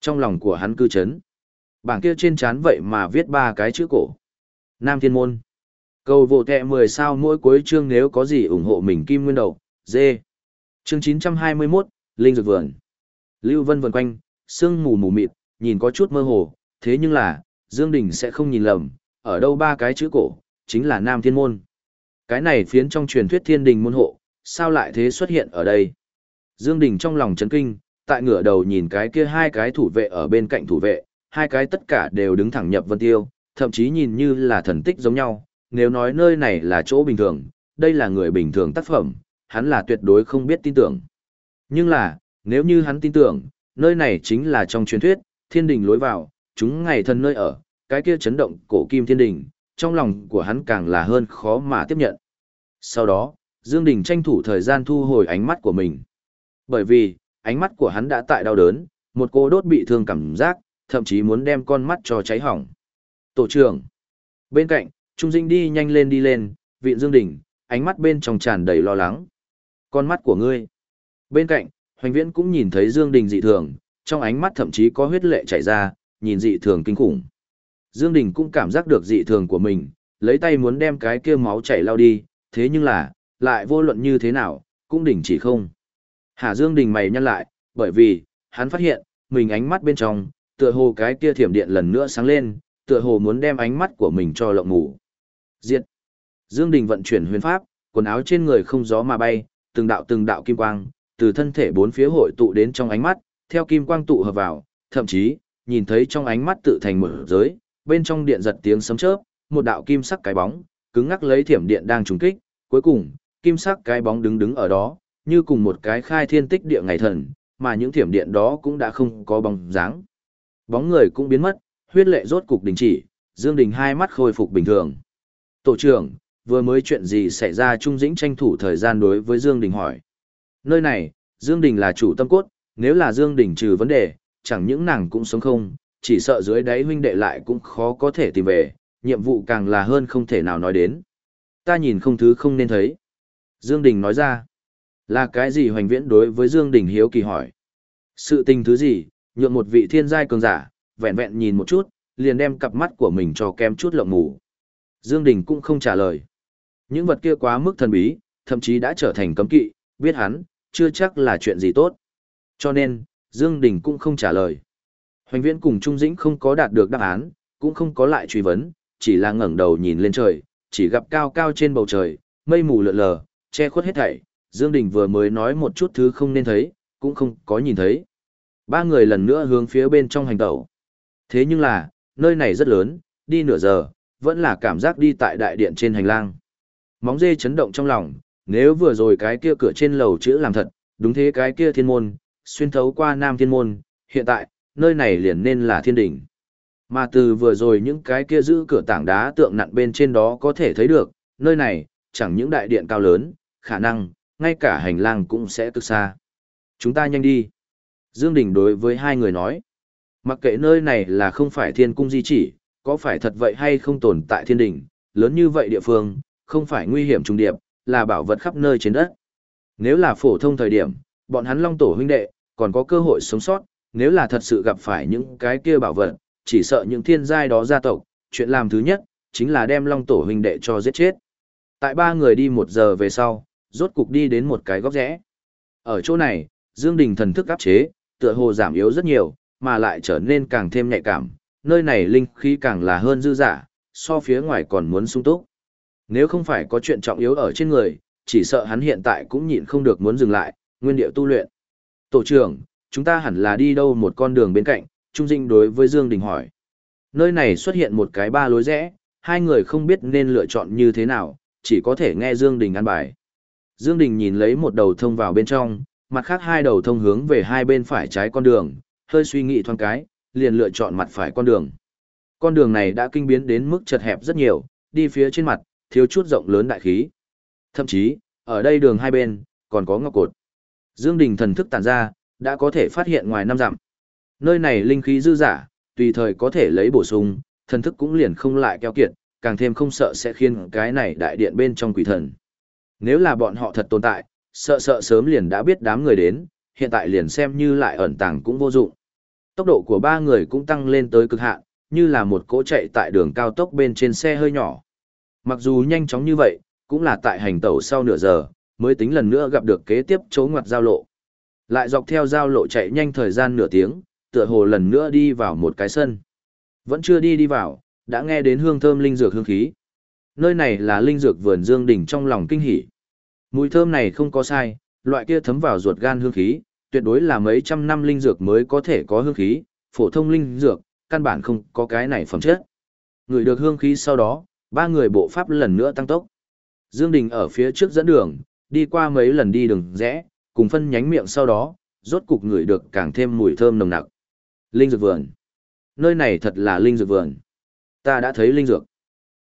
Trong lòng của hắn cư chấn. Bảng kia trên chán vậy mà viết ba cái chữ cổ. Nam Thiên Môn. Cầu vô tệ 10 sao mỗi cuối chương nếu có gì ủng hộ mình kim nguyên đầu, dê. Chương 921, Linh Dược Vườn. Lưu Vân vần quanh, sương mù mù mịt, nhìn có chút mơ hồ, thế nhưng là, Dương Đình sẽ không nhìn lầm, ở đâu ba cái chữ cổ, chính là Nam Thiên Môn. Cái này phiến trong truyền thuyết thiên đình môn hộ, sao lại thế xuất hiện ở đây? Dương Đình trong lòng chấn kinh, tại ngửa đầu nhìn cái kia hai cái thủ vệ ở bên cạnh thủ vệ, hai cái tất cả đều đứng thẳng nhập vân tiêu, thậm chí nhìn như là thần tích giống nhau, nếu nói nơi này là chỗ bình thường, đây là người bình thường tác phẩm, hắn là tuyệt đối không biết tin tưởng. Nhưng là, nếu như hắn tin tưởng, nơi này chính là trong truyền thuyết, thiên đình lối vào, chúng ngày thần nơi ở, cái kia chấn động cổ kim thiên đình, trong lòng của hắn càng là hơn khó mà tiếp nhận. Sau đó, Dương Đình tranh thủ thời gian thu hồi ánh mắt của mình. Bởi vì, ánh mắt của hắn đã tại đau đớn, một cô đốt bị thương cảm giác, thậm chí muốn đem con mắt cho cháy hỏng. Tổ trưởng. Bên cạnh, Trung Dinh đi nhanh lên đi lên, viện Dương Đình, ánh mắt bên trong tràn đầy lo lắng. Con mắt của ngươi. Bên cạnh, Hoành Viễn cũng nhìn thấy Dương Đình dị thường, trong ánh mắt thậm chí có huyết lệ chảy ra, nhìn dị thường kinh khủng. Dương Đình cũng cảm giác được dị thường của mình, lấy tay muốn đem cái kia máu chảy lao đi, thế nhưng là, lại vô luận như thế nào, cũng đỉnh chỉ không. Hà Dương Đình mày nhăn lại, bởi vì, hắn phát hiện, mình ánh mắt bên trong, tựa hồ cái kia thiểm điện lần nữa sáng lên, tựa hồ muốn đem ánh mắt của mình cho lộng ngủ. Diệt. Dương Đình vận chuyển huyền pháp, quần áo trên người không gió mà bay, từng đạo từng đạo kim quang, từ thân thể bốn phía hội tụ đến trong ánh mắt, theo kim quang tụ hợp vào, thậm chí, nhìn thấy trong ánh mắt tự thành mở giới, bên trong điện giật tiếng sấm chớp, một đạo kim sắc cái bóng, cứng ngắc lấy thiểm điện đang trùng kích, cuối cùng, kim sắc cái bóng đứng đứng ở đó, như cùng một cái khai thiên tích địa ngày thần, mà những thiểm điện đó cũng đã không có bóng dáng. Bóng người cũng biến mất, huyết lệ rốt cục đình chỉ, Dương Đình hai mắt khôi phục bình thường. Tổ trưởng, vừa mới chuyện gì xảy ra Trung Dĩnh tranh thủ thời gian đối với Dương Đình hỏi. Nơi này, Dương Đình là chủ tâm cốt, nếu là Dương Đình trừ vấn đề, chẳng những nàng cũng sống không, chỉ sợ dưới đáy huynh đệ lại cũng khó có thể tìm về, nhiệm vụ càng là hơn không thể nào nói đến. Ta nhìn không thứ không nên thấy. Dương Đình nói ra, là cái gì hoành viễn đối với Dương Đình hiếu kỳ hỏi. Sự tình thứ gì, nhượng một vị thiên giai cường giả, vẹn vẹn nhìn một chút, liền đem cặp mắt của mình cho kem chút lộng mù. Dương Đình cũng không trả lời. Những vật kia quá mức thần bí, thậm chí đã trở thành cấm kỵ, biết hắn, chưa chắc là chuyện gì tốt. Cho nên, Dương Đình cũng không trả lời. Hoành viễn cùng Trung Dĩnh không có đạt được đáp án, cũng không có lại truy vấn, chỉ là ngẩng đầu nhìn lên trời, chỉ gặp cao cao trên bầu trời, mây mù lượn lờ, che khuất hết thảy. Dương Đình vừa mới nói một chút thứ không nên thấy, cũng không có nhìn thấy. Ba người lần nữa hướng phía bên trong hành tẩu. Thế nhưng là, nơi này rất lớn, đi nửa giờ, vẫn là cảm giác đi tại đại điện trên hành lang. Móng dê chấn động trong lòng, nếu vừa rồi cái kia cửa trên lầu chữ làm thật, đúng thế cái kia thiên môn, xuyên thấu qua nam thiên môn, hiện tại, nơi này liền nên là thiên đỉnh. Mà từ vừa rồi những cái kia giữ cửa tảng đá tượng nặn bên trên đó có thể thấy được, nơi này, chẳng những đại điện cao lớn, khả năng, ngay cả hành lang cũng sẽ cực xa. Chúng ta nhanh đi. Dương Đình đối với hai người nói. Mặc kệ nơi này là không phải thiên cung di chỉ, có phải thật vậy hay không tồn tại thiên đỉnh, lớn như vậy địa phương, không phải nguy hiểm trùng điệp, là bảo vật khắp nơi trên đất. Nếu là phổ thông thời điểm, bọn hắn long tổ huynh đệ, còn có cơ hội sống sót, nếu là thật sự gặp phải những cái kia bảo vật, chỉ sợ những thiên giai đó gia tộc, chuyện làm thứ nhất, chính là đem long tổ huynh đệ cho giết chết. Tại ba người đi một giờ về sau, rốt cục đi đến một cái góc rẽ. Ở chỗ này, Dương Đình thần thức áp chế, tựa hồ giảm yếu rất nhiều, mà lại trở nên càng thêm nhạy cảm, nơi này linh khí càng là hơn dư giả, so phía ngoài còn muốn sung túc. Nếu không phải có chuyện trọng yếu ở trên người, chỉ sợ hắn hiện tại cũng nhịn không được muốn dừng lại, nguyên điệu tu luyện. Tổ trưởng, chúng ta hẳn là đi đâu một con đường bên cạnh, Trung Dinh đối với Dương Đình hỏi. Nơi này xuất hiện một cái ba lối rẽ, hai người không biết nên lựa chọn như thế nào, chỉ có thể nghe Dương Đình ăn bài. Dương Đình nhìn lấy một đầu thông vào bên trong, mặt khác hai đầu thông hướng về hai bên phải trái con đường, hơi suy nghĩ thoáng cái, liền lựa chọn mặt phải con đường. Con đường này đã kinh biến đến mức chật hẹp rất nhiều, đi phía trên mặt, thiếu chút rộng lớn đại khí. Thậm chí, ở đây đường hai bên, còn có ngọc cột. Dương Đình thần thức tản ra, đã có thể phát hiện ngoài năm dặm. Nơi này linh khí dư giả, tùy thời có thể lấy bổ sung, thần thức cũng liền không lại keo kiệt, càng thêm không sợ sẽ khiến cái này đại điện bên trong quỷ thần. Nếu là bọn họ thật tồn tại, sợ sợ sớm liền đã biết đám người đến, hiện tại liền xem như lại ẩn tàng cũng vô dụng. Tốc độ của ba người cũng tăng lên tới cực hạn, như là một cỗ chạy tại đường cao tốc bên trên xe hơi nhỏ. Mặc dù nhanh chóng như vậy, cũng là tại hành tẩu sau nửa giờ, mới tính lần nữa gặp được kế tiếp chỗ ngoặt giao lộ. Lại dọc theo giao lộ chạy nhanh thời gian nửa tiếng, tựa hồ lần nữa đi vào một cái sân. Vẫn chưa đi đi vào, đã nghe đến hương thơm linh dược hương khí. Nơi này là linh dược vườn Dương đỉnh trong lòng kinh hỉ. Mùi thơm này không có sai, loại kia thấm vào ruột gan hương khí, tuyệt đối là mấy trăm năm linh dược mới có thể có hương khí, phổ thông linh dược, căn bản không có cái này phẩm chất. Người được hương khí sau đó, ba người bộ pháp lần nữa tăng tốc. Dương Đình ở phía trước dẫn đường, đi qua mấy lần đi đường rẽ, cùng phân nhánh miệng sau đó, rốt cục người được càng thêm mùi thơm nồng nặc. Linh dược vườn. Nơi này thật là linh dược vườn. Ta đã thấy linh dược.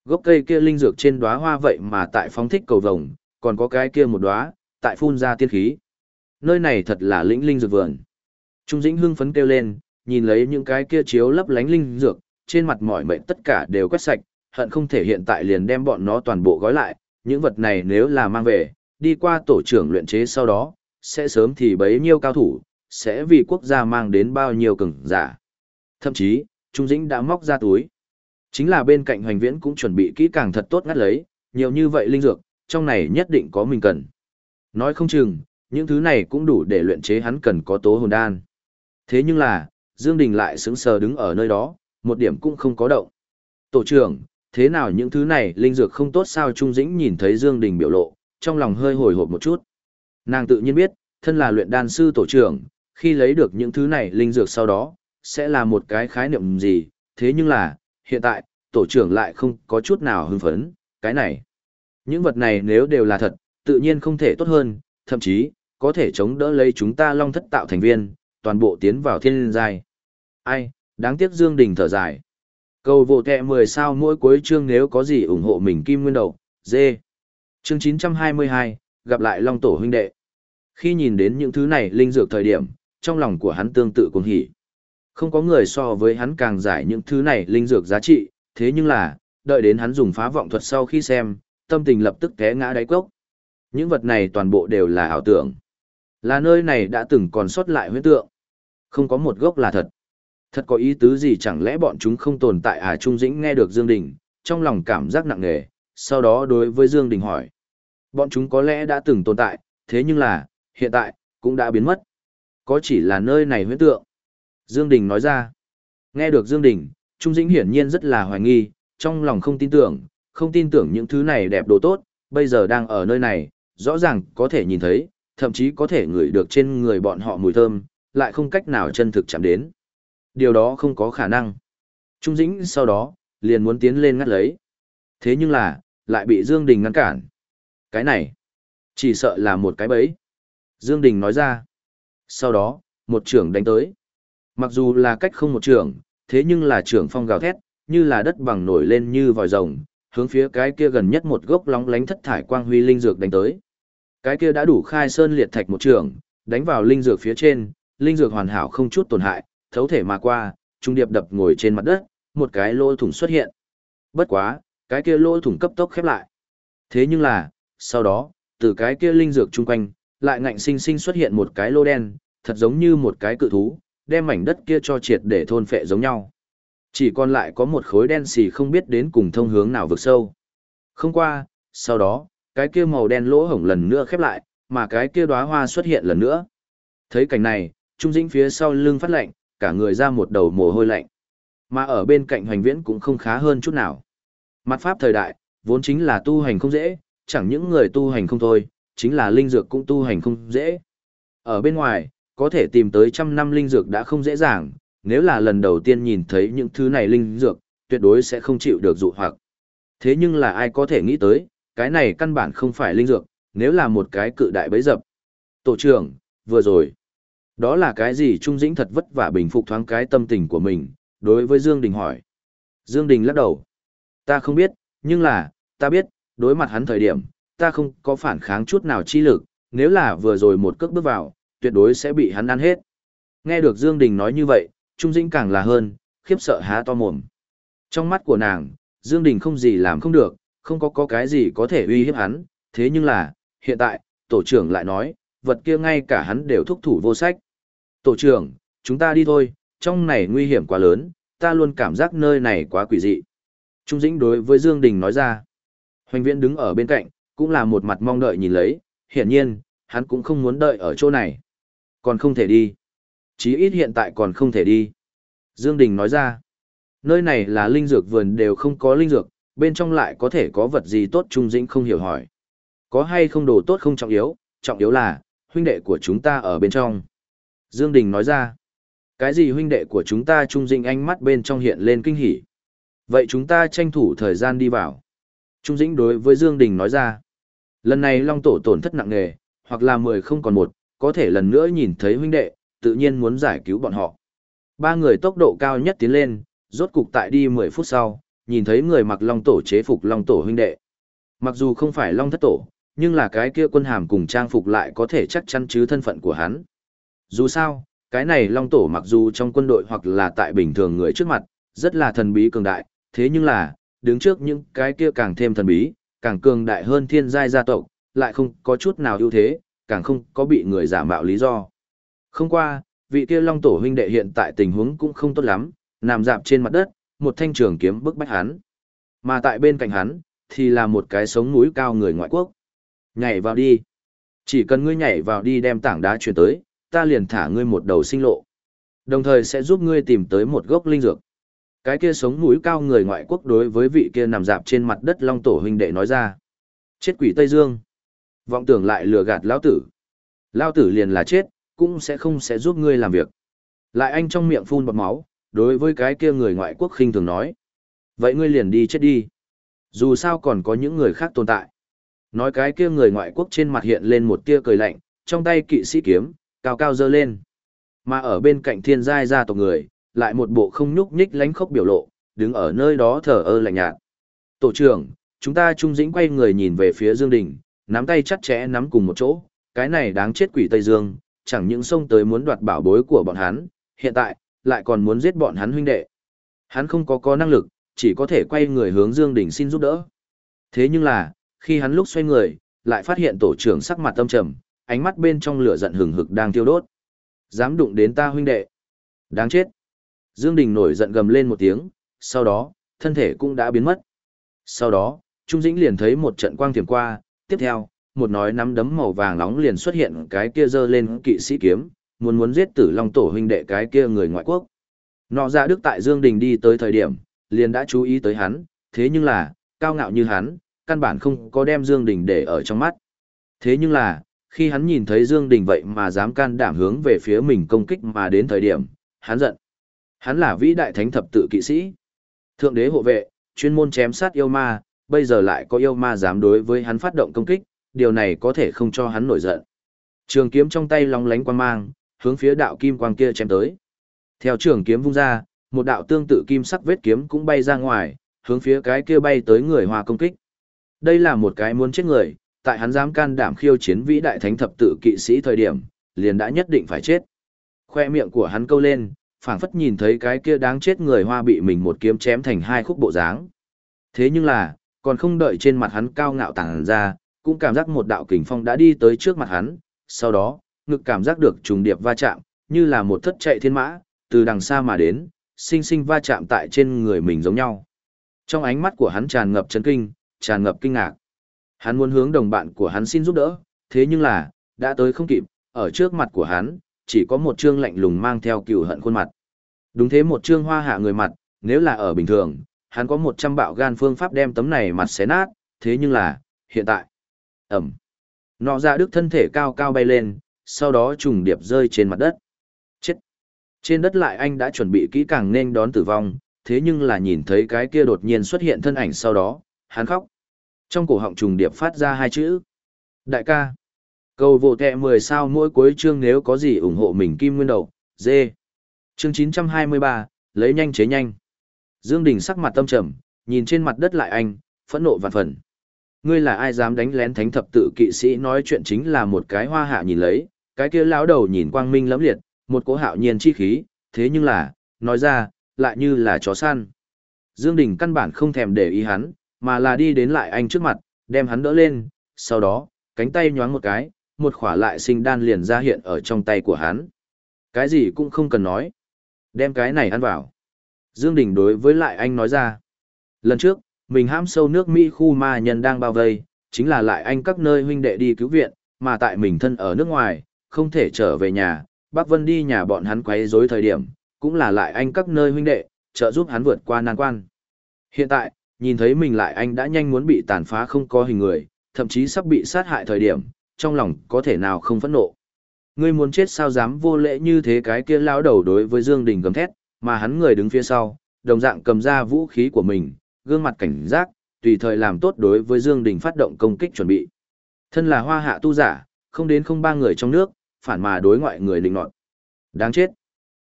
Gốc cây kia linh dược trên đóa hoa vậy mà tại phóng thích cầu vồng, còn có cái kia một đóa, tại phun ra tiên khí. Nơi này thật là lĩnh linh dược vườn. Trung Dĩnh hưng phấn kêu lên, nhìn lấy những cái kia chiếu lấp lánh linh dược, trên mặt mỏi mệt tất cả đều quét sạch, hận không thể hiện tại liền đem bọn nó toàn bộ gói lại, những vật này nếu là mang về, đi qua tổ trưởng luyện chế sau đó, sẽ sớm thì bấy nhiêu cao thủ, sẽ vì quốc gia mang đến bao nhiêu cường giả. Thậm chí, Trung Dĩnh đã móc ra túi. Chính là bên cạnh hoành viễn cũng chuẩn bị kỹ càng thật tốt ngắt lấy, nhiều như vậy linh dược, trong này nhất định có mình cần. Nói không chừng, những thứ này cũng đủ để luyện chế hắn cần có tố hồn đan. Thế nhưng là, Dương Đình lại sững sờ đứng ở nơi đó, một điểm cũng không có động. Tổ trưởng, thế nào những thứ này linh dược không tốt sao Trung Dĩnh nhìn thấy Dương Đình biểu lộ, trong lòng hơi hồi hộp một chút. Nàng tự nhiên biết, thân là luyện đan sư tổ trưởng, khi lấy được những thứ này linh dược sau đó, sẽ là một cái khái niệm gì, thế nhưng là, hiện tại, tổ trưởng lại không có chút nào hưng phấn, cái này. Những vật này nếu đều là thật, tự nhiên không thể tốt hơn, thậm chí, có thể chống đỡ lấy chúng ta long thất tạo thành viên, toàn bộ tiến vào thiên giai. Ai, đáng tiếc Dương Đình thở dài. Cầu vô kẹ 10 sao mỗi cuối chương nếu có gì ủng hộ mình kim nguyên đầu, dê. Chương 922, gặp lại Long Tổ huynh đệ. Khi nhìn đến những thứ này linh dược thời điểm, trong lòng của hắn tương tự cuồng hỉ. Không có người so với hắn càng giải những thứ này linh dược giá trị, thế nhưng là, đợi đến hắn dùng phá vọng thuật sau khi xem, tâm tình lập tức té ngã đáy cốc. Những vật này toàn bộ đều là ảo tưởng. Là nơi này đã từng còn sót lại huyết tượng. Không có một gốc là thật. Thật có ý tứ gì chẳng lẽ bọn chúng không tồn tại à Trung Dĩnh nghe được Dương Đình, trong lòng cảm giác nặng nề, sau đó đối với Dương Đình hỏi. Bọn chúng có lẽ đã từng tồn tại, thế nhưng là, hiện tại, cũng đã biến mất. Có chỉ là nơi này huyễn tượng. Dương Đình nói ra. Nghe được Dương Đình, Trung Dĩnh hiển nhiên rất là hoài nghi, trong lòng không tin tưởng, không tin tưởng những thứ này đẹp đồ tốt, bây giờ đang ở nơi này, rõ ràng có thể nhìn thấy, thậm chí có thể ngửi được trên người bọn họ mùi thơm, lại không cách nào chân thực chạm đến. Điều đó không có khả năng. Trung Dĩnh sau đó, liền muốn tiến lên ngắt lấy. Thế nhưng là, lại bị Dương Đình ngăn cản. Cái này, chỉ sợ là một cái bẫy. Dương Đình nói ra. Sau đó, một trưởng đánh tới. Mặc dù là cách không một trưởng, thế nhưng là trưởng phong gào thét, như là đất bằng nổi lên như vòi rồng, hướng phía cái kia gần nhất một gốc lóng lánh thất thải quang huy linh dược đánh tới. Cái kia đã đủ khai sơn liệt thạch một trường, đánh vào linh dược phía trên, linh dược hoàn hảo không chút tổn hại, thấu thể mà qua, trung điệp đập ngồi trên mặt đất, một cái lỗ thủng xuất hiện. Bất quá, cái kia lỗ thủng cấp tốc khép lại. Thế nhưng là, sau đó, từ cái kia linh dược chung quanh, lại ngạnh sinh sinh xuất hiện một cái lỗ đen, thật giống như một cái cự thú, đem mảnh đất kia cho triệt để thôn phệ giống nhau. Chỉ còn lại có một khối đen xì không biết đến cùng thông hướng nào vực sâu. Không qua, sau đó, cái kia màu đen lỗ hổng lần nữa khép lại, mà cái kia đóa hoa xuất hiện lần nữa. Thấy cảnh này, Trung Dĩnh phía sau lưng phát lạnh, cả người ra một đầu mồ hôi lạnh. Mà ở bên cạnh hoành viễn cũng không khá hơn chút nào. Mặt pháp thời đại, vốn chính là tu hành không dễ, chẳng những người tu hành không thôi, chính là linh dược cũng tu hành không dễ. Ở bên ngoài, có thể tìm tới trăm năm linh dược đã không dễ dàng, nếu là lần đầu tiên nhìn thấy những thứ này linh dược, tuyệt đối sẽ không chịu được dụ hoặc. Thế nhưng là ai có thể nghĩ tới, cái này căn bản không phải linh dược, nếu là một cái cự đại bấy dập. Tổ trưởng, vừa rồi, đó là cái gì Trung Dĩnh thật vất vả bình phục thoáng cái tâm tình của mình, đối với Dương Đình hỏi. Dương Đình lắc đầu. Ta không biết, nhưng là, ta biết, đối mặt hắn thời điểm, ta không có phản kháng chút nào chi lực, nếu là vừa rồi một cước bước vào, tuyệt đối sẽ bị hắn ăn hết. Nghe được Dương Đình nói như vậy, Trung Dĩnh càng là hơn, khiếp sợ há to mồm. Trong mắt của nàng, Dương Đình không gì làm không được, không có có cái gì có thể uy hiếp hắn, thế nhưng là, hiện tại, tổ trưởng lại nói, vật kia ngay cả hắn đều thúc thủ vô sách. Tổ trưởng, chúng ta đi thôi, trong này nguy hiểm quá lớn, ta luôn cảm giác nơi này quá quỷ dị. Trung Dĩnh đối với Dương Đình nói ra. Hoành Viễn đứng ở bên cạnh, cũng là một mặt mong đợi nhìn lấy, hiển nhiên, hắn cũng không muốn đợi ở chỗ này. Còn không thể đi. Chí ít hiện tại còn không thể đi. Dương Đình nói ra. Nơi này là linh dược vườn đều không có linh dược, bên trong lại có thể có vật gì tốt Trung Dĩnh không hiểu hỏi. Có hay không đồ tốt không trọng yếu, trọng yếu là, huynh đệ của chúng ta ở bên trong. Dương Đình nói ra. Cái gì huynh đệ của chúng ta Trung Dĩnh ánh mắt bên trong hiện lên kinh hỉ. Vậy chúng ta tranh thủ thời gian đi vào. Trung Dĩnh đối với Dương Đình nói ra. Lần này Long Tổ tổn thất nặng nề, hoặc là mười không còn một, có thể lần nữa nhìn thấy huynh đệ, tự nhiên muốn giải cứu bọn họ. Ba người tốc độ cao nhất tiến lên, rốt cục tại đi 10 phút sau, nhìn thấy người mặc long tổ chế phục long tổ huynh đệ. Mặc dù không phải long thất tổ, nhưng là cái kia quân hàm cùng trang phục lại có thể chắc chắn chứ thân phận của hắn. Dù sao, cái này long tổ mặc dù trong quân đội hoặc là tại bình thường người trước mặt, rất là thần bí cường đại, thế nhưng là, đứng trước những cái kia càng thêm thần bí, càng cường đại hơn thiên giai gia tộc, lại không có chút nào ưu thế, càng không có bị người giả mạo lý do. Không qua, vị kia long tổ huynh đệ hiện tại tình huống cũng không tốt lắm, nằm dạp trên mặt đất, một thanh trường kiếm bức bách hắn. Mà tại bên cạnh hắn, thì là một cái sống núi cao người ngoại quốc. Nhảy vào đi. Chỉ cần ngươi nhảy vào đi đem tảng đá chuyển tới, ta liền thả ngươi một đầu sinh lộ. Đồng thời sẽ giúp ngươi tìm tới một gốc linh dược. Cái kia sống núi cao người ngoại quốc đối với vị kia nằm dạp trên mặt đất long tổ huynh đệ nói ra. Chết quỷ Tây Dương. Vọng tưởng lại lừa gạt lão tử. Lão tử liền là chết, cũng sẽ không sẽ giúp ngươi làm việc. Lại anh trong miệng phun bọt máu, đối với cái kia người ngoại quốc khinh thường nói. Vậy ngươi liền đi chết đi. Dù sao còn có những người khác tồn tại. Nói cái kia người ngoại quốc trên mặt hiện lên một tia cười lạnh, trong tay kỵ sĩ kiếm, cao cao dơ lên. Mà ở bên cạnh thiên giai gia tộc người, lại một bộ không nhúc nhích lánh khốc biểu lộ, đứng ở nơi đó thở ơ lạnh nhạt. Tổ trưởng, chúng ta trung dĩnh quay người nhìn về phía Dương Đình, nắm tay chặt chẽ nắm cùng một chỗ, cái này đáng chết quỷ Tây Dương, chẳng những xông tới muốn đoạt bảo bối của bọn hắn, hiện tại, lại còn muốn giết bọn hắn huynh đệ. Hắn không có có năng lực, chỉ có thể quay người hướng Dương Đình xin giúp đỡ. Thế nhưng là, khi hắn lúc xoay người, lại phát hiện tổ trưởng sắc mặt tâm trầm, ánh mắt bên trong lửa giận hừng hực đang tiêu đốt. Dám đụng đến ta huynh đệ. Đáng chết. Dương Đình nổi giận gầm lên một tiếng, sau đó, thân thể cũng đã biến mất. Sau đó, Trung Dĩnh liền thấy một trận quang thiểm qua, tiếp theo, một nói nắm đấm màu vàng nóng liền xuất hiện cái kia giơ lên kỵ sĩ kiếm, muốn muốn giết tử long tổ huynh đệ cái kia người ngoại quốc. Nọ ra đức tại Dương Đình đi tới thời điểm, liền đã chú ý tới hắn, thế nhưng là, cao ngạo như hắn, căn bản không có đem Dương Đình để ở trong mắt. Thế nhưng là, khi hắn nhìn thấy Dương Đình vậy mà dám can đảm hướng về phía mình công kích mà đến thời điểm, hắn giận. Hắn là vĩ đại thánh thập tự kỵ sĩ. Thượng đế hộ vệ, chuyên môn chém sát yêu ma, bây giờ lại có yêu ma dám đối với hắn phát động công kích, điều này có thể không cho hắn nổi giận. Trường kiếm trong tay long lánh quang mang, hướng phía đạo kim quang kia chém tới. Theo trường kiếm vung ra, một đạo tương tự kim sắc vết kiếm cũng bay ra ngoài, hướng phía cái kia bay tới người hòa công kích. Đây là một cái muốn chết người, tại hắn dám can đảm khiêu chiến vĩ đại thánh thập tự kỵ sĩ thời điểm, liền đã nhất định phải chết. Khoe miệng của hắn câu lên, phảng phất nhìn thấy cái kia đáng chết người hoa bị mình một kiếm chém thành hai khúc bộ dáng. Thế nhưng là, còn không đợi trên mặt hắn cao ngạo tàng ra, cũng cảm giác một đạo kình phong đã đi tới trước mặt hắn, sau đó, ngực cảm giác được trùng điệp va chạm, như là một thất chạy thiên mã, từ đằng xa mà đến, sinh sinh va chạm tại trên người mình giống nhau. Trong ánh mắt của hắn tràn ngập chấn kinh, tràn ngập kinh ngạc. Hắn muốn hướng đồng bạn của hắn xin giúp đỡ, thế nhưng là, đã tới không kịp, ở trước mặt của hắn, chỉ có một trương lạnh lùng mang theo cừu hận khuôn mặt. Đúng thế một trương hoa hạ người mặt, nếu là ở bình thường, hắn có một trăm bạo gan phương pháp đem tấm này mặt xé nát, thế nhưng là, hiện tại, ẩm. Nọ ra đức thân thể cao cao bay lên, sau đó trùng điệp rơi trên mặt đất. Chết. Trên đất lại anh đã chuẩn bị kỹ càng nên đón tử vong, thế nhưng là nhìn thấy cái kia đột nhiên xuất hiện thân ảnh sau đó, hắn khóc. Trong cổ họng trùng điệp phát ra hai chữ. Đại ca. Cầu vô tệ 10 sao mỗi cuối chương nếu có gì ủng hộ mình kim nguyên đầu, dê. Chương 923, lấy nhanh chế nhanh. Dương Đình sắc mặt tâm trầm, nhìn trên mặt đất lại anh, phẫn nộ vạn phần. Ngươi là ai dám đánh lén thánh thập tự kỵ sĩ nói chuyện chính là một cái hoa hạ nhìn lấy, cái kia lão đầu nhìn quang minh lẫm liệt, một cỗ hạo nhiên chi khí, thế nhưng là, nói ra, lại như là chó săn. Dương Đình căn bản không thèm để ý hắn, mà là đi đến lại anh trước mặt, đem hắn đỡ lên, sau đó, cánh tay nhoáng một cái, một khỏa lại sinh đan liền ra hiện ở trong tay của hắn. Cái gì cũng không cần nói. Đem cái này ăn vào. Dương Đình đối với lại anh nói ra. Lần trước, mình hãm sâu nước Mỹ khu ma nhân đang bao vây, chính là lại anh các nơi huynh đệ đi cứu viện, mà tại mình thân ở nước ngoài, không thể trở về nhà, Bác Vân đi nhà bọn hắn quấy rối thời điểm, cũng là lại anh các nơi huynh đệ, trợ giúp hắn vượt qua nan quan. Hiện tại, nhìn thấy mình lại anh đã nhanh muốn bị tàn phá không có hình người, thậm chí sắp bị sát hại thời điểm, trong lòng có thể nào không phẫn nộ. Ngươi muốn chết sao dám vô lễ như thế cái kia lão đầu đối với Dương Đình gầm thét, mà hắn người đứng phía sau, đồng dạng cầm ra vũ khí của mình, gương mặt cảnh giác, tùy thời làm tốt đối với Dương Đình phát động công kích chuẩn bị. Thân là hoa hạ tu giả, không đến không ba người trong nước, phản mà đối ngoại người định nọt. Đáng chết.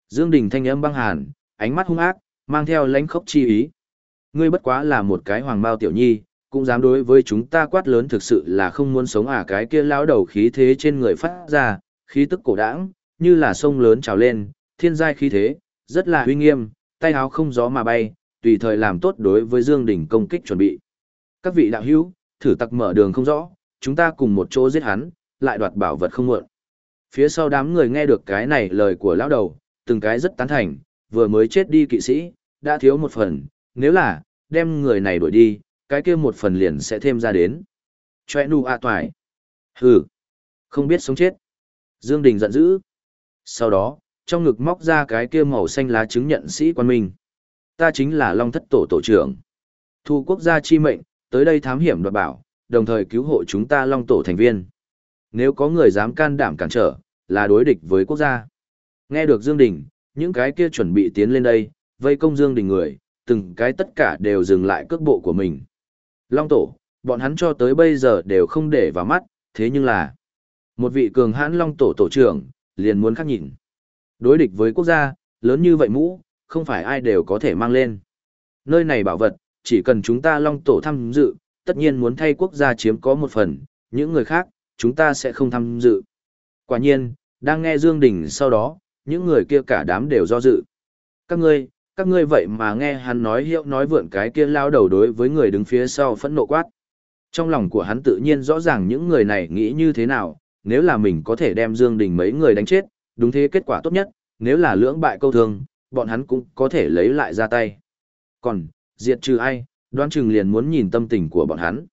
Dương Đình thanh âm băng hàn, ánh mắt hung ác, mang theo lãnh khốc chi ý. Ngươi bất quá là một cái hoàng bao tiểu nhi, cũng dám đối với chúng ta quát lớn thực sự là không muốn sống à cái kia lão đầu khí thế trên người phát ra, khí tức cổ đãng, như là sông lớn trào lên, thiên giai khí thế, rất là uy nghiêm, tay áo không gió mà bay, tùy thời làm tốt đối với Dương Đình công kích chuẩn bị. Các vị đạo hữu, thử tặc mở đường không rõ, chúng ta cùng một chỗ giết hắn, lại đoạt bảo vật không muộn. Phía sau đám người nghe được cái này lời của lão đầu, từng cái rất tán thành, vừa mới chết đi kỵ sĩ, đã thiếu một phần, nếu là, đem người này đuổi đi, cái kia một phần liền sẽ thêm ra đến. Chòe nu a toài. Hừ. Không biết sống chết. Dương Đình giận dữ. Sau đó, trong ngực móc ra cái kia màu xanh lá chứng nhận sĩ quan minh. Ta chính là Long Thất Tổ Tổ trưởng. Thu quốc gia chi mệnh, tới đây thám hiểm đoạt bảo, đồng thời cứu hộ chúng ta Long Tổ thành viên. Nếu có người dám can đảm cản trở, là đối địch với quốc gia. Nghe được Dương Đình, những cái kia chuẩn bị tiến lên đây, vây công Dương Đình người, từng cái tất cả đều dừng lại cước bộ của mình. Long Tổ, bọn hắn cho tới bây giờ đều không để vào mắt, thế nhưng là một vị cường hãn Long Tổ tổ trưởng, liền muốn khác nhìn. Đối địch với quốc gia, lớn như vậy mũ, không phải ai đều có thể mang lên. Nơi này bảo vật, chỉ cần chúng ta Long Tổ tham dự, tất nhiên muốn thay quốc gia chiếm có một phần, những người khác, chúng ta sẽ không tham dự. Quả nhiên, đang nghe Dương Đình sau đó, những người kia cả đám đều do dự. Các ngươi, các ngươi vậy mà nghe hắn nói hiệu nói vượn cái kia lao đầu đối với người đứng phía sau phẫn nộ quát. Trong lòng của hắn tự nhiên rõ ràng những người này nghĩ như thế nào, nếu là mình có thể đem Dương Đình mấy người đánh chết, đúng thế kết quả tốt nhất, nếu là lưỡng bại câu thương, bọn hắn cũng có thể lấy lại ra tay. Còn, diệt trừ ai, đoán chừng liền muốn nhìn tâm tình của bọn hắn.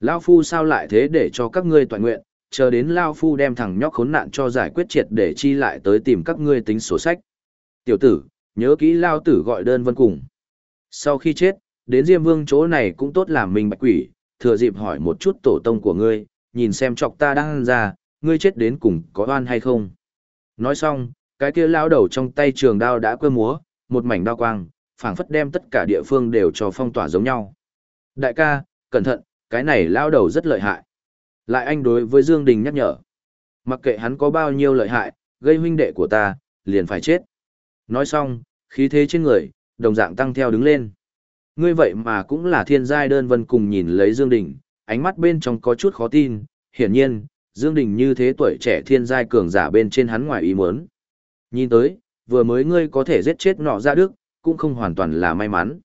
Lao Phu sao lại thế để cho các ngươi toàn nguyện, chờ đến Lao Phu đem thằng nhóc khốn nạn cho giải quyết triệt để chi lại tới tìm các ngươi tính sổ sách. Tiểu tử, nhớ kỹ Lao Tử gọi đơn vân cùng. Sau khi chết, đến Diêm Vương chỗ này cũng tốt làm mình bạch quỷ, thừa dịp hỏi một chút tổ tông của ngươi, nhìn xem chọc ta đang ra, ngươi chết đến cùng có oan hay không. Nói xong, cái kia lao đầu trong tay trường đao đã quơ múa, một mảnh đao quang, phảng phất đem tất cả địa phương đều cho phong tỏa giống nhau. Đại ca, cẩn thận, cái này lao đầu rất lợi hại. Lại anh đối với Dương Đình nhắc nhở. Mặc kệ hắn có bao nhiêu lợi hại, gây huynh đệ của ta, liền phải chết. Nói xong, khí thế trên người, đồng dạng tăng theo đứng lên. Ngươi vậy mà cũng là thiên giai đơn vân cùng nhìn lấy Dương Đình, ánh mắt bên trong có chút khó tin, hiển nhiên, Dương Đình như thế tuổi trẻ thiên giai cường giả bên trên hắn ngoài ý muốn. Nhìn tới, vừa mới ngươi có thể giết chết nọ ra đức, cũng không hoàn toàn là may mắn.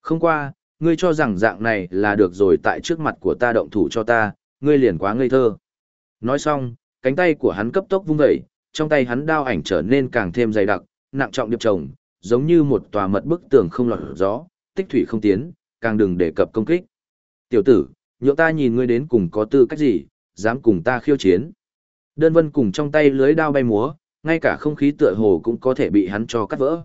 Không qua, ngươi cho rằng dạng này là được rồi tại trước mặt của ta động thủ cho ta, ngươi liền quá ngây thơ. Nói xong, cánh tay của hắn cấp tốc vung dậy, trong tay hắn đao ảnh trở nên càng thêm dày đặc, nặng trọng điệp chồng, giống như một tòa mật bức tường không lọt gió, tích thủy không tiến, càng đừng đề cập công kích. Tiểu tử, nhượng ta nhìn ngươi đến cùng có tư cách gì, dám cùng ta khiêu chiến. Đơn vân cùng trong tay lưới đao bay múa, ngay cả không khí tựa hồ cũng có thể bị hắn cho cắt vỡ.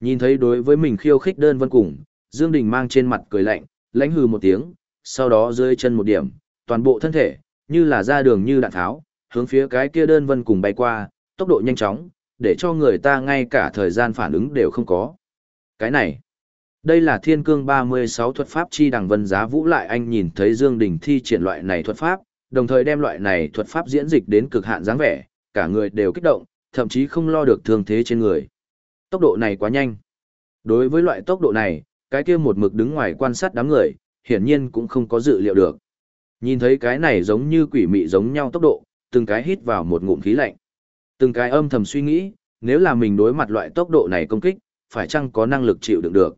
Nhìn thấy đối với mình khiêu khích đơn vân cùng, Dương Đình mang trên mặt cười lạnh, lãnh hừ một tiếng, sau đó rơi chân một điểm, toàn bộ thân thể, như là ra đường như đạn tháo, hướng phía cái kia đơn vân cùng bay qua, tốc độ nhanh chóng, để cho người ta ngay cả thời gian phản ứng đều không có. Cái này, đây là thiên cương 36 thuật pháp chi đằng vân giá vũ lại anh nhìn thấy Dương Đình thi triển loại này thuật pháp, đồng thời đem loại này thuật pháp diễn dịch đến cực hạn dáng vẻ, cả người đều kích động, thậm chí không lo được thương thế trên người. Tốc độ này quá nhanh. Đối với loại tốc độ này, cái kia một mực đứng ngoài quan sát đám người, hiển nhiên cũng không có dự liệu được. Nhìn thấy cái này giống như quỷ mị giống nhau tốc độ, từng cái hít vào một ngụm khí lạnh. Từng cái âm thầm suy nghĩ, nếu là mình đối mặt loại tốc độ này công kích, phải chăng có năng lực chịu đựng được.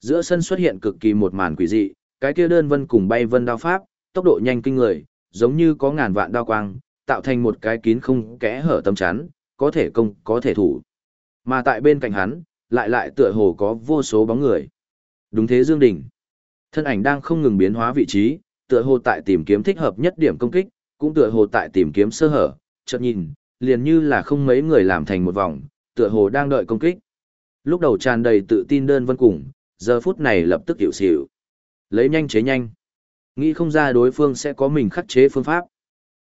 Giữa sân xuất hiện cực kỳ một màn quỷ dị, cái kia đơn vân cùng bay vân đao pháp, tốc độ nhanh kinh người, giống như có ngàn vạn đao quang, tạo thành một cái kín không kẽ hở tâm chắn, có thể công, có thể thủ. Mà tại bên cạnh hắn, lại lại tựa hồ có vô số bóng người. Đúng thế Dương Đình. Thân ảnh đang không ngừng biến hóa vị trí, tựa hồ tại tìm kiếm thích hợp nhất điểm công kích, cũng tựa hồ tại tìm kiếm sơ hở, chợt nhìn, liền như là không mấy người làm thành một vòng, tựa hồ đang đợi công kích. Lúc đầu tràn đầy tự tin đơn vân cùng, giờ phút này lập tức hiểu xỉu. Lấy nhanh chế nhanh. Nghĩ không ra đối phương sẽ có mình khắc chế phương pháp.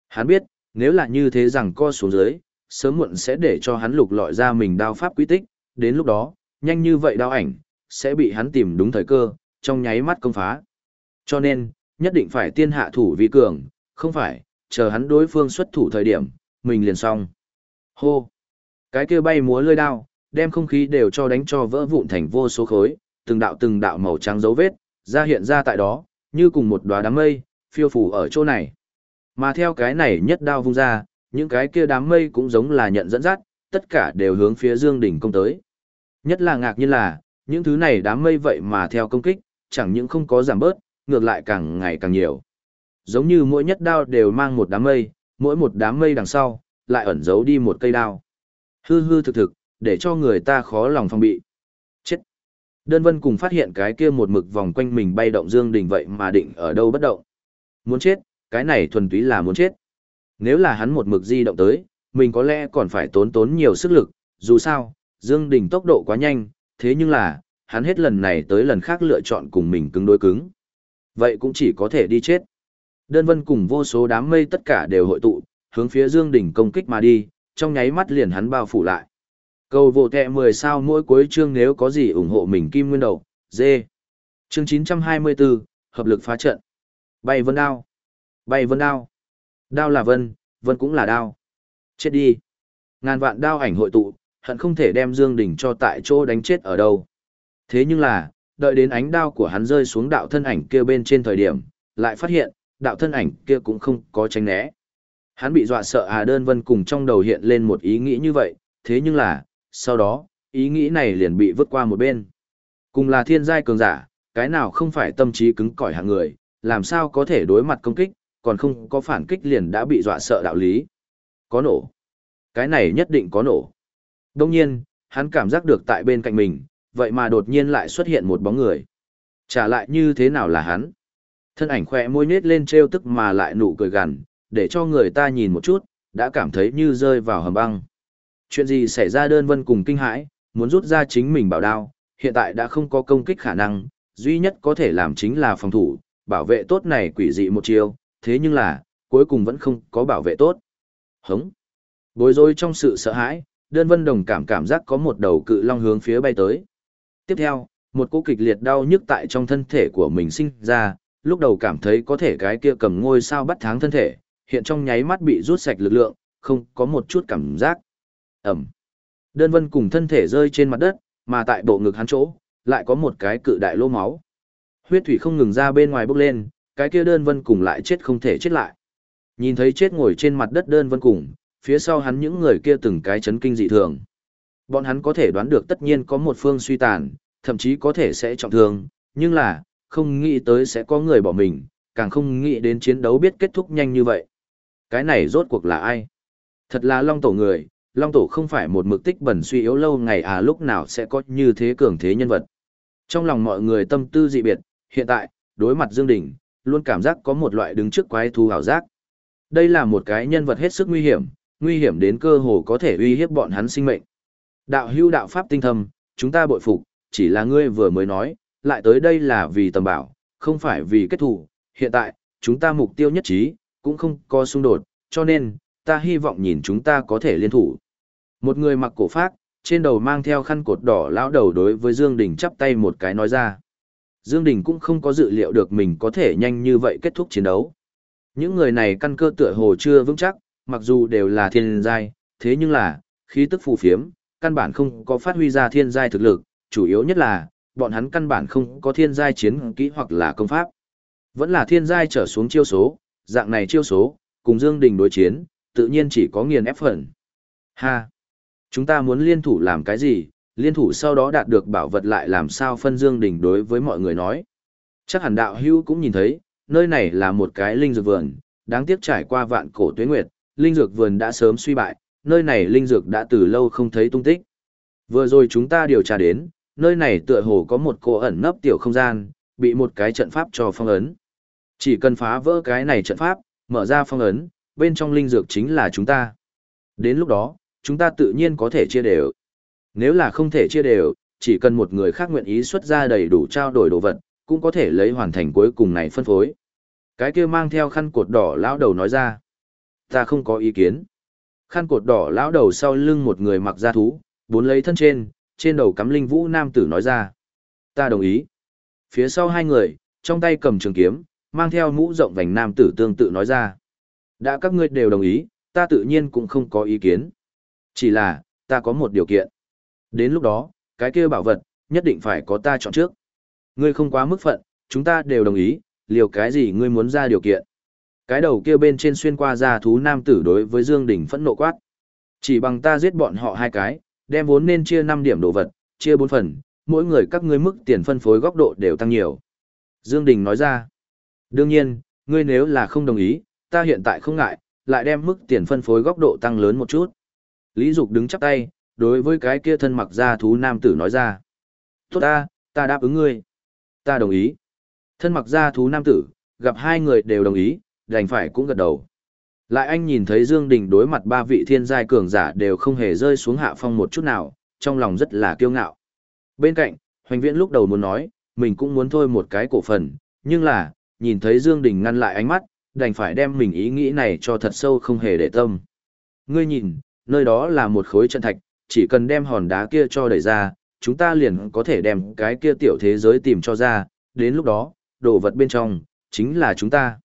Hắn biết, nếu là như thế rằng co xuống dưới, sớm muộn sẽ để cho hắn lục lọi ra mình đao pháp quy tích, đến lúc đó, nhanh như vậy đao ảnh, sẽ bị hắn tìm đúng thời cơ, trong nháy mắt công phá. Cho nên, nhất định phải tiên hạ thủ vi cường, không phải, chờ hắn đối phương xuất thủ thời điểm, mình liền xong. Hô! Cái kia bay múa lơi đao, đem không khí đều cho đánh cho vỡ vụn thành vô số khối, từng đạo từng đạo màu trắng dấu vết, ra hiện ra tại đó, như cùng một đóa đám mây, phiêu phủ ở chỗ này. Mà theo cái này nhất đao vung ra, những cái kia đám mây cũng giống là nhận dẫn dắt, tất cả đều hướng phía Dương Đỉnh công tới. Nhất là ngạc nhiên là, những thứ này đám mây vậy mà theo công kích, chẳng những không có giảm bớt, ngược lại càng ngày càng nhiều. Giống như mỗi nhất đao đều mang một đám mây, mỗi một đám mây đằng sau, lại ẩn giấu đi một cây đao. Hư hư thực thực, để cho người ta khó lòng phòng bị. Đơn vân cùng phát hiện cái kia một mực vòng quanh mình bay động Dương Đình vậy mà định ở đâu bất động. Muốn chết, cái này thuần túy là muốn chết. Nếu là hắn một mực di động tới, mình có lẽ còn phải tốn tốn nhiều sức lực, dù sao, Dương Đình tốc độ quá nhanh, thế nhưng là, hắn hết lần này tới lần khác lựa chọn cùng mình cứng đối cứng. Vậy cũng chỉ có thể đi chết. Đơn vân cùng vô số đám mây tất cả đều hội tụ, hướng phía Dương Đình công kích mà đi, trong nháy mắt liền hắn bao phủ lại. Cầu vô tệ 10 sao mỗi cuối chương nếu có gì ủng hộ mình kim nguyên đầu, dê. Chương 924, hợp lực phá trận. Bay vân đao. Bay vân đao. Đao là vân, vân cũng là đao. Chết đi. Ngàn vạn đao ảnh hội tụ, hận không thể đem Dương Đình cho tại chỗ đánh chết ở đâu. Thế nhưng là, đợi đến ánh đao của hắn rơi xuống đạo thân ảnh kia bên trên thời điểm, lại phát hiện, đạo thân ảnh kia cũng không có tránh né. Hắn bị dọa sợ à đơn vân cùng trong đầu hiện lên một ý nghĩ như vậy, thế nhưng là, sau đó, ý nghĩ này liền bị vứt qua một bên. Cùng là thiên giai cường giả, cái nào không phải tâm trí cứng cỏi hạng người, làm sao có thể đối mặt công kích, còn không có phản kích liền đã bị dọa sợ đạo lý. Có nổ. Cái này nhất định có nổ. Đông nhiên, hắn cảm giác được tại bên cạnh mình, vậy mà đột nhiên lại xuất hiện một bóng người. Trả lại như thế nào là hắn? Thân ảnh khỏe môi nết lên treo tức mà lại nụ cười gằn, để cho người ta nhìn một chút, đã cảm thấy như rơi vào hầm băng. Chuyện gì xảy ra đơn vân cùng kinh hãi, muốn rút ra chính mình bảo đao, hiện tại đã không có công kích khả năng, duy nhất có thể làm chính là phòng thủ, bảo vệ tốt này quỷ dị một chiều thế nhưng là, cuối cùng vẫn không có bảo vệ tốt. Hống. Bối rối trong sự sợ hãi, đơn vân đồng cảm cảm giác có một đầu cự long hướng phía bay tới. Tiếp theo, một cú kịch liệt đau nhức tại trong thân thể của mình sinh ra, lúc đầu cảm thấy có thể cái kia cầm ngôi sao bắt tháng thân thể, hiện trong nháy mắt bị rút sạch lực lượng, không có một chút cảm giác. Ẩm. Đơn vân cùng thân thể rơi trên mặt đất, mà tại bộ ngực hắn chỗ, lại có một cái cự đại lô máu. Huyết thủy không ngừng ra bên ngoài bốc lên, cái kia đơn vân cùng lại chết không thể chết lại. Nhìn thấy chết ngồi trên mặt đất đơn vân cùng, phía sau hắn những người kia từng cái chấn kinh dị thường. Bọn hắn có thể đoán được tất nhiên có một phương suy tàn, thậm chí có thể sẽ trọng thương, nhưng là, không nghĩ tới sẽ có người bỏ mình, càng không nghĩ đến chiến đấu biết kết thúc nhanh như vậy. Cái này rốt cuộc là ai? Thật là long tổ người, long tổ không phải một mực tích bẩn suy yếu lâu ngày à lúc nào sẽ có như thế cường thế nhân vật. Trong lòng mọi người tâm tư dị biệt, hiện tại, đối mặt Dương Đình, luôn cảm giác có một loại đứng trước quái thú hảo giác. Đây là một cái nhân vật hết sức nguy hiểm, nguy hiểm đến cơ hồ có thể uy hiếp bọn hắn sinh mệnh. Đạo hưu đạo pháp tinh thâm, chúng ta bội phục, chỉ là ngươi vừa mới nói, lại tới đây là vì tầm bảo, không phải vì kết thù. Hiện tại, chúng ta mục tiêu nhất trí, cũng không có xung đột, cho nên, ta hy vọng nhìn chúng ta có thể liên thủ. Một người mặc cổ phát, trên đầu mang theo khăn cột đỏ lão đầu đối với Dương Đình chắp tay một cái nói ra. Dương Đình cũng không có dự liệu được mình có thể nhanh như vậy kết thúc chiến đấu. Những người này căn cơ tựa hồ chưa vững chắc, mặc dù đều là thiên giai, thế nhưng là, khí tức phù phiếm, căn bản không có phát huy ra thiên giai thực lực, chủ yếu nhất là, bọn hắn căn bản không có thiên giai chiến kỹ hoặc là công pháp. Vẫn là thiên giai trở xuống chiêu số, dạng này chiêu số, cùng Dương Đình đối chiến, tự nhiên chỉ có nghiền ép phần. Ha! Chúng ta muốn liên thủ làm cái gì, liên thủ sau đó đạt được bảo vật lại làm sao phân Dương Đình đối với mọi người nói. Chắc hẳn đạo hữu cũng nhìn thấy, nơi này là một cái linh dược vườn, đáng tiếc trải qua vạn cổ tuế nguyệt, linh dược vườn đã sớm suy bại, nơi này linh dược đã từ lâu không thấy tung tích. Vừa rồi chúng ta điều tra đến, nơi này tựa hồ có một cô ẩn nấp tiểu không gian, bị một cái trận pháp cho phong ấn. Chỉ cần phá vỡ cái này trận pháp, mở ra phong ấn, bên trong linh dược chính là chúng ta. Đến lúc đó, chúng ta tự nhiên có thể chia đều. Nếu là không thể chia đều, chỉ cần một người khác nguyện ý xuất ra đầy đủ trao đổi đồ vật, cũng có thể lấy hoàn thành cuối cùng này phân phối. Cái kia mang theo khăn cột đỏ lão đầu nói ra. Ta không có ý kiến. Khăn cột đỏ lão đầu sau lưng một người mặc da thú, bốn lấy thân trên, trên đầu cắm linh vũ nam tử nói ra. Ta đồng ý. Phía sau hai người, trong tay cầm trường kiếm, mang theo mũ rộng vành nam tử tương tự nói ra. Đã các ngươi đều đồng ý, ta tự nhiên cũng không có ý kiến. Chỉ là, ta có một điều kiện. Đến lúc đó, cái kia bảo vật, nhất định phải có ta chọn trước. Ngươi không quá mức phận, chúng ta đều đồng ý, liều cái gì ngươi muốn ra điều kiện. Cái đầu kia bên trên xuyên qua ra thú nam tử đối với Dương Đình phẫn nộ quát. Chỉ bằng ta giết bọn họ hai cái, đem vốn nên chia 5 điểm đồ vật, chia 4 phần, mỗi người các ngươi mức tiền phân phối góc độ đều tăng nhiều. Dương Đình nói ra. Đương nhiên, ngươi nếu là không đồng ý, ta hiện tại không ngại, lại đem mức tiền phân phối góc độ tăng lớn một chút. Lý Dục đứng chắp tay, đối với cái kia thân mặc da thú nam tử nói ra. Tốt ta, ta đáp ứng ngươi. Ta đồng ý. Thân mặc da thú nam tử, gặp hai người đều đồng ý, đành phải cũng gật đầu. Lại anh nhìn thấy Dương Đình đối mặt ba vị thiên giai cường giả đều không hề rơi xuống hạ phong một chút nào, trong lòng rất là kiêu ngạo. Bên cạnh, Hoành Viễn lúc đầu muốn nói, mình cũng muốn thôi một cái cổ phần, nhưng là, nhìn thấy Dương Đình ngăn lại ánh mắt, đành phải đem mình ý nghĩ này cho thật sâu không hề để tâm. Ngươi nhìn, nơi đó là một khối trận thạch, chỉ cần đem hòn đá kia cho đẩy ra, chúng ta liền có thể đem cái kia tiểu thế giới tìm cho ra, đến lúc đó, đồ vật bên trong, chính là chúng ta.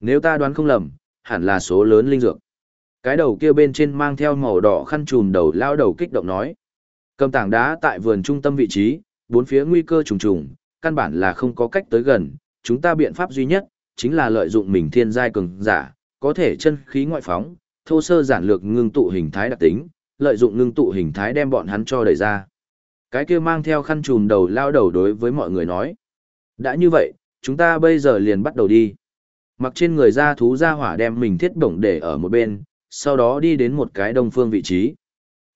Nếu ta đoán không lầm, hẳn là số lớn linh dược. Cái đầu kia bên trên mang theo màu đỏ khăn trùm đầu lao đầu kích động nói. Cầm tảng đá tại vườn trung tâm vị trí, bốn phía nguy cơ trùng trùng, căn bản là không có cách tới gần, chúng ta biện pháp duy nhất, chính là lợi dụng mình thiên giai cường giả, có thể chân khí ngoại phóng, thô sơ giản lược ngưng tụ hình thái đặc tính, lợi dụng ngưng tụ hình thái đem bọn hắn cho đẩy ra. Cái kia mang theo khăn trùm đầu lao đầu đối với mọi người nói. Đã như vậy, chúng ta bây giờ liền bắt đầu đi. Mặc trên người ra thú ra hỏa đem mình thiết bổng để ở một bên, sau đó đi đến một cái đông phương vị trí.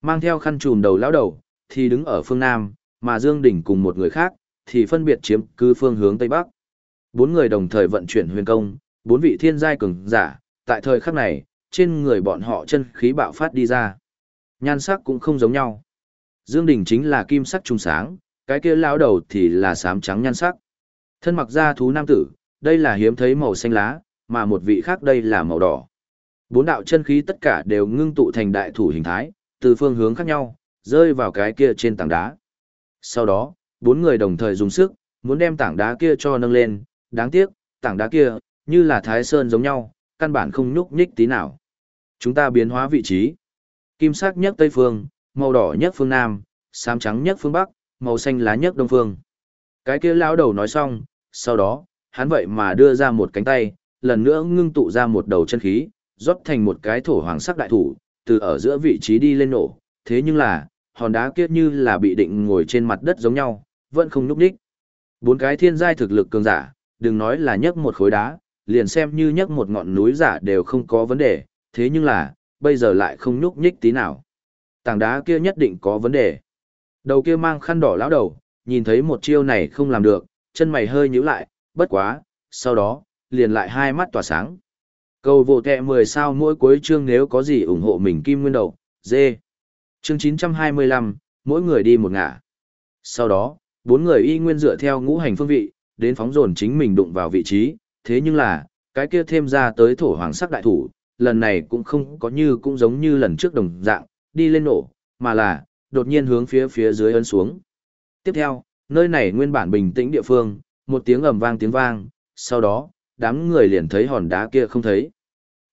Mang theo khăn trùm đầu lão đầu, thì đứng ở phương Nam, mà Dương Đỉnh cùng một người khác, thì phân biệt chiếm cứ phương hướng Tây Bắc. bốn người đồng thời vận chuyển huyền công, bốn vị thiên giai cường giả, tại thời khắc này, trên người bọn họ chân khí bạo phát đi ra. Nhan sắc cũng không giống nhau. Dương Đình chính là kim sắc trung sáng, cái kia lão đầu thì là sám trắng nhan sắc. Thân mặc da thú nam tử, đây là hiếm thấy màu xanh lá, mà một vị khác đây là màu đỏ. Bốn đạo chân khí tất cả đều ngưng tụ thành đại thủ hình thái, từ phương hướng khác nhau, rơi vào cái kia trên tảng đá. Sau đó, bốn người đồng thời dùng sức, muốn đem tảng đá kia cho nâng lên, đáng tiếc, tảng đá kia, như là thái sơn giống nhau, căn bản không nhúc nhích tí nào. Chúng ta biến hóa vị trí. Kim sắc nhất Tây Phương, màu đỏ nhất Phương Nam, xám trắng nhất Phương Bắc, màu xanh lá nhất Đông Phương. Cái kia lão đầu nói xong, sau đó, hắn vậy mà đưa ra một cánh tay, lần nữa ngưng tụ ra một đầu chân khí, rót thành một cái thổ hoàng sắc đại thủ, từ ở giữa vị trí đi lên nổ. Thế nhưng là, hòn đá kia như là bị định ngồi trên mặt đất giống nhau, vẫn không nhúc nhích. Bốn cái thiên giai thực lực cường giả, đừng nói là nhấc một khối đá, liền xem như nhấc một ngọn núi giả đều không có vấn đề, thế nhưng là, bây giờ lại không nhúc nhích tí nào. Tảng đá kia nhất định có vấn đề. Đầu kia mang khăn đỏ lão đầu, nhìn thấy một chiêu này không làm được, chân mày hơi nhíu lại, bất quá, sau đó, liền lại hai mắt tỏa sáng. Cầu vô tệ 10 sao mỗi cuối chương nếu có gì ủng hộ mình kim nguyên đầu, dê. Chương 925, mỗi người đi một ngả. Sau đó, bốn người y nguyên dựa theo ngũ hành phương vị, đến phóng dồn chính mình đụng vào vị trí, thế nhưng là, cái kia thêm ra tới thổ hoàng sắc đại thủ, lần này cũng không có như cũng giống như lần trước đồng dạng, đi lên nổ, mà là, đột nhiên hướng phía phía dưới ấn xuống. Tiếp theo, nơi này nguyên bản bình tĩnh địa phương, một tiếng ầm vang tiếng vang, sau đó, đám người liền thấy hòn đá kia không thấy.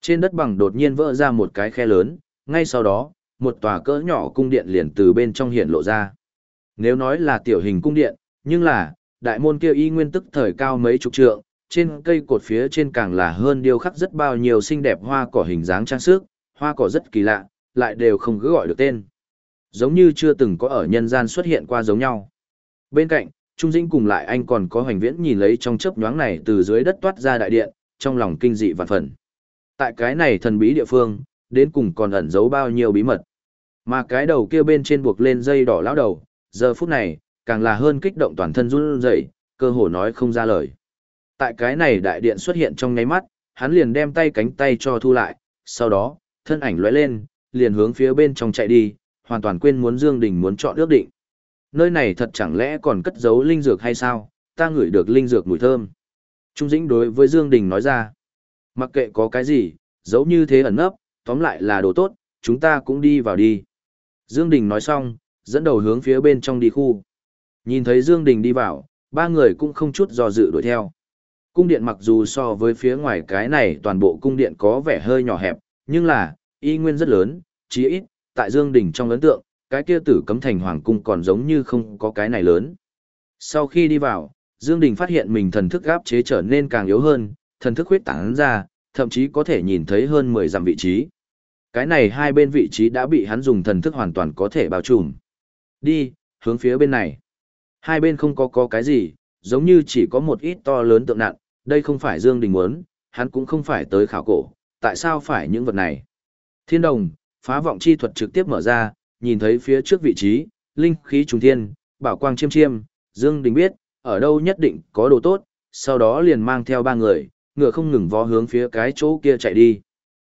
Trên đất bằng đột nhiên vỡ ra một cái khe lớn, ngay sau đó, một tòa cỡ nhỏ cung điện liền từ bên trong hiện lộ ra. Nếu nói là tiểu hình cung điện, nhưng là, đại môn kia y nguyên tức thời cao mấy chục trượng, trên cây cột phía trên càng là hơn điêu khắc rất bao nhiêu xinh đẹp hoa cỏ hình dáng trang sức, hoa cỏ rất kỳ lạ, lại đều không cứ gọi được tên. Giống như chưa từng có ở nhân gian xuất hiện qua giống nhau. Bên cạnh, Trung Dĩnh cùng lại anh còn có hoành viễn nhìn lấy trong chớp nhoáng này từ dưới đất toát ra đại điện, trong lòng kinh dị vạn phần. Tại cái này thần bí địa phương, đến cùng còn ẩn giấu bao nhiêu bí mật. Mà cái đầu kia bên trên buộc lên dây đỏ lão đầu, giờ phút này, càng là hơn kích động toàn thân run rẩy, cơ hồ nói không ra lời. Tại cái này đại điện xuất hiện trong nháy mắt, hắn liền đem tay cánh tay cho thu lại, sau đó, thân ảnh lóe lên, liền hướng phía bên trong chạy đi, hoàn toàn quên muốn Dương Đình muốn chọn ước định. Nơi này thật chẳng lẽ còn cất giấu linh dược hay sao, ta ngửi được linh dược mùi thơm. Trung Dĩnh đối với Dương Đình nói ra, mặc kệ có cái gì, giấu như thế ẩn nấp, tóm lại là đồ tốt, chúng ta cũng đi vào đi. Dương Đình nói xong, dẫn đầu hướng phía bên trong đi khu. Nhìn thấy Dương Đình đi vào, ba người cũng không chút do dự đuổi theo. Cung điện mặc dù so với phía ngoài cái này toàn bộ cung điện có vẻ hơi nhỏ hẹp, nhưng là, y nguyên rất lớn, chí ít, tại Dương Đình trong ấn tượng, cái kia tử cấm thành hoàng cung còn giống như không có cái này lớn. Sau khi đi vào, Dương Đình phát hiện mình thần thức áp chế trở nên càng yếu hơn, thần thức huyết tán ra, thậm chí có thể nhìn thấy hơn 10 dặm vị trí. Cái này hai bên vị trí đã bị hắn dùng thần thức hoàn toàn có thể bao trùm. Đi, hướng phía bên này. Hai bên không có có cái gì, giống như chỉ có một ít to lớn tượng nặng, đây không phải Dương Đình muốn, hắn cũng không phải tới khảo cổ, tại sao phải những vật này? Thiên đồng, phá vọng chi thuật trực tiếp mở ra, nhìn thấy phía trước vị trí, linh khí trùng thiên, bảo quang chiêm chiêm, Dương Đình biết, ở đâu nhất định có đồ tốt, sau đó liền mang theo ba người, ngựa không ngừng vó hướng phía cái chỗ kia chạy đi.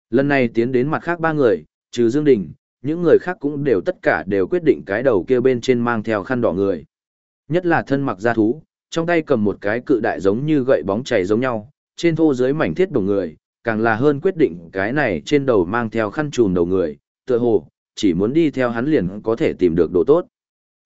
Lần này tiến đến mặt khác ba người, trừ Dương Đình, những người khác cũng đều tất cả đều quyết định cái đầu kia bên trên mang theo khăn đỏ người. Nhất là thân mặc gia thú, trong tay cầm một cái cự đại giống như gậy bóng chảy giống nhau, trên thô dưới mảnh thiết đồng người, càng là hơn quyết định cái này trên đầu mang theo khăn trùm đầu người, tựa hồ, chỉ muốn đi theo hắn liền có thể tìm được đồ tốt.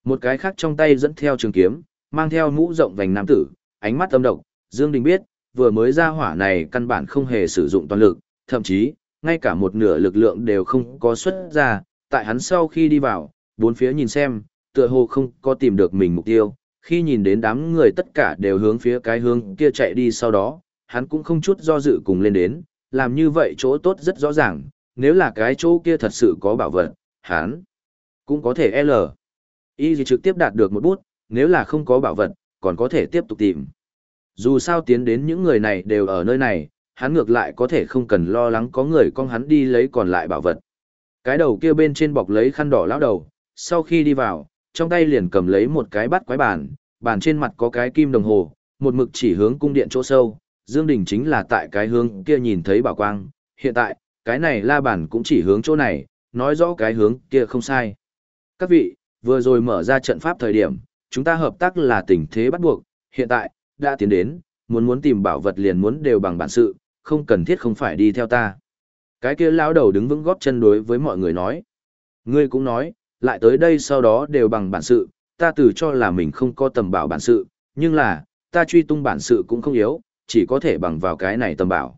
Một cái khác trong tay dẫn theo trường kiếm, mang theo mũ rộng vành nam tử, ánh mắt âm độc, Dương Đình biết, vừa mới ra hỏa này căn bản không hề sử dụng toàn lực, thậm chí, ngay cả một nửa lực lượng đều không có xuất ra, tại hắn sau khi đi vào, bốn phía nhìn xem, tựa hồ không có tìm được mình mục tiêu, khi nhìn đến đám người tất cả đều hướng phía cái hướng kia chạy đi sau đó, hắn cũng không chút do dự cùng lên đến, làm như vậy chỗ tốt rất rõ ràng, nếu là cái chỗ kia thật sự có bảo vật, hắn cũng có thể L. Y gì trực tiếp đạt được một bút, nếu là không có bảo vật, còn có thể tiếp tục tìm. Dù sao tiến đến những người này đều ở nơi này, hắn ngược lại có thể không cần lo lắng có người con hắn đi lấy còn lại bảo vật. Cái đầu kia bên trên bọc lấy khăn đỏ lão đầu, sau khi đi vào, trong tay liền cầm lấy một cái bát quái bàn, bàn trên mặt có cái kim đồng hồ, một mực chỉ hướng cung điện chỗ sâu, Dương Đình chính là tại cái hướng kia nhìn thấy bảo quang, hiện tại, cái này la bàn cũng chỉ hướng chỗ này, nói rõ cái hướng kia không sai. Các vị, vừa rồi mở ra trận pháp thời điểm, chúng ta hợp tác là tình thế bắt buộc, hiện tại, đã tiến đến, muốn muốn tìm bảo vật liền muốn đều bằng bản sự, không cần thiết không phải đi theo ta. Cái kia lão đầu đứng vững góp chân đối với mọi người nói. Ngươi cũng nói, lại tới đây sau đó đều bằng bản sự, ta tự cho là mình không có tầm bảo bản sự, nhưng là, ta truy tung bản sự cũng không yếu, chỉ có thể bằng vào cái này tầm bảo.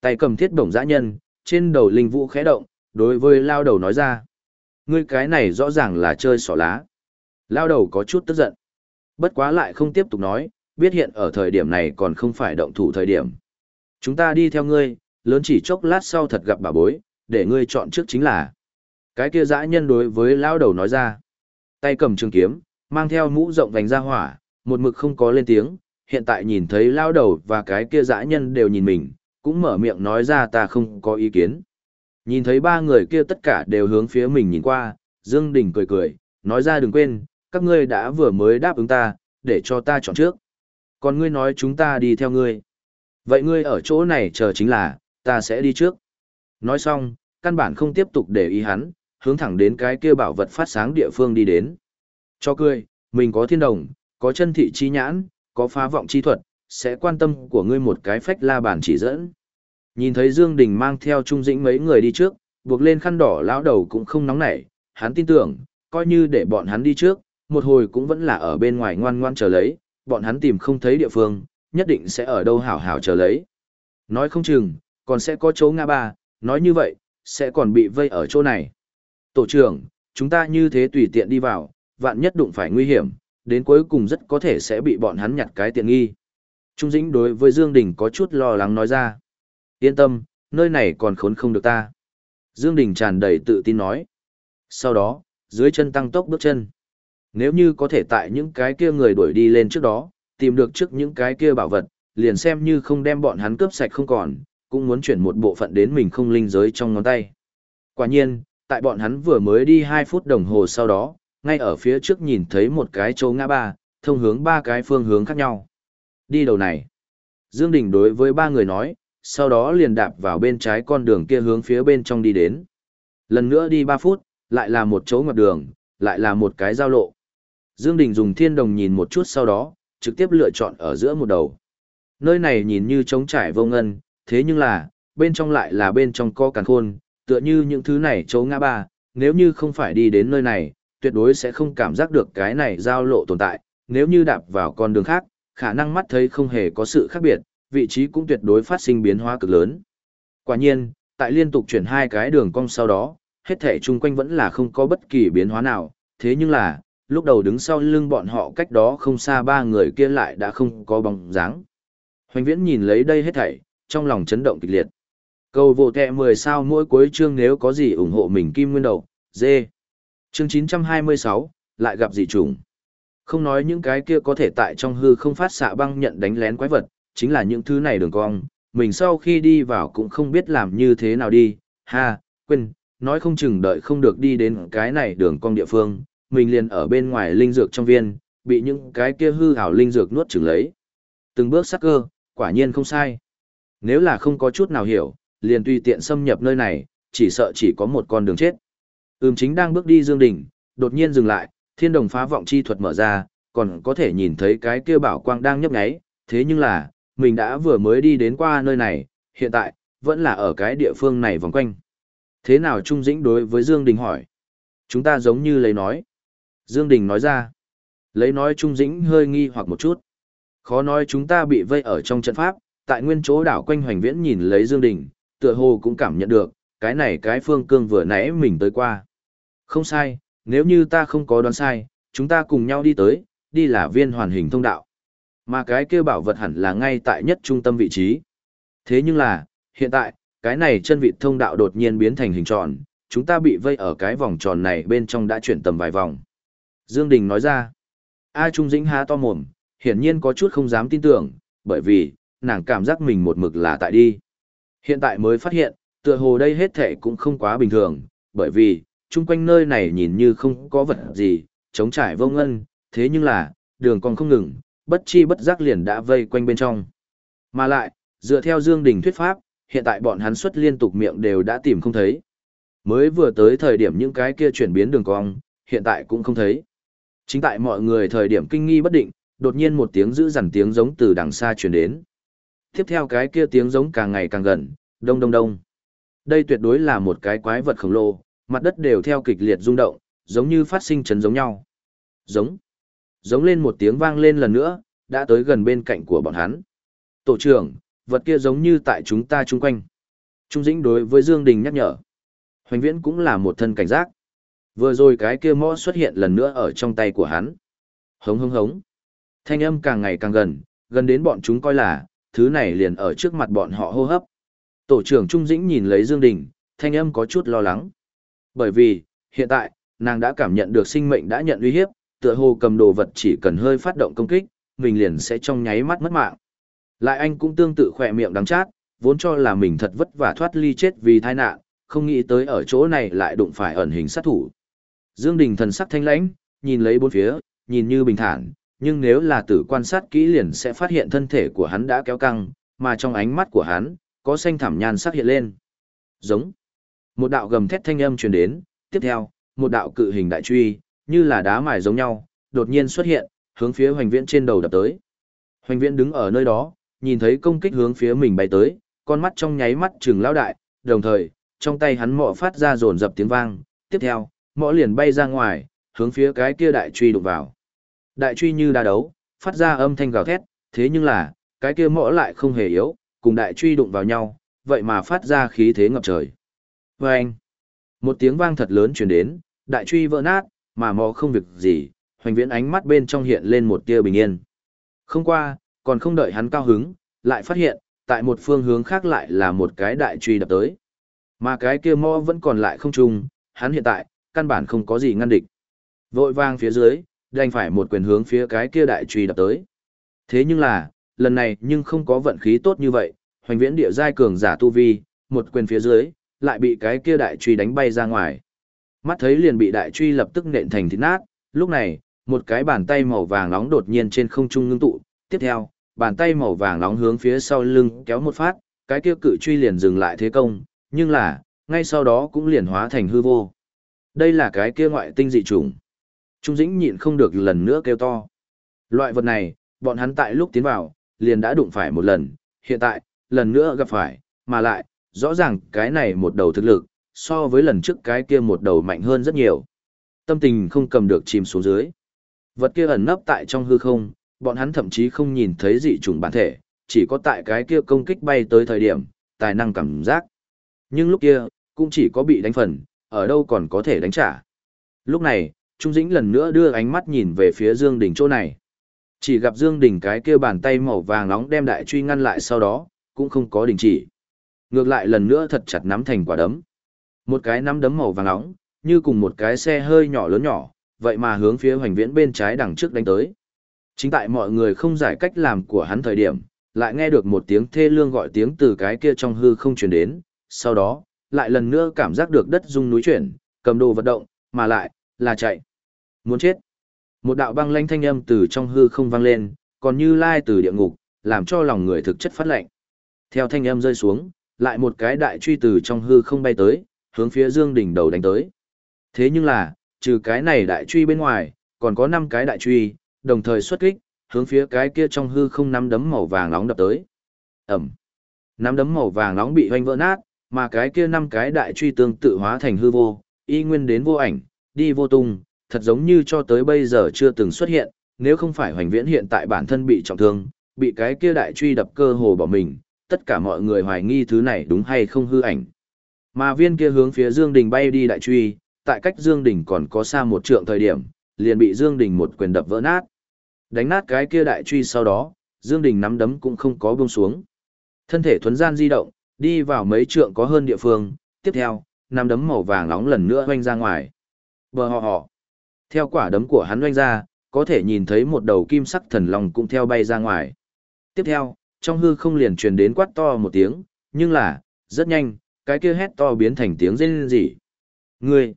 Tay cầm thiết bổng dã nhân, trên đầu linh vũ khẽ động, đối với lao đầu nói ra. Ngươi cái này rõ ràng là chơi xỏ lá. Lao đầu có chút tức giận. Bất quá lại không tiếp tục nói, biết hiện ở thời điểm này còn không phải động thủ thời điểm. Chúng ta đi theo ngươi, lớn chỉ chốc lát sau thật gặp bà bối, để ngươi chọn trước chính là. Cái kia dã nhân đối với lão đầu nói ra. Tay cầm trường kiếm, mang theo mũ rộng vành ra hỏa, một mực không có lên tiếng, hiện tại nhìn thấy lão đầu và cái kia dã nhân đều nhìn mình, cũng mở miệng nói ra ta không có ý kiến. Nhìn thấy ba người kia tất cả đều hướng phía mình nhìn qua, Dương Đình cười cười, nói ra đừng quên, các ngươi đã vừa mới đáp ứng ta, để cho ta chọn trước. Còn ngươi nói chúng ta đi theo ngươi. Vậy ngươi ở chỗ này chờ chính là, ta sẽ đi trước. Nói xong, căn bản không tiếp tục để ý hắn, hướng thẳng đến cái kia bảo vật phát sáng địa phương đi đến. Cho cười, mình có thiên đồng, có chân thị chi nhãn, có phá vọng chi thuật, sẽ quan tâm của ngươi một cái phách la bàn chỉ dẫn. Nhìn thấy Dương Đình mang theo Trung Dĩnh mấy người đi trước, buộc lên khăn đỏ lão đầu cũng không nóng nảy, hắn tin tưởng, coi như để bọn hắn đi trước, một hồi cũng vẫn là ở bên ngoài ngoan ngoan chờ lấy, bọn hắn tìm không thấy địa phương, nhất định sẽ ở đâu hảo hảo chờ lấy. Nói không chừng, còn sẽ có chỗ ngã ba, nói như vậy, sẽ còn bị vây ở chỗ này. Tổ trưởng, chúng ta như thế tùy tiện đi vào, vạn nhất đụng phải nguy hiểm, đến cuối cùng rất có thể sẽ bị bọn hắn nhặt cái tiện nghi. Trung Dĩnh đối với Dương Đình có chút lo lắng nói ra. Yên tâm, nơi này còn khốn không được ta. Dương Đình tràn đầy tự tin nói. Sau đó, dưới chân tăng tốc bước chân. Nếu như có thể tại những cái kia người đuổi đi lên trước đó, tìm được trước những cái kia bảo vật, liền xem như không đem bọn hắn cướp sạch không còn, cũng muốn chuyển một bộ phận đến mình không linh giới trong ngón tay. Quả nhiên, tại bọn hắn vừa mới đi 2 phút đồng hồ sau đó, ngay ở phía trước nhìn thấy một cái chỗ ngã ba, thông hướng ba cái phương hướng khác nhau. Đi đầu này. Dương Đình đối với ba người nói, sau đó liền đạp vào bên trái con đường kia hướng phía bên trong đi đến. Lần nữa đi 3 phút, lại là một chỗ ngoặt đường, lại là một cái giao lộ. Dương Đình dùng thiên đồng nhìn một chút sau đó, trực tiếp lựa chọn ở giữa một đầu. Nơi này nhìn như trống trải vô ngân, thế nhưng là, bên trong lại là bên trong có càn khôn, tựa như những thứ này chỗ ngã ba, nếu như không phải đi đến nơi này, tuyệt đối sẽ không cảm giác được cái này giao lộ tồn tại, nếu như đạp vào con đường khác, khả năng mắt thấy không hề có sự khác biệt, vị trí cũng tuyệt đối phát sinh biến hóa cực lớn. Quả nhiên, tại liên tục chuyển hai cái đường cong sau đó, hết thể chung quanh vẫn là không có bất kỳ biến hóa nào, thế nhưng là, lúc đầu đứng sau lưng bọn họ cách đó không xa ba người kia lại đã không có bóng dáng. Hoành viễn nhìn lấy đây hết thảy, trong lòng chấn động kịch liệt. Cầu vô tệ 10 sao mỗi cuối chương nếu có gì ủng hộ mình kim nguyên đầu, dê. Chương 926, lại gặp dị trùng. Không nói những cái kia có thể tại trong hư không phát xạ băng nhận đánh lén quái vật, chính là những thứ này đường cong, mình sau khi đi vào cũng không biết làm như thế nào đi, ha, quên, nói không chừng đợi không được đi đến cái này đường cong địa phương, mình liền ở bên ngoài linh dược trong viên, bị những cái kia hư ảo linh dược nuốt chửng lấy. Từng bước sắc cơ, quả nhiên không sai. Nếu là không có chút nào hiểu, liền tùy tiện xâm nhập nơi này, chỉ sợ chỉ có một con đường chết. Ừm chính đang bước đi Dương đình đột nhiên dừng lại, thiên đồng phá vọng chi thuật mở ra, còn có thể nhìn thấy cái kia bảo quang đang nhấp nháy, thế nhưng là, mình đã vừa mới đi đến qua nơi này, hiện tại, vẫn là ở cái địa phương này vòng quanh. Thế nào Trung Dĩnh đối với Dương Đình hỏi? Chúng ta giống như lấy nói. Dương Đình nói ra. Lấy nói Trung Dĩnh hơi nghi hoặc một chút. Khó nói chúng ta bị vây ở trong trận pháp, tại nguyên chỗ đảo quanh hoành viễn nhìn lấy Dương Đình, tựa hồ cũng cảm nhận được, cái này cái phương cương vừa nãy mình tới qua. Không sai, nếu như ta không có đoán sai, chúng ta cùng nhau đi tới, đi là viên hoàn hình thông đạo. Mà cái kia bảo vật hẳn là ngay tại nhất trung tâm vị trí. Thế nhưng là, hiện tại, cái này chân vị thông đạo đột nhiên biến thành hình tròn, chúng ta bị vây ở cái vòng tròn này bên trong đã chuyển tầm vài vòng. Dương Đình nói ra, A Trung Dĩnh há to mồm, hiển nhiên có chút không dám tin tưởng, bởi vì, nàng cảm giác mình một mực là tại đi. Hiện tại mới phát hiện, tựa hồ đây hết thệ cũng không quá bình thường, bởi vì, chung quanh nơi này nhìn như không có vật gì, trống trải vô ngân, thế nhưng là, đường còn không ngừng, bất chi bất giác liền đã vây quanh bên trong. Mà lại, dựa theo Dương Đình thuyết pháp, hiện tại bọn hắn xuất liên tục miệng đều đã tìm không thấy. Mới vừa tới thời điểm những cái kia chuyển biến đường cong, hiện tại cũng không thấy. Chính tại mọi người thời điểm kinh nghi bất định, đột nhiên một tiếng dữ dằn tiếng giống từ đằng xa truyền đến. Tiếp theo cái kia tiếng giống càng ngày càng gần, đông đông đông. Đây tuyệt đối là một cái quái vật khổng lồ, mặt đất đều theo kịch liệt rung động, giống như phát sinh chấn giống nhau. Giống. Giống lên một tiếng vang lên lần nữa, đã tới gần bên cạnh của bọn hắn. Tổ trưởng, vật kia giống như tại chúng ta chung quanh. Trung Dĩnh đối với Dương Đình nhắc nhở. Hoành Viễn cũng là một thân cảnh giác. Vừa rồi cái kia mõ xuất hiện lần nữa ở trong tay của hắn. Hống hống hống. Thanh âm càng ngày càng gần, gần đến bọn chúng coi là, thứ này liền ở trước mặt bọn họ hô hấp. Tổ trưởng Trung Dĩnh nhìn lấy Dương Đình, thanh âm có chút lo lắng. Bởi vì, hiện tại, nàng đã cảm nhận được sinh mệnh đã nhận uy hiếp, tựa hồ cầm đồ vật chỉ cần hơi phát động công kích, mình liền sẽ trong nháy mắt mất mạng. Lại anh cũng tương tự khỏe miệng đắng chát, vốn cho là mình thật vất vả thoát ly chết vì tai nạn, không nghĩ tới ở chỗ này lại đụng phải ẩn hình sát thủ. Dương Đình thần sắc thanh lãnh, nhìn lấy bốn phía, nhìn như bình thản, nhưng nếu là tử quan sát kỹ liền sẽ phát hiện thân thể của hắn đã kéo căng, mà trong ánh mắt của hắn, có xanh thẳm nhan sắc hiện lên. Giống. Một đạo gầm thét thanh âm truyền đến, tiếp theo, một đạo cự hình đại truy, như là đá mài giống nhau, đột nhiên xuất hiện, hướng phía hoành viễn trên đầu đập tới. Hoành viễn đứng ở nơi đó, nhìn thấy công kích hướng phía mình bay tới, con mắt trong nháy mắt trừng lao đại, đồng thời, trong tay hắn mọ phát ra rồn dập tiếng vang, tiếp theo, mọ liền bay ra ngoài, hướng phía cái kia đại truy đụng vào. Đại truy như đa đấu, phát ra âm thanh gào thét, thế nhưng là, cái kia mõ lại không hề yếu, cùng đại truy đụng vào nhau, vậy mà phát ra khí thế ngập trời. Và anh, một tiếng vang thật lớn truyền đến, đại truy vỡ nát, mà mõ không việc gì, hoành viễn ánh mắt bên trong hiện lên một tia bình yên. Không qua, còn không đợi hắn cao hứng, lại phát hiện, tại một phương hướng khác lại là một cái đại truy đập tới. Mà cái kia mõ vẫn còn lại không trùng, hắn hiện tại, căn bản không có gì ngăn địch. Vội vang phía dưới, đành phải một quyền hướng phía cái kia đại truy đập tới. Thế nhưng là, lần này nhưng không có vận khí tốt như vậy, hoành viễn địa giai cường giả tu vi, một quyền phía dưới, lại bị cái kia đại truy đánh bay ra ngoài. Mắt thấy liền bị đại truy lập tức nện thành thịt nát, lúc này, một cái bàn tay màu vàng nóng đột nhiên trên không trung ngưng tụ, tiếp theo, bàn tay màu vàng nóng hướng phía sau lưng kéo một phát, cái kia cự truy liền dừng lại thế công, nhưng là, ngay sau đó cũng liền hóa thành hư vô. Đây là cái kia ngoại tinh dị trùng. Trung Dĩnh nhịn không được lần nữa kêu to. Loại vật này, bọn hắn tại lúc tiến vào, liền đã đụng phải một lần, hiện tại, lần nữa gặp phải, mà lại, rõ ràng cái này một đầu thực lực, so với lần trước cái kia một đầu mạnh hơn rất nhiều. Tâm tình không cầm được chìm xuống dưới. Vật kia ẩn nấp tại trong hư không, bọn hắn thậm chí không nhìn thấy dị trùng bản thể, chỉ có tại cái kia công kích bay tới thời điểm, tài năng cảm giác. Nhưng lúc kia, cũng chỉ có bị đánh phần, ở đâu còn có thể đánh trả. Lúc này, Trung Dĩnh lần nữa đưa ánh mắt nhìn về phía Dương Đình chỗ này. Chỉ gặp Dương Đình cái kia bàn tay màu vàng nóng đem đại truy ngăn lại sau đó, cũng không có đình chỉ. Ngược lại lần nữa thật chặt nắm thành quả đấm. Một cái nắm đấm màu vàng nóng, như cùng một cái xe hơi nhỏ lớn nhỏ, vậy mà hướng phía hoành viễn bên trái đằng trước đánh tới. Chính tại mọi người không giải cách làm của hắn thời điểm, lại nghe được một tiếng thê lương gọi tiếng từ cái kia trong hư không truyền đến, sau đó, lại lần nữa cảm giác được đất rung núi chuyển, cầm đồ vật động, mà lại, là chạy. Muốn chết. Một đạo băng lanh thanh âm từ trong hư không vang lên, còn như lai từ địa ngục, làm cho lòng người thực chất phát lạnh. Theo thanh âm rơi xuống, lại một cái đại truy từ trong hư không bay tới, hướng phía Dương đỉnh đầu đánh tới. Thế nhưng là, trừ cái này đại truy bên ngoài, còn có 5 cái đại truy, đồng thời xuất kích, hướng phía cái kia trong hư không nắm đấm màu vàng nóng đập tới. Ẩm. Nắm đấm màu vàng nóng bị hoanh vỡ nát, mà cái kia năm cái đại truy tương tự hóa thành hư vô, y nguyên đến vô ảnh, đi vô tung, thật giống như cho tới bây giờ chưa từng xuất hiện, nếu không phải hoành viễn hiện tại bản thân bị trọng thương, bị cái kia đại truy đập cơ hồ bỏ mình, tất cả mọi người hoài nghi thứ này đúng hay không hư ảnh. Mà viên kia hướng phía Dương Đình bay đi đại truy, tại cách Dương Đình còn có xa một trượng thời điểm, liền bị Dương Đình một quyền đập vỡ nát. Đánh nát cái kia đại truy sau đó, Dương Đình nắm đấm cũng không có buông xuống. Thân thể thuấn gian di động, đi vào mấy trượng có hơn địa phương, tiếp theo, nắm đấm màu vàng nóng lần nữa hoanh ra ngoài. Bờ hò hò theo quả đấm của hắn oanh ra, có thể nhìn thấy một đầu kim sắc thần long cũng theo bay ra ngoài. Tiếp theo, trong hư không liền truyền đến quát to một tiếng, nhưng là, rất nhanh, cái kia hét to biến thành tiếng rên rỉ. Ngươi,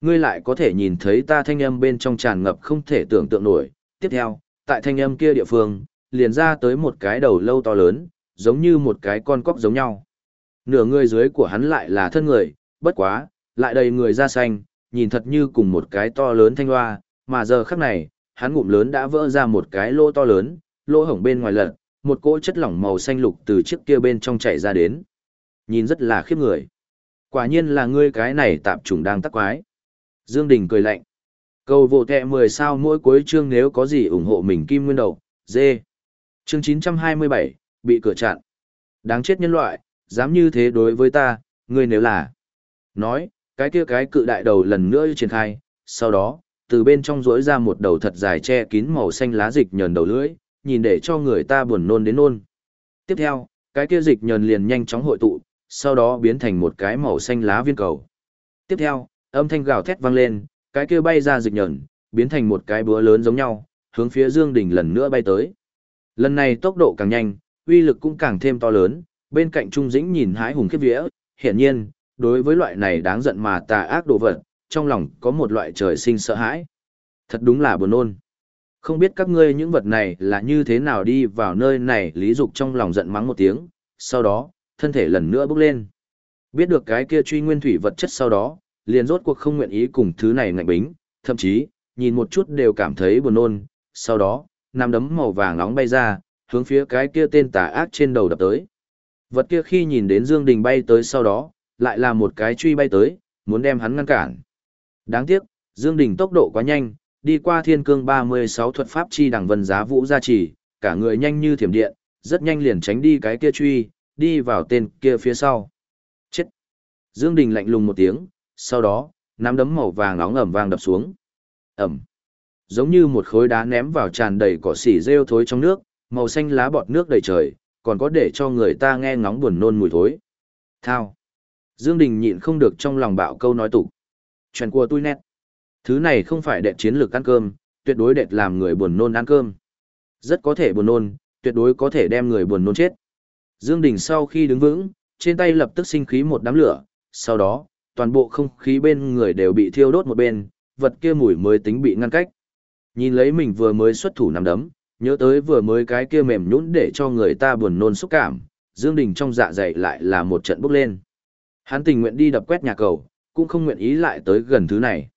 ngươi lại có thể nhìn thấy ta thanh âm bên trong tràn ngập không thể tưởng tượng nổi. Tiếp theo, tại thanh âm kia địa phương, liền ra tới một cái đầu lâu to lớn, giống như một cái con cóc giống nhau. Nửa người dưới của hắn lại là thân người, bất quá, lại đầy người da xanh, nhìn thật như cùng một cái to lớn thanh hoa, mà giờ khắc này, hắn ngụm lớn đã vỡ ra một cái lỗ to lớn, lỗ hổng bên ngoài lật, một cỗ chất lỏng màu xanh lục từ chiếc kia bên trong chảy ra đến. Nhìn rất là khiếp người. Quả nhiên là ngươi cái này tạm trùng đang tắc quái. Dương Đình cười lạnh. Cầu vô kẹ 10 sao mỗi cuối chương nếu có gì ủng hộ mình kim nguyên đầu, dê. Chương 927, bị cửa chặn. Đáng chết nhân loại, dám như thế đối với ta, ngươi nếu là. Nói, cái kia cái cự đại đầu lần nữa triển khai, sau đó, từ bên trong rỗi ra một đầu thật dài che kín màu xanh lá dịch nhờn đầu lưỡi, nhìn để cho người ta buồn nôn đến nôn. Tiếp theo, cái kia dịch nhờn liền nhanh chóng hội tụ, sau đó biến thành một cái màu xanh lá viên cầu. Tiếp theo, âm thanh gào thét vang lên, cái kia bay ra dịch nhờn, biến thành một cái búa lớn giống nhau, hướng phía Dương Đình lần nữa bay tới. Lần này tốc độ càng nhanh, uy lực cũng càng thêm to lớn, bên cạnh Trung Dĩnh nhìn hái hùng khiếp vía, hiển nhiên, đối với loại này đáng giận mà tà ác đồ vật, trong lòng có một loại trời sinh sợ hãi. Thật đúng là buồn nôn. Không biết các ngươi những vật này là như thế nào đi vào nơi này lý dục trong lòng giận mắng một tiếng, sau đó, thân thể lần nữa bốc lên. Biết được cái kia truy nguyên thủy vật chất sau đó, liền rốt cuộc không nguyện ý cùng thứ này ngạnh bính, thậm chí, nhìn một chút đều cảm thấy buồn nôn, sau đó, nằm đấm màu vàng nóng bay ra, hướng phía cái kia tên tà ác trên đầu đập tới. Vật kia khi nhìn đến Dương Đình bay tới sau đó, lại là một cái truy bay tới, muốn đem hắn ngăn cản. Đáng tiếc, Dương Đình tốc độ quá nhanh, đi qua thiên cương 36 thuật pháp chi đẳng vân giá vũ gia trì, cả người nhanh như thiểm điện, rất nhanh liền tránh đi cái kia truy, đi vào tên kia phía sau. Chết! Dương Đình lạnh lùng một tiếng, sau đó, nắm đấm màu vàng nóng ẩm vàng đập xuống. Ẩm! Giống như một khối đá ném vào tràn đầy cỏ xỉ rêu thối trong nước, màu xanh lá bọt nước đầy trời, còn có để cho người ta nghe ngóng buồn nôn mùi thối. Thao! Dương Đình nhịn không được trong lòng bạo câu nói tục. Chuyện của tôi nét. Thứ này không phải đệ chiến lược ăn cơm, tuyệt đối đệ làm người buồn nôn ăn cơm. Rất có thể buồn nôn, tuyệt đối có thể đem người buồn nôn chết. Dương Đình sau khi đứng vững, trên tay lập tức sinh khí một đám lửa, sau đó, toàn bộ không khí bên người đều bị thiêu đốt một bên, vật kia mùi mới tính bị ngăn cách. Nhìn lấy mình vừa mới xuất thủ nằm đấm, nhớ tới vừa mới cái kia mềm nhũn để cho người ta buồn nôn xúc cảm, Dương Đình trong dạ dày lại là một trận bốc lên. Hắn tình nguyện đi đập quét nhà cầu, cũng không nguyện ý lại tới gần thứ này.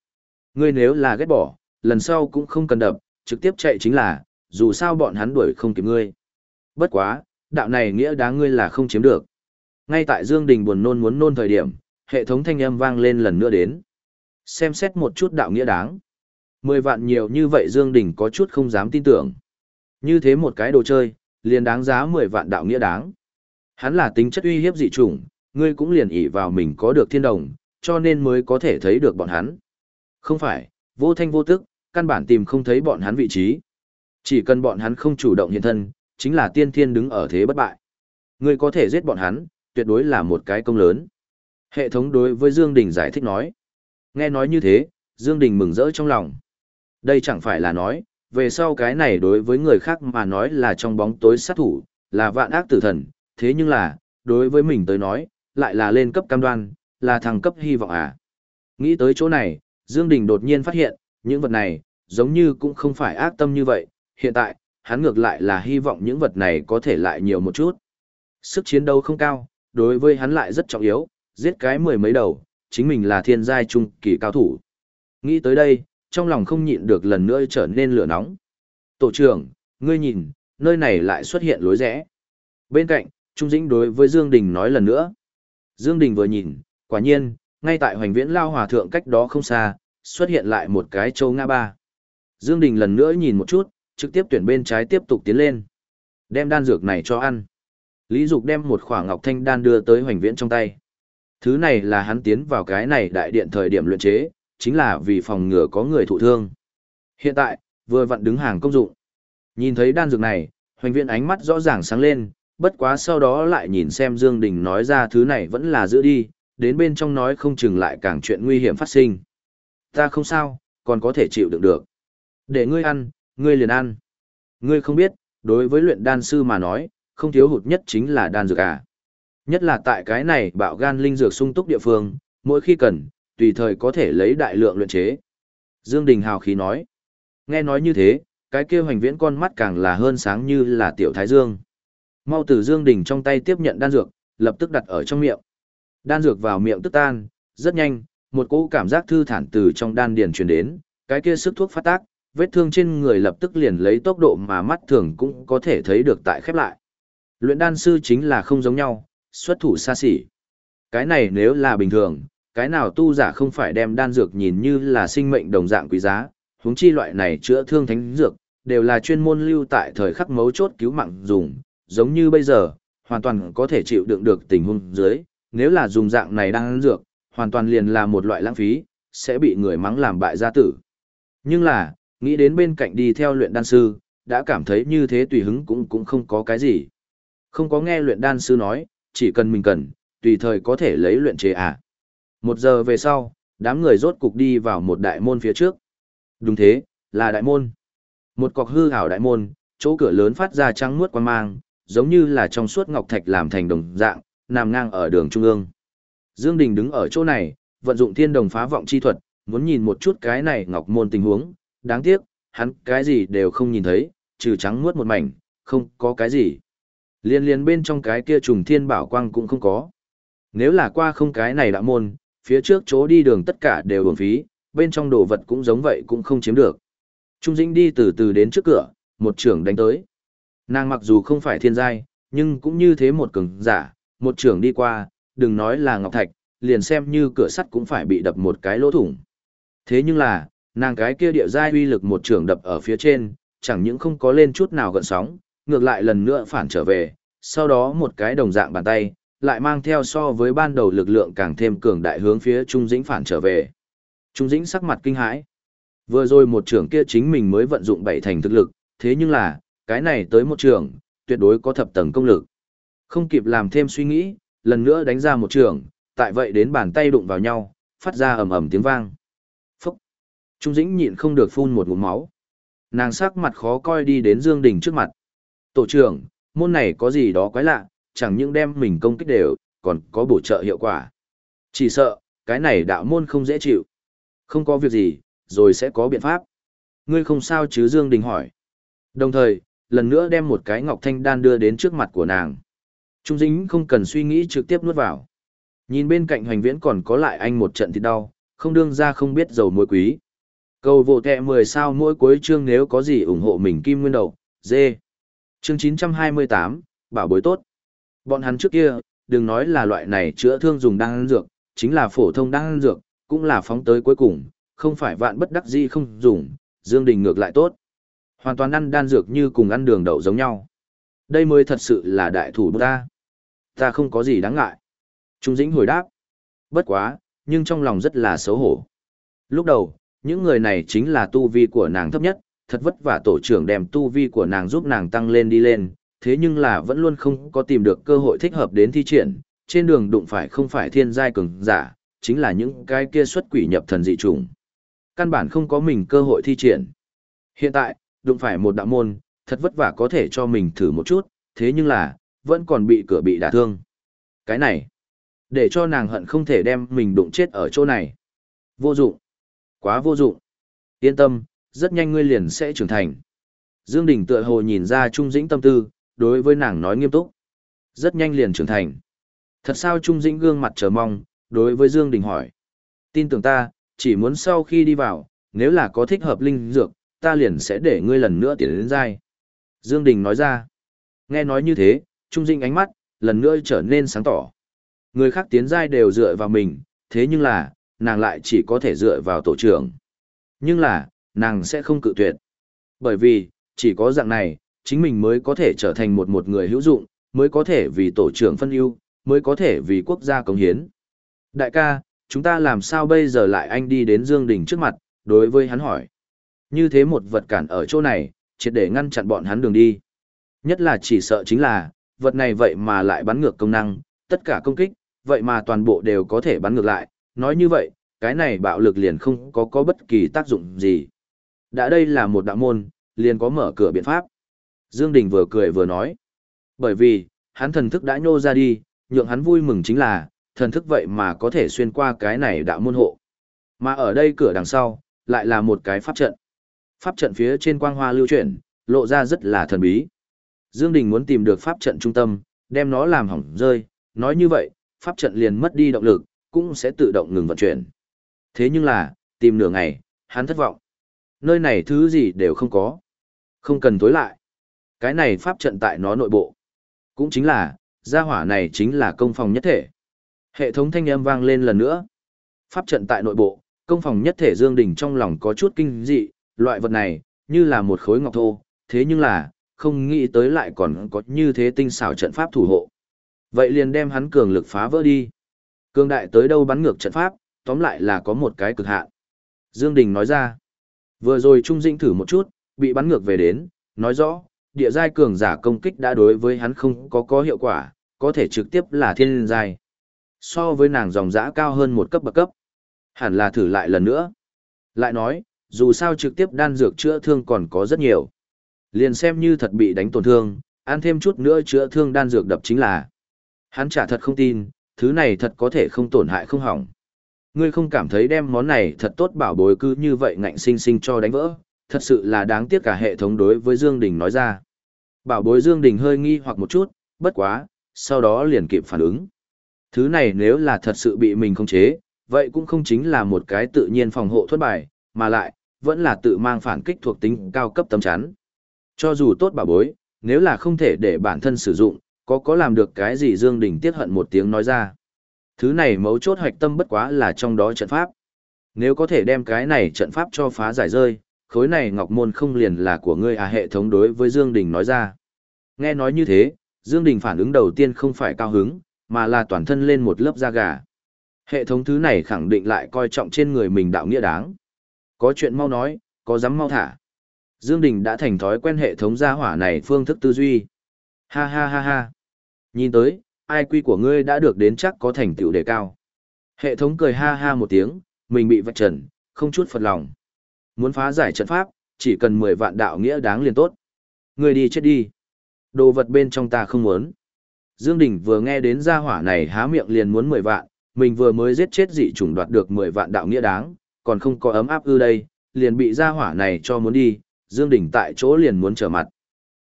Ngươi nếu là ghét bỏ, lần sau cũng không cần đập, trực tiếp chạy chính là, dù sao bọn hắn đuổi không kịp ngươi. Bất quá, đạo này nghĩa đáng ngươi là không chiếm được. Ngay tại Dương Đình buồn nôn muốn nôn thời điểm, hệ thống thanh âm vang lên lần nữa đến. Xem xét một chút đạo nghĩa đáng. Mười vạn nhiều như vậy Dương Đình có chút không dám tin tưởng. Như thế một cái đồ chơi, liền đáng giá mười vạn đạo nghĩa đáng. Hắn là tính chất uy hiếp dị chủng, ngươi cũng liền ỷ vào mình có được thiên đồng, cho nên mới có thể thấy được bọn hắn. Không phải, vô thanh vô tức, căn bản tìm không thấy bọn hắn vị trí. Chỉ cần bọn hắn không chủ động hiện thân, chính là tiên thiên đứng ở thế bất bại. Ngươi có thể giết bọn hắn, tuyệt đối là một cái công lớn. Hệ thống đối với Dương Đình giải thích nói. Nghe nói như thế, Dương Đình mừng rỡ trong lòng. Đây chẳng phải là nói, về sau cái này đối với người khác mà nói là trong bóng tối sát thủ, là vạn ác tử thần, thế nhưng là, đối với mình tới nói, lại là lên cấp cam đoan, là thăng cấp hy vọng à. Nghĩ tới chỗ này, Dương Đình đột nhiên phát hiện, những vật này, giống như cũng không phải ác tâm như vậy, hiện tại, hắn ngược lại là hy vọng những vật này có thể lại nhiều một chút. Sức chiến đấu không cao, đối với hắn lại rất trọng yếu, giết cái mười mấy đầu, chính mình là thiên giai trung kỳ cao thủ. Nghĩ tới đây, trong lòng không nhịn được lần nữa trở nên lửa nóng. Tổ trưởng, ngươi nhìn, nơi này lại xuất hiện lối rẽ. Bên cạnh, Trung Dĩnh đối với Dương Đình nói lần nữa. Dương Đình vừa nhìn, quả nhiên, ngay tại hoành viễn lao hòa thượng cách đó không xa, xuất hiện lại một cái châu ngã ba. Dương Đình lần nữa nhìn một chút, trực tiếp tuyển bên trái tiếp tục tiến lên. Đem đan dược này cho ăn. Lý Dục đem một khỏa ngọc thanh đan đưa tới hoành viễn trong tay. Thứ này là hắn tiến vào cái này đại điện thời điểm luyện chế, chính là vì phòng ngừa có người thụ thương. Hiện tại, vừa vặn đứng hàng công dụng. Nhìn thấy đan dược này, hoành viễn ánh mắt rõ ràng sáng lên, bất quá sau đó lại nhìn xem Dương Đình nói ra thứ này vẫn là giữ đi, đến bên trong nói không chừng lại càng chuyện nguy hiểm phát sinh. Ta không sao, còn có thể chịu đựng được. Để ngươi ăn, ngươi liền ăn. Ngươi không biết, đối với luyện đan sư mà nói, không thiếu hụt nhất chính là đan dược à. Nhất là tại cái này bạo gan linh dược sung túc địa phương, mỗi khi cần, tùy thời có thể lấy đại lượng luyện chế. Dương Đình hào khí nói. Nghe nói như thế, cái kia hoành viễn con mắt càng là hơn sáng như là tiểu thái dương. Mau từ Dương Đình trong tay tiếp nhận đan dược, lập tức đặt ở trong miệng. Đan dược vào miệng tức tan, rất nhanh, một cỗ cảm giác thư thản từ trong đan điền truyền đến, cái kia sức thuốc phát tác, vết thương trên người lập tức liền lấy tốc độ mà mắt thường cũng có thể thấy được tại khép lại. Luyện đan sư chính là không giống nhau, xuất thủ xa xỉ. Cái này nếu là bình thường, cái nào tu giả không phải đem đan dược nhìn như là sinh mệnh đồng dạng quý giá, huống chi loại này chữa thương thánh dược, đều là chuyên môn lưu tại thời khắc mấu chốt cứu mạng dùng, giống như bây giờ, hoàn toàn có thể chịu đựng được tình huống dưới, nếu là dùng dạng này đang ăn dược, hoàn toàn liền là một loại lãng phí, sẽ bị người mắng làm bại gia tử. Nhưng là, nghĩ đến bên cạnh đi theo luyện đan sư, đã cảm thấy như thế tùy hứng cũng cũng không có cái gì. Không có nghe luyện đan sư nói, chỉ cần mình cần, tùy thời có thể lấy luyện chế à. Một giờ về sau, đám người rốt cục đi vào một đại môn phía trước. Đúng thế, là đại môn. Một cọc hư hảo đại môn, chỗ cửa lớn phát ra trắng muốt quan mang, giống như là trong suốt ngọc thạch làm thành đồng dạng, nằm ngang ở đường trung ương. Dương Đình đứng ở chỗ này, vận dụng thiên đồng phá vọng chi thuật, muốn nhìn một chút cái này ngọc môn tình huống, đáng tiếc, hắn cái gì đều không nhìn thấy, trừ trắng muốt một mảnh, không có cái gì. Liên liên bên trong cái kia trùng thiên bảo quang cũng không có. Nếu là qua không cái này đã môn, phía trước chỗ đi đường tất cả đều uổng phí, bên trong đồ vật cũng giống vậy cũng không chiếm được. Trung Dĩnh đi từ từ đến trước cửa, một trưởng đánh tới. Nàng mặc dù không phải thiên giai, nhưng cũng như thế một cường giả, một trưởng đi qua, đừng nói là ngọc thạch, liền xem như cửa sắt cũng phải bị đập một cái lỗ thủng. Thế nhưng là, nàng cái kia địa giai uy lực một trưởng đập ở phía trên, chẳng những không có lên chút nào gợn sóng, ngược lại lần nữa phản trở về, sau đó một cái đồng dạng bàn tay, lại mang theo so với ban đầu lực lượng càng thêm cường đại hướng phía Trung Dĩnh phản trở về. Trung Dĩnh sắc mặt kinh hãi. Vừa rồi một trưởng kia chính mình mới vận dụng bảy thành thực lực, thế nhưng là, cái này tới một trường, tuyệt đối có thập tầng công lực. Không kịp làm thêm suy nghĩ, lần nữa đánh ra một trường, tại vậy đến bàn tay đụng vào nhau, phát ra ầm ầm tiếng vang. Phúc! Trung Dĩnh nhịn không được phun một ngụm máu. Nàng sắc mặt khó coi đi đến Dương Đình trước mặt. Tổ trưởng, môn này có gì đó quái lạ, chẳng những đem mình công kích đều, còn có bổ trợ hiệu quả. Chỉ sợ, cái này đạo môn không dễ chịu. Không có việc gì, rồi sẽ có biện pháp. Ngươi không sao chứ Dương Đình hỏi. Đồng thời, lần nữa đem một cái ngọc thanh đan đưa đến trước mặt của nàng. Trung dính không cần suy nghĩ trực tiếp nuốt vào. Nhìn bên cạnh hoành viễn còn có lại anh một trận thì đau, không đương ra không biết dầu muối quý. Cầu vô tệ 10 sao mỗi cuối chương nếu có gì ủng hộ mình kim nguyên đầu, dê. Chương 928, bảo bối tốt. Bọn hắn trước kia, đừng nói là loại này chữa thương dùng đan dược, chính là phổ thông đan dược, cũng là phóng tới cuối cùng, không phải vạn bất đắc dĩ không dùng, Dương Đình ngược lại tốt. Hoàn toàn ăn đan dược như cùng ăn đường đậu giống nhau. Đây mới thật sự là đại thủ ta. Ta không có gì đáng ngại. Trung Dĩnh hồi đáp. Bất quá, nhưng trong lòng rất là xấu hổ. Lúc đầu, những người này chính là tu vi của nàng thấp nhất, thật vất vả tổ trưởng đem tu vi của nàng giúp nàng tăng lên đi lên, thế nhưng là vẫn luôn không có tìm được cơ hội thích hợp đến thi triển, trên đường đụng phải không phải thiên giai cường giả, chính là những cái kia xuất quỷ nhập thần dị trùng. Căn bản không có mình cơ hội thi triển. Hiện tại, đụng phải một đạo môn, thật vất vả có thể cho mình thử một chút, thế nhưng là, vẫn còn bị cửa bị đả thương. Cái này, để cho nàng hận không thể đem mình đụng chết ở chỗ này. Vô dụng. Quá vô dụng. Yên tâm, rất nhanh ngươi liền sẽ trưởng thành. Dương Đình tựa hồ nhìn ra Trung Dĩnh tâm tư, đối với nàng nói nghiêm túc. Rất nhanh liền trưởng thành. Thật sao Trung Dĩnh gương mặt chờ mong, đối với Dương Đình hỏi. Tin tưởng ta, chỉ muốn sau khi đi vào, nếu là có thích hợp linh dược, ta liền sẽ để ngươi lần nữa tiến đến giai. Dương Đình nói ra. Nghe nói như thế, Trung Dinh ánh mắt, lần nữa trở nên sáng tỏ. Người khác tiến giai đều dựa vào mình, thế nhưng là, nàng lại chỉ có thể dựa vào tổ trưởng. Nhưng là, nàng sẽ không cự tuyệt. Bởi vì, chỉ có dạng này, chính mình mới có thể trở thành một một người hữu dụng, mới có thể vì tổ trưởng phân ưu, mới có thể vì quốc gia cống hiến. Đại ca, chúng ta làm sao bây giờ lại anh đi đến Dương Đình trước mặt, đối với hắn hỏi. Như thế một vật cản ở chỗ này, triệt để ngăn chặn bọn hắn đường đi. Nhất là chỉ sợ chính là, vật này vậy mà lại bắn ngược công năng, tất cả công kích, vậy mà toàn bộ đều có thể bắn ngược lại. Nói như vậy, cái này bạo lực liền không có có bất kỳ tác dụng gì. Đã đây là một đạo môn, liền có mở cửa biện pháp. Dương Đình vừa cười vừa nói. Bởi vì, hắn thần thức đã nhô ra đi, nhượng hắn vui mừng chính là, thần thức vậy mà có thể xuyên qua cái này đạo môn hộ. Mà ở đây cửa đằng sau, lại là một cái pháp trận. Pháp trận phía trên quang hoa lưu chuyển, lộ ra rất là thần bí. Dương Đình muốn tìm được pháp trận trung tâm, đem nó làm hỏng rơi, nói như vậy, pháp trận liền mất đi động lực, cũng sẽ tự động ngừng vận chuyển. Thế nhưng là, tìm nửa ngày, hắn thất vọng. Nơi này thứ gì đều không có. Không cần tối lại. Cái này pháp trận tại nó nội bộ. Cũng chính là, gia hỏa này chính là công phòng nhất thể. Hệ thống thanh âm vang lên lần nữa. Pháp trận tại nội bộ, công phòng nhất thể Dương Đình trong lòng có chút kinh dị, loại vật này, như là một khối ngọc thô, thế nhưng là, không nghĩ tới lại còn có như thế tinh xảo trận pháp thủ hộ. Vậy liền đem hắn cường lực phá vỡ đi. Cường đại tới đâu bắn ngược trận pháp, tóm lại là có một cái cực hạn. Dương Đình nói ra, vừa rồi Trung Dĩnh thử một chút, bị bắn ngược về đến, nói rõ, địa giai cường giả công kích đã đối với hắn không có có hiệu quả, có thể trực tiếp là thiên giai. So với nàng dòng dã cao hơn một cấp bậc cấp. Hẳn là thử lại lần nữa. Lại nói, dù sao trực tiếp đan dược chữa thương còn có rất nhiều. Liền xem như thật bị đánh tổn thương, ăn thêm chút nữa chữa thương đan dược đập chính là. Hắn chả thật không tin, thứ này thật có thể không tổn hại không hỏng. Ngươi không cảm thấy đem món này thật tốt bảo bối cứ như vậy ngạnh sinh sinh cho đánh vỡ, thật sự là đáng tiếc cả hệ thống đối với Dương Đình nói ra. Bảo bối Dương Đình hơi nghi hoặc một chút, bất quá, sau đó liền kịp phản ứng. Thứ này nếu là thật sự bị mình khống chế, vậy cũng không chính là một cái tự nhiên phòng hộ thuất bài, mà lại, vẫn là tự mang phản kích thuộc tính cao cấp tấm chắn. Cho dù tốt bảo bối, nếu là không thể để bản thân sử dụng, có có làm được cái gì Dương Đình tiếc hận một tiếng nói ra. Thứ này mấu chốt hoạch tâm bất quá là trong đó trận pháp. Nếu có thể đem cái này trận pháp cho phá giải rơi, khối này ngọc môn không liền là của ngươi à hệ thống đối với Dương Đình nói ra. Nghe nói như thế, Dương Đình phản ứng đầu tiên không phải cao hứng, mà là toàn thân lên một lớp da gà. Hệ thống thứ này khẳng định lại coi trọng trên người mình đạo nghĩa đáng. Có chuyện mau nói, có dám mau thả. Dương Đình đã thành thói quen hệ thống gia hỏa này phương thức tư duy. Ha ha ha ha. Nhìn tới, ai quy của ngươi đã được đến chắc có thành tựu đề cao. Hệ thống cười ha ha một tiếng, mình bị vạch trần, không chút phật lòng. Muốn phá giải trận pháp, chỉ cần 10 vạn đạo nghĩa đáng liền tốt. Ngươi đi chết đi. Đồ vật bên trong ta không muốn. Dương Đình vừa nghe đến gia hỏa này há miệng liền muốn 10 vạn, mình vừa mới giết chết dị chủng đoạt được 10 vạn đạo nghĩa đáng, còn không có ấm áp ư đây, liền bị gia hỏa này cho muốn đi, Dương Đình tại chỗ liền muốn trở mặt.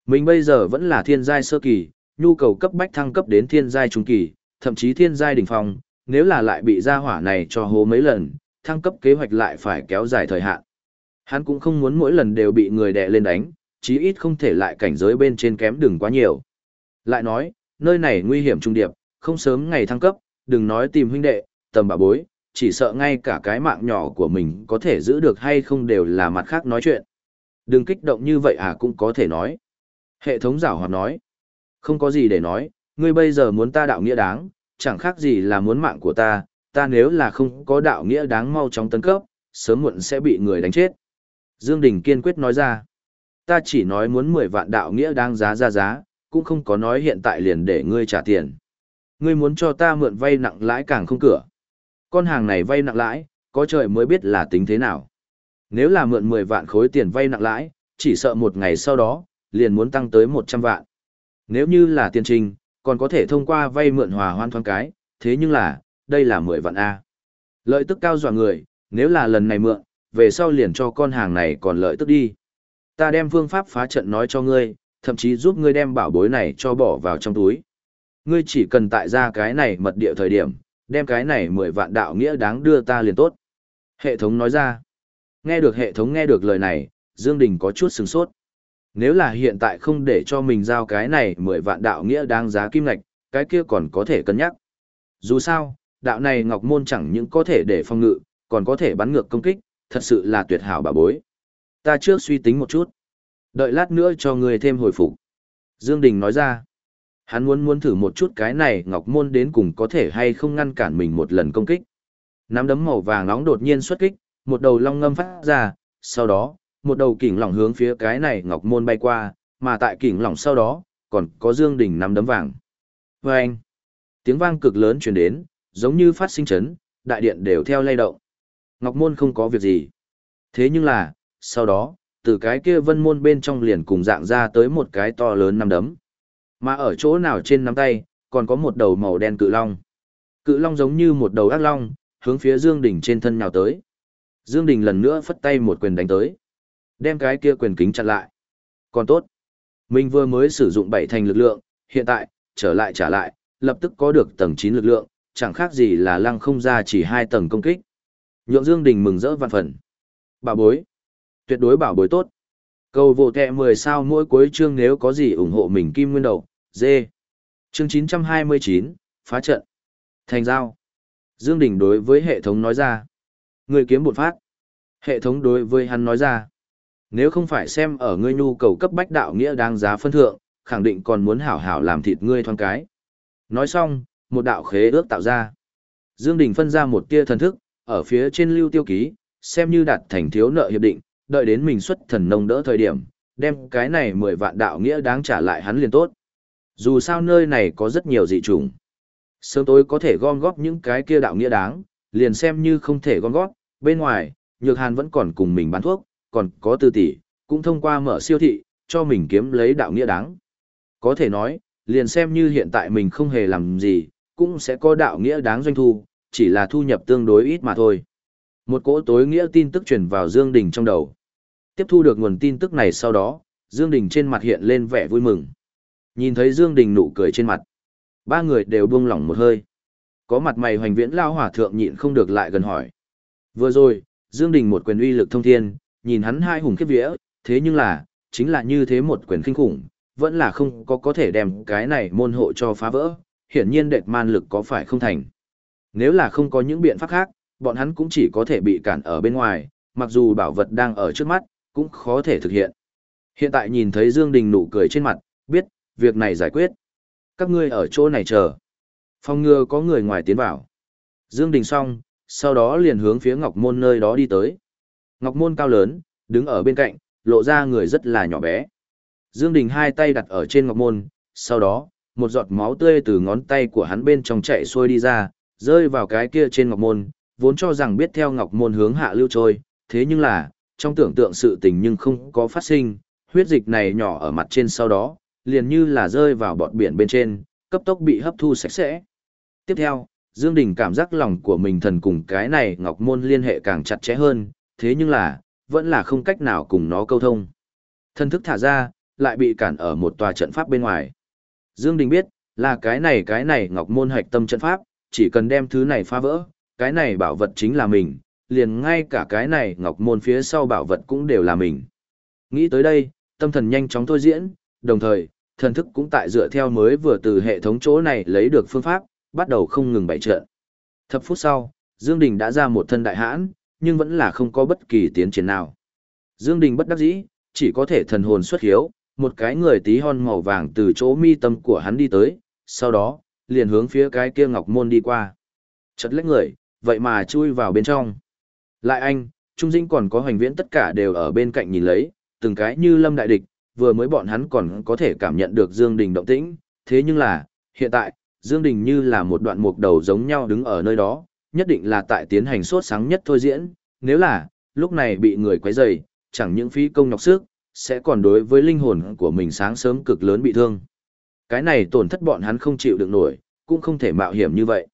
Mình bây giờ vẫn là thiên giai sơ kỳ, nhu cầu cấp bách thăng cấp đến thiên giai trung kỳ, thậm chí thiên giai đỉnh phong, nếu là lại bị gia hỏa này cho hố mấy lần, thăng cấp kế hoạch lại phải kéo dài thời hạn. Hắn cũng không muốn mỗi lần đều bị người đè lên đánh, chí ít không thể lại cảnh giới bên trên kém đừng quá nhiều. Lại nói, nơi này nguy hiểm trung điệp, không sớm ngày thăng cấp, đừng nói tìm huynh đệ, tầm bà bối, chỉ sợ ngay cả cái mạng nhỏ của mình có thể giữ được hay không đều là mặt khác nói chuyện. Đừng kích động như vậy à cũng có thể nói. Hệ thống giảo hoạt nói. Không có gì để nói, ngươi bây giờ muốn ta đạo nghĩa đáng, chẳng khác gì là muốn mạng của ta, ta nếu là không có đạo nghĩa đáng mau chóng tấn cấp, sớm muộn sẽ bị người đánh chết. Dương Đình kiên quyết nói ra. Ta chỉ nói muốn 10 vạn đạo nghĩa đáng giá ra giá, cũng không có nói hiện tại liền để ngươi trả tiền. Ngươi muốn cho ta mượn vay nặng lãi càng không cửa. Con hàng này vay nặng lãi, có trời mới biết là tính thế nào. Nếu là mượn 10 vạn khối tiền vay nặng lãi, chỉ sợ một ngày sau đó, liền muốn tăng tới 100 vạn. Nếu như là tiền trình, còn có thể thông qua vay mượn hòa hoan thoáng cái, thế nhưng là, đây là 10 vạn A. Lợi tức cao dọa người, nếu là lần này mượn, về sau liền cho con hàng này còn lợi tức đi. Ta đem phương pháp phá trận nói cho ngươi, thậm chí giúp ngươi đem bảo bối này cho bỏ vào trong túi. Ngươi chỉ cần tại ra cái này mật địa thời điểm, đem cái này 10 vạn đạo nghĩa đáng đưa ta liền tốt. Hệ thống nói ra. Nghe được hệ thống nghe được lời này, Dương Đình có chút sừng sốt. Nếu là hiện tại không để cho mình giao cái này 10 vạn đạo nghĩa đáng giá kim ngạch, cái kia còn có thể cân nhắc. Dù sao, đạo này ngọc môn chẳng những có thể để phòng ngự, còn có thể bắn ngược công kích, thật sự là tuyệt hảo bà bối. Ta trước suy tính một chút. Đợi lát nữa cho người thêm hồi phục. Dương Đình nói ra. Hắn muốn muốn thử một chút cái này ngọc môn đến cùng có thể hay không ngăn cản mình một lần công kích. Nắm đấm màu vàng nóng đột nhiên xuất kích, một đầu long ngâm phát ra, sau đó, một đầu kỉnh lỏng hướng phía cái này ngọc môn bay qua, mà tại kỉnh lỏng sau đó, còn có Dương Đình nắm đấm vàng. Và anh, tiếng vang cực lớn truyền đến, giống như phát sinh chấn, đại điện đều theo lay động. Ngọc môn không có việc gì. Thế nhưng là, sau đó, từ cái kia vân môn bên trong liền cùng dạng ra tới một cái to lớn nắm đấm. Mà ở chỗ nào trên nắm tay, còn có một đầu màu đen cự long. Cự long giống như một đầu ác long, hướng phía Dương Đình trên thân nhào tới. Dương Đình lần nữa phất tay một quyền đánh tới. Đem cái kia quyền kính chặn lại. Còn tốt. Mình vừa mới sử dụng bảy thành lực lượng, hiện tại, trở lại trả lại, lập tức có được tầng 9 lực lượng, chẳng khác gì là lăng không ra chỉ hai tầng công kích. Nhượng Dương Đình mừng rỡ vạn phần. Bảo bối. Tuyệt đối bảo bối tốt. Cầu vô tệ 10 sao mỗi cuối chương nếu có gì ủng hộ mình kim nguyên đầu, dê. Chương 929, phá trận. Thành giao. Dương Đình đối với hệ thống nói ra. Người kiếm bột phát. Hệ thống đối với hắn nói ra. Nếu không phải xem ở ngươi nhu cầu cấp bách đạo nghĩa đáng giá phân thượng, khẳng định còn muốn hảo hảo làm thịt ngươi thoáng cái. Nói xong, một đạo khế ước tạo ra. Dương Đình phân ra một tia thần thức, ở phía trên lưu tiêu ký, xem như đạt thành thiếu nợ hiệp định, đợi đến mình xuất thần nông đỡ thời điểm, đem cái này 10 vạn đạo nghĩa đáng trả lại hắn liền tốt. Dù sao nơi này có rất nhiều dị trùng. Sớm tối có thể gom góp những cái kia đạo nghĩa đáng, liền xem như không thể gom góp, bên ngoài, Nhược Hàn vẫn còn cùng mình bán thuốc, còn có tư tỷ, cũng thông qua mở siêu thị, cho mình kiếm lấy đạo nghĩa đáng. Có thể nói, liền xem như hiện tại mình không hề làm gì, cũng sẽ có đạo nghĩa đáng doanh thu, chỉ là thu nhập tương đối ít mà thôi. Một cỗ tối nghĩa tin tức truyền vào Dương Đình trong đầu. Tiếp thu được nguồn tin tức này sau đó, Dương Đình trên mặt hiện lên vẻ vui mừng. Nhìn thấy Dương Đình nụ cười trên mặt. Ba người đều buông lỏng một hơi. Có mặt mày hoành viễn lao hỏa thượng nhịn không được lại gần hỏi. Vừa rồi, Dương Đình một quyền uy lực thông thiên, nhìn hắn hai hùng khiếp vía, thế nhưng là, chính là như thế một quyền kinh khủng, vẫn là không có có thể đem cái này môn hộ cho phá vỡ, hiển nhiên đệt man lực có phải không thành. Nếu là không có những biện pháp khác, bọn hắn cũng chỉ có thể bị cản ở bên ngoài, mặc dù bảo vật đang ở trước mắt, cũng khó thể thực hiện. Hiện tại nhìn thấy Dương Đình nụ cười trên mặt, biết, việc này giải quyết. Các ngươi ở chỗ này chờ. Phong ngừa có người ngoài tiến vào. Dương Đình xong, sau đó liền hướng phía Ngọc Môn nơi đó đi tới. Ngọc Môn cao lớn, đứng ở bên cạnh, lộ ra người rất là nhỏ bé. Dương Đình hai tay đặt ở trên Ngọc Môn, sau đó, một giọt máu tươi từ ngón tay của hắn bên trong chạy xuôi đi ra, rơi vào cái kia trên Ngọc Môn, vốn cho rằng biết theo Ngọc Môn hướng hạ lưu trôi, thế nhưng là, trong tưởng tượng sự tình nhưng không có phát sinh, huyết dịch này nhỏ ở mặt trên sau đó, liền như là rơi vào bọt biển bên trên, cấp tốc bị hấp thu sạch sẽ. Tiếp theo, Dương Đình cảm giác lòng của mình thần cùng cái này Ngọc Môn liên hệ càng chặt chẽ hơn, thế nhưng là, vẫn là không cách nào cùng nó câu thông. Thân thức thả ra, lại bị cản ở một tòa trận pháp bên ngoài. Dương Đình biết, là cái này cái này Ngọc Môn hạch tâm trận pháp, chỉ cần đem thứ này phá vỡ, cái này bảo vật chính là mình, liền ngay cả cái này Ngọc Môn phía sau bảo vật cũng đều là mình. Nghĩ tới đây, tâm thần nhanh chóng thôi diễn, đồng thời, thần thức cũng tại dựa theo mới vừa từ hệ thống chỗ này lấy được phương pháp, bắt đầu không ngừng bày trận. Thập phút sau, Dương Đình đã ra một thân đại hãn, nhưng vẫn là không có bất kỳ tiến triển nào. Dương Đình bất đắc dĩ, chỉ có thể thần hồn xuất hiếu, một cái người tí hon màu vàng từ chỗ mi tâm của hắn đi tới, sau đó, liền hướng phía cái kia ngọc môn đi qua. Chật lách người, vậy mà chui vào bên trong. Lại anh, Trung Dinh còn có hoành viễn tất cả đều ở bên cạnh nhìn lấy, từng cái như lâm đại địch, vừa mới bọn hắn còn có thể cảm nhận được Dương Đình động tĩnh, thế nhưng là, hiện tại, Dương Đình như là một đoạn mục đầu giống nhau đứng ở nơi đó, nhất định là tại tiến hành sốt sáng nhất thôi diễn, nếu là, lúc này bị người quấy rầy, chẳng những phí công nhọc sức, sẽ còn đối với linh hồn của mình sáng sớm cực lớn bị thương. Cái này tổn thất bọn hắn không chịu được nổi, cũng không thể mạo hiểm như vậy.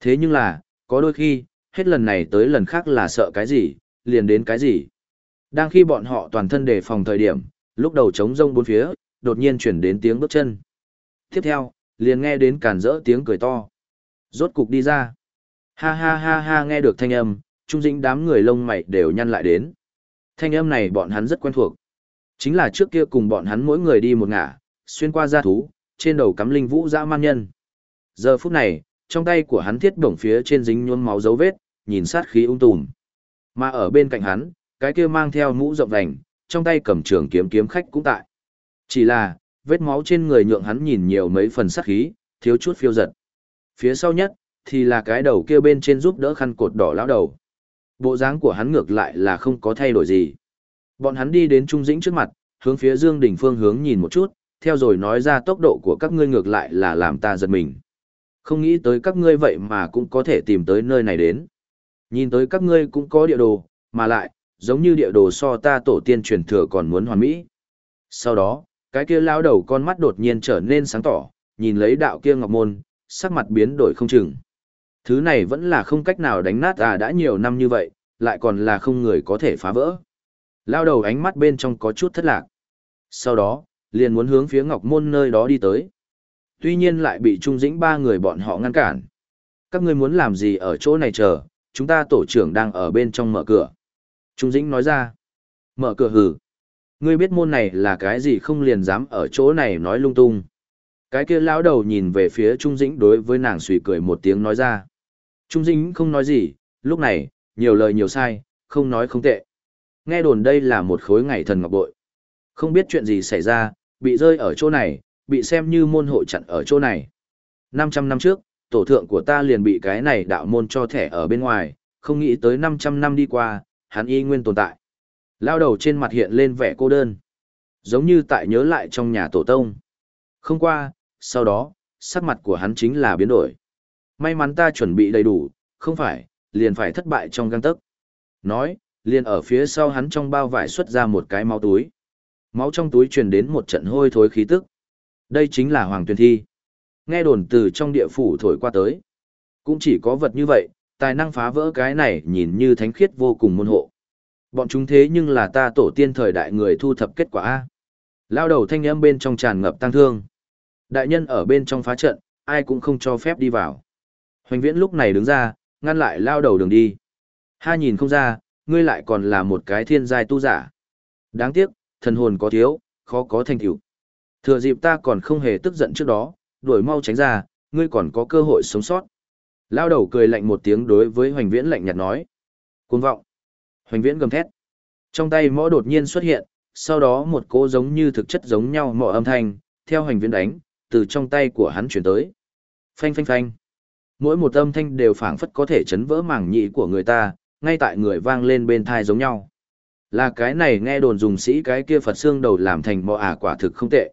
Thế nhưng là, có đôi khi, hết lần này tới lần khác là sợ cái gì, liền đến cái gì. Đang khi bọn họ toàn thân đề phòng thời điểm, lúc đầu trống rông bốn phía, đột nhiên chuyển đến tiếng bước chân. Tiếp theo, liền nghe đến càn rỡ tiếng cười to. Rốt cục đi ra. Ha ha ha ha nghe được thanh âm, trung dĩnh đám người lông mày đều nhăn lại đến. Thanh âm này bọn hắn rất quen thuộc. Chính là trước kia cùng bọn hắn mỗi người đi một ngả, xuyên qua gia thú, trên đầu cắm linh vũ dã man nhân. Giờ phút này, trong tay của hắn thiết bổng phía trên dính nhuốm máu dấu vết, nhìn sát khí ung tùm. Mà ở bên cạnh hắn, cái kia mang theo mũ rộng vành, trong tay cầm trường kiếm kiếm khách cũng tại. Chỉ là, vết máu trên người nhượng hắn nhìn nhiều mấy phần sát khí, thiếu chút phiêu giật. Phía sau nhất, thì là cái đầu kia bên trên giúp đỡ khăn cột đỏ lão đầu. Bộ dáng của hắn ngược lại là không có thay đổi gì. Bọn hắn đi đến Trung Dĩnh trước mặt, hướng phía Dương Đình phương hướng nhìn một chút, theo rồi nói ra tốc độ của các ngươi ngược lại là làm ta giật mình. Không nghĩ tới các ngươi vậy mà cũng có thể tìm tới nơi này đến. Nhìn tới các ngươi cũng có địa đồ, mà lại, giống như địa đồ so ta tổ tiên truyền thừa còn muốn hoàn mỹ. Sau đó, cái kia lao đầu con mắt đột nhiên trở nên sáng tỏ, nhìn lấy đạo kia ngọc môn, sắc mặt biến đổi không chừng. Thứ này vẫn là không cách nào đánh nát à đã nhiều năm như vậy, lại còn là không người có thể phá vỡ. Lao đầu ánh mắt bên trong có chút thất lạc. Sau đó, liền muốn hướng phía Ngọc Môn nơi đó đi tới. Tuy nhiên lại bị Trung Dĩnh ba người bọn họ ngăn cản. Các ngươi muốn làm gì ở chỗ này chờ, chúng ta tổ trưởng đang ở bên trong mở cửa. Trung Dĩnh nói ra. Mở cửa hử. Ngươi biết môn này là cái gì không liền dám ở chỗ này nói lung tung. Cái kia lão đầu nhìn về phía Trung Dĩnh đối với nàng suy cười một tiếng nói ra. Trung Dĩnh không nói gì, lúc này, nhiều lời nhiều sai, không nói không tệ. Nghe đồn đây là một khối ngày thần ngọc bội. Không biết chuyện gì xảy ra, bị rơi ở chỗ này, bị xem như môn hộ chặn ở chỗ này. 500 năm trước, tổ thượng của ta liền bị cái này đạo môn cho thẻ ở bên ngoài, không nghĩ tới 500 năm đi qua, hắn y nguyên tồn tại. Lao đầu trên mặt hiện lên vẻ cô đơn. Giống như tại nhớ lại trong nhà tổ tông. Không qua, sau đó, sắc mặt của hắn chính là biến đổi. May mắn ta chuẩn bị đầy đủ, không phải, liền phải thất bại trong găng tấc. Nói, liền ở phía sau hắn trong bao vải xuất ra một cái máu túi. Máu trong túi truyền đến một trận hôi thối khí tức. Đây chính là Hoàng Tuyền Thi. Nghe đồn từ trong địa phủ thổi qua tới. Cũng chỉ có vật như vậy, tài năng phá vỡ cái này nhìn như thánh khiết vô cùng môn hộ. Bọn chúng thế nhưng là ta tổ tiên thời đại người thu thập kết quả A. Lao đầu thanh âm bên trong tràn ngập tăng thương. Đại nhân ở bên trong phá trận, ai cũng không cho phép đi vào. Hoành viễn lúc này đứng ra, ngăn lại lao đầu đường đi. Ha nhìn không ra, ngươi lại còn là một cái thiên giai tu giả. Đáng tiếc, thần hồn có thiếu, khó có thành tựu. Thừa dịp ta còn không hề tức giận trước đó, đuổi mau tránh ra, ngươi còn có cơ hội sống sót. Lao đầu cười lạnh một tiếng đối với hoành viễn lạnh nhạt nói. Cuồng vọng. Hoành viễn gầm thét. Trong tay mõ đột nhiên xuất hiện, sau đó một cỗ giống như thực chất giống nhau mọ âm thanh, theo hoành viễn đánh, từ trong tay của hắn chuyển tới. Phanh phanh phanh. Mỗi một âm thanh đều phảng phất có thể chấn vỡ màng nhĩ của người ta, ngay tại người vang lên bên thai giống nhau. Là cái này nghe đồn dùng sĩ cái kia Phật xương đầu làm thành mọ ả à quả thực không tệ.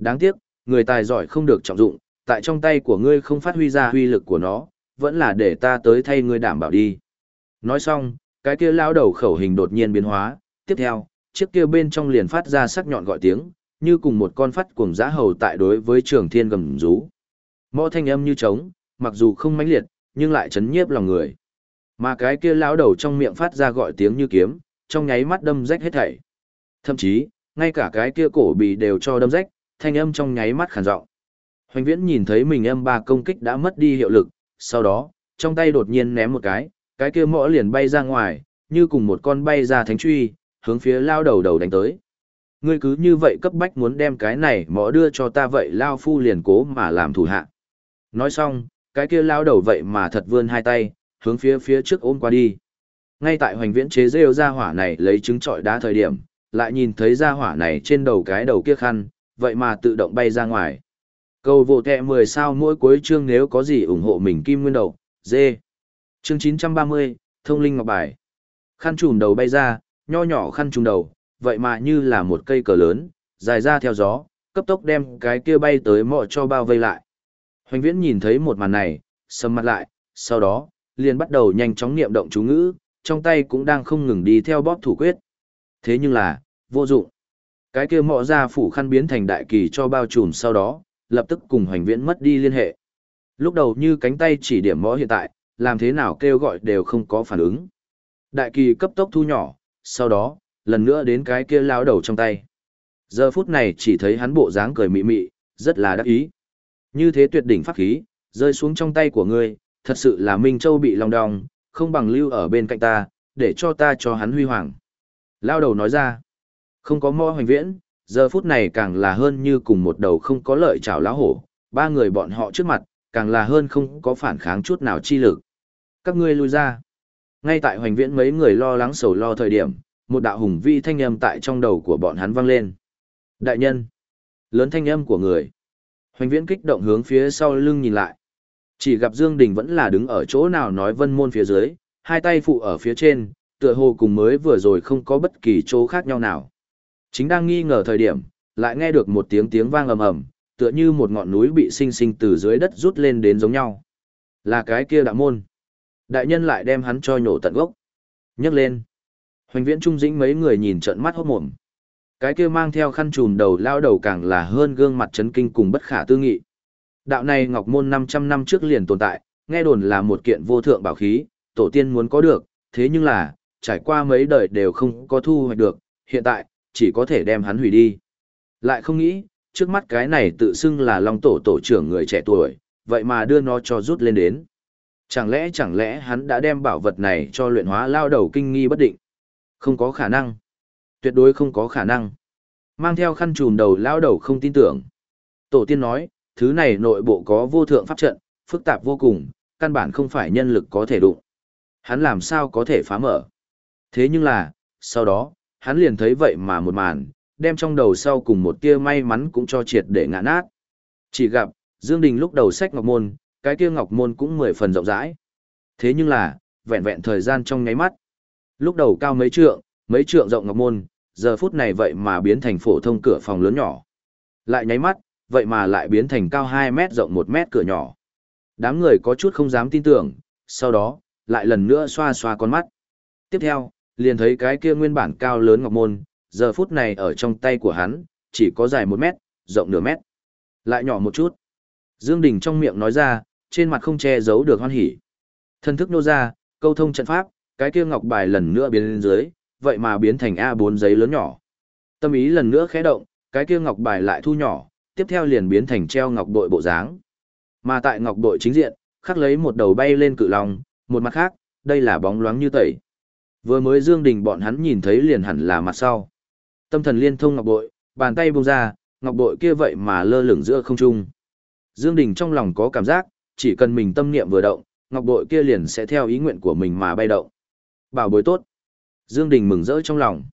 Đáng tiếc, người tài giỏi không được trọng dụng, tại trong tay của ngươi không phát huy ra huy lực của nó, vẫn là để ta tới thay ngươi đảm bảo đi. Nói xong, cái kia lao đầu khẩu hình đột nhiên biến hóa, tiếp theo, chiếc kia bên trong liền phát ra sắc nhọn gọi tiếng, như cùng một con phát cuồng giã hầu tại đối với trường thiên gầm rú. Mõ thanh âm như trống, mặc dù không mãnh liệt, nhưng lại chấn nhiếp lòng người. Mà cái kia lão đầu trong miệng phát ra gọi tiếng như kiếm, trong nháy mắt đâm rách hết thảy. Thậm chí, ngay cả cái kia cổ bị đều cho đâm rách, thanh âm trong nháy mắt khàn giọng. Hoành Viễn nhìn thấy mình âm ba công kích đã mất đi hiệu lực, sau đó, trong tay đột nhiên ném một cái, cái kia mõ liền bay ra ngoài, như cùng một con bay ra thánh truy, hướng phía lao đầu đầu đánh tới. Ngươi cứ như vậy cấp bách muốn đem cái này mõ đưa cho ta vậy lao phu liền cố mà làm thủ hạ. Nói xong, cái kia lao đầu vậy mà thật vươn hai tay, hướng phía phía trước ôm qua đi. Ngay tại hoành viễn chế rêu ra hỏa này lấy trứng trọi đá thời điểm, lại nhìn thấy ra hỏa này trên đầu cái đầu kia khăn, vậy mà tự động bay ra ngoài. Cầu vô kẹ 10 sao mỗi cuối chương nếu có gì ủng hộ mình kim nguyên đầu, dê. Chương 930, Thông linh ngọc bài. Khăn trùm đầu bay ra, nho nhỏ khăn trùm đầu, vậy mà như là một cây cờ lớn, dài ra theo gió, cấp tốc đem cái kia bay tới mọ cho bao vây lại. Hoành viễn nhìn thấy một màn này, sầm mặt lại, sau đó, liền bắt đầu nhanh chóng niệm động chú ngữ, trong tay cũng đang không ngừng đi theo bóp thủ quyết. Thế nhưng là, vô dụng. Cái kia mọ ra phủ khăn biến thành đại kỳ cho bao trùm sau đó, lập tức cùng hoành viễn mất đi liên hệ. Lúc đầu như cánh tay chỉ điểm mõ hiện tại, làm thế nào kêu gọi đều không có phản ứng. Đại kỳ cấp tốc thu nhỏ, sau đó, lần nữa đến cái kia lao đầu trong tay. Giờ phút này chỉ thấy hắn bộ dáng cười mị mị, rất là đắc ý. Như thế tuyệt đỉnh pháp khí, rơi xuống trong tay của ngươi, thật sự là Minh Châu bị lòng đong, không bằng lưu ở bên cạnh ta, để cho ta cho hắn huy hoàng. Lao đầu nói ra, không có mò hoành viễn, giờ phút này càng là hơn như cùng một đầu không có lợi chảo lá hổ, ba người bọn họ trước mặt, càng là hơn không có phản kháng chút nào chi lực. Các ngươi lui ra. Ngay tại hoành viễn mấy người lo lắng sầu lo thời điểm, một đạo hùng vi thanh âm tại trong đầu của bọn hắn vang lên. Đại nhân. Lớn thanh âm của người. Hoành viễn kích động hướng phía sau lưng nhìn lại. Chỉ gặp Dương Đình vẫn là đứng ở chỗ nào nói vân môn phía dưới, hai tay phụ ở phía trên, tựa hồ cùng mới vừa rồi không có bất kỳ chỗ khác nhau nào. Chính đang nghi ngờ thời điểm, lại nghe được một tiếng tiếng vang ầm ầm, tựa như một ngọn núi bị sinh sinh từ dưới đất rút lên đến giống nhau. Là cái kia đạo môn. Đại nhân lại đem hắn cho nhổ tận gốc. Nhấc lên. Hoành viễn trung dĩnh mấy người nhìn trận mắt hốt mồm. Cái kia mang theo khăn trùm đầu lao đầu càng là hơn gương mặt chấn kinh cùng bất khả tư nghị. Đạo này ngọc môn 500 năm trước liền tồn tại, nghe đồn là một kiện vô thượng bảo khí, tổ tiên muốn có được, thế nhưng là, trải qua mấy đời đều không có thu hoạch được, hiện tại, chỉ có thể đem hắn hủy đi. Lại không nghĩ, trước mắt cái này tự xưng là Long Tổ tổ trưởng người trẻ tuổi, vậy mà đưa nó cho rút lên đến. Chẳng lẽ chẳng lẽ hắn đã đem bảo vật này cho luyện hóa lao đầu kinh nghi bất định? Không có khả năng. Tuyệt đối không có khả năng. Mang theo khăn trùm đầu lao đầu không tin tưởng. Tổ tiên nói, thứ này nội bộ có vô thượng pháp trận, phức tạp vô cùng, căn bản không phải nhân lực có thể đụng. Hắn làm sao có thể phá mở. Thế nhưng là, sau đó, hắn liền thấy vậy mà một màn, đem trong đầu sau cùng một tia may mắn cũng cho triệt để ngã nát. Chỉ gặp, Dương Đình lúc đầu sách ngọc môn, cái kia ngọc môn cũng mười phần rộng rãi. Thế nhưng là, vẹn vẹn thời gian trong nháy mắt. Lúc đầu cao mấy trượng, mấy trượng rộng ngọc môn, giờ phút này vậy mà biến thành phổ thông cửa phòng lớn nhỏ. Lại nháy mắt, vậy mà lại biến thành cao 2 mét rộng 1 mét cửa nhỏ. Đám người có chút không dám tin tưởng, sau đó, lại lần nữa xoa xoa con mắt. Tiếp theo, liền thấy cái kia nguyên bản cao lớn ngọc môn, giờ phút này ở trong tay của hắn, chỉ có dài một mét, rộng nửa mét. Lại nhỏ một chút. Dương Đình trong miệng nói ra, trên mặt không che giấu được hoan hỉ. Thân thức nô ra, câu thông trận pháp, cái kia ngọc bài lần nữa biến lên dưới, vậy mà biến thành A4 giấy lớn nhỏ. Tâm ý lần nữa khẽ động, cái kia ngọc bài lại thu nhỏ, tiếp theo liền biến thành treo ngọc bội bộ dáng. Mà tại ngọc bội chính diện, khắc lấy một đầu bay lên cự long, một mặt khác, đây là bóng loáng như tẩy. Vừa mới Dương Đình bọn hắn nhìn thấy liền hẳn là mặt sau. Tâm thần liên thông ngọc bội, bàn tay buông ra, ngọc bội kia vậy mà lơ lửng giữa không trung. Dương Đình trong lòng có cảm giác, chỉ cần mình tâm niệm vừa động, ngọc bội kia liền sẽ theo ý nguyện của mình mà bay động. Bảo bối tốt. Dương Đình mừng rỡ trong lòng.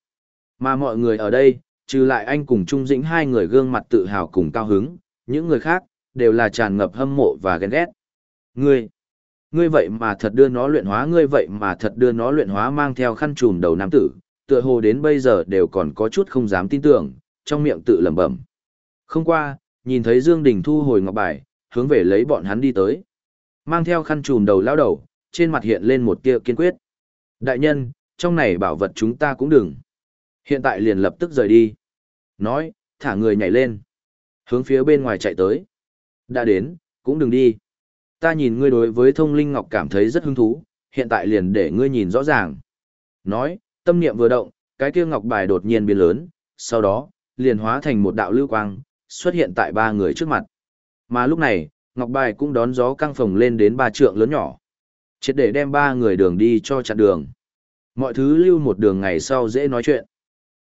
Mà mọi người ở đây, trừ lại anh cùng Trung Dĩnh hai người gương mặt tự hào cùng cao hứng, những người khác, đều là tràn ngập hâm mộ và ghen ghét. Ngươi, ngươi vậy mà thật đưa nó luyện hóa ngươi vậy mà thật đưa nó luyện hóa mang theo khăn trùm đầu nam tử, tựa hồ đến bây giờ đều còn có chút không dám tin tưởng, trong miệng tự lẩm bẩm. Không qua, nhìn thấy Dương Đình thu hồi ngọc bài, hướng về lấy bọn hắn đi tới. Mang theo khăn trùm đầu lão đầu, trên mặt hiện lên một tia kiên quyết. Đại nhân, trong này bảo vật chúng ta cũng đừng. Hiện tại liền lập tức rời đi. Nói, thả người nhảy lên. Hướng phía bên ngoài chạy tới. Đã đến, cũng đừng đi. Ta nhìn ngươi đối với thông linh ngọc cảm thấy rất hứng thú, hiện tại liền để ngươi nhìn rõ ràng. Nói, tâm niệm vừa động, cái kia ngọc bài đột nhiên biến lớn, sau đó, liền hóa thành một đạo lưu quang, xuất hiện tại ba người trước mặt. Mà lúc này, ngọc bài cũng đón gió căng phồng lên đến ba trượng lớn nhỏ. Chết để đem ba người đường đi cho chặn đường. Mọi thứ lưu một đường ngày sau dễ nói chuyện.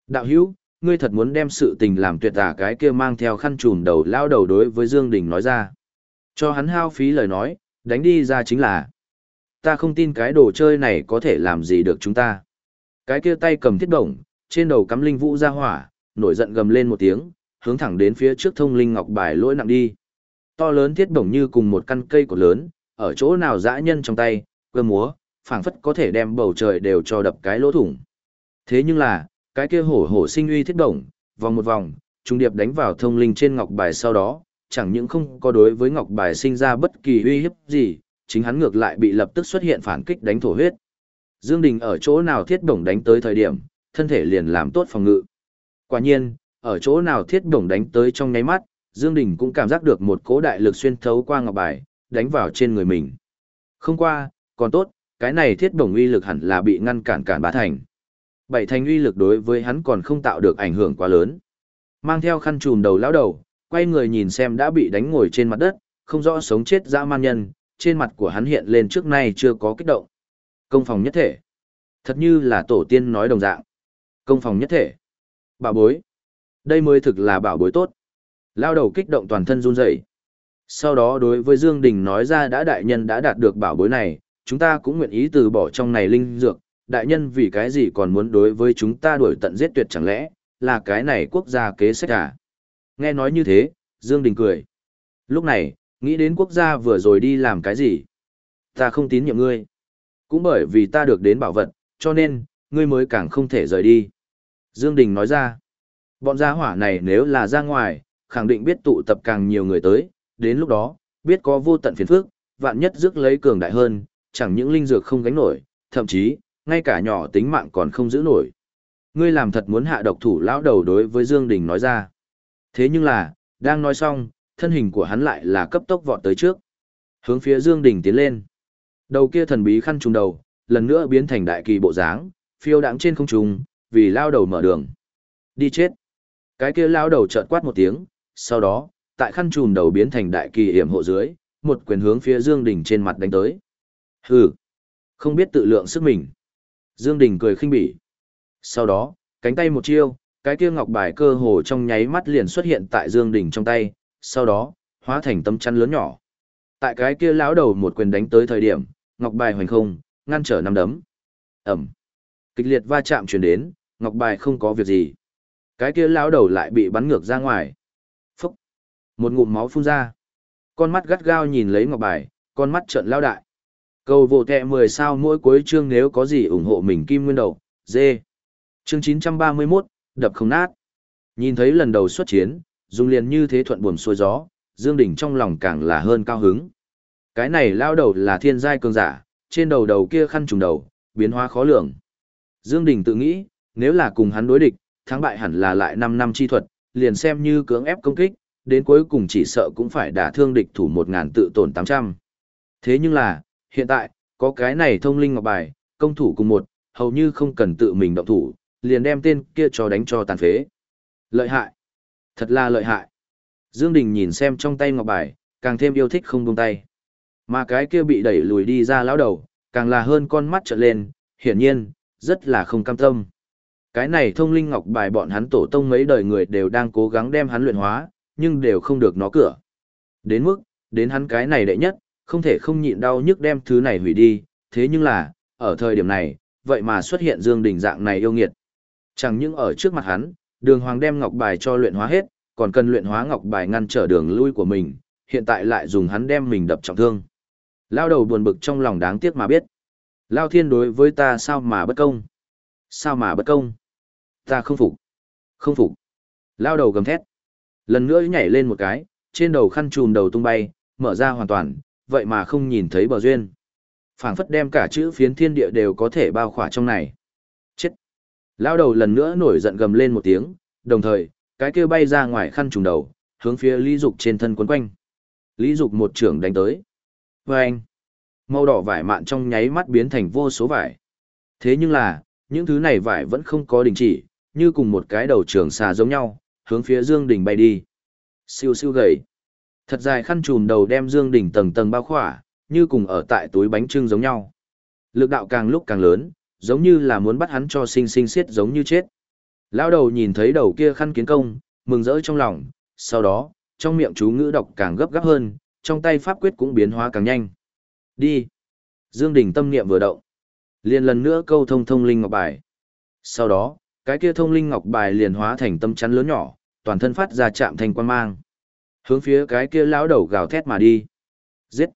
Đạo hữu, ngươi thật muốn đem sự tình làm tuyệt tả cái kia mang theo khăn trùm đầu lao đầu đối với Dương Đình nói ra. Cho hắn hao phí lời nói, đánh đi ra chính là. Ta không tin cái đồ chơi này có thể làm gì được chúng ta. Cái kia tay cầm thiết bổng, trên đầu cắm linh vũ ra hỏa, nổi giận gầm lên một tiếng, hướng thẳng đến phía trước thông linh ngọc bài lỗi nặng đi. To lớn thiết bổng như cùng một căn cây cột lớn, ở chỗ nào dã nhân trong tay, cơ múa, phảng phất có thể đem bầu trời đều cho đập cái lỗ thủng. Thế nhưng là, cái kia hổ hổ sinh uy thiết bổng, vòng một vòng, trung điệp đánh vào thông linh trên ngọc bài sau đó, chẳng những không có đối với ngọc bài sinh ra bất kỳ uy hiếp gì, chính hắn ngược lại bị lập tức xuất hiện phản kích đánh thổ huyết. Dương Đình ở chỗ nào thiết đồng đánh tới thời điểm, thân thể liền làm tốt phòng ngự. Quả nhiên, ở chỗ nào thiết đồng đánh tới trong nháy mắt, Dương Đình cũng cảm giác được một cỗ đại lực xuyên thấu qua ngọc bài, đánh vào trên người mình. Không qua, còn tốt, cái này thiết đồng uy lực hẳn là bị ngăn cản cản bá thành. Bảy thành uy lực đối với hắn còn không tạo được ảnh hưởng quá lớn. Mang theo khăn trùm đầu lão đầu, quay người nhìn xem đã bị đánh ngồi trên mặt đất, không rõ sống chết dã man nhân, trên mặt của hắn hiện lên trước nay chưa có kích động. Công phòng nhất thể. Thật như là tổ tiên nói đồng dạng. Công phòng nhất thể. Bảo bối. Đây mới thực là bảo bối tốt. Lao đầu kích động toàn thân run rẩy. Sau đó đối với Dương Đình nói ra đã đại nhân đã đạt được bảo bối này, chúng ta cũng nguyện ý từ bỏ trong này linh dược, đại nhân vì cái gì còn muốn đối với chúng ta đuổi tận giết tuyệt chẳng lẽ, là cái này quốc gia kế sách à? Nghe nói như thế, Dương Đình cười. Lúc này, nghĩ đến quốc gia vừa rồi đi làm cái gì? Ta không tín nhiệm ngươi. Cũng bởi vì ta được đến bảo vật, cho nên, ngươi mới càng không thể rời đi. Dương Đình nói ra, bọn gia hỏa này nếu là ra ngoài, khẳng định biết tụ tập càng nhiều người tới, đến lúc đó, biết có vô tận phiền phức, vạn nhất rước lấy cường đại hơn, chẳng những linh dược không gánh nổi, thậm chí, ngay cả nhỏ tính mạng còn không giữ nổi. Ngươi làm thật muốn hạ độc thủ lão đầu đối với Dương Đình nói ra. Thế nhưng là, đang nói xong, thân hình của hắn lại là cấp tốc vọt tới trước. Hướng phía Dương Đình tiến lên. Đầu kia thần bí khăn trùng đầu, lần nữa biến thành đại kỳ bộ dáng, phiêu đãng trên không trung, vì lao đầu mở đường. Đi chết. Cái kia lao đầu chợt quát một tiếng, sau đó, tại khăn trùm đầu biến thành đại kỳ hiểm hộ dưới, một quyền hướng phía Dương Đình trên mặt đánh tới. Hừ, không biết tự lượng sức mình. Dương Đình cười khinh bỉ. Sau đó, cánh tay một chiêu, cái kia ngọc bài cơ hồ trong nháy mắt liền xuất hiện tại Dương Đình trong tay, sau đó, hóa thành tấm chắn lớn nhỏ. Tại cái kia lão đầu một quyền đánh tới thời điểm, ngọc bài hoành không, ngăn trở năm đấm. Ẩm. Kịch liệt va chạm truyền đến, ngọc bài không có việc gì. Cái kia lão đầu lại bị bắn ngược ra ngoài. Phúc. Một ngụm máu phun ra. Con mắt gắt gao nhìn lấy ngọc bài, con mắt trợn lao đại. Cầu vô kẹ 10 sao mỗi cuối chương nếu có gì ủng hộ mình kim nguyên đầu, dê. Chương 931, đập không nát. Nhìn thấy lần đầu xuất chiến, dùng liền như thế thuận buồm xuôi gió, Dương Đình trong lòng càng là hơn cao hứng. Cái này lao đầu là thiên giai cường giả, trên đầu đầu kia khăn trùng đầu, biến hóa khó lường. Dương Đình tự nghĩ, nếu là cùng hắn đối địch, thắng bại hẳn là lại 5 năm chi thuật, liền xem như cưỡng ép công kích, đến cuối cùng chỉ sợ cũng phải đả thương địch thủ 1000 tự tổn 800. Thế nhưng là, hiện tại, có cái này thông linh ngọc bài, công thủ cùng một, hầu như không cần tự mình động thủ, liền đem tên kia cho đánh cho tàn phế. Lợi hại. Thật là lợi hại. Dương Đình nhìn xem trong tay ngọc bài, càng thêm yêu thích không buông tay. Mà cái kia bị đẩy lùi đi ra lão đầu, càng là hơn con mắt trợn lên, hiển nhiên, rất là không cam tâm. Cái này thông linh ngọc bài bọn hắn tổ tông mấy đời người đều đang cố gắng đem hắn luyện hóa, nhưng đều không được nó cửa. Đến mức, đến hắn cái này đệ nhất, không thể không nhịn đau nhức đem thứ này hủy đi, thế nhưng là, ở thời điểm này, vậy mà xuất hiện Dương Đình dạng này yêu nghiệt. Chẳng những ở trước mặt hắn, đường hoàng đem ngọc bài cho luyện hóa hết, còn cần luyện hóa ngọc bài ngăn trở đường lui của mình, hiện tại lại dùng hắn đem mình đập trọng thương. Lao đầu buồn bực trong lòng đáng tiếc mà biết. Lao thiên đối với ta sao mà bất công? Sao mà bất công? Ta không phục. Không phục. Lao đầu gầm thét. Lần nữa nhảy lên một cái, trên đầu khăn trùm đầu tung bay, mở ra hoàn toàn, vậy mà không nhìn thấy bờ duyên. phảng phất đem cả chữ phiến thiên địa đều có thể bao khỏa trong này. Lao đầu lần nữa nổi giận gầm lên một tiếng, đồng thời, cái kia bay ra ngoài khăn trùng đầu, hướng phía Lý Dục trên thân quấn quanh. Lý Dục một trưởng đánh tới. Và anh, màu đỏ vải mạn trong nháy mắt biến thành vô số vải. Thế nhưng là, những thứ này vải vẫn không có đình chỉ, như cùng một cái đầu trường xà giống nhau, hướng phía Dương Đình bay đi. Siêu siêu gầy. Thật dài khăn trùm đầu đem Dương Đình tầng tầng bao khỏa, như cùng ở tại túi bánh trưng giống nhau. Lực đạo càng lúc càng lớn, giống như là muốn bắt hắn cho sinh sinh xiết giống như chết. Lão đầu nhìn thấy đầu kia khăn kiến công, mừng rỡ trong lòng, sau đó, trong miệng chú ngữ đọc càng gấp gáp hơn, trong tay pháp quyết cũng biến hóa càng nhanh. Đi. Dương Đình tâm niệm vừa động. Liền lần nữa câu thông thông linh ngọc bài. Sau đó, cái kia thông linh ngọc bài liền hóa thành tâm chắn lớn nhỏ, toàn thân phát ra chạm thành quan mang. Hướng phía cái kia lão đầu gào thét mà đi. Giết.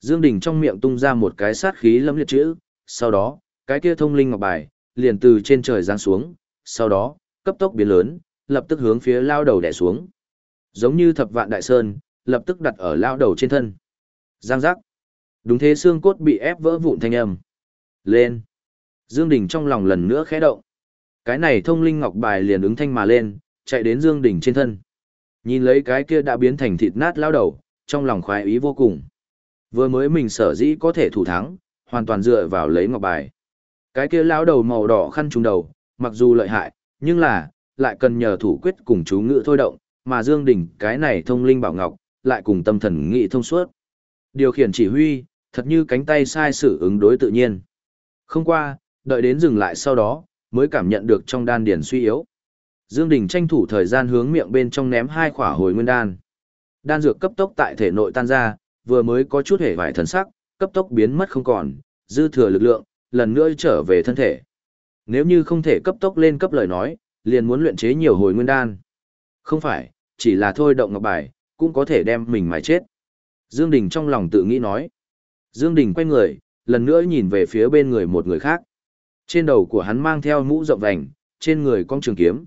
Dương Đình trong miệng tung ra một cái sát khí lâm liệt chữ, sau đó, cái kia thông linh ngọc bài, liền từ trên trời giáng xuống, sau đó, cấp tốc biến lớn, lập tức hướng phía lao đầu đè xuống. Giống như thập vạn đại sơn, lập tức đặt ở lao đầu trên thân. Giang giác. Đúng thế xương cốt bị ép vỡ vụn thanh âm. Lên. Dương Đình trong lòng lần nữa khẽ động. Cái này thông linh ngọc bài liền ứng thanh mà lên, chạy đến Dương Đình trên thân. Nhìn lấy cái kia đã biến thành thịt nát lao đầu, trong lòng khoái ý vô cùng. Vừa mới mình sở dĩ có thể thủ thắng, hoàn toàn dựa vào lấy ngọc bài. Cái kia lao đầu màu đỏ khăn trùng đầu, mặc dù lợi hại, nhưng là, lại cần nhờ thủ quyết cùng chú ngữ thôi động, mà Dương Đình cái này thông linh bảo ngọc, lại cùng tâm thần nghị thông suốt. Điều khiển chỉ huy, thật như cánh tay sai sử ứng đối tự nhiên. Không qua, đợi đến dừng lại sau đó, mới cảm nhận được trong đan điển suy yếu. Dương Đình tranh thủ thời gian hướng miệng bên trong ném hai khỏa hồi nguyên đan. Đan dược cấp tốc tại thể nội tan ra, vừa mới có chút hề vải thần sắc, cấp tốc biến mất không còn, dư thừa lực lượng, lần nữa trở về thân thể. Nếu như không thể cấp tốc lên cấp lời nói, liền muốn luyện chế nhiều hồi nguyên đan. Không phải, chỉ là thôi động ngọc bài, cũng có thể đem mình mài chết. Dương Đình trong lòng tự nghĩ nói. Dương Đình quay người, lần nữa nhìn về phía bên người một người khác. Trên đầu của hắn mang theo mũ rộng vành, trên người con trường kiếm.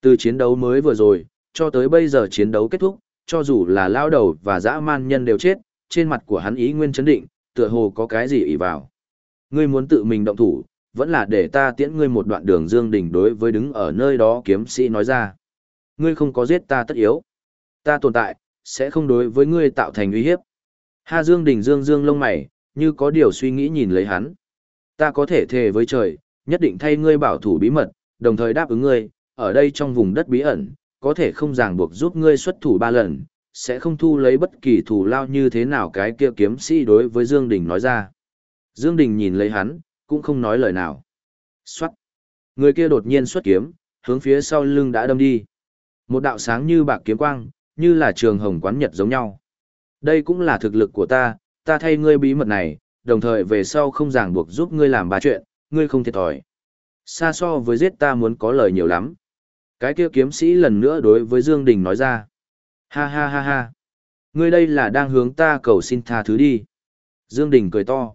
Từ chiến đấu mới vừa rồi, cho tới bây giờ chiến đấu kết thúc, cho dù là lao đầu và dã man nhân đều chết, trên mặt của hắn ý nguyên chấn định, tựa hồ có cái gì ý vào. Ngươi muốn tự mình động thủ, vẫn là để ta tiễn ngươi một đoạn đường Dương Đình đối với đứng ở nơi đó kiếm sĩ nói ra. Ngươi không có giết ta tất yếu. Ta tồn tại, sẽ không đối với ngươi tạo thành uy hiếp. Ha Dương Đình dương dương lông mày, như có điều suy nghĩ nhìn lấy hắn. Ta có thể thề với trời, nhất định thay ngươi bảo thủ bí mật, đồng thời đáp ứng ngươi, ở đây trong vùng đất bí ẩn, có thể không ràng buộc giúp ngươi xuất thủ ba lần, sẽ không thu lấy bất kỳ thù lao như thế nào cái kia kiếm sĩ đối với Dương Đình nói ra. Dương Đình nhìn lấy hắn, cũng không nói lời nào. Xoát. Người kia đột nhiên xuất kiếm, hướng phía sau lưng đã đâm đi. Một đạo sáng như bạc kiếm quang, như là trường hồng quán nhật giống nhau. Đây cũng là thực lực của ta, ta thay ngươi bí mật này, đồng thời về sau không ràng buộc giúp ngươi làm ba chuyện, ngươi không thiệt thòi. Xa so với giết ta muốn có lời nhiều lắm. Cái kia kiếm sĩ lần nữa đối với Dương Đình nói ra. Ha ha ha ha. Ngươi đây là đang hướng ta cầu xin tha thứ đi. Dương Đình cười to.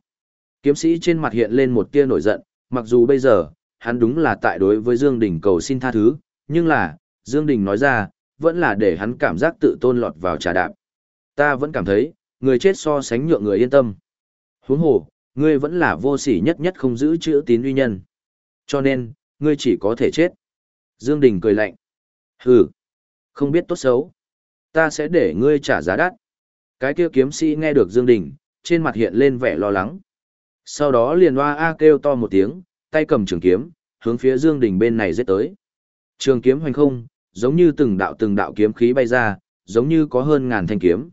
Kiếm sĩ trên mặt hiện lên một tia nổi giận, mặc dù bây giờ, hắn đúng là tại đối với Dương Đình cầu xin tha thứ, nhưng là, Dương Đình nói ra, vẫn là để hắn cảm giác tự tôn lọt vào trà đạp. Ta vẫn cảm thấy, người chết so sánh nhượng người yên tâm. Huống hồ, ngươi vẫn là vô sỉ nhất nhất không giữ chữ tín uy nhân. Cho nên, ngươi chỉ có thể chết. Dương Đình cười lạnh. Hừ, không biết tốt xấu. Ta sẽ để ngươi trả giá đắt. Cái kia kiếm sĩ nghe được Dương Đình, trên mặt hiện lên vẻ lo lắng. Sau đó liền hoa a kêu to một tiếng, tay cầm trường kiếm, hướng phía Dương Đình bên này giết tới. Trường kiếm hoành không, giống như từng đạo từng đạo kiếm khí bay ra, giống như có hơn ngàn thanh kiếm.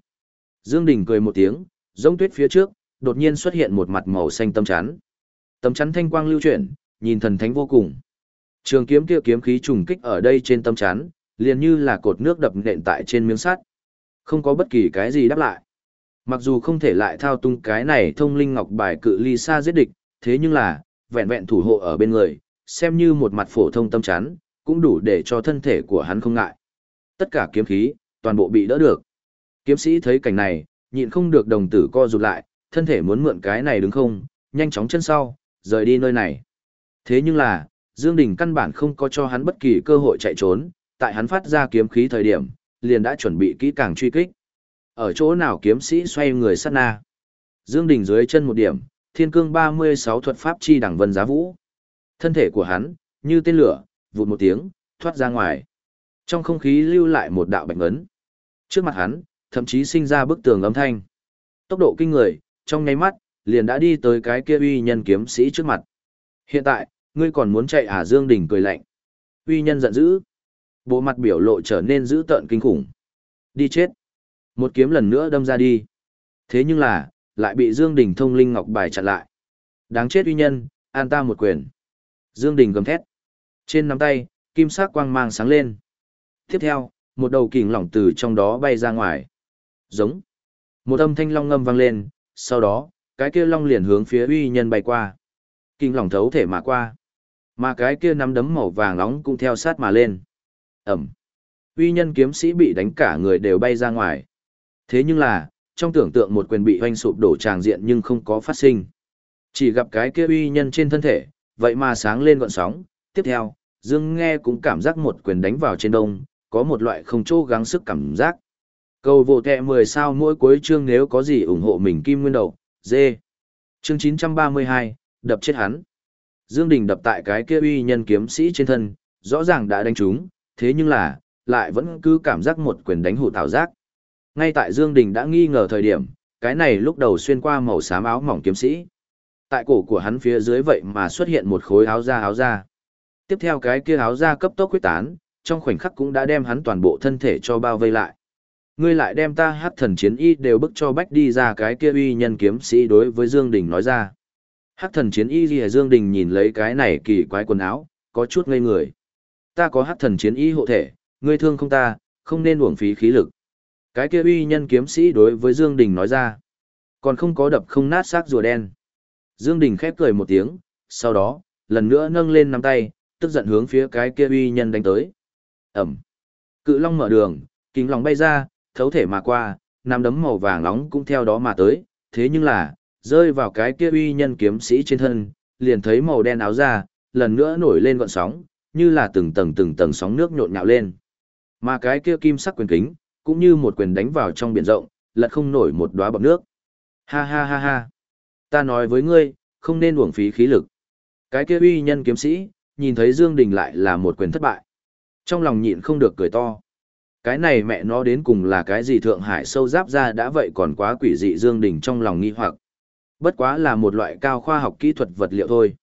Dương Đình cười một tiếng, giống tuyết phía trước, đột nhiên xuất hiện một mặt màu xanh tâm chắn. Tâm chắn thanh quang lưu chuyển, nhìn thần thánh vô cùng. Trường kiếm kia kiếm khí trùng kích ở đây trên tâm chắn, liền như là cột nước đập nện tại trên miếng sắt. Không có bất kỳ cái gì đáp lại. Mặc dù không thể lại thao tung cái này thông linh ngọc bài cự ly xa giết địch, thế nhưng là, vẹn vẹn thủ hộ ở bên người, xem như một mặt phổ thông tâm chắn, cũng đủ để cho thân thể của hắn không ngại. Tất cả kiếm khí, toàn bộ bị đỡ được. Kiếm sĩ thấy cảnh này, nhịn không được đồng tử co rụt lại, thân thể muốn mượn cái này đứng không, nhanh chóng chân sau, rời đi nơi này. Thế nhưng là, Dương Đình căn bản không có cho hắn bất kỳ cơ hội chạy trốn, tại hắn phát ra kiếm khí thời điểm, liền đã chuẩn bị kỹ càng truy kích. Ở chỗ nào kiếm sĩ xoay người sát na. Dương Đình dưới chân một điểm, thiên cương 36 thuật pháp chi đẳng vân giá vũ. Thân thể của hắn, như tên lửa, vụt một tiếng, thoát ra ngoài. Trong không khí lưu lại một đạo bạch ấn. Trước mặt hắn, thậm chí sinh ra bức tường âm thanh. Tốc độ kinh người, trong nháy mắt, liền đã đi tới cái kia uy nhân kiếm sĩ trước mặt. Hiện tại, ngươi còn muốn chạy à Dương Đình cười lạnh. Uy nhân giận dữ. Bộ mặt biểu lộ trở nên dữ tợn kinh khủng. Đi chết. Một kiếm lần nữa đâm ra đi. Thế nhưng là, lại bị Dương Đình thông linh ngọc bài chặn lại. Đáng chết uy nhân, an ta một quyền. Dương Đình gầm thét. Trên nắm tay, kim sắc quang mang sáng lên. Tiếp theo, một đầu kình lỏng từ trong đó bay ra ngoài. Giống. Một âm thanh long ngâm vang lên, sau đó, cái kia long liền hướng phía uy nhân bay qua. Kình lỏng thấu thể mà qua. Mà cái kia nắm đấm màu vàng nóng cũng theo sát mà lên. Ẩm. Uy nhân kiếm sĩ bị đánh cả người đều bay ra ngoài. Thế nhưng là, trong tưởng tượng một quyền bị hoanh sụp đổ tràng diện nhưng không có phát sinh. Chỉ gặp cái kia uy nhân trên thân thể, vậy mà sáng lên gọn sóng. Tiếp theo, Dương nghe cũng cảm giác một quyền đánh vào trên đông, có một loại không chỗ gắng sức cảm giác. Cầu vô tệ 10 sao mỗi cuối chương nếu có gì ủng hộ mình kim nguyên đầu, dê. Chương 932, đập chết hắn. Dương Đình đập tại cái kia uy nhân kiếm sĩ trên thân, rõ ràng đã đánh trúng, thế nhưng là, lại vẫn cứ cảm giác một quyền đánh hụt thảo giác. Ngay tại Dương Đình đã nghi ngờ thời điểm, cái này lúc đầu xuyên qua màu xám áo mỏng kiếm sĩ. Tại cổ của hắn phía dưới vậy mà xuất hiện một khối áo da áo da. Tiếp theo cái kia áo da cấp tốc huyết tán, trong khoảnh khắc cũng đã đem hắn toàn bộ thân thể cho bao vây lại. Ngươi lại đem ta hát thần chiến y đều bức cho bách đi ra cái kia uy nhân kiếm sĩ đối với Dương Đình nói ra. Hắc thần chiến y gì Dương Đình nhìn lấy cái này kỳ quái quần áo, có chút ngây người. Ta có hắc thần chiến y hộ thể, ngươi thương không ta, không nên uổng phí khí lực. Cái kia uy nhân kiếm sĩ đối với Dương Đình nói ra. Còn không có đập không nát xác rùa đen. Dương Đình khép cười một tiếng, sau đó, lần nữa nâng lên nắm tay, tức giận hướng phía cái kia uy nhân đánh tới. Ẩm. Cự long mở đường, kính lòng bay ra, thấu thể mà qua, nắm đấm màu vàng nóng cũng theo đó mà tới, thế nhưng là, rơi vào cái kia uy nhân kiếm sĩ trên thân, liền thấy màu đen áo ra, lần nữa nổi lên gọn sóng, như là từng tầng từng tầng sóng nước nhộn nhạo lên. Mà cái kia kim sắc quyền kính, cũng như một quyền đánh vào trong biển rộng, lật không nổi một đóa bọt nước. Ha ha ha ha. Ta nói với ngươi, không nên uổng phí khí lực. Cái kia uy nhân kiếm sĩ, nhìn thấy Dương Đình lại là một quyền thất bại. Trong lòng nhịn không được cười to. Cái này mẹ nó đến cùng là cái gì Thượng Hải sâu giáp ra đã vậy còn quá quỷ dị Dương Đình trong lòng nghi hoặc. Bất quá là một loại cao khoa học kỹ thuật vật liệu thôi.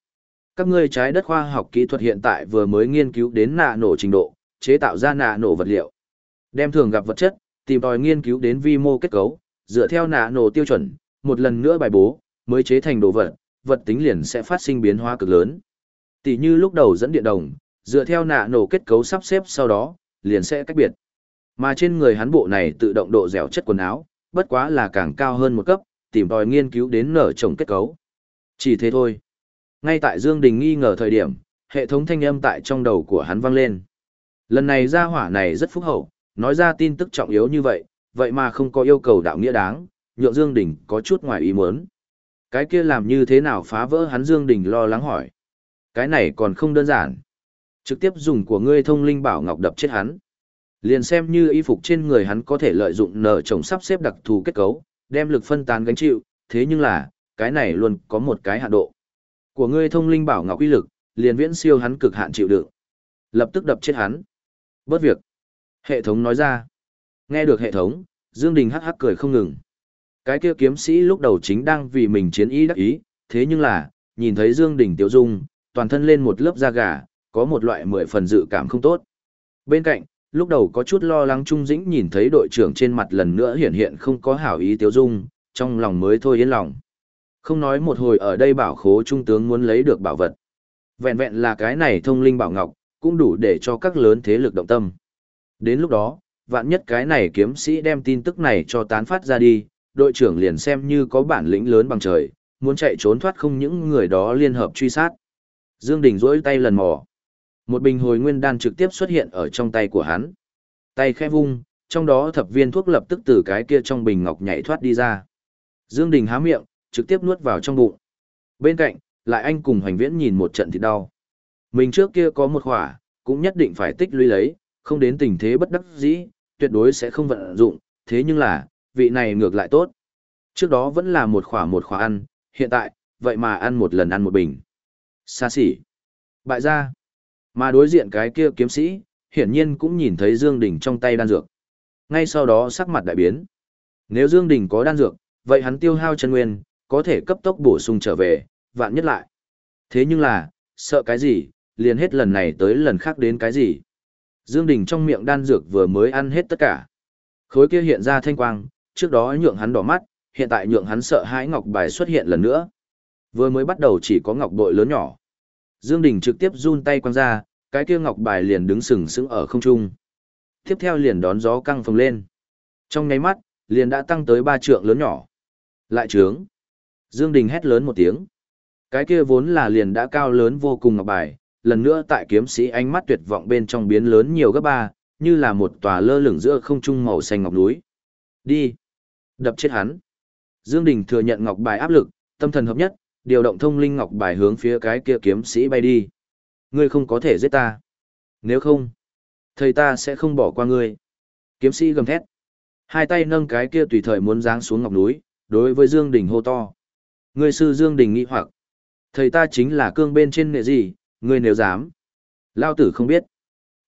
Các ngươi trái đất khoa học kỹ thuật hiện tại vừa mới nghiên cứu đến nạ nổ trình độ, chế tạo ra nạ nổ vật liệu. Đem thường gặp vật chất, tìm tòi nghiên cứu đến vi mô kết cấu, dựa theo nạ nổ tiêu chuẩn, một lần nữa bài bố, mới chế thành đồ vật, vật tính liền sẽ phát sinh biến hóa cực lớn. Tỷ như lúc đầu dẫn điện đồng, dựa theo nạ nổ kết cấu sắp xếp sau đó, liền sẽ cách biệt. Mà trên người hắn bộ này tự động độ dẻo chất quần áo, bất quá là càng cao hơn một cấp, tìm tòi nghiên cứu đến nở trồng kết cấu. Chỉ thế thôi. Ngay tại Dương Đình nghi ngờ thời điểm, hệ thống thanh âm tại trong đầu của hắn vang lên. Lần này ra hỏa này rất phúc hậu, nói ra tin tức trọng yếu như vậy, vậy mà không có yêu cầu đạo nghĩa đáng, nhượng Dương Đình có chút ngoài ý muốn. Cái kia làm như thế nào phá vỡ hắn Dương Đình lo lắng hỏi. Cái này còn không đơn giản. Trực tiếp dùng của ngươi thông linh bảo ngọc đập chết hắn. Liền xem như y phục trên người hắn có thể lợi dụng nở chồng sắp xếp đặc thù kết cấu, đem lực phân tán gánh chịu, thế nhưng là, cái này luôn có một cái hạn độ. Của ngươi thông linh bảo ngọc uy lực, liền viễn siêu hắn cực hạn chịu đựng. Lập tức đập chết hắn. Bớt việc. Hệ thống nói ra. Nghe được hệ thống, Dương Đình hắc hắc cười không ngừng. Cái kia kiếm sĩ lúc đầu chính đang vì mình chiến ý đắc ý, thế nhưng là, nhìn thấy Dương Đình tiểu dung, toàn thân lên một lớp da gà, có một loại mười phần dự cảm không tốt. Bên cạnh, lúc đầu có chút lo lắng Trung Dĩnh nhìn thấy đội trưởng trên mặt lần nữa hiện hiện không có hảo ý tiểu dung, trong lòng mới thôi yên lòng. Không nói một hồi ở đây bảo khố trung tướng muốn lấy được bảo vật. Vẹn vẹn là cái này thông linh bảo ngọc, cũng đủ để cho các lớn thế lực động tâm. Đến lúc đó, vạn nhất cái này kiếm sĩ đem tin tức này cho tán phát ra đi, đội trưởng liền xem như có bản lĩnh lớn bằng trời, muốn chạy trốn thoát không những người đó liên hợp truy sát. Dương Đình rỗi tay lần mò. Một bình hồi nguyên đan trực tiếp xuất hiện ở trong tay của hắn. Tay khẽ vung, trong đó thập viên thuốc lập tức từ cái kia trong bình ngọc nhảy thoát đi ra. Dương Đình há miệng, trực tiếp nuốt vào trong bụng. Bên cạnh, lại anh cùng hoành viễn nhìn một trận thì đau. Mình trước kia có một khỏa, cũng nhất định phải tích lũy lấy, không đến tình thế bất đắc dĩ, tuyệt đối sẽ không vận dụng, thế nhưng là, vị này ngược lại tốt. Trước đó vẫn là một khỏa một khỏa ăn, hiện tại, vậy mà ăn một lần ăn một bình. Xa xỉ. Bại ra. Mà đối diện cái kia kiếm sĩ, hiển nhiên cũng nhìn thấy Dương Đình trong tay đan dược. Ngay sau đó sắc mặt đại biến. Nếu Dương Đình có đan dược, vậy hắn tiêu hao chân nguyên, có thể cấp tốc bổ sung trở về, vạn nhất lại. Thế nhưng là, sợ cái gì, liền hết lần này tới lần khác đến cái gì. Dương Đình trong miệng đan dược vừa mới ăn hết tất cả. Khối kia hiện ra thanh quang, trước đó nhượng hắn đỏ mắt, hiện tại nhượng hắn sợ hãi ngọc bài xuất hiện lần nữa. Vừa mới bắt đầu chỉ có ngọc bội lớn nhỏ. Dương Đình trực tiếp run tay quăng ra, cái kia ngọc bài liền đứng sừng sững ở không trung. Tiếp theo liền đón gió căng phồng lên. Trong nháy mắt, liền đã tăng tới ba trượng lớn nhỏ. Lại trướng. Dương Đình hét lớn một tiếng. Cái kia vốn là liền đã cao lớn vô cùng ngọc bài, lần nữa tại kiếm sĩ ánh mắt tuyệt vọng bên trong biến lớn nhiều gấp ba, như là một tòa lơ lửng giữa không trung màu xanh ngọc núi. Đi. Đập chết hắn. Dương Đình thừa nhận ngọc bài áp lực, tâm thần hợp nhất, điều động thông linh ngọc bài hướng phía cái kia kiếm sĩ bay đi. Ngươi không có thể giết ta. Nếu không, thầy ta sẽ không bỏ qua ngươi. Kiếm sĩ gầm thét. Hai tay nâng cái kia tùy thời muốn giáng xuống ngọc núi, đối với Dương Đình hô to. Ngươi sư Dương Đình nghi hoặc. Thầy ta chính là cương bên trên nệ gì, ngươi nếu dám. Lao tử không biết.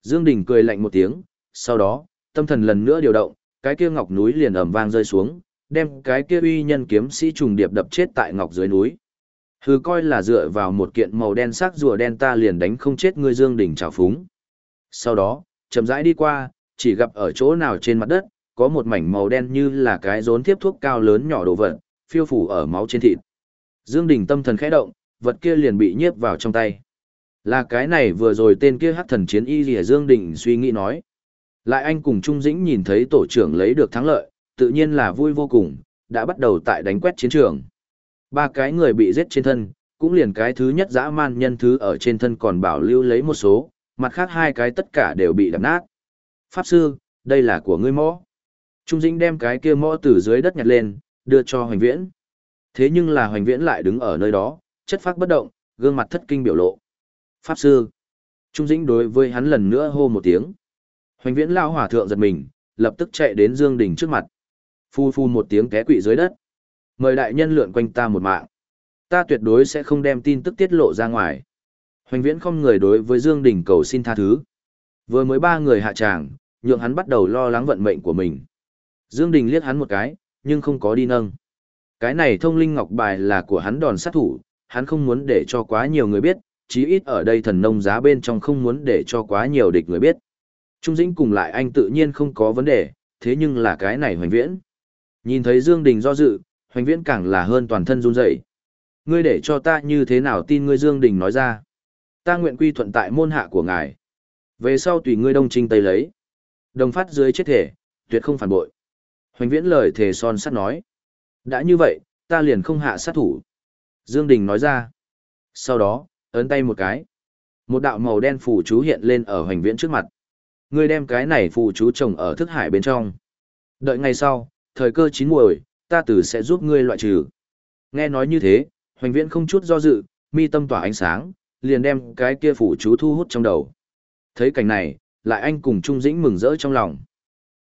Dương Đình cười lạnh một tiếng, sau đó, tâm thần lần nữa điều động, cái kia ngọc núi liền ầm vang rơi xuống, đem cái kia uy nhân kiếm sĩ trùng điệp đập chết tại ngọc dưới núi. Hừ coi là dựa vào một kiện màu đen sắc rùa đen ta liền đánh không chết ngươi Dương Đình trào phúng. Sau đó, chậm rãi đi qua, chỉ gặp ở chỗ nào trên mặt đất, có một mảnh màu đen như là cái rốn thiếp thuốc cao lớn nhỏ đồ vật, phiêu phủ ở máu trên thịt. Dương Đình tâm thần khẽ động, vật kia liền bị nhiếp vào trong tay. Là cái này vừa rồi tên kia hắc thần chiến y lìa Dương Đình suy nghĩ nói. Lại anh cùng Trung Dĩnh nhìn thấy tổ trưởng lấy được thắng lợi, tự nhiên là vui vô cùng, đã bắt đầu tại đánh quét chiến trường. Ba cái người bị giết trên thân, cũng liền cái thứ nhất dã man nhân thứ ở trên thân còn bảo lưu lấy một số, mặt khác hai cái tất cả đều bị đập nát. Pháp sư, đây là của ngươi mõ. Trung Dĩnh đem cái kia mõ từ dưới đất nhặt lên, đưa cho Hoành Viễn. Thế nhưng là Hoành Viễn lại đứng ở nơi đó, chất phát bất động, gương mặt thất kinh biểu lộ. Pháp sư. Trung Dĩnh đối với hắn lần nữa hô một tiếng. Hoành Viễn lao hỏa thượng giật mình, lập tức chạy đến Dương Đình trước mặt. Phu phu một tiếng té quỵ dưới đất. Mời đại nhân lượn quanh ta một mạng. Ta tuyệt đối sẽ không đem tin tức tiết lộ ra ngoài. Hoành Viễn không người đối với Dương Đình cầu xin tha thứ. Vừa mới ba người hạ tràng, nhượng hắn bắt đầu lo lắng vận mệnh của mình. Dương Đình liếc hắn một cái, nhưng không có đi nâng. Cái này thông linh ngọc bài là của hắn đòn sát thủ, hắn không muốn để cho quá nhiều người biết, chí ít ở đây thần nông giá bên trong không muốn để cho quá nhiều địch người biết. Trung Dĩnh cùng lại anh tự nhiên không có vấn đề, thế nhưng là cái này hoành viễn. Nhìn thấy Dương Đình do dự, hoành viễn càng là hơn toàn thân run rẩy. Ngươi để cho ta như thế nào tin ngươi Dương Đình nói ra. Ta nguyện quy thuận tại môn hạ của ngài. Về sau tùy ngươi đông trinh tây lấy. Đồng phát dưới chết thể, tuyệt không phản bội. Hoành viễn lời thề son sắt nói. Đã như vậy, ta liền không hạ sát thủ. Dương Đình nói ra. Sau đó, ấn tay một cái. Một đạo màu đen phù chú hiện lên ở hoành viễn trước mặt. Ngươi đem cái này phù chú trồng ở thức hải bên trong. Đợi ngày sau, thời cơ chín muồi, ta tử sẽ giúp ngươi loại trừ. Nghe nói như thế, hoành viễn không chút do dự, mi tâm tỏa ánh sáng, liền đem cái kia phù chú thu hút trong đầu. Thấy cảnh này, lại anh cùng Trung Dĩnh mừng rỡ trong lòng.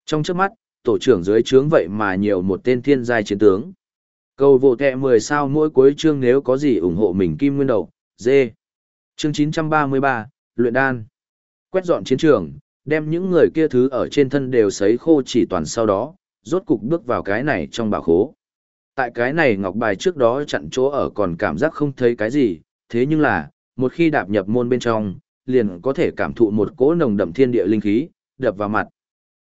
Trong trước mắt, tổ trưởng dưới trướng vậy mà nhiều một tên thiên giai chiến tướng. Cầu vô kẹ 10 sao mỗi cuối chương nếu có gì ủng hộ mình kim nguyên đầu, dê. Chương 933, Luyện Đan. Quét dọn chiến trường, đem những người kia thứ ở trên thân đều sấy khô chỉ toàn sau đó, rốt cục bước vào cái này trong bảo khố. Tại cái này ngọc bài trước đó chặn chỗ ở còn cảm giác không thấy cái gì, thế nhưng là, một khi đạp nhập môn bên trong, liền có thể cảm thụ một cỗ nồng đậm thiên địa linh khí, đập vào mặt.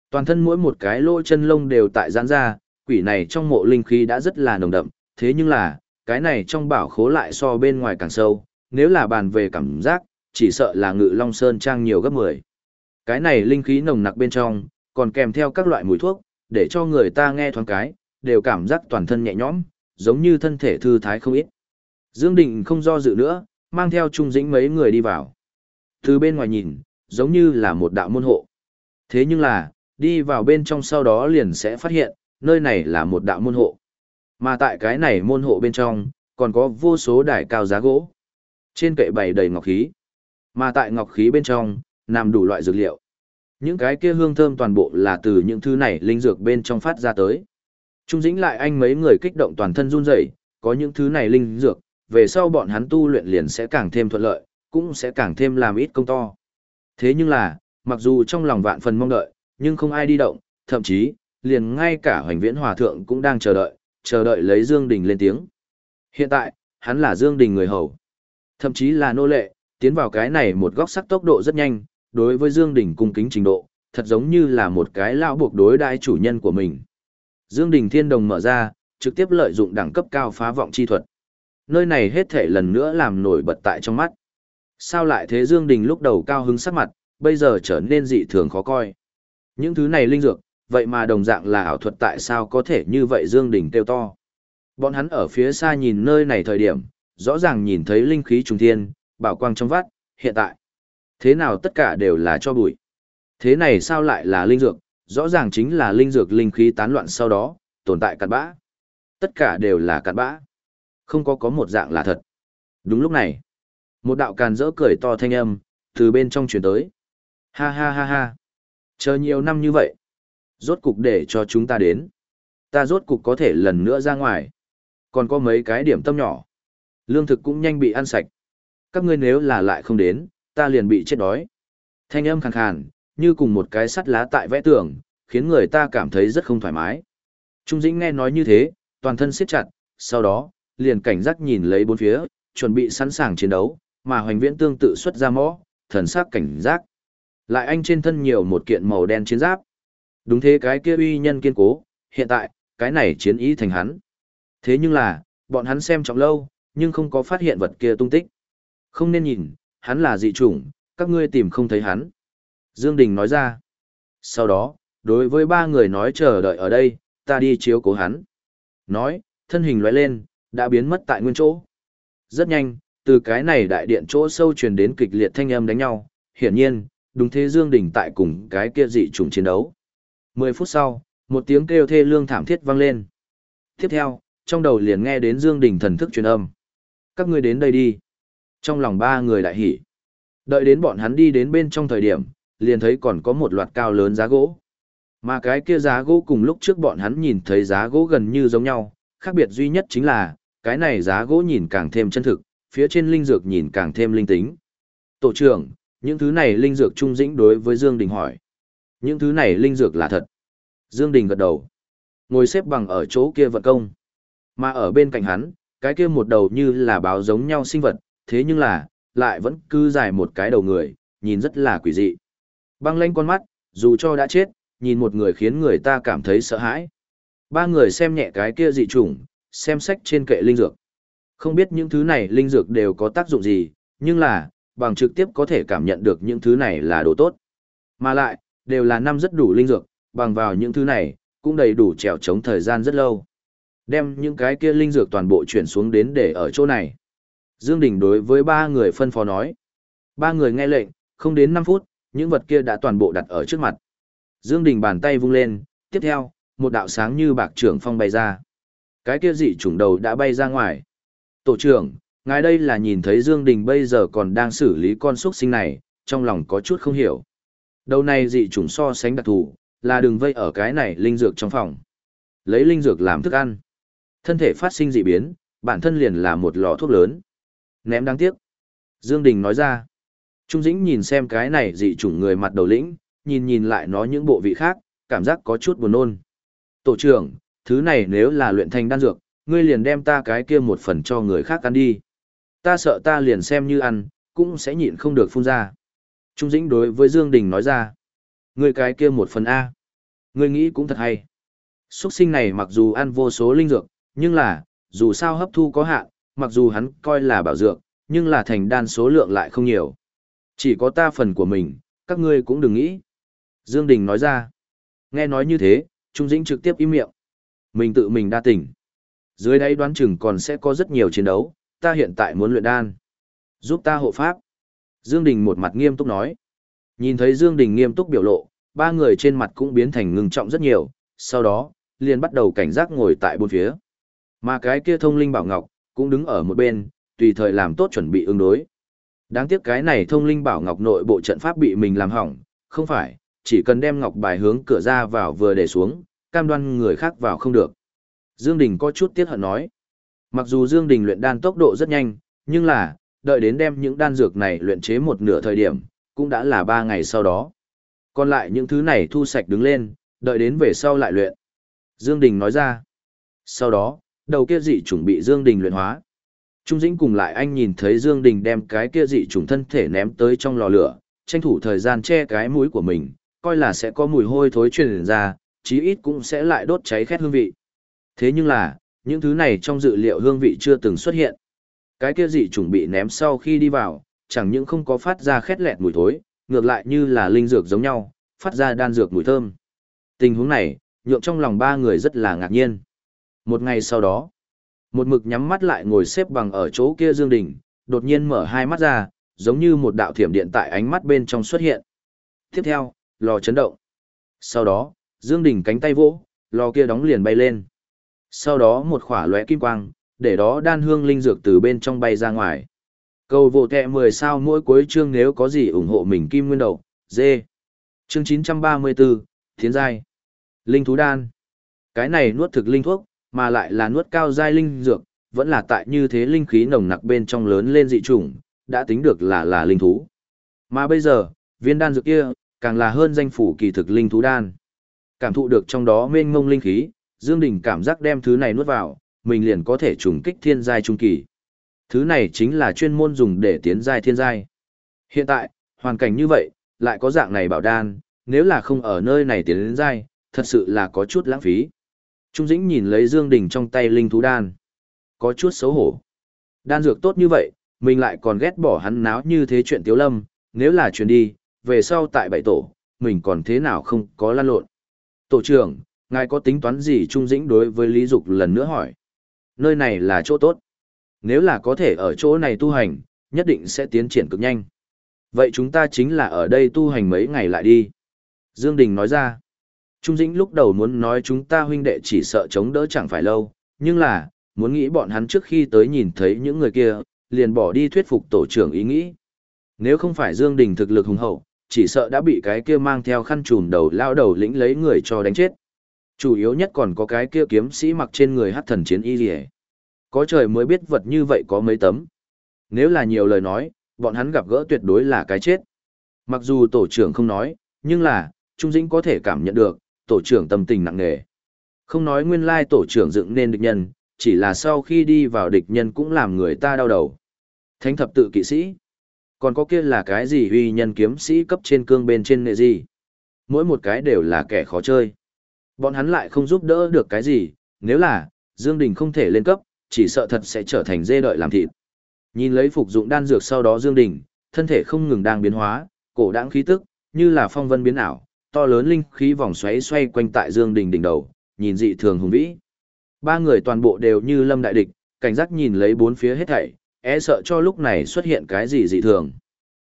Toàn thân mỗi một cái lỗ chân lông đều tại giãn ra, quỷ này trong mộ linh khí đã rất là nồng đậm, thế nhưng là, cái này trong bảo khố lại so bên ngoài càng sâu, nếu là bàn về cảm giác, chỉ sợ là ngự long sơn trang nhiều gấp 10. Cái này linh khí nồng nặc bên trong, còn kèm theo các loại mùi thuốc, để cho người ta nghe thoáng cái, đều cảm giác toàn thân nhẹ nhõm, giống như thân thể thư thái không ít. Dương Định không do dự nữa, mang theo Trung Dĩnh mấy người đi vào. Từ bên ngoài nhìn, giống như là một đạo môn hộ. Thế nhưng là, đi vào bên trong sau đó liền sẽ phát hiện, nơi này là một đạo môn hộ. Mà tại cái này môn hộ bên trong, còn có vô số đài cao giá gỗ. Trên kệ bày đầy ngọc khí. Mà tại ngọc khí bên trong, nằm đủ loại dược liệu. Những cái kia hương thơm toàn bộ là từ những thứ này linh dược bên trong phát ra tới. Trung dĩnh lại anh mấy người kích động toàn thân run rẩy, có những thứ này linh dược, về sau bọn hắn tu luyện liền sẽ càng thêm thuận lợi, cũng sẽ càng thêm làm ít công to. Thế nhưng là, mặc dù trong lòng vạn phần mong đợi, nhưng không ai đi động, thậm chí, liền ngay cả hoành viễn hòa thượng cũng đang chờ đợi, chờ đợi lấy Dương Đình lên tiếng. Hiện tại, hắn là Dương Đình người hầu, thậm chí là nô lệ, tiến vào cái này một góc sắc tốc độ rất nhanh, đối với Dương Đình cung kính trình độ, thật giống như là một cái lão buộc đối đại chủ nhân của mình. Dương Đình Thiên Đồng mở ra, trực tiếp lợi dụng đẳng cấp cao phá vọng chi thuật. Nơi này hết thể lần nữa làm nổi bật tại trong mắt. Sao lại thế Dương Đình lúc đầu cao hứng sắc mặt, bây giờ trở nên dị thường khó coi. Những thứ này linh dược, vậy mà đồng dạng là ảo thuật tại sao có thể như vậy Dương Đình kêu to. Bọn hắn ở phía xa nhìn nơi này thời điểm, rõ ràng nhìn thấy linh khí trùng thiên, bảo quang trong vắt, hiện tại. Thế nào tất cả đều là cho bụi. Thế này sao lại là linh dược, rõ ràng chính là linh dược linh khí tán loạn sau đó, tồn tại cặn bã. Tất cả đều là cặn bã. Không có có một dạng là thật. Đúng lúc này, một đạo càn rỡ cười to thanh âm, từ bên trong truyền tới. Ha ha ha ha. Chờ nhiều năm như vậy. Rốt cục để cho chúng ta đến. Ta rốt cục có thể lần nữa ra ngoài. Còn có mấy cái điểm tâm nhỏ. Lương thực cũng nhanh bị ăn sạch. Các ngươi nếu là lại không đến, ta liền bị chết đói. Thanh âm khàn khàn, như cùng một cái sắt lá tại vẽ tường, khiến người ta cảm thấy rất không thoải mái. Trung Dĩnh nghe nói như thế, toàn thân siết chặt, sau đó, liền cảnh giác nhìn lấy bốn phía, chuẩn bị sẵn sàng chiến đấu, mà hoành viễn tương tự xuất ra mõ, thần sắc cảnh giác. Lại anh trên thân nhiều một kiện màu đen chiến giáp. Đúng thế cái kia uy nhân kiên cố, hiện tại, cái này chiến ý thành hắn. Thế nhưng là, bọn hắn xem trọng lâu, nhưng không có phát hiện vật kia tung tích. Không nên nhìn, hắn là dị chủng, các ngươi tìm không thấy hắn. Dương Đình nói ra. Sau đó, đối với ba người nói chờ đợi ở đây, ta đi chiếu cố hắn. Nói, thân hình lóe lên, đã biến mất tại nguyên chỗ. Rất nhanh, từ cái này đại điện chỗ sâu truyền đến kịch liệt thanh âm đánh nhau, hiển nhiên, đúng thế Dương Đình tại cùng cái kia dị trùng chiến đấu. Mười phút sau, một tiếng kêu thê lương thảm thiết vang lên. Tiếp theo, trong đầu liền nghe đến Dương Đình thần thức truyền âm. Các ngươi đến đây đi. Trong lòng ba người lại hỉ. Đợi đến bọn hắn đi đến bên trong thời điểm, liền thấy còn có một loạt cao lớn giá gỗ. Mà cái kia giá gỗ cùng lúc trước bọn hắn nhìn thấy giá gỗ gần như giống nhau, khác biệt duy nhất chính là, cái này giá gỗ nhìn càng thêm chân thực, phía trên linh dược nhìn càng thêm linh tính. Tổ trưởng, những thứ này linh dược trung dĩnh đối với Dương Đình hỏi. Những thứ này linh dược là thật. Dương Đình gật đầu. Ngồi xếp bằng ở chỗ kia vận công. Mà ở bên cạnh hắn, cái kia một đầu như là báo giống nhau sinh vật, thế nhưng là, lại vẫn cứ dài một cái đầu người, nhìn rất là quỷ dị. Băng lanh con mắt, dù cho đã chết, nhìn một người khiến người ta cảm thấy sợ hãi. Ba người xem nhẹ cái kia dị trùng, xem sách trên kệ linh dược. Không biết những thứ này linh dược đều có tác dụng gì, nhưng là, bằng trực tiếp có thể cảm nhận được những thứ này là đồ tốt. Mà lại, đều là năm rất đủ linh dược, bằng vào những thứ này, cũng đầy đủ trèo chống thời gian rất lâu. Đem những cái kia linh dược toàn bộ chuyển xuống đến để ở chỗ này. Dương Đình đối với ba người phân phó nói. Ba người nghe lệnh, không đến 5 phút, những vật kia đã toàn bộ đặt ở trước mặt. Dương Đình bàn tay vung lên, tiếp theo, một đạo sáng như bạc trưởng phong bay ra. Cái kia dị trùng đầu đã bay ra ngoài. Tổ trưởng, ngài đây là nhìn thấy Dương Đình bây giờ còn đang xử lý con xuất sinh này, trong lòng có chút không hiểu. Đầu này dị trùng so sánh đặc thù, là đừng vây ở cái này linh dược trong phòng. Lấy linh dược làm thức ăn. Thân thể phát sinh dị biến, bản thân liền là một lò thuốc lớn. Ném đáng tiếc. Dương Đình nói ra. Trung Dĩnh nhìn xem cái này dị chủng người mặt đầu lĩnh, nhìn nhìn lại nó những bộ vị khác, cảm giác có chút buồn nôn. Tổ trưởng, thứ này nếu là luyện thành đan dược, ngươi liền đem ta cái kia một phần cho người khác ăn đi. Ta sợ ta liền xem như ăn, cũng sẽ nhịn không được phun ra. Trung Dĩnh đối với Dương Đình nói ra. Ngươi cái kia một phần A. Ngươi nghĩ cũng thật hay. Xuất sinh này mặc dù ăn vô số linh dược, nhưng là, dù sao hấp thu có hạn, mặc dù hắn coi là bảo dược, nhưng là thành đan số lượng lại không nhiều. Chỉ có ta phần của mình, các ngươi cũng đừng nghĩ. Dương Đình nói ra. Nghe nói như thế, Trung Dĩnh trực tiếp im miệng. Mình tự mình đa tỉnh. Dưới đây đoán chừng còn sẽ có rất nhiều chiến đấu, ta hiện tại muốn luyện đan. Giúp ta hộ pháp. Dương Đình một mặt nghiêm túc nói. Nhìn thấy Dương Đình nghiêm túc biểu lộ, ba người trên mặt cũng biến thành ngưng trọng rất nhiều, sau đó, liền bắt đầu cảnh giác ngồi tại bốn phía. Mà cái kia thông linh bảo ngọc, cũng đứng ở một bên, tùy thời làm tốt chuẩn bị ứng đối. Đáng tiếc cái này thông linh bảo ngọc nội bộ trận pháp bị mình làm hỏng, không phải, chỉ cần đem ngọc bài hướng cửa ra vào vừa để xuống, cam đoan người khác vào không được. Dương Đình có chút tiếc hận nói. Mặc dù Dương Đình luyện đan tốc độ rất nhanh, nhưng là, đợi đến đem những đan dược này luyện chế một nửa thời điểm, cũng đã là ba ngày sau đó. Còn lại những thứ này thu sạch đứng lên, đợi đến về sau lại luyện. Dương Đình nói ra. Sau đó, đầu kia dị chủng bị Dương Đình luyện hóa. Trung Dĩnh cùng lại anh nhìn thấy Dương Đình đem cái kia dị chủng thân thể ném tới trong lò lửa, tranh thủ thời gian che cái mũi của mình, coi là sẽ có mùi hôi thối truyền ra, chí ít cũng sẽ lại đốt cháy khét hương vị. Thế nhưng là, những thứ này trong dự liệu hương vị chưa từng xuất hiện. Cái kia dị chủng bị ném sau khi đi vào, chẳng những không có phát ra khét lẹt mùi thối, ngược lại như là linh dược giống nhau, phát ra đan dược mùi thơm. Tình huống này, nhượng trong lòng ba người rất là ngạc nhiên. Một ngày sau đó, một mực nhắm mắt lại ngồi xếp bằng ở chỗ kia Dương Đình, đột nhiên mở hai mắt ra, giống như một đạo thiểm điện tại ánh mắt bên trong xuất hiện. Tiếp theo, lò chấn động. Sau đó, Dương Đình cánh tay vỗ, lò kia đóng liền bay lên. Sau đó một khỏa lóe kim quang, để đó đan hương linh dược từ bên trong bay ra ngoài. Cầu vô tệ 10 sao mỗi cuối chương nếu có gì ủng hộ mình kim nguyên đầu, dê. Chương 934, Thiến Giai. Linh thú đan. Cái này nuốt thực linh thuốc, mà lại là nuốt cao giai linh dược, vẫn là tại như thế linh khí nồng nặc bên trong lớn lên dị chủng, đã tính được là là linh thú. Mà bây giờ, viên đan dược kia, càng là hơn danh phủ kỳ thực linh thú đan. Cảm thụ được trong đó mênh mông linh khí, Dương Đình cảm giác đem thứ này nuốt vào, mình liền có thể trùng kích thiên giai trung kỳ. Thứ này chính là chuyên môn dùng để tiến giai thiên giai. Hiện tại, hoàn cảnh như vậy, lại có dạng này bảo đan, nếu là không ở nơi này tiến đến giai, thật sự là có chút lãng phí. Trung Dĩnh nhìn lấy Dương Đình trong tay linh thú đan. Có chút xấu hổ. Đan dược tốt như vậy, mình lại còn ghét bỏ hắn náo như thế chuyện tiếu lâm, nếu là chuyện đi, về sau tại bảy tổ, mình còn thế nào không có lan lộn. Tổ trưởng, ngài có tính toán gì Trung Dĩnh đối với Lý Dục lần nữa hỏi. Nơi này là chỗ tốt. Nếu là có thể ở chỗ này tu hành, nhất định sẽ tiến triển cực nhanh. Vậy chúng ta chính là ở đây tu hành mấy ngày lại đi. Dương Đình nói ra. Trung Dĩnh lúc đầu muốn nói chúng ta huynh đệ chỉ sợ chống đỡ chẳng phải lâu, nhưng là, muốn nghĩ bọn hắn trước khi tới nhìn thấy những người kia, liền bỏ đi thuyết phục tổ trưởng ý nghĩ. Nếu không phải Dương Đình thực lực hùng hậu, chỉ sợ đã bị cái kia mang theo khăn trùm đầu lao đầu lĩnh lấy người cho đánh chết. Chủ yếu nhất còn có cái kia kiếm sĩ mặc trên người hắc thần chiến y liề. Có trời mới biết vật như vậy có mấy tấm. Nếu là nhiều lời nói, bọn hắn gặp gỡ tuyệt đối là cái chết. Mặc dù tổ trưởng không nói, nhưng là, Trung Dĩnh có thể cảm nhận được, tổ trưởng tâm tình nặng nề. Không nói nguyên lai tổ trưởng dựng nên địch nhân, chỉ là sau khi đi vào địch nhân cũng làm người ta đau đầu. Thánh thập tự kỵ sĩ. Còn có kia là cái gì huy nhân kiếm sĩ cấp trên cương bên trên nghệ gì? Mỗi một cái đều là kẻ khó chơi. Bọn hắn lại không giúp đỡ được cái gì, nếu là, Dương Đình không thể lên cấp, chỉ sợ thật sẽ trở thành dê đợi làm thịt. Nhìn lấy phục dụng đan dược sau đó Dương Đình, thân thể không ngừng đang biến hóa, cổ đãng khí tức, như là phong vân biến ảo, to lớn linh khí vòng xoáy xoay quanh tại Dương Đình đỉnh đầu, nhìn dị thường hùng vĩ. Ba người toàn bộ đều như lâm đại địch, cảnh giác nhìn lấy bốn phía hết thảy, e sợ cho lúc này xuất hiện cái gì dị thường.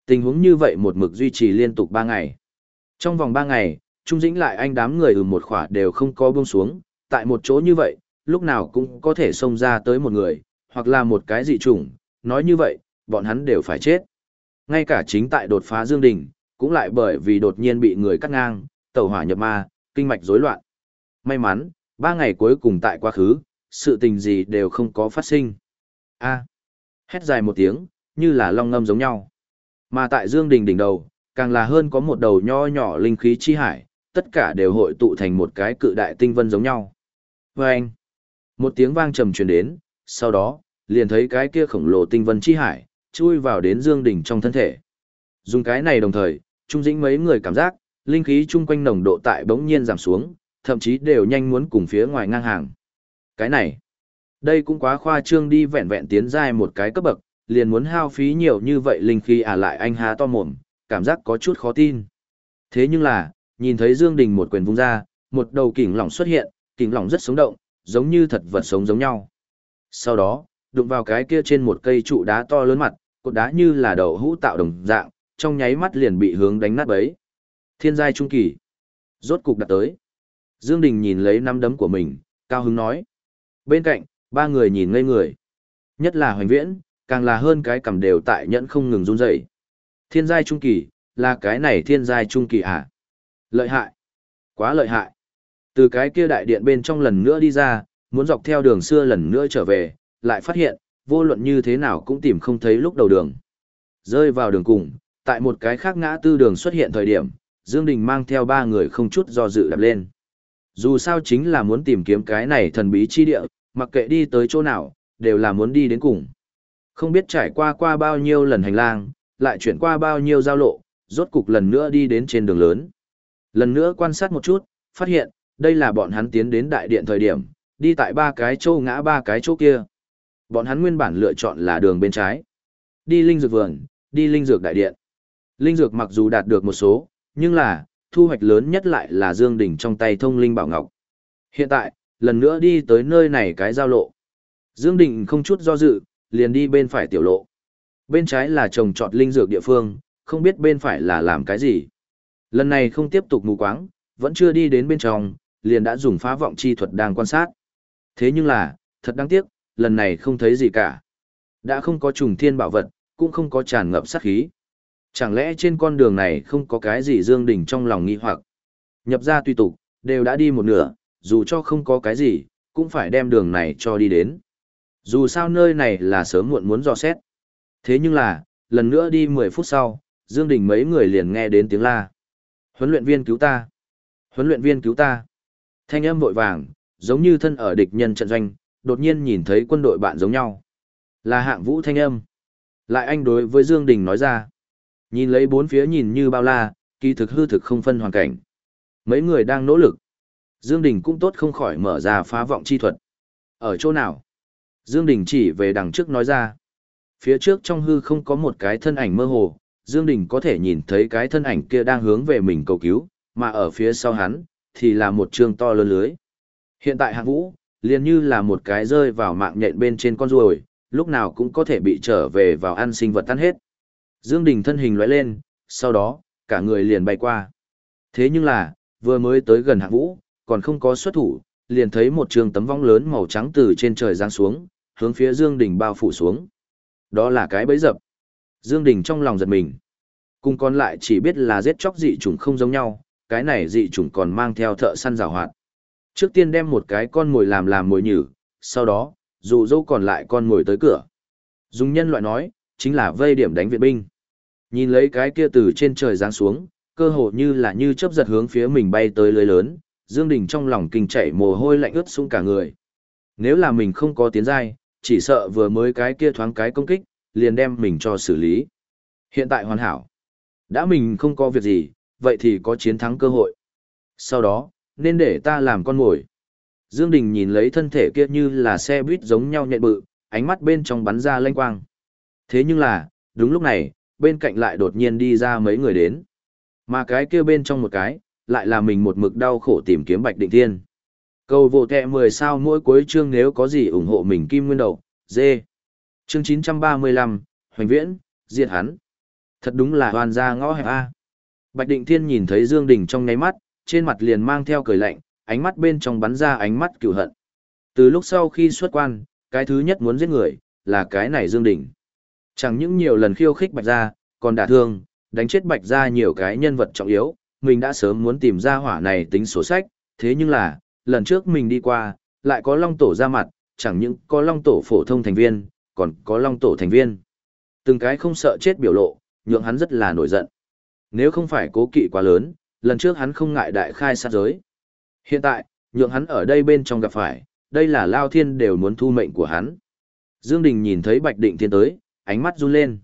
Tình huống như vậy một mực duy trì liên tục ba ngày. Trong vòng ba ngày, Trung Dĩnh lại anh đám người ừ một khỏa đều không có buông xuống, tại một chỗ như vậy, lúc nào cũng có thể xông ra tới một người, hoặc là một cái dị chủng, nói như vậy, bọn hắn đều phải chết. Ngay cả chính tại đột phá Dương Đình, cũng lại bởi vì đột nhiên bị người cắt ngang, tẩu hỏa nhập ma, kinh mạch rối loạn. May mắn, ba ngày cuối cùng tại quá khứ, sự tình gì đều không có phát sinh. A. Hét dài một tiếng, như là long ngâm giống nhau. Mà tại Dương Đình đỉnh đầu, càng là hơn có một đầu nho nhỏ linh khí chi hải, tất cả đều hội tụ thành một cái cự đại tinh vân giống nhau. Vâng! Một tiếng vang trầm truyền đến, sau đó, liền thấy cái kia khổng lồ tinh vân chi hải, chui vào đến Dương Đình trong thân thể. Dùng cái này đồng thời, trung dĩnh mấy người cảm giác, linh khí chung quanh nồng độ tại bỗng nhiên giảm xuống, thậm chí đều nhanh muốn cùng phía ngoài ngang hàng. Cái này, đây cũng quá khoa trương đi vẹn vẹn tiến dài một cái cấp bậc, liền muốn hao phí nhiều như vậy linh khí à lại anh há to mồm, cảm giác có chút khó tin. Thế nhưng là, nhìn thấy Dương Đình một quyền vung ra, một đầu kình lỏng xuất hiện, kình lỏng rất sống động, giống như thật vật sống giống nhau. Sau đó, đụng vào cái kia trên một cây trụ đá to lớn mặt, cột đá như là đầu hũ tạo đồng dạng, trong nháy mắt liền bị hướng đánh nát bấy. Thiên giai trung kỳ. Rốt cục đặt tới. Dương Đình nhìn lấy năm đấm của mình, cao hứng nói. Bên cạnh, ba người nhìn ngây người. Nhất là hoành viễn, càng là hơn cái cầm đều tại nhẫn không ngừng run rẩy. Thiên giai trung kỳ, là cái này thiên giai trung kỳ à? Lợi hại. Quá lợi hại. Từ cái kia đại điện bên trong lần nữa đi ra, muốn dọc theo đường xưa lần nữa trở về, lại phát hiện, vô luận như thế nào cũng tìm không thấy lúc đầu đường. Rơi vào đường cùng, tại một cái khác ngã tư đường xuất hiện thời điểm, Dương Đình mang theo ba người không chút do dự đạp lên. Dù sao chính là muốn tìm kiếm cái này thần bí chi địa, mặc kệ đi tới chỗ nào, đều là muốn đi đến cùng. Không biết trải qua qua bao nhiêu lần hành lang, lại chuyển qua bao nhiêu giao lộ, rốt cục lần nữa đi đến trên đường lớn. Lần nữa quan sát một chút, phát hiện, đây là bọn hắn tiến đến đại điện thời điểm, đi tại ba cái chỗ ngã ba cái chỗ kia. Bọn hắn nguyên bản lựa chọn là đường bên trái. Đi linh dược vườn, đi linh dược đại điện. Linh dược mặc dù đạt được một số, nhưng là, thu hoạch lớn nhất lại là Dương Đình trong tay thông linh bảo ngọc. Hiện tại, lần nữa đi tới nơi này cái giao lộ. Dương Đình không chút do dự, liền đi bên phải tiểu lộ. Bên trái là trồng trọt linh dược địa phương, không biết bên phải là làm cái gì. Lần này không tiếp tục mù quáng, vẫn chưa đi đến bên trong, liền đã dùng phá vọng chi thuật đang quan sát. Thế nhưng là, thật đáng tiếc, lần này không thấy gì cả. Đã không có trùng thiên bảo vật, cũng không có tràn ngập sát khí. Chẳng lẽ trên con đường này không có cái gì Dương Đình trong lòng nghi hoặc? Nhập ra tùy tục, đều đã đi một nửa, dù cho không có cái gì, cũng phải đem đường này cho đi đến. Dù sao nơi này là sớm muộn muốn dò xét. Thế nhưng là, lần nữa đi 10 phút sau, Dương Đình mấy người liền nghe đến tiếng la. Huấn luyện viên cứu ta! Huấn luyện viên cứu ta! Thanh âm vội vàng, giống như thân ở địch nhân trận doanh, đột nhiên nhìn thấy quân đội bạn giống nhau. Là hạng vũ thanh âm. Lại anh đối với Dương Đình nói ra. Nhìn lấy bốn phía nhìn như bao la, kỳ thực hư thực không phân hoàn cảnh. Mấy người đang nỗ lực. Dương Đình cũng tốt không khỏi mở ra phá vọng chi thuật. Ở chỗ nào? Dương Đình chỉ về đằng trước nói ra. Phía trước trong hư không có một cái thân ảnh mơ hồ, Dương Đình có thể nhìn thấy cái thân ảnh kia đang hướng về mình cầu cứu, mà ở phía sau hắn, thì là một trường to lớn lưới. Hiện tại hạng vũ, liền như là một cái rơi vào mạng nhện bên trên con ruồi, lúc nào cũng có thể bị trở về vào ăn sinh vật tan hết. Dương Đình thân hình lóe lên, sau đó, cả người liền bay qua. Thế nhưng là, vừa mới tới gần hạng vũ, còn không có xuất thủ, liền thấy một trường tấm vong lớn màu trắng từ trên trời giáng xuống, hướng phía Dương Đình bao phủ xuống. Đó là cái bẫy dập. Dương Đình trong lòng giật mình. Cùng còn lại chỉ biết là giết chóc dị trùng không giống nhau, cái này dị trùng còn mang theo thợ săn rào hoạt. Trước tiên đem một cái con mồi làm làm mồi nhử, sau đó, dụ dỗ còn lại con mồi tới cửa. Dùng nhân loại nói, chính là vây điểm đánh viện binh. Nhìn lấy cái kia từ trên trời giáng xuống, cơ hồ như là như chớp giật hướng phía mình bay tới lưới lớn, Dương Đình trong lòng kinh chảy mồ hôi lạnh ướt sũng cả người. Nếu là mình không có tiến giai, chỉ sợ vừa mới cái kia thoáng cái công kích, liền đem mình cho xử lý. Hiện tại hoàn hảo. Đã mình không có việc gì, vậy thì có chiến thắng cơ hội. Sau đó, nên để ta làm con mồi. Dương Đình nhìn lấy thân thể kia như là xe buýt giống nhau nhện bự, ánh mắt bên trong bắn ra lanh quang. Thế nhưng là, đúng lúc này, bên cạnh lại đột nhiên đi ra mấy người đến. Mà cái kia bên trong một cái, lại là mình một mực đau khổ tìm kiếm Bạch Định Thiên. Cầu vô kẹ 10 sao mỗi cuối chương nếu có gì ủng hộ mình Kim Nguyên Đầu, dê. Chương 935, Hoành Viễn, diệt hắn. Thật đúng là hoàn gia ngõ hẹp A. Bạch Định Thiên nhìn thấy Dương Đình trong ngáy mắt, trên mặt liền mang theo cười lạnh, ánh mắt bên trong bắn ra ánh mắt cựu hận. Từ lúc sau khi xuất quan, cái thứ nhất muốn giết người, là cái này Dương Đình. Chẳng những nhiều lần khiêu khích Bạch Gia, còn đả thương, đánh chết Bạch Gia nhiều cái nhân vật trọng yếu, mình đã sớm muốn tìm ra hỏa này tính sổ sách, thế nhưng là, lần trước mình đi qua, lại có Long Tổ ra mặt, chẳng những có Long Tổ phổ thông thành viên, còn có Long Tổ thành viên. Từng cái không sợ chết biểu lộ, nhượng hắn rất là nổi giận. Nếu không phải cố kỵ quá lớn, lần trước hắn không ngại đại khai sát giới. Hiện tại, nhượng hắn ở đây bên trong gặp phải, đây là Lao Thiên đều muốn thu mệnh của hắn. Dương Đình nhìn thấy Bạch Định Thiên tới, ánh mắt run lên.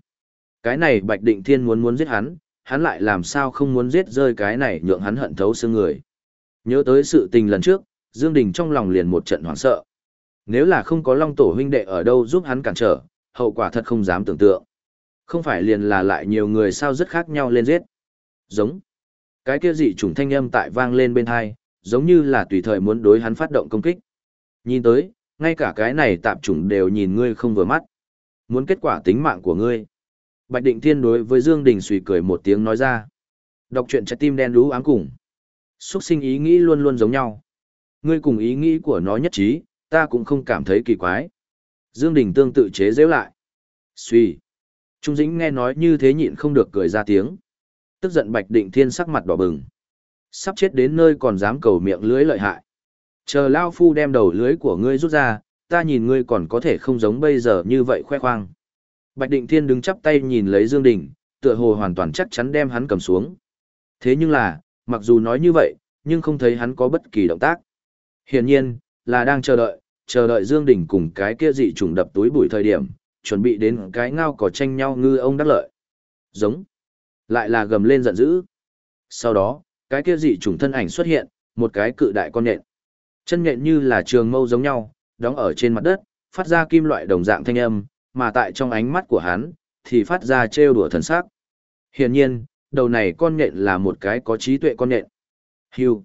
Cái này Bạch Định Thiên muốn muốn giết hắn, hắn lại làm sao không muốn giết rơi cái này nhượng hắn hận thấu xương người. Nhớ tới sự tình lần trước, Dương Đình trong lòng liền một trận hoảng sợ. Nếu là không có Long Tổ huynh đệ ở đâu giúp hắn cản trở, hậu quả thật không dám tưởng tượng. Không phải liền là lại nhiều người sao rất khác nhau lên giết. Giống. Cái kia dị trùng thanh âm tại vang lên bên hai, giống như là tùy thời muốn đối hắn phát động công kích. Nhìn tới, ngay cả cái này tạp trùng đều nhìn ngươi không vừa mắt. Muốn kết quả tính mạng của ngươi. Bạch Định Thiên đối với Dương Đình suy cười một tiếng nói ra. Đọc truyện trái tim đen đú ám cùng. Xuất sinh ý nghĩ luôn luôn giống nhau. Ngươi cùng ý nghĩ của nó nhất trí, ta cũng không cảm thấy kỳ quái. Dương Đình tương tự chế giễu lại. Suy. Trung Dĩnh nghe nói như thế nhịn không được cười ra tiếng. Tức giận Bạch Định Thiên sắc mặt đỏ bừng. Sắp chết đến nơi còn dám cầu miệng lưới lợi hại. Chờ Lao Phu đem đầu lưới của ngươi rút ra, ta nhìn ngươi còn có thể không giống bây giờ như vậy khoe khoang. Bạch Định Thiên đứng chắp tay nhìn lấy Dương Đình, tựa hồ hoàn toàn chắc chắn đem hắn cầm xuống. Thế nhưng là, mặc dù nói như vậy, nhưng không thấy hắn có bất kỳ động tác. Hiển nhiên, là đang chờ đợi, chờ đợi Dương Đình cùng cái kia dị trùng đập túi bụi thời điểm, chuẩn bị đến cái ngao cỏ tranh nhau ngư ông đắc lợi. Giống. Lại là gầm lên giận dữ. Sau đó, cái kia dị trùng thân ảnh xuất hiện, một cái cự đại con nhện. Chân nhện như là trường mâu giống nhau, đóng ở trên mặt đất, phát ra kim loại đồng dạng thanh âm, mà tại trong ánh mắt của hắn, thì phát ra trêu đùa thần sắc. Hiển nhiên, đầu này con nhện là một cái có trí tuệ con nhện. Hưu.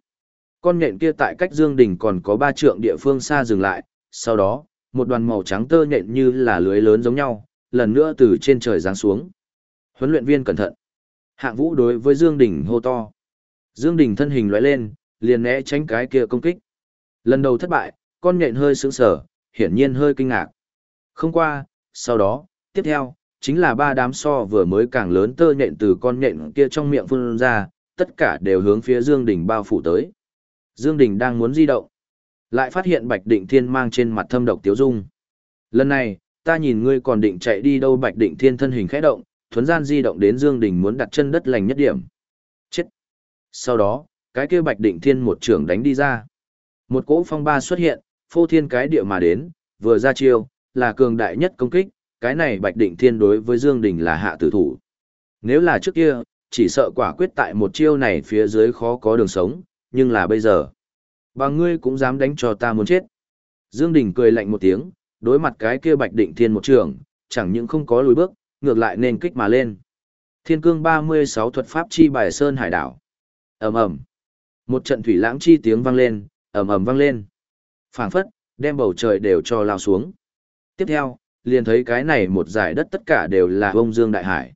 Con nhện kia tại cách Dương Đình còn có ba trượng địa phương xa dừng lại, sau đó, một đoàn màu trắng tơ nhện như là lưới lớn giống nhau, lần nữa từ trên trời giáng xuống. Huấn luyện viên cẩn thận. Hạng Vũ đối với Dương Đình hô to. Dương Đình thân hình lóe lên, liền né tránh cái kia công kích. Lần đầu thất bại, con nhện hơi sững sờ, hiển nhiên hơi kinh ngạc. Không qua, sau đó, tiếp theo, chính là ba đám so vừa mới càng lớn tơ nhện từ con nhện kia trong miệng phun ra, tất cả đều hướng phía Dương Đình bao phủ tới. Dương Đình đang muốn di động, lại phát hiện Bạch Định Thiên mang trên mặt thâm độc tiếu dung. Lần này, ta nhìn ngươi còn định chạy đi đâu Bạch Định Thiên thân hình khẽ động, thuấn gian di động đến Dương Đình muốn đặt chân đất lành nhất điểm. Chết! Sau đó, cái kia Bạch Định Thiên một trường đánh đi ra. Một cỗ phong ba xuất hiện, phô thiên cái địa mà đến, vừa ra chiêu, là cường đại nhất công kích, cái này Bạch Định Thiên đối với Dương Đình là hạ tử thủ. Nếu là trước kia, chỉ sợ quả quyết tại một chiêu này phía dưới khó có đường sống, nhưng là bây giờ. Bà ngươi cũng dám đánh cho ta muốn chết. Dương Đình cười lạnh một tiếng, đối mặt cái kia Bạch Định Thiên một trường, chẳng những không có lùi bước, ngược lại nên kích mà lên. Thiên cương 36 thuật pháp chi bài sơn hải đảo. ầm ầm, Một trận thủy lãng chi tiếng vang lên, ầm ầm vang lên phảng phất, đem bầu trời đều cho lao xuống. Tiếp theo, liền thấy cái này một giải đất tất cả đều là bông dương đại hải.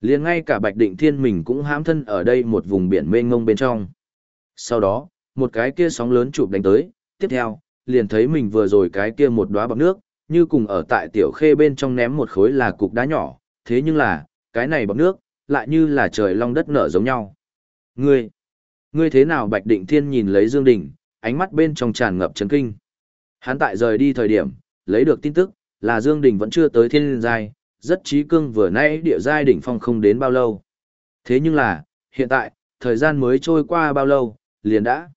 Liền ngay cả Bạch Định Thiên mình cũng hãm thân ở đây một vùng biển mênh mông bên trong. Sau đó, một cái kia sóng lớn chụp đánh tới, tiếp theo, liền thấy mình vừa rồi cái kia một đóa bọt nước, như cùng ở tại tiểu khê bên trong ném một khối là cục đá nhỏ, thế nhưng là, cái này bọt nước, lại như là trời long đất nở giống nhau. Ngươi, ngươi thế nào Bạch Định Thiên nhìn lấy Dương Đình, ánh mắt bên trong tràn ngập chấn kinh. Hắn tại rời đi thời điểm, lấy được tin tức, là Dương Đình vẫn chưa tới thiên giai, rất trí cương vừa nãy địa giai đỉnh phong không đến bao lâu. Thế nhưng là, hiện tại, thời gian mới trôi qua bao lâu, liền đã,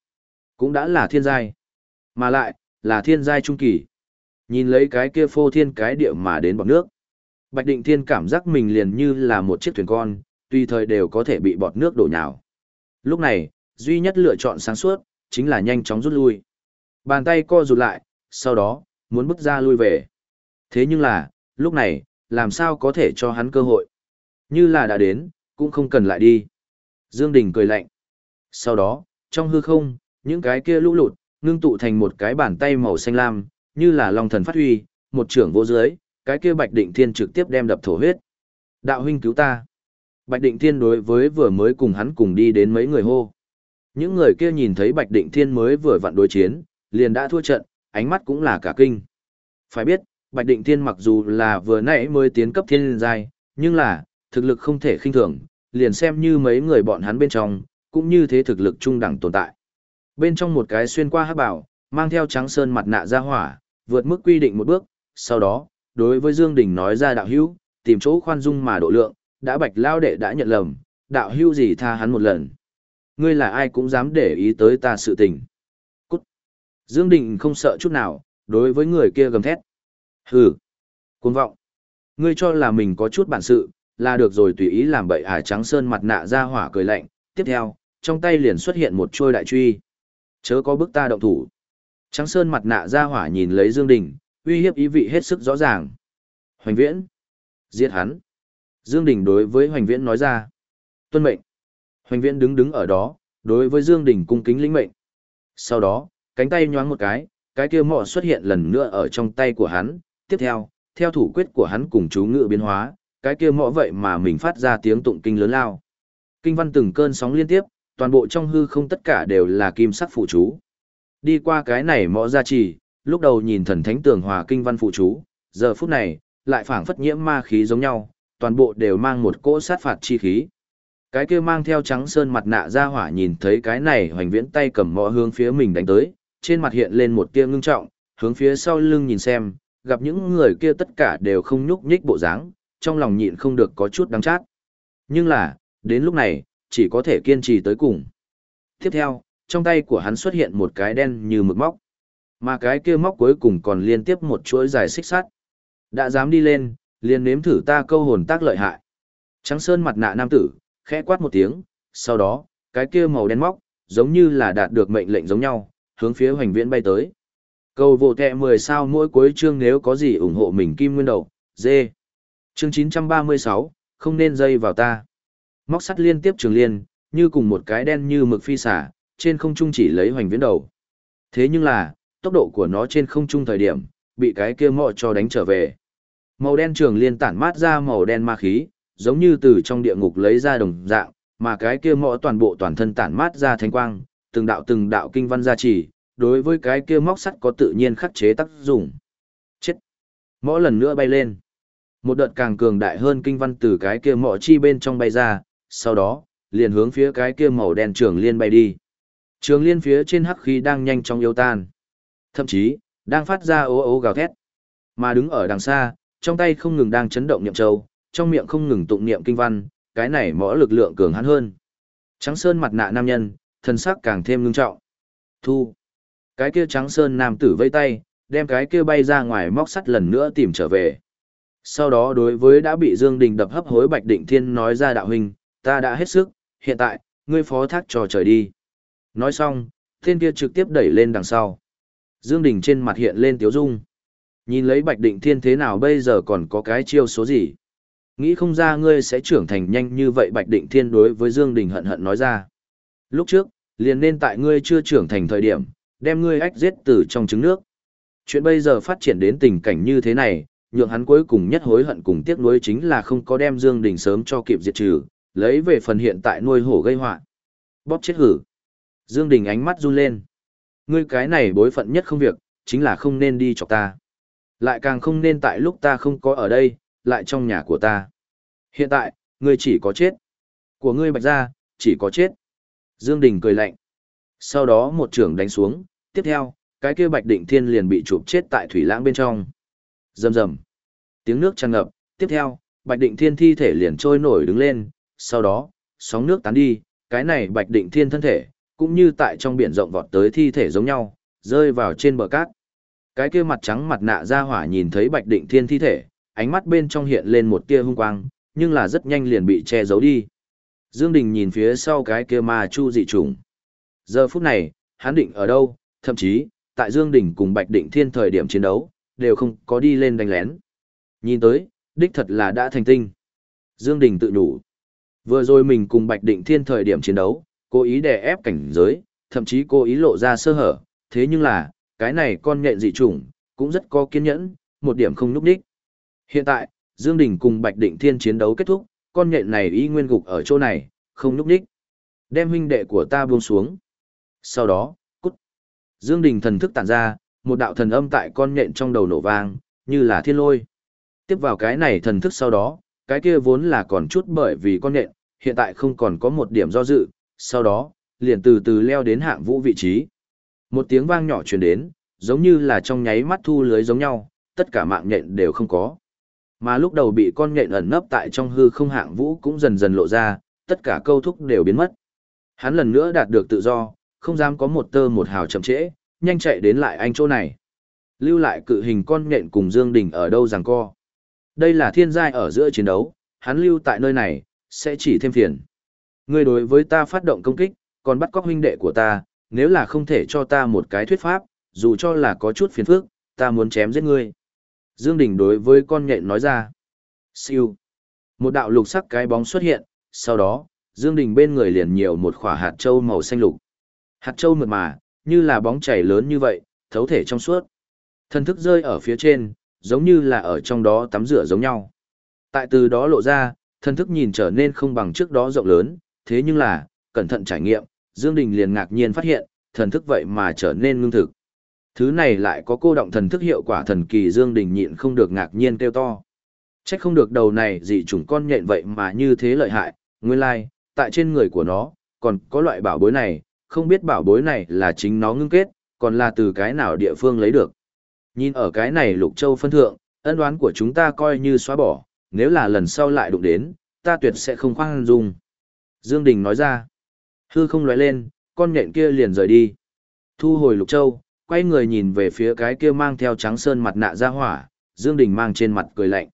cũng đã là thiên giai. Mà lại, là thiên giai trung kỳ. Nhìn lấy cái kia phô thiên cái địa mà đến bọt nước. Bạch Định Thiên cảm giác mình liền như là một chiếc thuyền con, tùy thời đều có thể bị bọt nước đổ nhào. Lúc này, duy nhất lựa chọn sáng suốt, chính là nhanh chóng rút lui. Bàn tay co rụt lại, sau đó, muốn bước ra lui về. Thế nhưng là, lúc này, làm sao có thể cho hắn cơ hội? Như là đã đến, cũng không cần lại đi. Dương Đình cười lạnh. Sau đó, trong hư không, những cái kia lũ lụt, ngưng tụ thành một cái bàn tay màu xanh lam, như là long thần phát huy, một trưởng vô dưới, cái kia Bạch Định Thiên trực tiếp đem đập thổ huyết. Đạo huynh cứu ta. Bạch Định Thiên đối với vừa mới cùng hắn cùng đi đến mấy người hô. Những người kia nhìn thấy Bạch Định Thiên mới vừa vặn đối chiến, liền đã thua trận, ánh mắt cũng là cả kinh. Phải biết, Bạch Định Thiên mặc dù là vừa nãy mới tiến cấp thiên giai, nhưng là, thực lực không thể khinh thường, liền xem như mấy người bọn hắn bên trong, cũng như thế thực lực trung đẳng tồn tại. Bên trong một cái xuyên qua hắc bảo, mang theo trắng sơn mặt nạ ra hỏa, vượt mức quy định một bước, sau đó, đối với Dương Đình nói ra đạo hữu, tìm chỗ khoan dung mà độ lượng, đã bạch lao đệ đã nhận lầm, đạo hữu gì tha hắn một lần. Ngươi là ai cũng dám để ý tới ta sự tình. Cút. Dương Đình không sợ chút nào, đối với người kia gầm thét. Hừ. Cuồng vọng. Ngươi cho là mình có chút bản sự, là được rồi tùy ý làm bậy hải trắng sơn mặt nạ ra hỏa cười lạnh. Tiếp theo, trong tay liền xuất hiện một trôi đại truy. Chớ có bức ta động thủ. Trắng sơn mặt nạ ra hỏa nhìn lấy Dương Đình, uy hiếp ý vị hết sức rõ ràng. Hoành viễn. Giết hắn. Dương Đình đối với Hoành viễn nói ra. Tuân mệnh. Hoành viễn đứng đứng ở đó, đối với Dương Đình cung kính lĩnh mệnh. Sau đó, cánh tay nhoáng một cái, cái kia mỏ xuất hiện lần nữa ở trong tay của hắn. Tiếp theo, theo thủ quyết của hắn cùng chú ngự biến hóa, cái kia mỏ vậy mà mình phát ra tiếng tụng kinh lớn lao. Kinh văn từng cơn sóng liên tiếp, toàn bộ trong hư không tất cả đều là kim sắc phụ chú. Đi qua cái này mỏ gia trì, lúc đầu nhìn thần thánh tường hòa kinh văn phụ chú, giờ phút này, lại phảng phất nhiễm ma khí giống nhau, toàn bộ đều mang một cỗ sát phạt chi khí. Cái kia mang theo trắng sơn mặt nạ ra hỏa nhìn thấy cái này hoành viễn tay cầm mõ hướng phía mình đánh tới, trên mặt hiện lên một tia ngưng trọng, hướng phía sau lưng nhìn xem, gặp những người kia tất cả đều không nhúc nhích bộ dáng, trong lòng nhịn không được có chút đắng chát. Nhưng là, đến lúc này, chỉ có thể kiên trì tới cùng. Tiếp theo, trong tay của hắn xuất hiện một cái đen như mực móc. Mà cái kia móc cuối cùng còn liên tiếp một chuỗi dài xích sắt. Đã dám đi lên, liền nếm thử ta câu hồn tác lợi hại. Trắng sơn mặt nạ nam tử, khẽ quát một tiếng, sau đó, cái kia màu đen móc, giống như là đạt được mệnh lệnh giống nhau, hướng phía hoành viễn bay tới. Cầu vô kẹ 10 sao mỗi cuối chương nếu có gì ủng hộ mình kim nguyên đầu, dê. Chương 936, không nên dây vào ta. Móc sắt liên tiếp trường liên, như cùng một cái đen như mực phi xả, trên không trung chỉ lấy hoành viễn đầu. Thế nhưng là, tốc độ của nó trên không trung thời điểm, bị cái kia mọ cho đánh trở về. Màu đen trường liên tản mát ra màu đen ma khí, giống như từ trong địa ngục lấy ra đồng dạng, mà cái kia mõ toàn bộ toàn thân tản mát ra thanh quang, từng đạo từng đạo kinh văn gia trì, đối với cái kia móc sắt có tự nhiên khắc chế tác dụng. Chết! Mõ lần nữa bay lên. Một đợt càng cường đại hơn kinh văn từ cái kia mõ chi bên trong bay ra, sau đó, liền hướng phía cái kia màu đen trường liên bay đi. Trường liên phía trên hắc khí đang nhanh chóng yếu tan. Thậm chí, đang phát ra ố ố gào thét. Mà đứng ở đằng xa, trong tay không ngừng đang chấn động niệm châu, trong miệng không ngừng tụng niệm kinh văn, cái này mõ lực lượng cường hắn hơn. Trắng sơn mặt nạ nam nhân, thân sắc càng thêm ngưng trọng. Thu. Cái kia trắng sơn nam tử vây tay, đem cái kia bay ra ngoài móc sắt lần nữa tìm trở về. Sau đó đối với đã bị Dương Đình đập hấp hối Bạch Định Thiên nói ra đạo huynh, ta đã hết sức, hiện tại, ngươi phó thác trò trời đi. Nói xong, tên kia trực tiếp đẩy lên đằng sau. Dương Đình trên mặt hiện lên tiếu dung. Nhìn lấy Bạch Định Thiên thế nào bây giờ còn có cái chiêu số gì. Nghĩ không ra ngươi sẽ trưởng thành nhanh như vậy Bạch Định Thiên đối với Dương Đình hận hận nói ra. Lúc trước, liền nên tại ngươi chưa trưởng thành thời điểm, đem ngươi ách giết từ trong trứng nước. Chuyện bây giờ phát triển đến tình cảnh như thế này, nhượng hắn cuối cùng nhất hối hận cùng tiếc nuối chính là không có đem Dương Đình sớm cho kịp diệt trừ, lấy về phần hiện tại nuôi hổ gây họa. Bóp chết hử. Dương Đình ánh mắt run lên. Ngươi cái này bối phận nhất không việc, chính là không nên đi chọc ta. Lại càng không nên tại lúc ta không có ở đây, lại trong nhà của ta. Hiện tại, ngươi chỉ có chết. Của ngươi bạch ra, chỉ có chết. Dương Đình cười lạnh. Sau đó một trưởng đánh xuống, tiếp theo, cái kia bạch định thiên liền bị chụp chết tại thủy lãng bên trong. Rầm rầm. Tiếng nước tràn ngập, tiếp theo, bạch định thiên thi thể liền trôi nổi đứng lên, sau đó, sóng nước tán đi, cái này bạch định thiên thân thể, cũng như tại trong biển rộng vọt tới thi thể giống nhau, rơi vào trên bờ cát. Cái kia mặt trắng mặt nạ ra hỏa nhìn thấy Bạch Định Thiên thi thể, ánh mắt bên trong hiện lên một tia hung quang, nhưng là rất nhanh liền bị che giấu đi. Dương Đình nhìn phía sau cái kia ma chu dị trùng. Giờ phút này, hắn định ở đâu, thậm chí, tại Dương Đình cùng Bạch Định Thiên thời điểm chiến đấu, đều không có đi lên đánh lén. Nhìn tới, đích thật là đã thành tinh. Dương Đình tự đủ. Vừa rồi mình cùng Bạch Định Thiên thời điểm chiến đấu, cố ý đè ép cảnh giới, thậm chí cố ý lộ ra sơ hở, thế nhưng là, cái này con nhện dị trùng, cũng rất có kiên nhẫn, một điểm không núp đích. Hiện tại, Dương Đình cùng Bạch Định Thiên chiến đấu kết thúc, con nhện này y nguyên gục ở chỗ này, không núp đích. Đem huynh đệ của ta buông xuống. Sau đó, cút. Dương Đình thần thức tản ra, một đạo thần âm tại con nhện trong đầu nổ vang, như là thiên lôi. Tiếp vào cái này thần thức sau đó, cái kia vốn là còn chút bởi vì con nhện, hiện tại không còn có một điểm do dự, sau đó, liền từ từ leo đến hạng vũ vị trí. Một tiếng vang nhỏ truyền đến, giống như là trong nháy mắt thu lưới giống nhau, tất cả mạng nhện đều không có. Mà lúc đầu bị con nhện ẩn nấp tại trong hư không hạng vũ cũng dần dần lộ ra, tất cả câu thúc đều biến mất. Hắn lần nữa đạt được tự do, không dám có một tơ một hào chậm trễ, nhanh chạy đến lại anh chỗ này. Lưu lại cự hình con nhện cùng Dương Đình ở đâu rằng co. Đây là thiên giai ở giữa chiến đấu, hắn lưu tại nơi này, sẽ chỉ thêm phiền. Ngươi đối với ta phát động công kích, còn bắt cóc huynh đệ của ta, nếu là không thể cho ta một cái thuyết pháp, dù cho là có chút phiền phức, ta muốn chém giết ngươi. Dương Đình đối với con nhện nói ra. Siêu. Một đạo lục sắc cái bóng xuất hiện, sau đó, Dương Đình bên người liền nhiều một khỏa hạt châu màu xanh lục. Hạt châu mượt mà, như là bóng chảy lớn như vậy, thấu thể trong suốt. Thần thức rơi ở phía trên, giống như là ở trong đó tắm rửa giống nhau. Tại từ đó lộ ra, thần thức nhìn trở nên không bằng trước đó rộng lớn, thế nhưng là, cẩn thận trải nghiệm, Dương Đình liền ngạc nhiên phát hiện, thần thức vậy mà trở nên ngưng thực. Thứ này lại có cô động thần thức hiệu quả thần kỳ Dương Đình nhịn không được ngạc nhiên kêu to. Chắc không được đầu này dị chủng con nhện vậy mà như thế lợi hại, nguyên lai, like, tại trên người của nó, còn có loại bảo bối này, không biết bảo bối này là chính nó ngưng kết, còn là từ cái nào địa phương lấy được. Nhìn ở cái này lục châu phân thượng, ân đoán của chúng ta coi như xóa bỏ, nếu là lần sau lại đụng đến, ta tuyệt sẽ không khoan dung. Dương Đình nói ra, hư không lóe lên, con nhện kia liền rời đi. Thu hồi lục châu, quay người nhìn về phía cái kia mang theo trắng sơn mặt nạ ra hỏa, Dương Đình mang trên mặt cười lạnh.